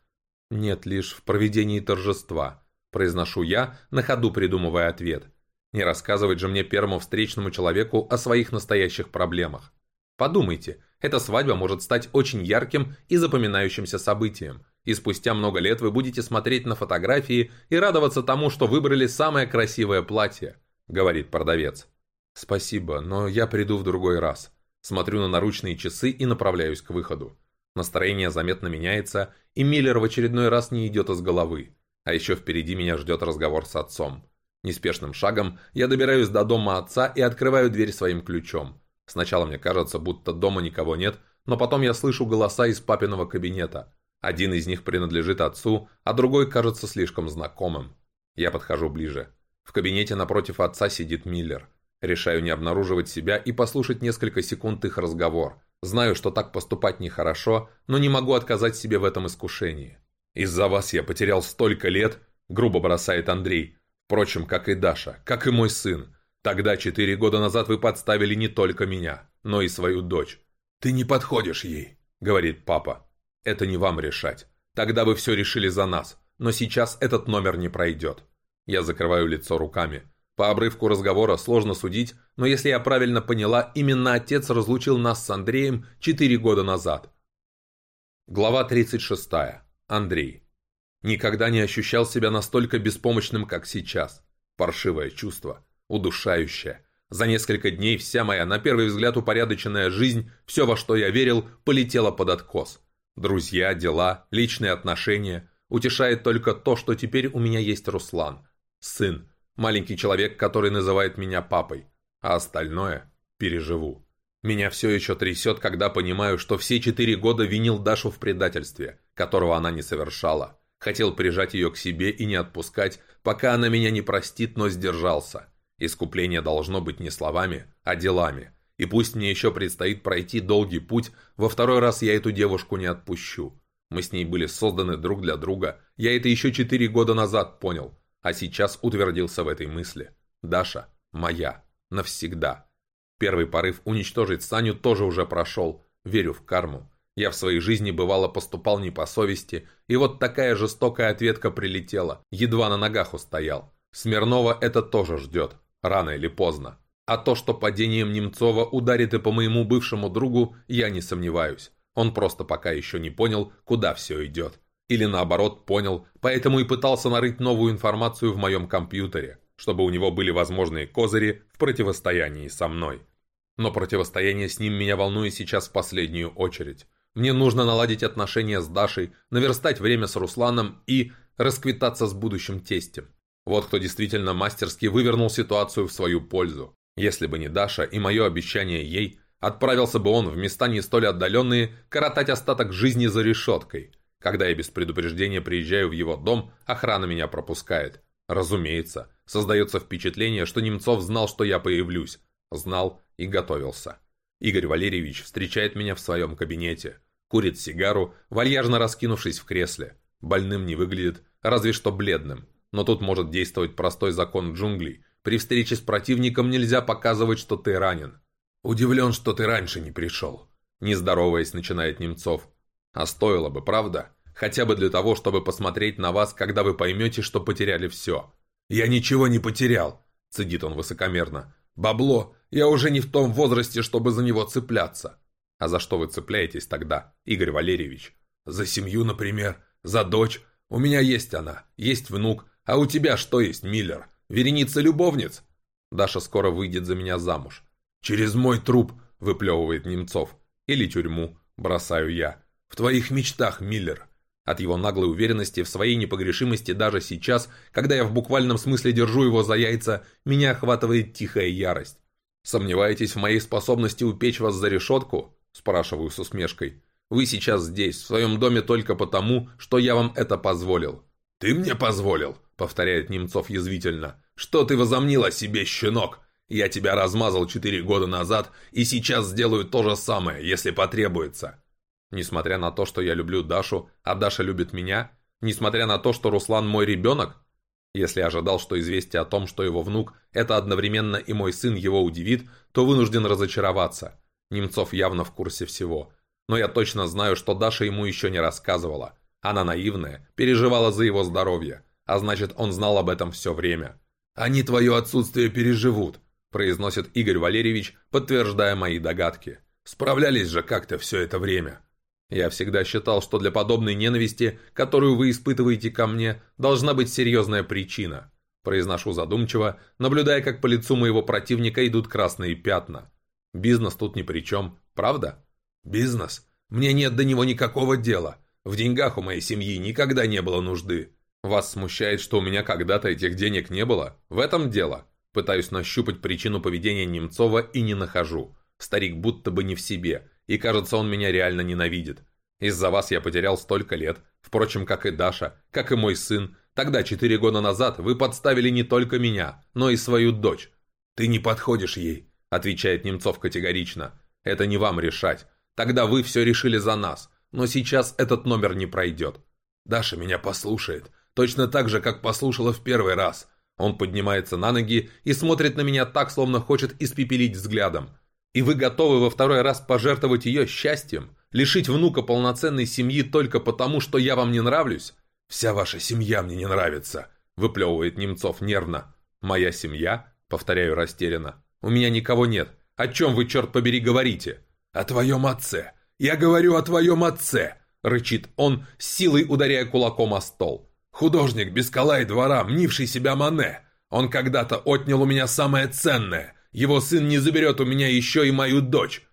«Нет, лишь в проведении торжества», – произношу я, на ходу придумывая ответ. Не рассказывать же мне первому встречному человеку о своих настоящих проблемах. Подумайте, эта свадьба может стать очень ярким и запоминающимся событием – и спустя много лет вы будете смотреть на фотографии и радоваться тому, что выбрали самое красивое платье», — говорит продавец. «Спасибо, но я приду в другой раз». Смотрю на наручные часы и направляюсь к выходу. Настроение заметно меняется, и Миллер в очередной раз не идет из головы. А еще впереди меня ждет разговор с отцом. Неспешным шагом я добираюсь до дома отца и открываю дверь своим ключом. Сначала мне кажется, будто дома никого нет, но потом я слышу голоса из папиного кабинета. Один из них принадлежит отцу, а другой кажется слишком знакомым. Я подхожу ближе. В кабинете напротив отца сидит Миллер. Решаю не обнаруживать себя и послушать несколько секунд их разговор. Знаю, что так поступать нехорошо, но не могу отказать себе в этом искушении. «Из-за вас я потерял столько лет», — грубо бросает Андрей. Впрочем, как и Даша, как и мой сын. Тогда, четыре года назад, вы подставили не только меня, но и свою дочь. «Ты не подходишь ей», — говорит папа. Это не вам решать. Тогда вы все решили за нас. Но сейчас этот номер не пройдет. Я закрываю лицо руками. По обрывку разговора сложно судить, но если я правильно поняла, именно отец разлучил нас с Андреем четыре года назад. Глава 36. Андрей. Никогда не ощущал себя настолько беспомощным, как сейчас. Паршивое чувство. Удушающее. За несколько дней вся моя, на первый взгляд, упорядоченная жизнь, все, во что я верил, полетела под откос. Друзья, дела, личные отношения. Утешает только то, что теперь у меня есть Руслан. Сын. Маленький человек, который называет меня папой. А остальное переживу. Меня все еще трясет, когда понимаю, что все четыре года винил Дашу в предательстве, которого она не совершала. Хотел прижать ее к себе и не отпускать, пока она меня не простит, но сдержался. Искупление должно быть не словами, а делами. И пусть мне еще предстоит пройти долгий путь, во второй раз я эту девушку не отпущу. Мы с ней были созданы друг для друга, я это еще четыре года назад понял, а сейчас утвердился в этой мысли. Даша моя. Навсегда. Первый порыв уничтожить Саню тоже уже прошел. Верю в карму. Я в своей жизни бывало поступал не по совести, и вот такая жестокая ответка прилетела. Едва на ногах устоял. Смирнова это тоже ждет. Рано или поздно. А то, что падением Немцова ударит и по моему бывшему другу, я не сомневаюсь. Он просто пока еще не понял, куда все идет. Или наоборот понял, поэтому и пытался нарыть новую информацию в моем компьютере чтобы у него были возможные козыри в противостоянии со мной. Но противостояние с ним меня волнует сейчас в последнюю очередь. Мне нужно наладить отношения с Дашей, наверстать время с Русланом и расквитаться с будущим тестем. Вот кто действительно мастерски вывернул ситуацию в свою пользу. Если бы не Даша и мое обещание ей, отправился бы он в места не столь отдаленные коротать остаток жизни за решеткой. Когда я без предупреждения приезжаю в его дом, охрана меня пропускает. Разумеется, создается впечатление, что Немцов знал, что я появлюсь. Знал и готовился. Игорь Валерьевич встречает меня в своем кабинете. Курит сигару, вальяжно раскинувшись в кресле. Больным не выглядит, разве что бледным. Но тут может действовать простой закон джунглей. При встрече с противником нельзя показывать, что ты ранен. «Удивлен, что ты раньше не пришел», – не здороваясь, начинает Немцов. «А стоило бы, правда?» Хотя бы для того, чтобы посмотреть на вас, когда вы поймете, что потеряли все. «Я ничего не потерял», — цедит он высокомерно. «Бабло, я уже не в том возрасте, чтобы за него цепляться». «А за что вы цепляетесь тогда, Игорь Валерьевич?» «За семью, например, за дочь. У меня есть она, есть внук. А у тебя что есть, Миллер? Вереница любовниц?» «Даша скоро выйдет за меня замуж». «Через мой труп», — выплевывает Немцов. «Или тюрьму», — бросаю я. «В твоих мечтах, Миллер. От его наглой уверенности в своей непогрешимости даже сейчас, когда я в буквальном смысле держу его за яйца, меня охватывает тихая ярость. «Сомневаетесь в моей способности упечь вас за решетку?» – спрашиваю с усмешкой. «Вы сейчас здесь, в своем доме только потому, что я вам это позволил». «Ты мне позволил?» – повторяет Немцов язвительно. «Что ты возомнил о себе, щенок? Я тебя размазал четыре года назад, и сейчас сделаю то же самое, если потребуется». Несмотря на то, что я люблю Дашу, а Даша любит меня, несмотря на то, что Руслан мой ребенок, если ожидал, что известие о том, что его внук – это одновременно и мой сын его удивит, то вынужден разочароваться. Немцов явно в курсе всего. Но я точно знаю, что Даша ему еще не рассказывала. Она наивная, переживала за его здоровье, а значит, он знал об этом все время. «Они твое отсутствие переживут», – произносит Игорь Валерьевич, подтверждая мои догадки. «Справлялись же как-то все это время». Я всегда считал, что для подобной ненависти, которую вы испытываете ко мне, должна быть серьезная причина. Произношу задумчиво, наблюдая, как по лицу моего противника идут красные пятна. Бизнес тут ни при чем, правда? Бизнес? Мне нет до него никакого дела. В деньгах у моей семьи никогда не было нужды. Вас смущает, что у меня когда-то этих денег не было? В этом дело. Пытаюсь нащупать причину поведения Немцова и не нахожу. Старик будто бы не в себе – и кажется, он меня реально ненавидит. Из-за вас я потерял столько лет. Впрочем, как и Даша, как и мой сын. Тогда, четыре года назад, вы подставили не только меня, но и свою дочь. Ты не подходишь ей, отвечает Немцов категорично. Это не вам решать. Тогда вы все решили за нас. Но сейчас этот номер не пройдет. Даша меня послушает. Точно так же, как послушала в первый раз. Он поднимается на ноги и смотрит на меня так, словно хочет испепелить взглядом. И вы готовы во второй раз пожертвовать ее счастьем? Лишить внука полноценной семьи только потому, что я вам не нравлюсь? Вся ваша семья мне не нравится, выплевывает Немцов нервно. Моя семья? Повторяю растерянно. У меня никого нет. О чем вы, черт побери, говорите? О твоем отце. Я говорю о твоем отце, рычит он, силой ударяя кулаком о стол. «Художник без кола и двора, мнивший себя Мане. Он когда-то отнял у меня самое ценное. Его сын не заберет у меня еще и мою дочь».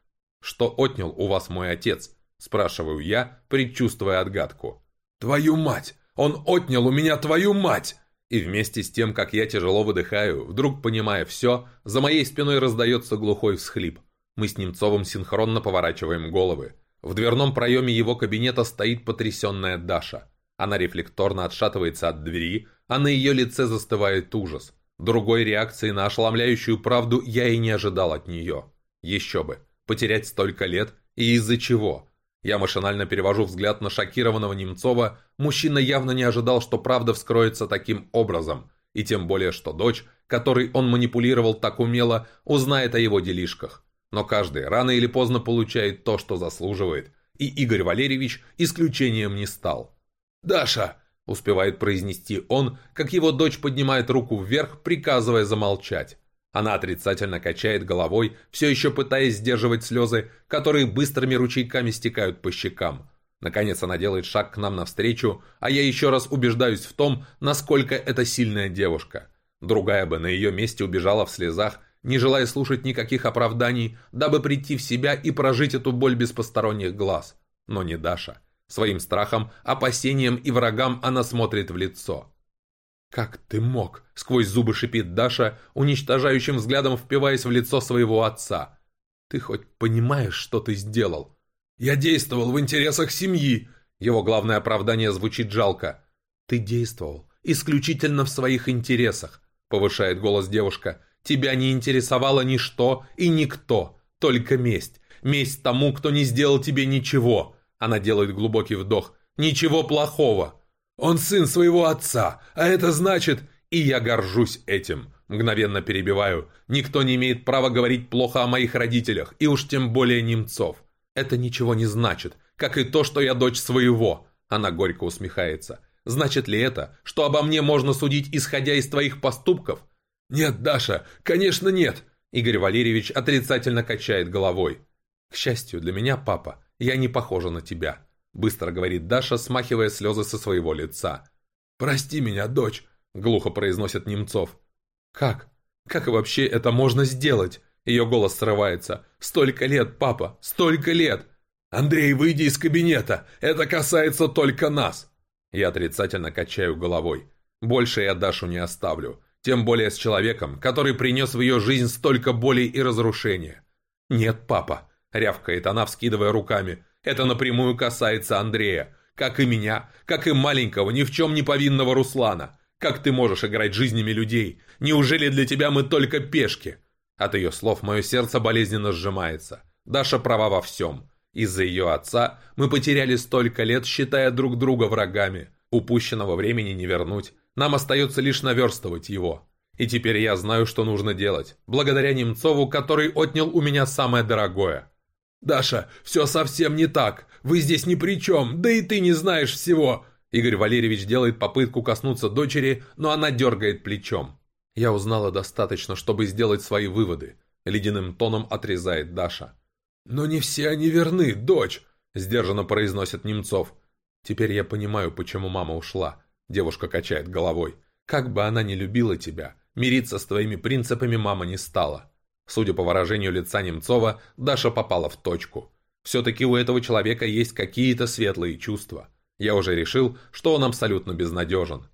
«Что отнял у вас мой отец?» спрашиваю я, предчувствуя отгадку. «Твою мать! Он отнял у меня твою мать!» И вместе с тем, как я тяжело выдыхаю, вдруг понимая все, за моей спиной раздается глухой всхлип. Мы с Немцовым синхронно поворачиваем головы. В дверном проеме его кабинета стоит потрясенная Даша. Она рефлекторно отшатывается от двери, а на ее лице застывает ужас. Другой реакции на ошеломляющую правду я и не ожидал от нее. Еще бы. Потерять столько лет и из-за чего? Я машинально перевожу взгляд на шокированного Немцова. Мужчина явно не ожидал, что правда вскроется таким образом. И тем более, что дочь, которой он манипулировал так умело, узнает о его делишках. Но каждый рано или поздно получает то, что заслуживает. И Игорь Валерьевич исключением не стал. «Даша!» – успевает произнести он, как его дочь поднимает руку вверх, приказывая замолчать. Она отрицательно качает головой, все еще пытаясь сдерживать слезы, которые быстрыми ручейками стекают по щекам. Наконец она делает шаг к нам навстречу, а я еще раз убеждаюсь в том, насколько это сильная девушка. Другая бы на ее месте убежала в слезах, не желая слушать никаких оправданий, дабы прийти в себя и прожить эту боль без посторонних глаз. Но не Даша. Своим страхом, опасением и врагам она смотрит в лицо. «Как ты мог?» — сквозь зубы шипит Даша, уничтожающим взглядом впиваясь в лицо своего отца. «Ты хоть понимаешь, что ты сделал?» «Я действовал в интересах семьи!» Его главное оправдание звучит жалко. «Ты действовал исключительно в своих интересах», — повышает голос девушка. «Тебя не интересовало ничто и никто, только месть. Месть тому, кто не сделал тебе ничего». Она делает глубокий вдох. «Ничего плохого». Он сын своего отца, а это значит... И я горжусь этим. Мгновенно перебиваю. Никто не имеет права говорить плохо о моих родителях, и уж тем более немцов. Это ничего не значит, как и то, что я дочь своего. Она горько усмехается. Значит ли это, что обо мне можно судить, исходя из твоих поступков? Нет, Даша, конечно нет. Игорь Валерьевич отрицательно качает головой. К счастью для меня, папа, я не похожа на тебя. Быстро говорит Даша, смахивая слезы со своего лица. «Прости меня, дочь», — глухо произносит Немцов. «Как? Как вообще это можно сделать?» Ее голос срывается. «Столько лет, папа! Столько лет!» «Андрей, выйди из кабинета! Это касается только нас!» Я отрицательно качаю головой. Больше я Дашу не оставлю. Тем более с человеком, который принес в ее жизнь столько боли и разрушения. «Нет, папа!» — рявкает она, вскидывая руками. Это напрямую касается Андрея. Как и меня, как и маленького, ни в чем не повинного Руслана. Как ты можешь играть жизнями людей? Неужели для тебя мы только пешки?» От ее слов мое сердце болезненно сжимается. Даша права во всем. Из-за ее отца мы потеряли столько лет, считая друг друга врагами. Упущенного времени не вернуть. Нам остается лишь наверстывать его. И теперь я знаю, что нужно делать. Благодаря Немцову, который отнял у меня самое дорогое. «Даша, все совсем не так. Вы здесь ни при чем, да и ты не знаешь всего!» Игорь Валерьевич делает попытку коснуться дочери, но она дергает плечом. «Я узнала достаточно, чтобы сделать свои выводы», — ледяным тоном отрезает Даша. «Но не все они верны, дочь», — сдержанно произносит Немцов. «Теперь я понимаю, почему мама ушла», — девушка качает головой. «Как бы она ни любила тебя, мириться с твоими принципами мама не стала. Судя по выражению лица Немцова, Даша попала в точку. Все-таки у этого человека есть какие-то светлые чувства. Я уже решил, что он абсолютно безнадежен.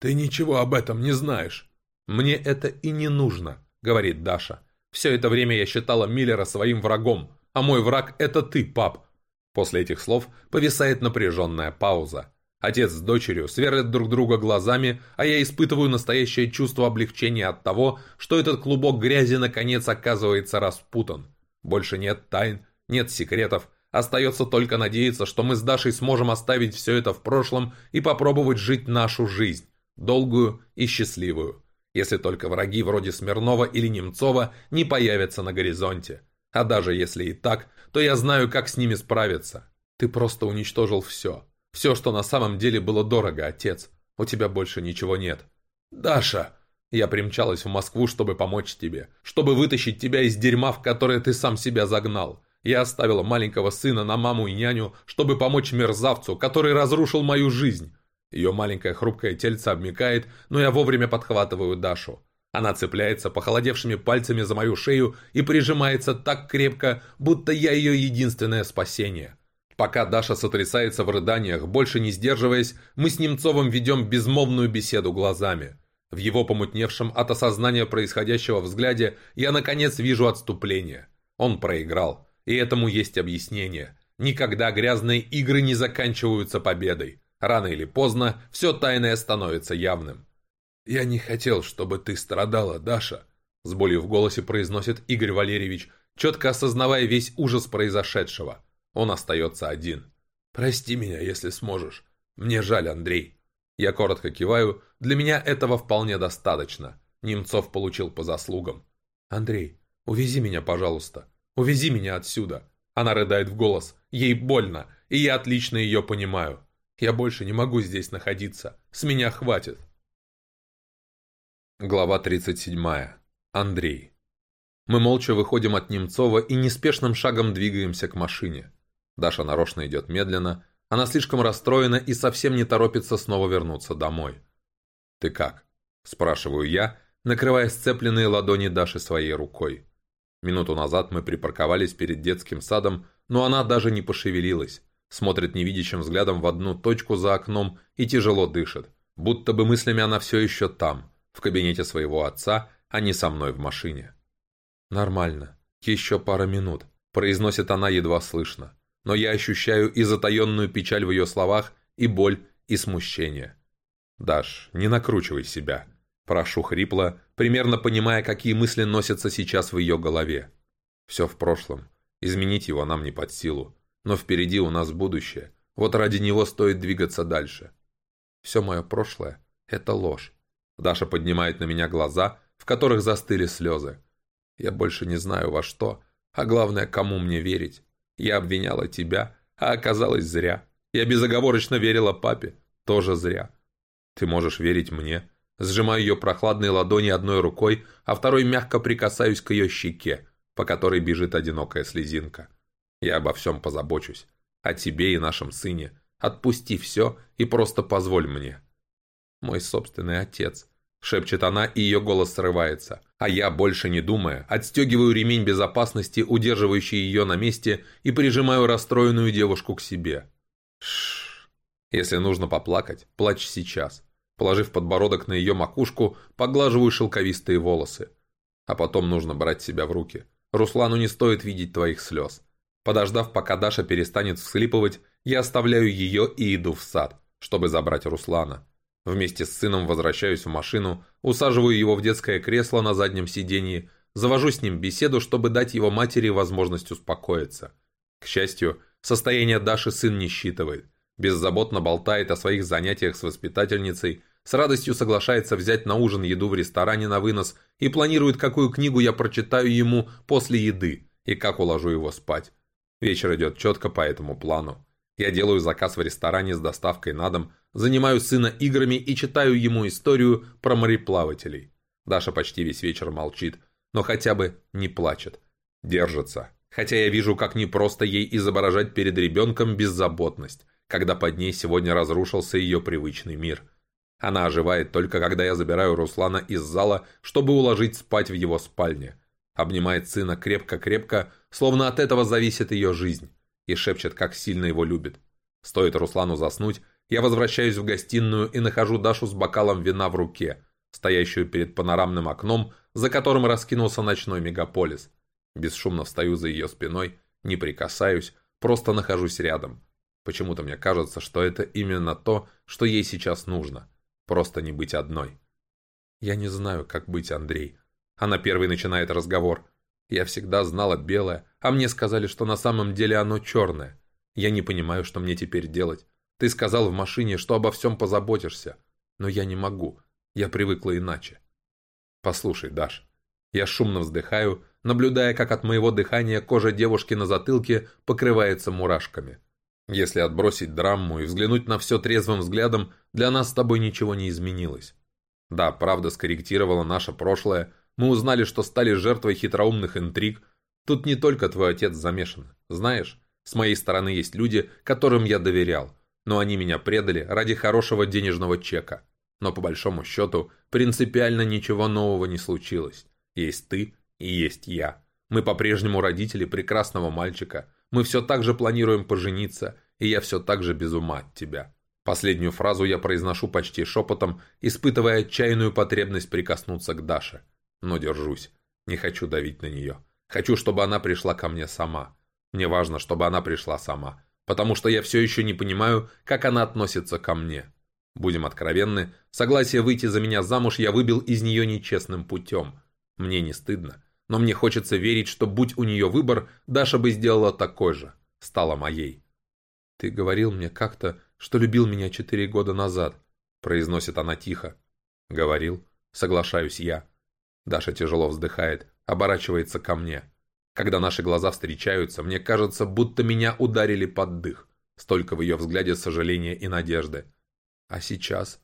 «Ты ничего об этом не знаешь». «Мне это и не нужно», — говорит Даша. «Все это время я считала Миллера своим врагом, а мой враг — это ты, пап». После этих слов повисает напряженная пауза. Отец с дочерью сверлят друг друга глазами, а я испытываю настоящее чувство облегчения от того, что этот клубок грязи наконец оказывается распутан. Больше нет тайн, нет секретов, остается только надеяться, что мы с Дашей сможем оставить все это в прошлом и попробовать жить нашу жизнь, долгую и счастливую. Если только враги вроде Смирнова или Немцова не появятся на горизонте. А даже если и так, то я знаю, как с ними справиться. Ты просто уничтожил все. Все, что на самом деле было дорого, отец. У тебя больше ничего нет. Даша! Я примчалась в Москву, чтобы помочь тебе. Чтобы вытащить тебя из дерьма, в которое ты сам себя загнал. Я оставила маленького сына на маму и няню, чтобы помочь мерзавцу, который разрушил мою жизнь. Ее маленькое хрупкое тельце обмикает, но я вовремя подхватываю Дашу. Она цепляется похолодевшими пальцами за мою шею и прижимается так крепко, будто я ее единственное спасение. Пока Даша сотрясается в рыданиях, больше не сдерживаясь, мы с Немцовым ведем безмолвную беседу глазами. В его помутневшем от осознания происходящего взгляде я наконец вижу отступление. Он проиграл. И этому есть объяснение. Никогда грязные игры не заканчиваются победой. Рано или поздно все тайное становится явным. «Я не хотел, чтобы ты страдала, Даша», — с болью в голосе произносит Игорь Валерьевич, четко осознавая весь ужас произошедшего. Он остается один. «Прости меня, если сможешь. Мне жаль, Андрей». Я коротко киваю, для меня этого вполне достаточно. Немцов получил по заслугам. «Андрей, увези меня, пожалуйста. Увези меня отсюда». Она рыдает в голос. Ей больно, и я отлично ее понимаю. Я больше не могу здесь находиться. С меня хватит. Глава 37. Андрей. Мы молча выходим от Немцова и неспешным шагом двигаемся к машине. Даша нарочно идет медленно, она слишком расстроена и совсем не торопится снова вернуться домой. «Ты как?» – спрашиваю я, накрывая сцепленные ладони Даши своей рукой. Минуту назад мы припарковались перед детским садом, но она даже не пошевелилась, смотрит невидящим взглядом в одну точку за окном и тяжело дышит, будто бы мыслями она все еще там – в кабинете своего отца, а не со мной в машине. «Нормально. Еще пара минут», – произносит она едва слышно. Но я ощущаю и затаенную печаль в ее словах, и боль, и смущение. «Даш, не накручивай себя», – прошу хрипло, примерно понимая, какие мысли носятся сейчас в ее голове. «Все в прошлом. Изменить его нам не под силу. Но впереди у нас будущее. Вот ради него стоит двигаться дальше. Все мое прошлое – это ложь. Даша поднимает на меня глаза, в которых застыли слезы. Я больше не знаю во что, а главное, кому мне верить. Я обвиняла тебя, а оказалось зря. Я безоговорочно верила папе, тоже зря. Ты можешь верить мне. Сжимаю ее прохладные ладони одной рукой, а второй мягко прикасаюсь к ее щеке, по которой бежит одинокая слезинка. Я обо всем позабочусь. О тебе и нашем сыне. Отпусти все и просто позволь мне мой собственный отец», — шепчет она, и ее голос срывается. А я, больше не думая, отстегиваю ремень безопасности, удерживающий ее на месте, и прижимаю расстроенную девушку к себе. Шш. Если нужно поплакать, плачь сейчас. Положив подбородок на ее макушку, поглаживаю шелковистые волосы. А потом нужно брать себя в руки. Руслану не стоит видеть твоих слез. Подождав, пока Даша перестанет всхлипывать, я оставляю ее и иду в сад, чтобы забрать Руслана. Вместе с сыном возвращаюсь в машину, усаживаю его в детское кресло на заднем сиденье, завожу с ним беседу, чтобы дать его матери возможность успокоиться. К счастью, состояние Даши сын не считывает. Беззаботно болтает о своих занятиях с воспитательницей, с радостью соглашается взять на ужин еду в ресторане на вынос и планирует, какую книгу я прочитаю ему после еды и как уложу его спать. Вечер идет четко по этому плану. Я делаю заказ в ресторане с доставкой на дом, занимаю сына играми и читаю ему историю про мореплавателей. Даша почти весь вечер молчит, но хотя бы не плачет. Держится. Хотя я вижу, как непросто ей изображать перед ребенком беззаботность, когда под ней сегодня разрушился ее привычный мир. Она оживает только когда я забираю Руслана из зала, чтобы уложить спать в его спальне. Обнимает сына крепко-крепко, словно от этого зависит ее жизнь и шепчет, как сильно его любит. Стоит Руслану заснуть, я возвращаюсь в гостиную и нахожу Дашу с бокалом вина в руке, стоящую перед панорамным окном, за которым раскинулся ночной мегаполис. Бесшумно встаю за ее спиной, не прикасаюсь, просто нахожусь рядом. Почему-то мне кажется, что это именно то, что ей сейчас нужно. Просто не быть одной. Я не знаю, как быть, Андрей. Она первой начинает разговор. Я всегда знала белое, а мне сказали, что на самом деле оно черное. Я не понимаю, что мне теперь делать. Ты сказал в машине, что обо всем позаботишься. Но я не могу. Я привыкла иначе. Послушай, Даш. Я шумно вздыхаю, наблюдая, как от моего дыхания кожа девушки на затылке покрывается мурашками. Если отбросить драму и взглянуть на все трезвым взглядом, для нас с тобой ничего не изменилось. Да, правда скорректировала наше прошлое, мы узнали, что стали жертвой хитроумных интриг, Тут не только твой отец замешан. Знаешь, с моей стороны есть люди, которым я доверял, но они меня предали ради хорошего денежного чека. Но по большому счету, принципиально ничего нового не случилось. Есть ты и есть я. Мы по-прежнему родители прекрасного мальчика. Мы все так же планируем пожениться, и я все так же без ума от тебя. Последнюю фразу я произношу почти шепотом, испытывая отчаянную потребность прикоснуться к Даше. Но держусь. Не хочу давить на нее. Хочу, чтобы она пришла ко мне сама. Мне важно, чтобы она пришла сама. Потому что я все еще не понимаю, как она относится ко мне. Будем откровенны, согласие выйти за меня замуж я выбил из нее нечестным путем. Мне не стыдно. Но мне хочется верить, что будь у нее выбор, Даша бы сделала такой же. Стала моей. «Ты говорил мне как-то, что любил меня четыре года назад», произносит она тихо. «Говорил. Соглашаюсь я». Даша тяжело вздыхает, оборачивается ко мне. Когда наши глаза встречаются, мне кажется, будто меня ударили под дых. Столько в ее взгляде сожаления и надежды. А сейчас?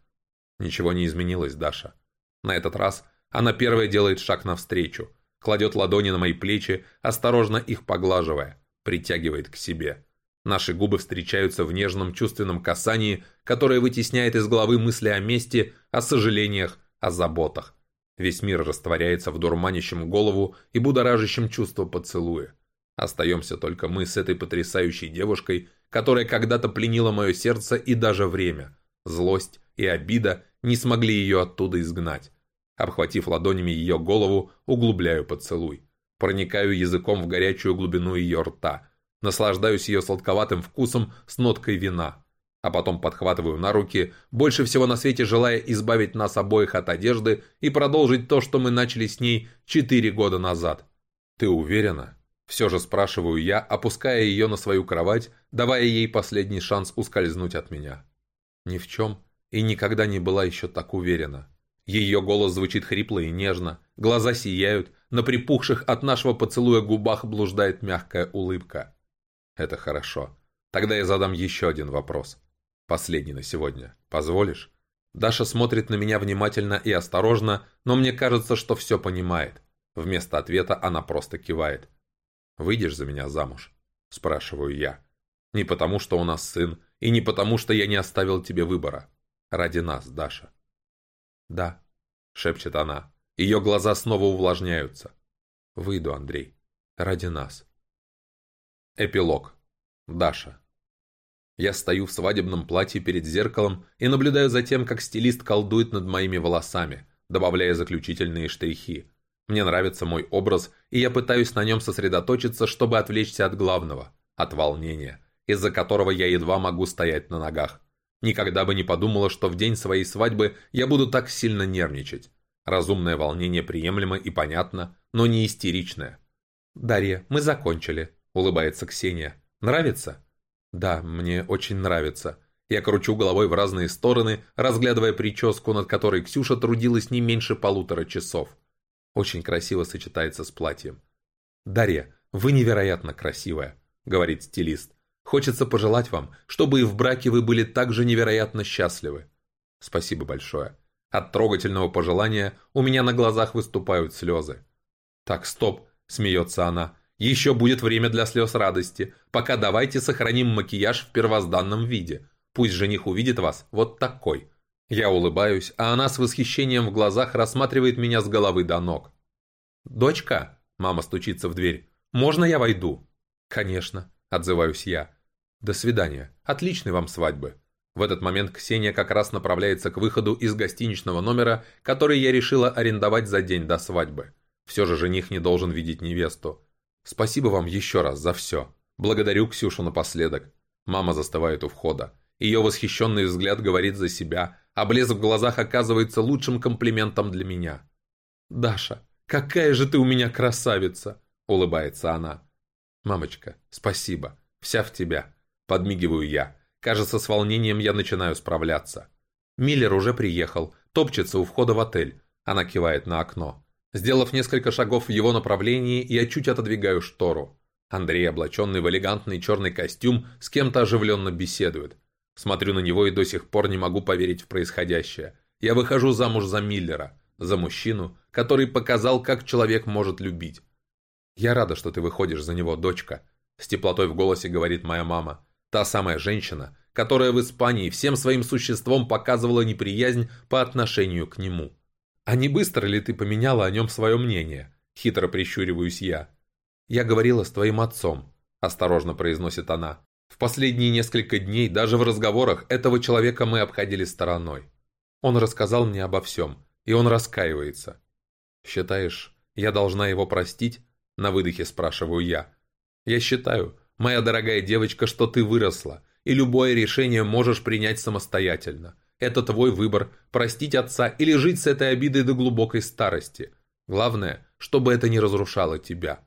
Ничего не изменилось, Даша. На этот раз она первая делает шаг навстречу, кладет ладони на мои плечи, осторожно их поглаживая, притягивает к себе. Наши губы встречаются в нежном чувственном касании, которое вытесняет из головы мысли о мести, о сожалениях, о заботах. Весь мир растворяется в дурманящем голову и будоражащем чувство поцелуя. Остаемся только мы с этой потрясающей девушкой, которая когда-то пленила мое сердце и даже время. Злость и обида не смогли ее оттуда изгнать. Обхватив ладонями ее голову, углубляю поцелуй. Проникаю языком в горячую глубину ее рта. Наслаждаюсь ее сладковатым вкусом с ноткой вина. А потом подхватываю на руки, больше всего на свете желая избавить нас обоих от одежды и продолжить то, что мы начали с ней четыре года назад. «Ты уверена?» Все же спрашиваю я, опуская ее на свою кровать, давая ей последний шанс ускользнуть от меня. Ни в чем и никогда не была еще так уверена. Ее голос звучит хрипло и нежно, глаза сияют, на припухших от нашего поцелуя губах блуждает мягкая улыбка. Это хорошо. Тогда я задам еще один вопрос. Последний на сегодня. Позволишь? Даша смотрит на меня внимательно и осторожно, но мне кажется, что все понимает. Вместо ответа она просто кивает. «Выйдешь за меня замуж?» – спрашиваю я. Не потому, что у нас сын, и не потому, что я не оставил тебе выбора. Ради нас, Даша. «Да», — шепчет она. Ее глаза снова увлажняются. «Выйду, Андрей. Ради нас». Эпилог. Даша. Я стою в свадебном платье перед зеркалом и наблюдаю за тем, как стилист колдует над моими волосами, добавляя заключительные штрихи. Мне нравится мой образ, и я пытаюсь на нем сосредоточиться, чтобы отвлечься от главного, от волнения, из-за которого я едва могу стоять на ногах. Никогда бы не подумала, что в день своей свадьбы я буду так сильно нервничать. Разумное волнение приемлемо и понятно, но не истеричное. «Дарья, мы закончили», — улыбается Ксения. «Нравится?» «Да, мне очень нравится». Я кручу головой в разные стороны, разглядывая прическу, над которой Ксюша трудилась не меньше полутора часов. Очень красиво сочетается с платьем. «Дарья, вы невероятно красивая», — говорит стилист. Хочется пожелать вам, чтобы и в браке вы были так же невероятно счастливы. Спасибо большое. От трогательного пожелания у меня на глазах выступают слезы. Так, стоп, смеется она. Еще будет время для слез радости. Пока давайте сохраним макияж в первозданном виде. Пусть жених увидит вас вот такой. Я улыбаюсь, а она с восхищением в глазах рассматривает меня с головы до ног. «Дочка?» – мама стучится в дверь. «Можно я войду?» «Конечно», – отзываюсь я. «До свидания. Отличной вам свадьбы». В этот момент Ксения как раз направляется к выходу из гостиничного номера, который я решила арендовать за день до свадьбы. Все же жених не должен видеть невесту. Спасибо вам еще раз за все. Благодарю Ксюшу напоследок. Мама застывает у входа. Ее восхищенный взгляд говорит за себя, а блеск в глазах оказывается лучшим комплиментом для меня. «Даша, какая же ты у меня красавица!» – улыбается она. «Мамочка, спасибо. Вся в тебя. Подмигиваю я. Кажется, с волнением я начинаю справляться. Миллер уже приехал, топчется у входа в отель. Она кивает на окно. Сделав несколько шагов в его направлении, я чуть отодвигаю штору. Андрей, облаченный в элегантный черный костюм, с кем-то оживленно беседует. Смотрю на него и до сих пор не могу поверить в происходящее. Я выхожу замуж за Миллера, за мужчину, который показал, как человек может любить. «Я рада, что ты выходишь за него, дочка», — с теплотой в голосе говорит моя мама. Та самая женщина, которая в Испании всем своим существом показывала неприязнь по отношению к нему. «А не быстро ли ты поменяла о нем свое мнение?» — хитро прищуриваюсь я. «Я говорила с твоим отцом», — осторожно произносит она. «В последние несколько дней, даже в разговорах, этого человека мы обходили стороной. Он рассказал мне обо всем, и он раскаивается. Считаешь, я должна его простить?» — на выдохе спрашиваю я. «Я считаю, моя дорогая девочка, что ты выросла, и любое решение можешь принять самостоятельно. Это твой выбор – простить отца или жить с этой обидой до глубокой старости. Главное, чтобы это не разрушало тебя.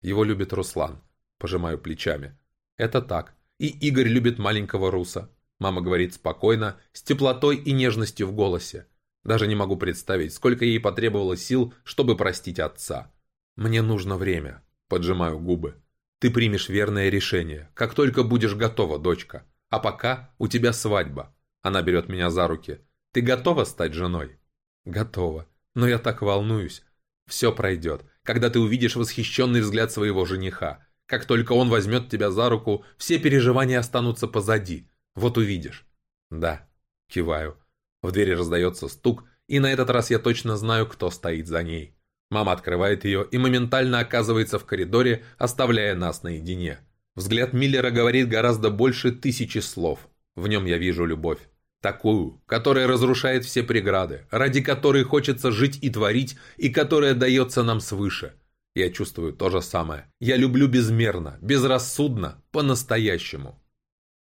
Его любит Руслан. Пожимаю плечами. Это так. И Игорь любит маленького Руса. Мама говорит спокойно, с теплотой и нежностью в голосе. Даже не могу представить, сколько ей потребовалось сил, чтобы простить отца. Мне нужно время. Поджимаю губы. Ты примешь верное решение, как только будешь готова, дочка. А пока у тебя свадьба. Она берет меня за руки. «Ты готова стать женой?» «Готова. Но я так волнуюсь. Все пройдет, когда ты увидишь восхищенный взгляд своего жениха. Как только он возьмет тебя за руку, все переживания останутся позади. Вот увидишь». «Да». Киваю. В двери раздается стук, и на этот раз я точно знаю, кто стоит за ней. Мама открывает ее и моментально оказывается в коридоре, оставляя нас наедине. Взгляд Миллера говорит гораздо больше тысячи слов. В нем я вижу любовь. Такую, которая разрушает все преграды, ради которой хочется жить и творить, и которая дается нам свыше. Я чувствую то же самое. Я люблю безмерно, безрассудно, по-настоящему.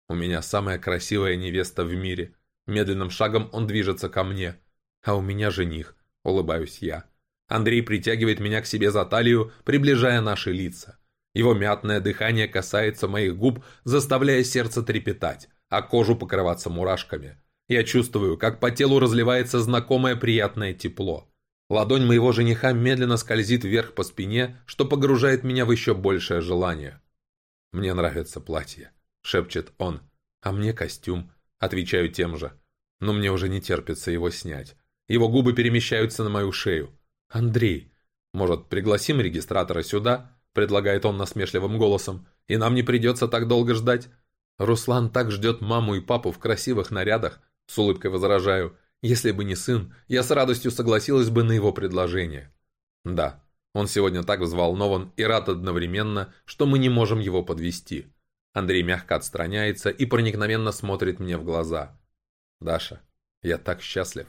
У меня самая красивая невеста в мире. Медленным шагом он движется ко мне. А у меня жених, улыбаюсь я. Андрей притягивает меня к себе за талию, приближая наши лица. Его мятное дыхание касается моих губ, заставляя сердце трепетать, а кожу покрываться мурашками. Я чувствую, как по телу разливается знакомое приятное тепло. Ладонь моего жениха медленно скользит вверх по спине, что погружает меня в еще большее желание. «Мне нравится платье», — шепчет он. «А мне костюм», — отвечаю тем же. Но мне уже не терпится его снять. Его губы перемещаются на мою шею. «Андрей, может, пригласим регистратора сюда?» — предлагает он насмешливым голосом. «И нам не придется так долго ждать. Руслан так ждет маму и папу в красивых нарядах, с улыбкой возражаю. Если бы не сын, я с радостью согласилась бы на его предложение. Да, он сегодня так взволнован и рад одновременно, что мы не можем его подвести. Андрей мягко отстраняется и проникновенно смотрит мне в глаза. «Даша, я так счастлив».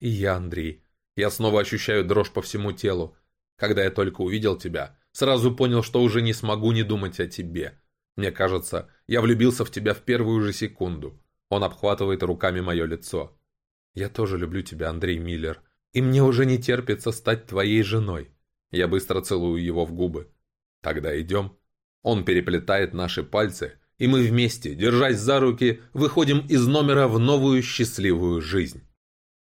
«И я, Андрей. Я снова ощущаю дрожь по всему телу. Когда я только увидел тебя, сразу понял, что уже не смогу не думать о тебе. Мне кажется, я влюбился в тебя в первую же секунду. Он обхватывает руками мое лицо. «Я тоже люблю тебя, Андрей Миллер, и мне уже не терпится стать твоей женой». Я быстро целую его в губы. «Тогда идем». Он переплетает наши пальцы, и мы вместе, держась за руки, выходим из номера в новую счастливую жизнь.